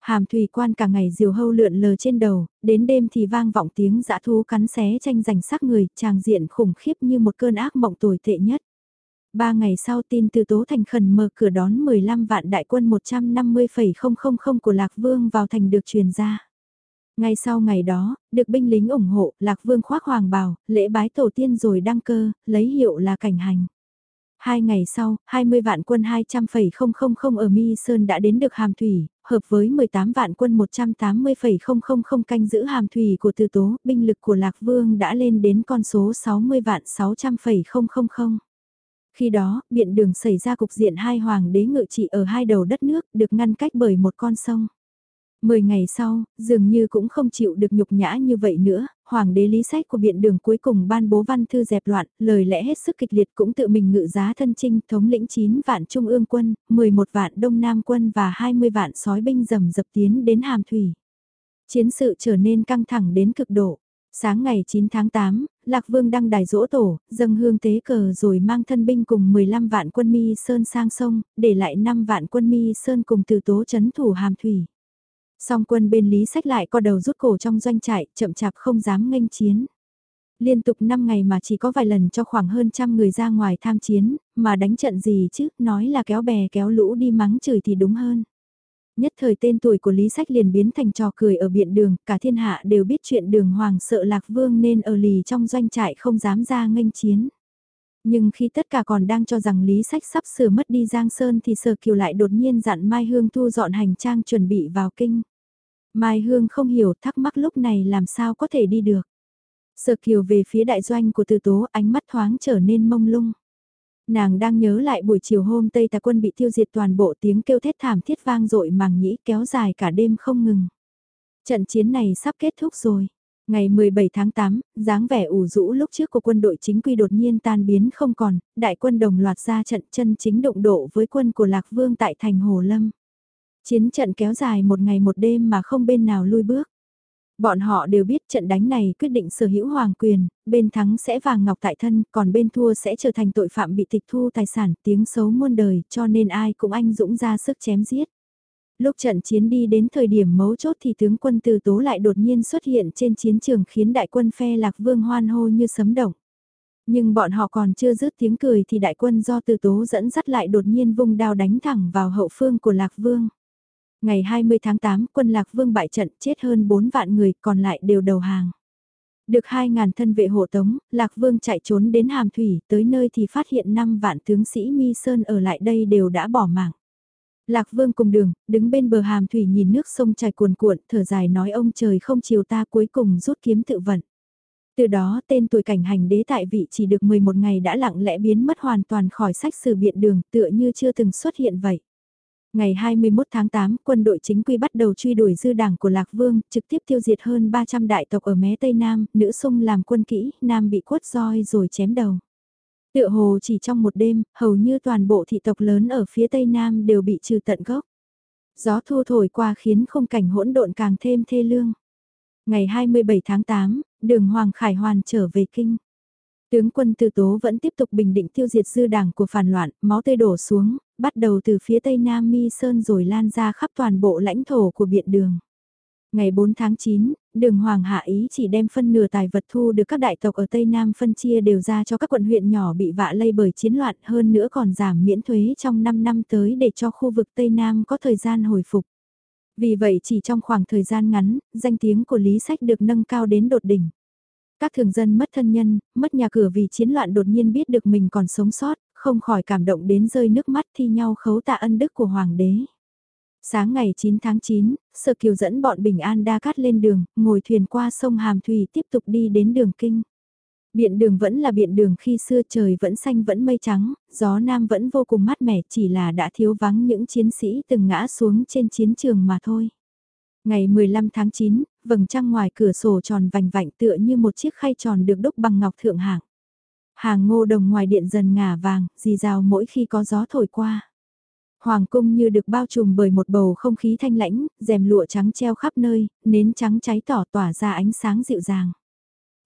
Hàm thủy quan cả ngày diều hâu lượn lờ trên đầu, đến đêm thì vang vọng tiếng dã thú cắn xé tranh giành xác người, tràng diện khủng khiếp như một cơn ác mộng tồi tệ nhất. Ba ngày sau tin từ Tố Thành khẩn mở cửa đón 15 vạn đại quân 150,000 của Lạc Vương vào thành được truyền ra. Ngay sau ngày đó, được binh lính ủng hộ, Lạc Vương khoác hoàng bào, lễ bái tổ tiên rồi đăng cơ, lấy hiệu là cảnh hành. Hai ngày sau, 20 vạn quân 200,000 ở Mi Sơn đã đến được Hàm Thủy, hợp với 18 vạn quân 180,000 canh giữ Hàm Thủy của Từ Tố, binh lực của Lạc Vương đã lên đến con số 60 vạn 600,000. Khi đó, biện đường xảy ra cục diện hai hoàng đế ngự trị ở hai đầu đất nước được ngăn cách bởi một con sông. Mười ngày sau, dường như cũng không chịu được nhục nhã như vậy nữa, hoàng đế lý sách của biện đường cuối cùng ban bố văn thư dẹp loạn, lời lẽ hết sức kịch liệt cũng tự mình ngự giá thân trinh thống lĩnh 9 vạn trung ương quân, 11 vạn đông nam quân và 20 vạn sói binh rầm dập tiến đến hàm thủy. Chiến sự trở nên căng thẳng đến cực độ. Sáng ngày 9 tháng 8, Lạc Vương đăng đài dỗ tổ, dâng hương tế cờ rồi mang thân binh cùng 15 vạn quân mi sơn sang sông, để lại 5 vạn quân mi sơn cùng từ tố chấn thủ hàm thủy. Song quân bên Lý Sách lại co đầu rút cổ trong doanh trại, chậm chạp không dám nghênh chiến. Liên tục 5 ngày mà chỉ có vài lần cho khoảng hơn trăm người ra ngoài tham chiến, mà đánh trận gì chứ, nói là kéo bè kéo lũ đi mắng chửi thì đúng hơn. Nhất thời tên tuổi của Lý Sách liền biến thành trò cười ở biện đường, cả thiên hạ đều biết chuyện đường hoàng sợ lạc vương nên ở lì trong doanh trại không dám ra nghênh chiến. Nhưng khi tất cả còn đang cho rằng Lý Sách sắp sửa mất đi Giang Sơn thì Sở Kiều lại đột nhiên dặn Mai Hương thu dọn hành trang chuẩn bị vào kinh. Mai Hương không hiểu thắc mắc lúc này làm sao có thể đi được. Sở Kiều về phía đại doanh của Từ Tố ánh mắt thoáng trở nên mông lung. Nàng đang nhớ lại buổi chiều hôm Tây Tà quân bị tiêu diệt toàn bộ tiếng kêu thét thảm thiết vang dội màng nhĩ kéo dài cả đêm không ngừng. Trận chiến này sắp kết thúc rồi. Ngày 17 tháng 8, dáng vẻ ủ rũ lúc trước của quân đội chính quy đột nhiên tan biến không còn, đại quân đồng loạt ra trận chân chính động độ với quân của Lạc Vương tại thành Hồ Lâm. Chiến trận kéo dài một ngày một đêm mà không bên nào lui bước. Bọn họ đều biết trận đánh này quyết định sở hữu hoàng quyền, bên thắng sẽ vàng ngọc tại thân, còn bên thua sẽ trở thành tội phạm bị tịch thu tài sản, tiếng xấu muôn đời, cho nên ai cũng anh dũng ra sức chém giết. Lúc trận chiến đi đến thời điểm mấu chốt thì tướng quân từ tố lại đột nhiên xuất hiện trên chiến trường khiến đại quân phe lạc vương hoan hô như sấm động. Nhưng bọn họ còn chưa dứt tiếng cười thì đại quân do từ tố dẫn dắt lại đột nhiên vung đao đánh thẳng vào hậu phương của lạc vương. Ngày 20 tháng 8, quân Lạc Vương bại trận chết hơn 4 vạn người, còn lại đều đầu hàng. Được 2.000 thân vệ hộ tống, Lạc Vương chạy trốn đến Hàm Thủy, tới nơi thì phát hiện 5 vạn tướng sĩ Mi Sơn ở lại đây đều đã bỏ mạng. Lạc Vương cùng đường, đứng bên bờ Hàm Thủy nhìn nước sông chảy cuồn cuộn, thở dài nói ông trời không chiều ta cuối cùng rút kiếm tự vận. Từ đó tên tuổi cảnh hành đế tại vị chỉ được 11 ngày đã lặng lẽ biến mất hoàn toàn khỏi sách sử biện đường tựa như chưa từng xuất hiện vậy. Ngày 21 tháng 8, quân đội chính quy bắt đầu truy đuổi dư đảng của Lạc Vương, trực tiếp tiêu diệt hơn 300 đại tộc ở mé Tây Nam, nữ sung làm quân kỹ, Nam bị quất roi rồi chém đầu. Tựa hồ chỉ trong một đêm, hầu như toàn bộ thị tộc lớn ở phía Tây Nam đều bị trừ tận gốc. Gió thu thổi qua khiến không cảnh hỗn độn càng thêm thê lương. Ngày 27 tháng 8, đường Hoàng Khải Hoàn trở về kinh. Tướng quân Từ Tố vẫn tiếp tục bình định tiêu diệt dư đảng của phản loạn, máu tươi đổ xuống, bắt đầu từ phía tây nam Mi Sơn rồi lan ra khắp toàn bộ lãnh thổ của biện đường. Ngày 4 tháng 9, đường Hoàng Hạ Ý chỉ đem phân nửa tài vật thu được các đại tộc ở Tây Nam phân chia đều ra cho các quận huyện nhỏ bị vạ lây bởi chiến loạn hơn nữa còn giảm miễn thuế trong 5 năm tới để cho khu vực Tây Nam có thời gian hồi phục. Vì vậy chỉ trong khoảng thời gian ngắn, danh tiếng của Lý Sách được nâng cao đến đột đỉnh. Các thường dân mất thân nhân, mất nhà cửa vì chiến loạn đột nhiên biết được mình còn sống sót, không khỏi cảm động đến rơi nước mắt thi nhau khấu tạ ân đức của Hoàng đế. Sáng ngày 9 tháng 9, Sở Kiều dẫn bọn Bình An đa cát lên đường, ngồi thuyền qua sông Hàm Thủy tiếp tục đi đến đường Kinh. Biện đường vẫn là biện đường khi xưa trời vẫn xanh vẫn mây trắng, gió nam vẫn vô cùng mát mẻ chỉ là đã thiếu vắng những chiến sĩ từng ngã xuống trên chiến trường mà thôi. Ngày 15 tháng 9, vầng trăng ngoài cửa sổ tròn vành vạnh tựa như một chiếc khay tròn được đúc bằng ngọc thượng hạng. Hàng ngô đồng ngoài điện dần ngả vàng, dì rào mỗi khi có gió thổi qua. Hoàng cung như được bao trùm bởi một bầu không khí thanh lãnh, rèm lụa trắng treo khắp nơi, nến trắng cháy tỏ tỏa ra ánh sáng dịu dàng.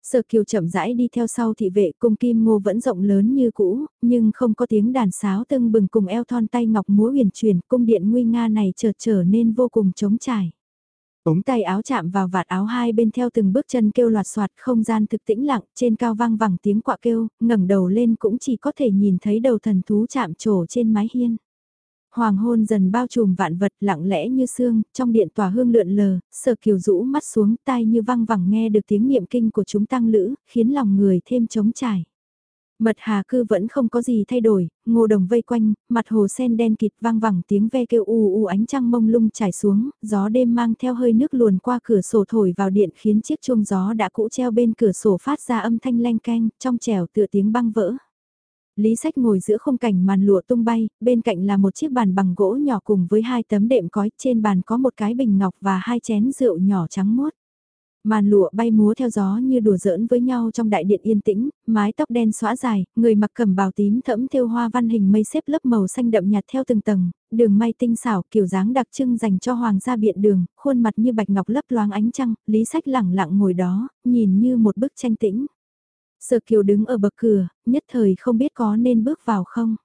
Sở kiều chậm rãi đi theo sau thị vệ cung kim ngô vẫn rộng lớn như cũ, nhưng không có tiếng đàn sáo tưng bừng cùng eo thon tay ngọc múa huyền truyền cung điện nguy nga này chợt trở nên vô cùng trống trải. Ống tay áo chạm vào vạt áo hai bên theo từng bước chân kêu loạt soạt không gian thực tĩnh lặng trên cao vang vẳng tiếng quạ kêu, ngẩng đầu lên cũng chỉ có thể nhìn thấy đầu thần thú chạm trổ trên mái hiên. Hoàng hôn dần bao trùm vạn vật lặng lẽ như xương, trong điện tòa hương lượn lờ, sở kiều rũ mắt xuống tai như văng vẳng nghe được tiếng niệm kinh của chúng tăng lữ, khiến lòng người thêm trống trải. Mật hà cư vẫn không có gì thay đổi, ngô đồng vây quanh, mặt hồ sen đen kịt vang vẳng tiếng ve kêu u u ánh trăng mông lung trải xuống, gió đêm mang theo hơi nước luồn qua cửa sổ thổi vào điện khiến chiếc chuông gió đã cũ treo bên cửa sổ phát ra âm thanh leng keng, trong trèo tựa tiếng băng vỡ. Lý sách ngồi giữa không cảnh màn lụa tung bay, bên cạnh là một chiếc bàn bằng gỗ nhỏ cùng với hai tấm đệm cói, trên bàn có một cái bình ngọc và hai chén rượu nhỏ trắng muốt. Màn lụa bay múa theo gió như đùa giỡn với nhau trong đại điện yên tĩnh, mái tóc đen xõa dài, người mặc cẩm bào tím thẫm thêu hoa văn hình mây xếp lớp màu xanh đậm nhạt theo từng tầng, đường may tinh xảo kiểu dáng đặc trưng dành cho hoàng gia biện đường, khuôn mặt như bạch ngọc lấp loáng ánh trăng, lý sách lẳng lặng ngồi đó, nhìn như một bức tranh tĩnh. Sở Kiều đứng ở bậc cửa, nhất thời không biết có nên bước vào không.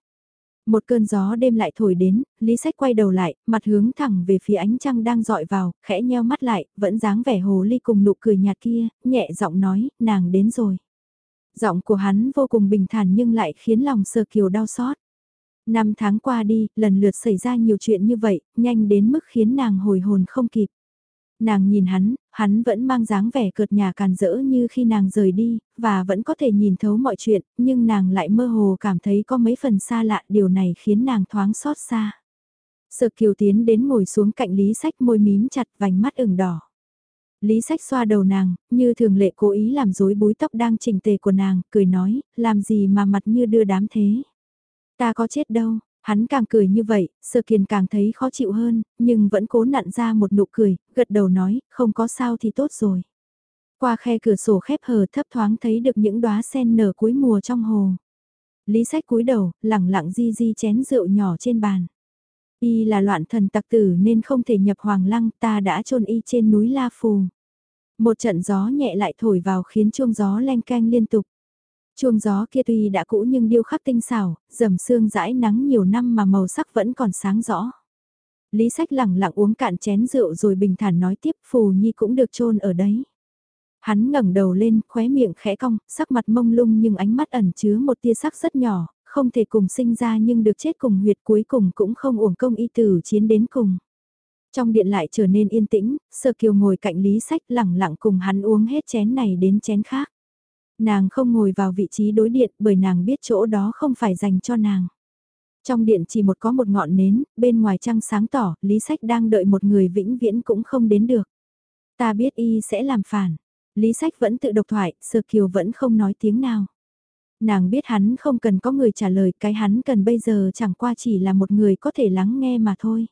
Một cơn gió đêm lại thổi đến, Lý Sách quay đầu lại, mặt hướng thẳng về phía ánh trăng đang dọi vào, khẽ nheo mắt lại, vẫn dáng vẻ hồ ly cùng nụ cười nhạt kia, nhẹ giọng nói, nàng đến rồi. Giọng của hắn vô cùng bình thản nhưng lại khiến lòng Sơ Kiều đau xót. Năm tháng qua đi, lần lượt xảy ra nhiều chuyện như vậy, nhanh đến mức khiến nàng hồi hồn không kịp. Nàng nhìn hắn, hắn vẫn mang dáng vẻ cợt nhà càn rỡ như khi nàng rời đi, và vẫn có thể nhìn thấu mọi chuyện, nhưng nàng lại mơ hồ cảm thấy có mấy phần xa lạ, điều này khiến nàng thoáng xót xa. Sợ kiều tiến đến ngồi xuống cạnh Lý Sách môi mím chặt vành mắt ửng đỏ. Lý Sách xoa đầu nàng, như thường lệ cố ý làm rối búi tóc đang chỉnh tề của nàng, cười nói, làm gì mà mặt như đưa đám thế. Ta có chết đâu, Hắn càng cười như vậy, Sơ Kiền càng thấy khó chịu hơn, nhưng vẫn cố nặn ra một nụ cười, gật đầu nói, không có sao thì tốt rồi. Qua khe cửa sổ khép hờ thấp thoáng thấy được những đóa sen nở cuối mùa trong hồ. Lý sách cúi đầu, lẳng lặng di di chén rượu nhỏ trên bàn. Y là loạn thần tặc tử nên không thể nhập hoàng lăng ta đã chôn y trên núi La Phù. Một trận gió nhẹ lại thổi vào khiến chuông gió len canh liên tục. Chuông gió kia tuy đã cũ nhưng điêu khắc tinh xảo, dầm xương rãi nắng nhiều năm mà màu sắc vẫn còn sáng rõ. Lý sách lẳng lặng uống cạn chén rượu rồi bình thản nói tiếp phù nhi cũng được chôn ở đấy. Hắn ngẩng đầu lên, khóe miệng khẽ cong, sắc mặt mông lung nhưng ánh mắt ẩn chứa một tia sắc rất nhỏ, không thể cùng sinh ra nhưng được chết cùng huyệt cuối cùng cũng không uổng công y tử chiến đến cùng. Trong điện lại trở nên yên tĩnh, sơ kiều ngồi cạnh lý sách lẳng lặng cùng hắn uống hết chén này đến chén khác. Nàng không ngồi vào vị trí đối điện bởi nàng biết chỗ đó không phải dành cho nàng. Trong điện chỉ một có một ngọn nến, bên ngoài trăng sáng tỏ, Lý Sách đang đợi một người vĩnh viễn cũng không đến được. Ta biết y sẽ làm phản. Lý Sách vẫn tự độc thoại, Sơ Kiều vẫn không nói tiếng nào. Nàng biết hắn không cần có người trả lời, cái hắn cần bây giờ chẳng qua chỉ là một người có thể lắng nghe mà thôi.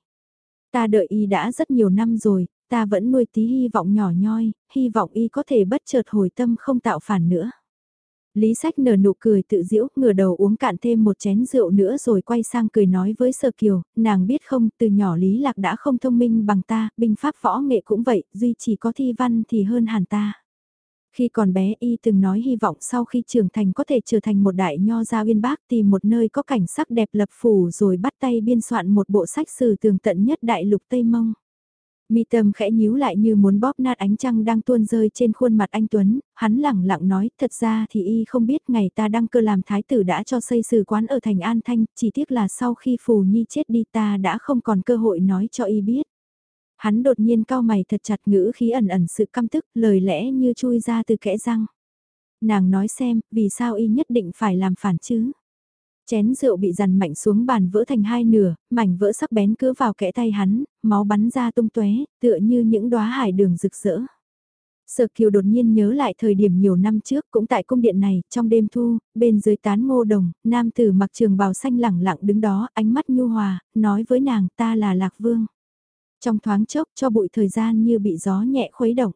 Ta đợi y đã rất nhiều năm rồi, ta vẫn nuôi tí hy vọng nhỏ nhoi, hy vọng y có thể bất chợt hồi tâm không tạo phản nữa. Lý sách nở nụ cười tự diễu, ngửa đầu uống cạn thêm một chén rượu nữa rồi quay sang cười nói với Sơ Kiều, nàng biết không, từ nhỏ Lý Lạc đã không thông minh bằng ta, binh pháp võ nghệ cũng vậy, duy chỉ có thi văn thì hơn hẳn ta. Khi còn bé y từng nói hy vọng sau khi trưởng thành có thể trở thành một đại nho gia uyên bác tìm một nơi có cảnh sắc đẹp lập phủ rồi bắt tay biên soạn một bộ sách sử tường tận nhất đại lục Tây Mông. Mi tâm khẽ nhíu lại như muốn bóp nát ánh trăng đang tuôn rơi trên khuôn mặt anh Tuấn, hắn lẳng lặng nói, thật ra thì y không biết ngày ta đăng cơ làm thái tử đã cho xây sử quán ở thành An Thanh, chỉ tiếc là sau khi Phù Nhi chết đi ta đã không còn cơ hội nói cho y biết. Hắn đột nhiên cao mày thật chặt ngữ khí ẩn ẩn sự căm tức, lời lẽ như chui ra từ kẽ răng. Nàng nói xem, vì sao y nhất định phải làm phản chứ? Chén rượu bị dằn mạnh xuống bàn vỡ thành hai nửa, mảnh vỡ sắc bén cứ vào kẽ tay hắn, máu bắn ra tung tóe, tựa như những đóa hải đường rực rỡ. Sở Kiều đột nhiên nhớ lại thời điểm nhiều năm trước cũng tại cung điện này, trong đêm thu, bên dưới tán ngô đồng, nam tử mặc trường bào xanh lẳng lặng đứng đó, ánh mắt nhu hòa, nói với nàng ta là Lạc Vương. Trong thoáng chốc cho bụi thời gian như bị gió nhẹ khuấy động.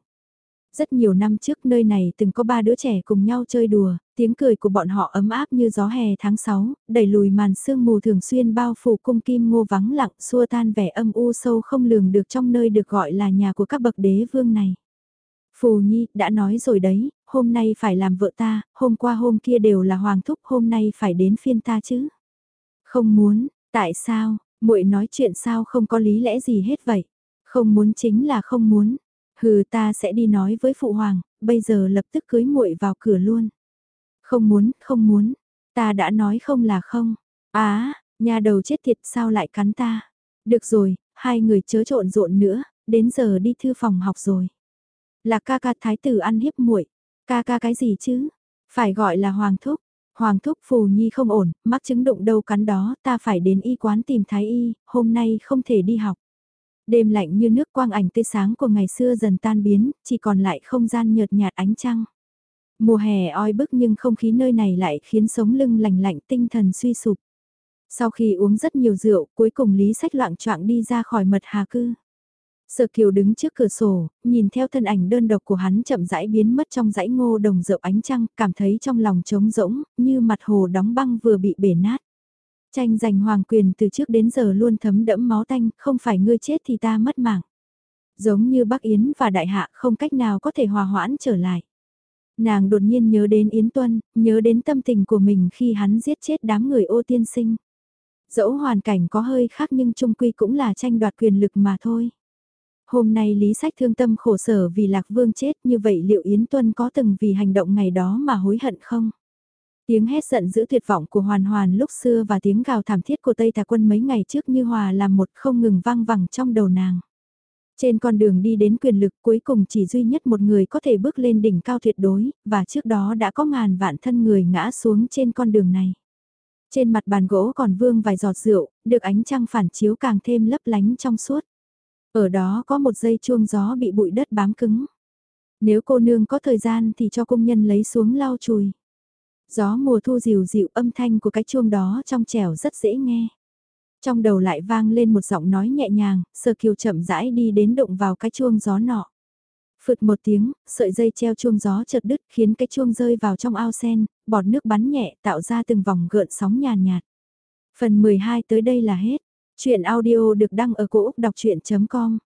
Rất nhiều năm trước nơi này từng có ba đứa trẻ cùng nhau chơi đùa, tiếng cười của bọn họ ấm áp như gió hè tháng 6, đẩy lùi màn sương mù thường xuyên bao phủ cung kim ngô vắng lặng xua tan vẻ âm u sâu không lường được trong nơi được gọi là nhà của các bậc đế vương này. Phù Nhi, đã nói rồi đấy, hôm nay phải làm vợ ta, hôm qua hôm kia đều là hoàng thúc, hôm nay phải đến phiên ta chứ. Không muốn, tại sao, muội nói chuyện sao không có lý lẽ gì hết vậy. Không muốn chính là không muốn. Hừ ta sẽ đi nói với phụ hoàng, bây giờ lập tức cưới muội vào cửa luôn. Không muốn, không muốn, ta đã nói không là không. Á, nhà đầu chết tiệt sao lại cắn ta. Được rồi, hai người chớ trộn rộn nữa, đến giờ đi thư phòng học rồi. Là ca ca thái tử ăn hiếp muội, ca ca cái gì chứ? Phải gọi là hoàng thúc. Hoàng thúc phù nhi không ổn, mắc chứng đụng đâu cắn đó, ta phải đến y quán tìm thái y, hôm nay không thể đi học. Đêm lạnh như nước quang ảnh tươi sáng của ngày xưa dần tan biến, chỉ còn lại không gian nhợt nhạt ánh trăng. Mùa hè oi bức nhưng không khí nơi này lại khiến sống lưng lành lạnh tinh thần suy sụp. Sau khi uống rất nhiều rượu, cuối cùng Lý Sách loạn choạng đi ra khỏi mật hà cư. Sở Kiều đứng trước cửa sổ, nhìn theo thân ảnh đơn độc của hắn chậm rãi biến mất trong dãy ngô đồng rượu ánh trăng, cảm thấy trong lòng trống rỗng, như mặt hồ đóng băng vừa bị bể nát. Tranh giành hoàng quyền từ trước đến giờ luôn thấm đẫm máu tanh, không phải ngươi chết thì ta mất mạng. Giống như Bắc Yến và Đại Hạ không cách nào có thể hòa hoãn trở lại. Nàng đột nhiên nhớ đến Yến Tuân, nhớ đến tâm tình của mình khi hắn giết chết đám người ô tiên sinh. Dẫu hoàn cảnh có hơi khác nhưng trung quy cũng là tranh đoạt quyền lực mà thôi. Hôm nay Lý Sách thương tâm khổ sở vì Lạc Vương chết như vậy liệu Yến Tuân có từng vì hành động ngày đó mà hối hận không? Tiếng hét giận dữ tuyệt vọng của Hoàn Hoàn lúc xưa và tiếng gào thảm thiết của Tây Tà Quân mấy ngày trước như hòa làm một không ngừng vang vẳng trong đầu nàng. Trên con đường đi đến quyền lực cuối cùng chỉ duy nhất một người có thể bước lên đỉnh cao tuyệt đối, và trước đó đã có ngàn vạn thân người ngã xuống trên con đường này. Trên mặt bàn gỗ còn vương vài giọt rượu, được ánh trăng phản chiếu càng thêm lấp lánh trong suốt. Ở đó có một dây chuông gió bị bụi đất bám cứng. Nếu cô nương có thời gian thì cho công nhân lấy xuống lau chùi. Gió mùa thu dịu dịu âm thanh của cái chuông đó trong trẻo rất dễ nghe. Trong đầu lại vang lên một giọng nói nhẹ nhàng, sơ kiều chậm rãi đi đến đụng vào cái chuông gió nọ. Phượt một tiếng, sợi dây treo chuông gió chợt đứt khiến cái chuông rơi vào trong ao sen, bọt nước bắn nhẹ tạo ra từng vòng gợn sóng nhàn nhạt. Phần 12 tới đây là hết. Chuyện audio được đăng ở cổ Úc đọc chuyện.com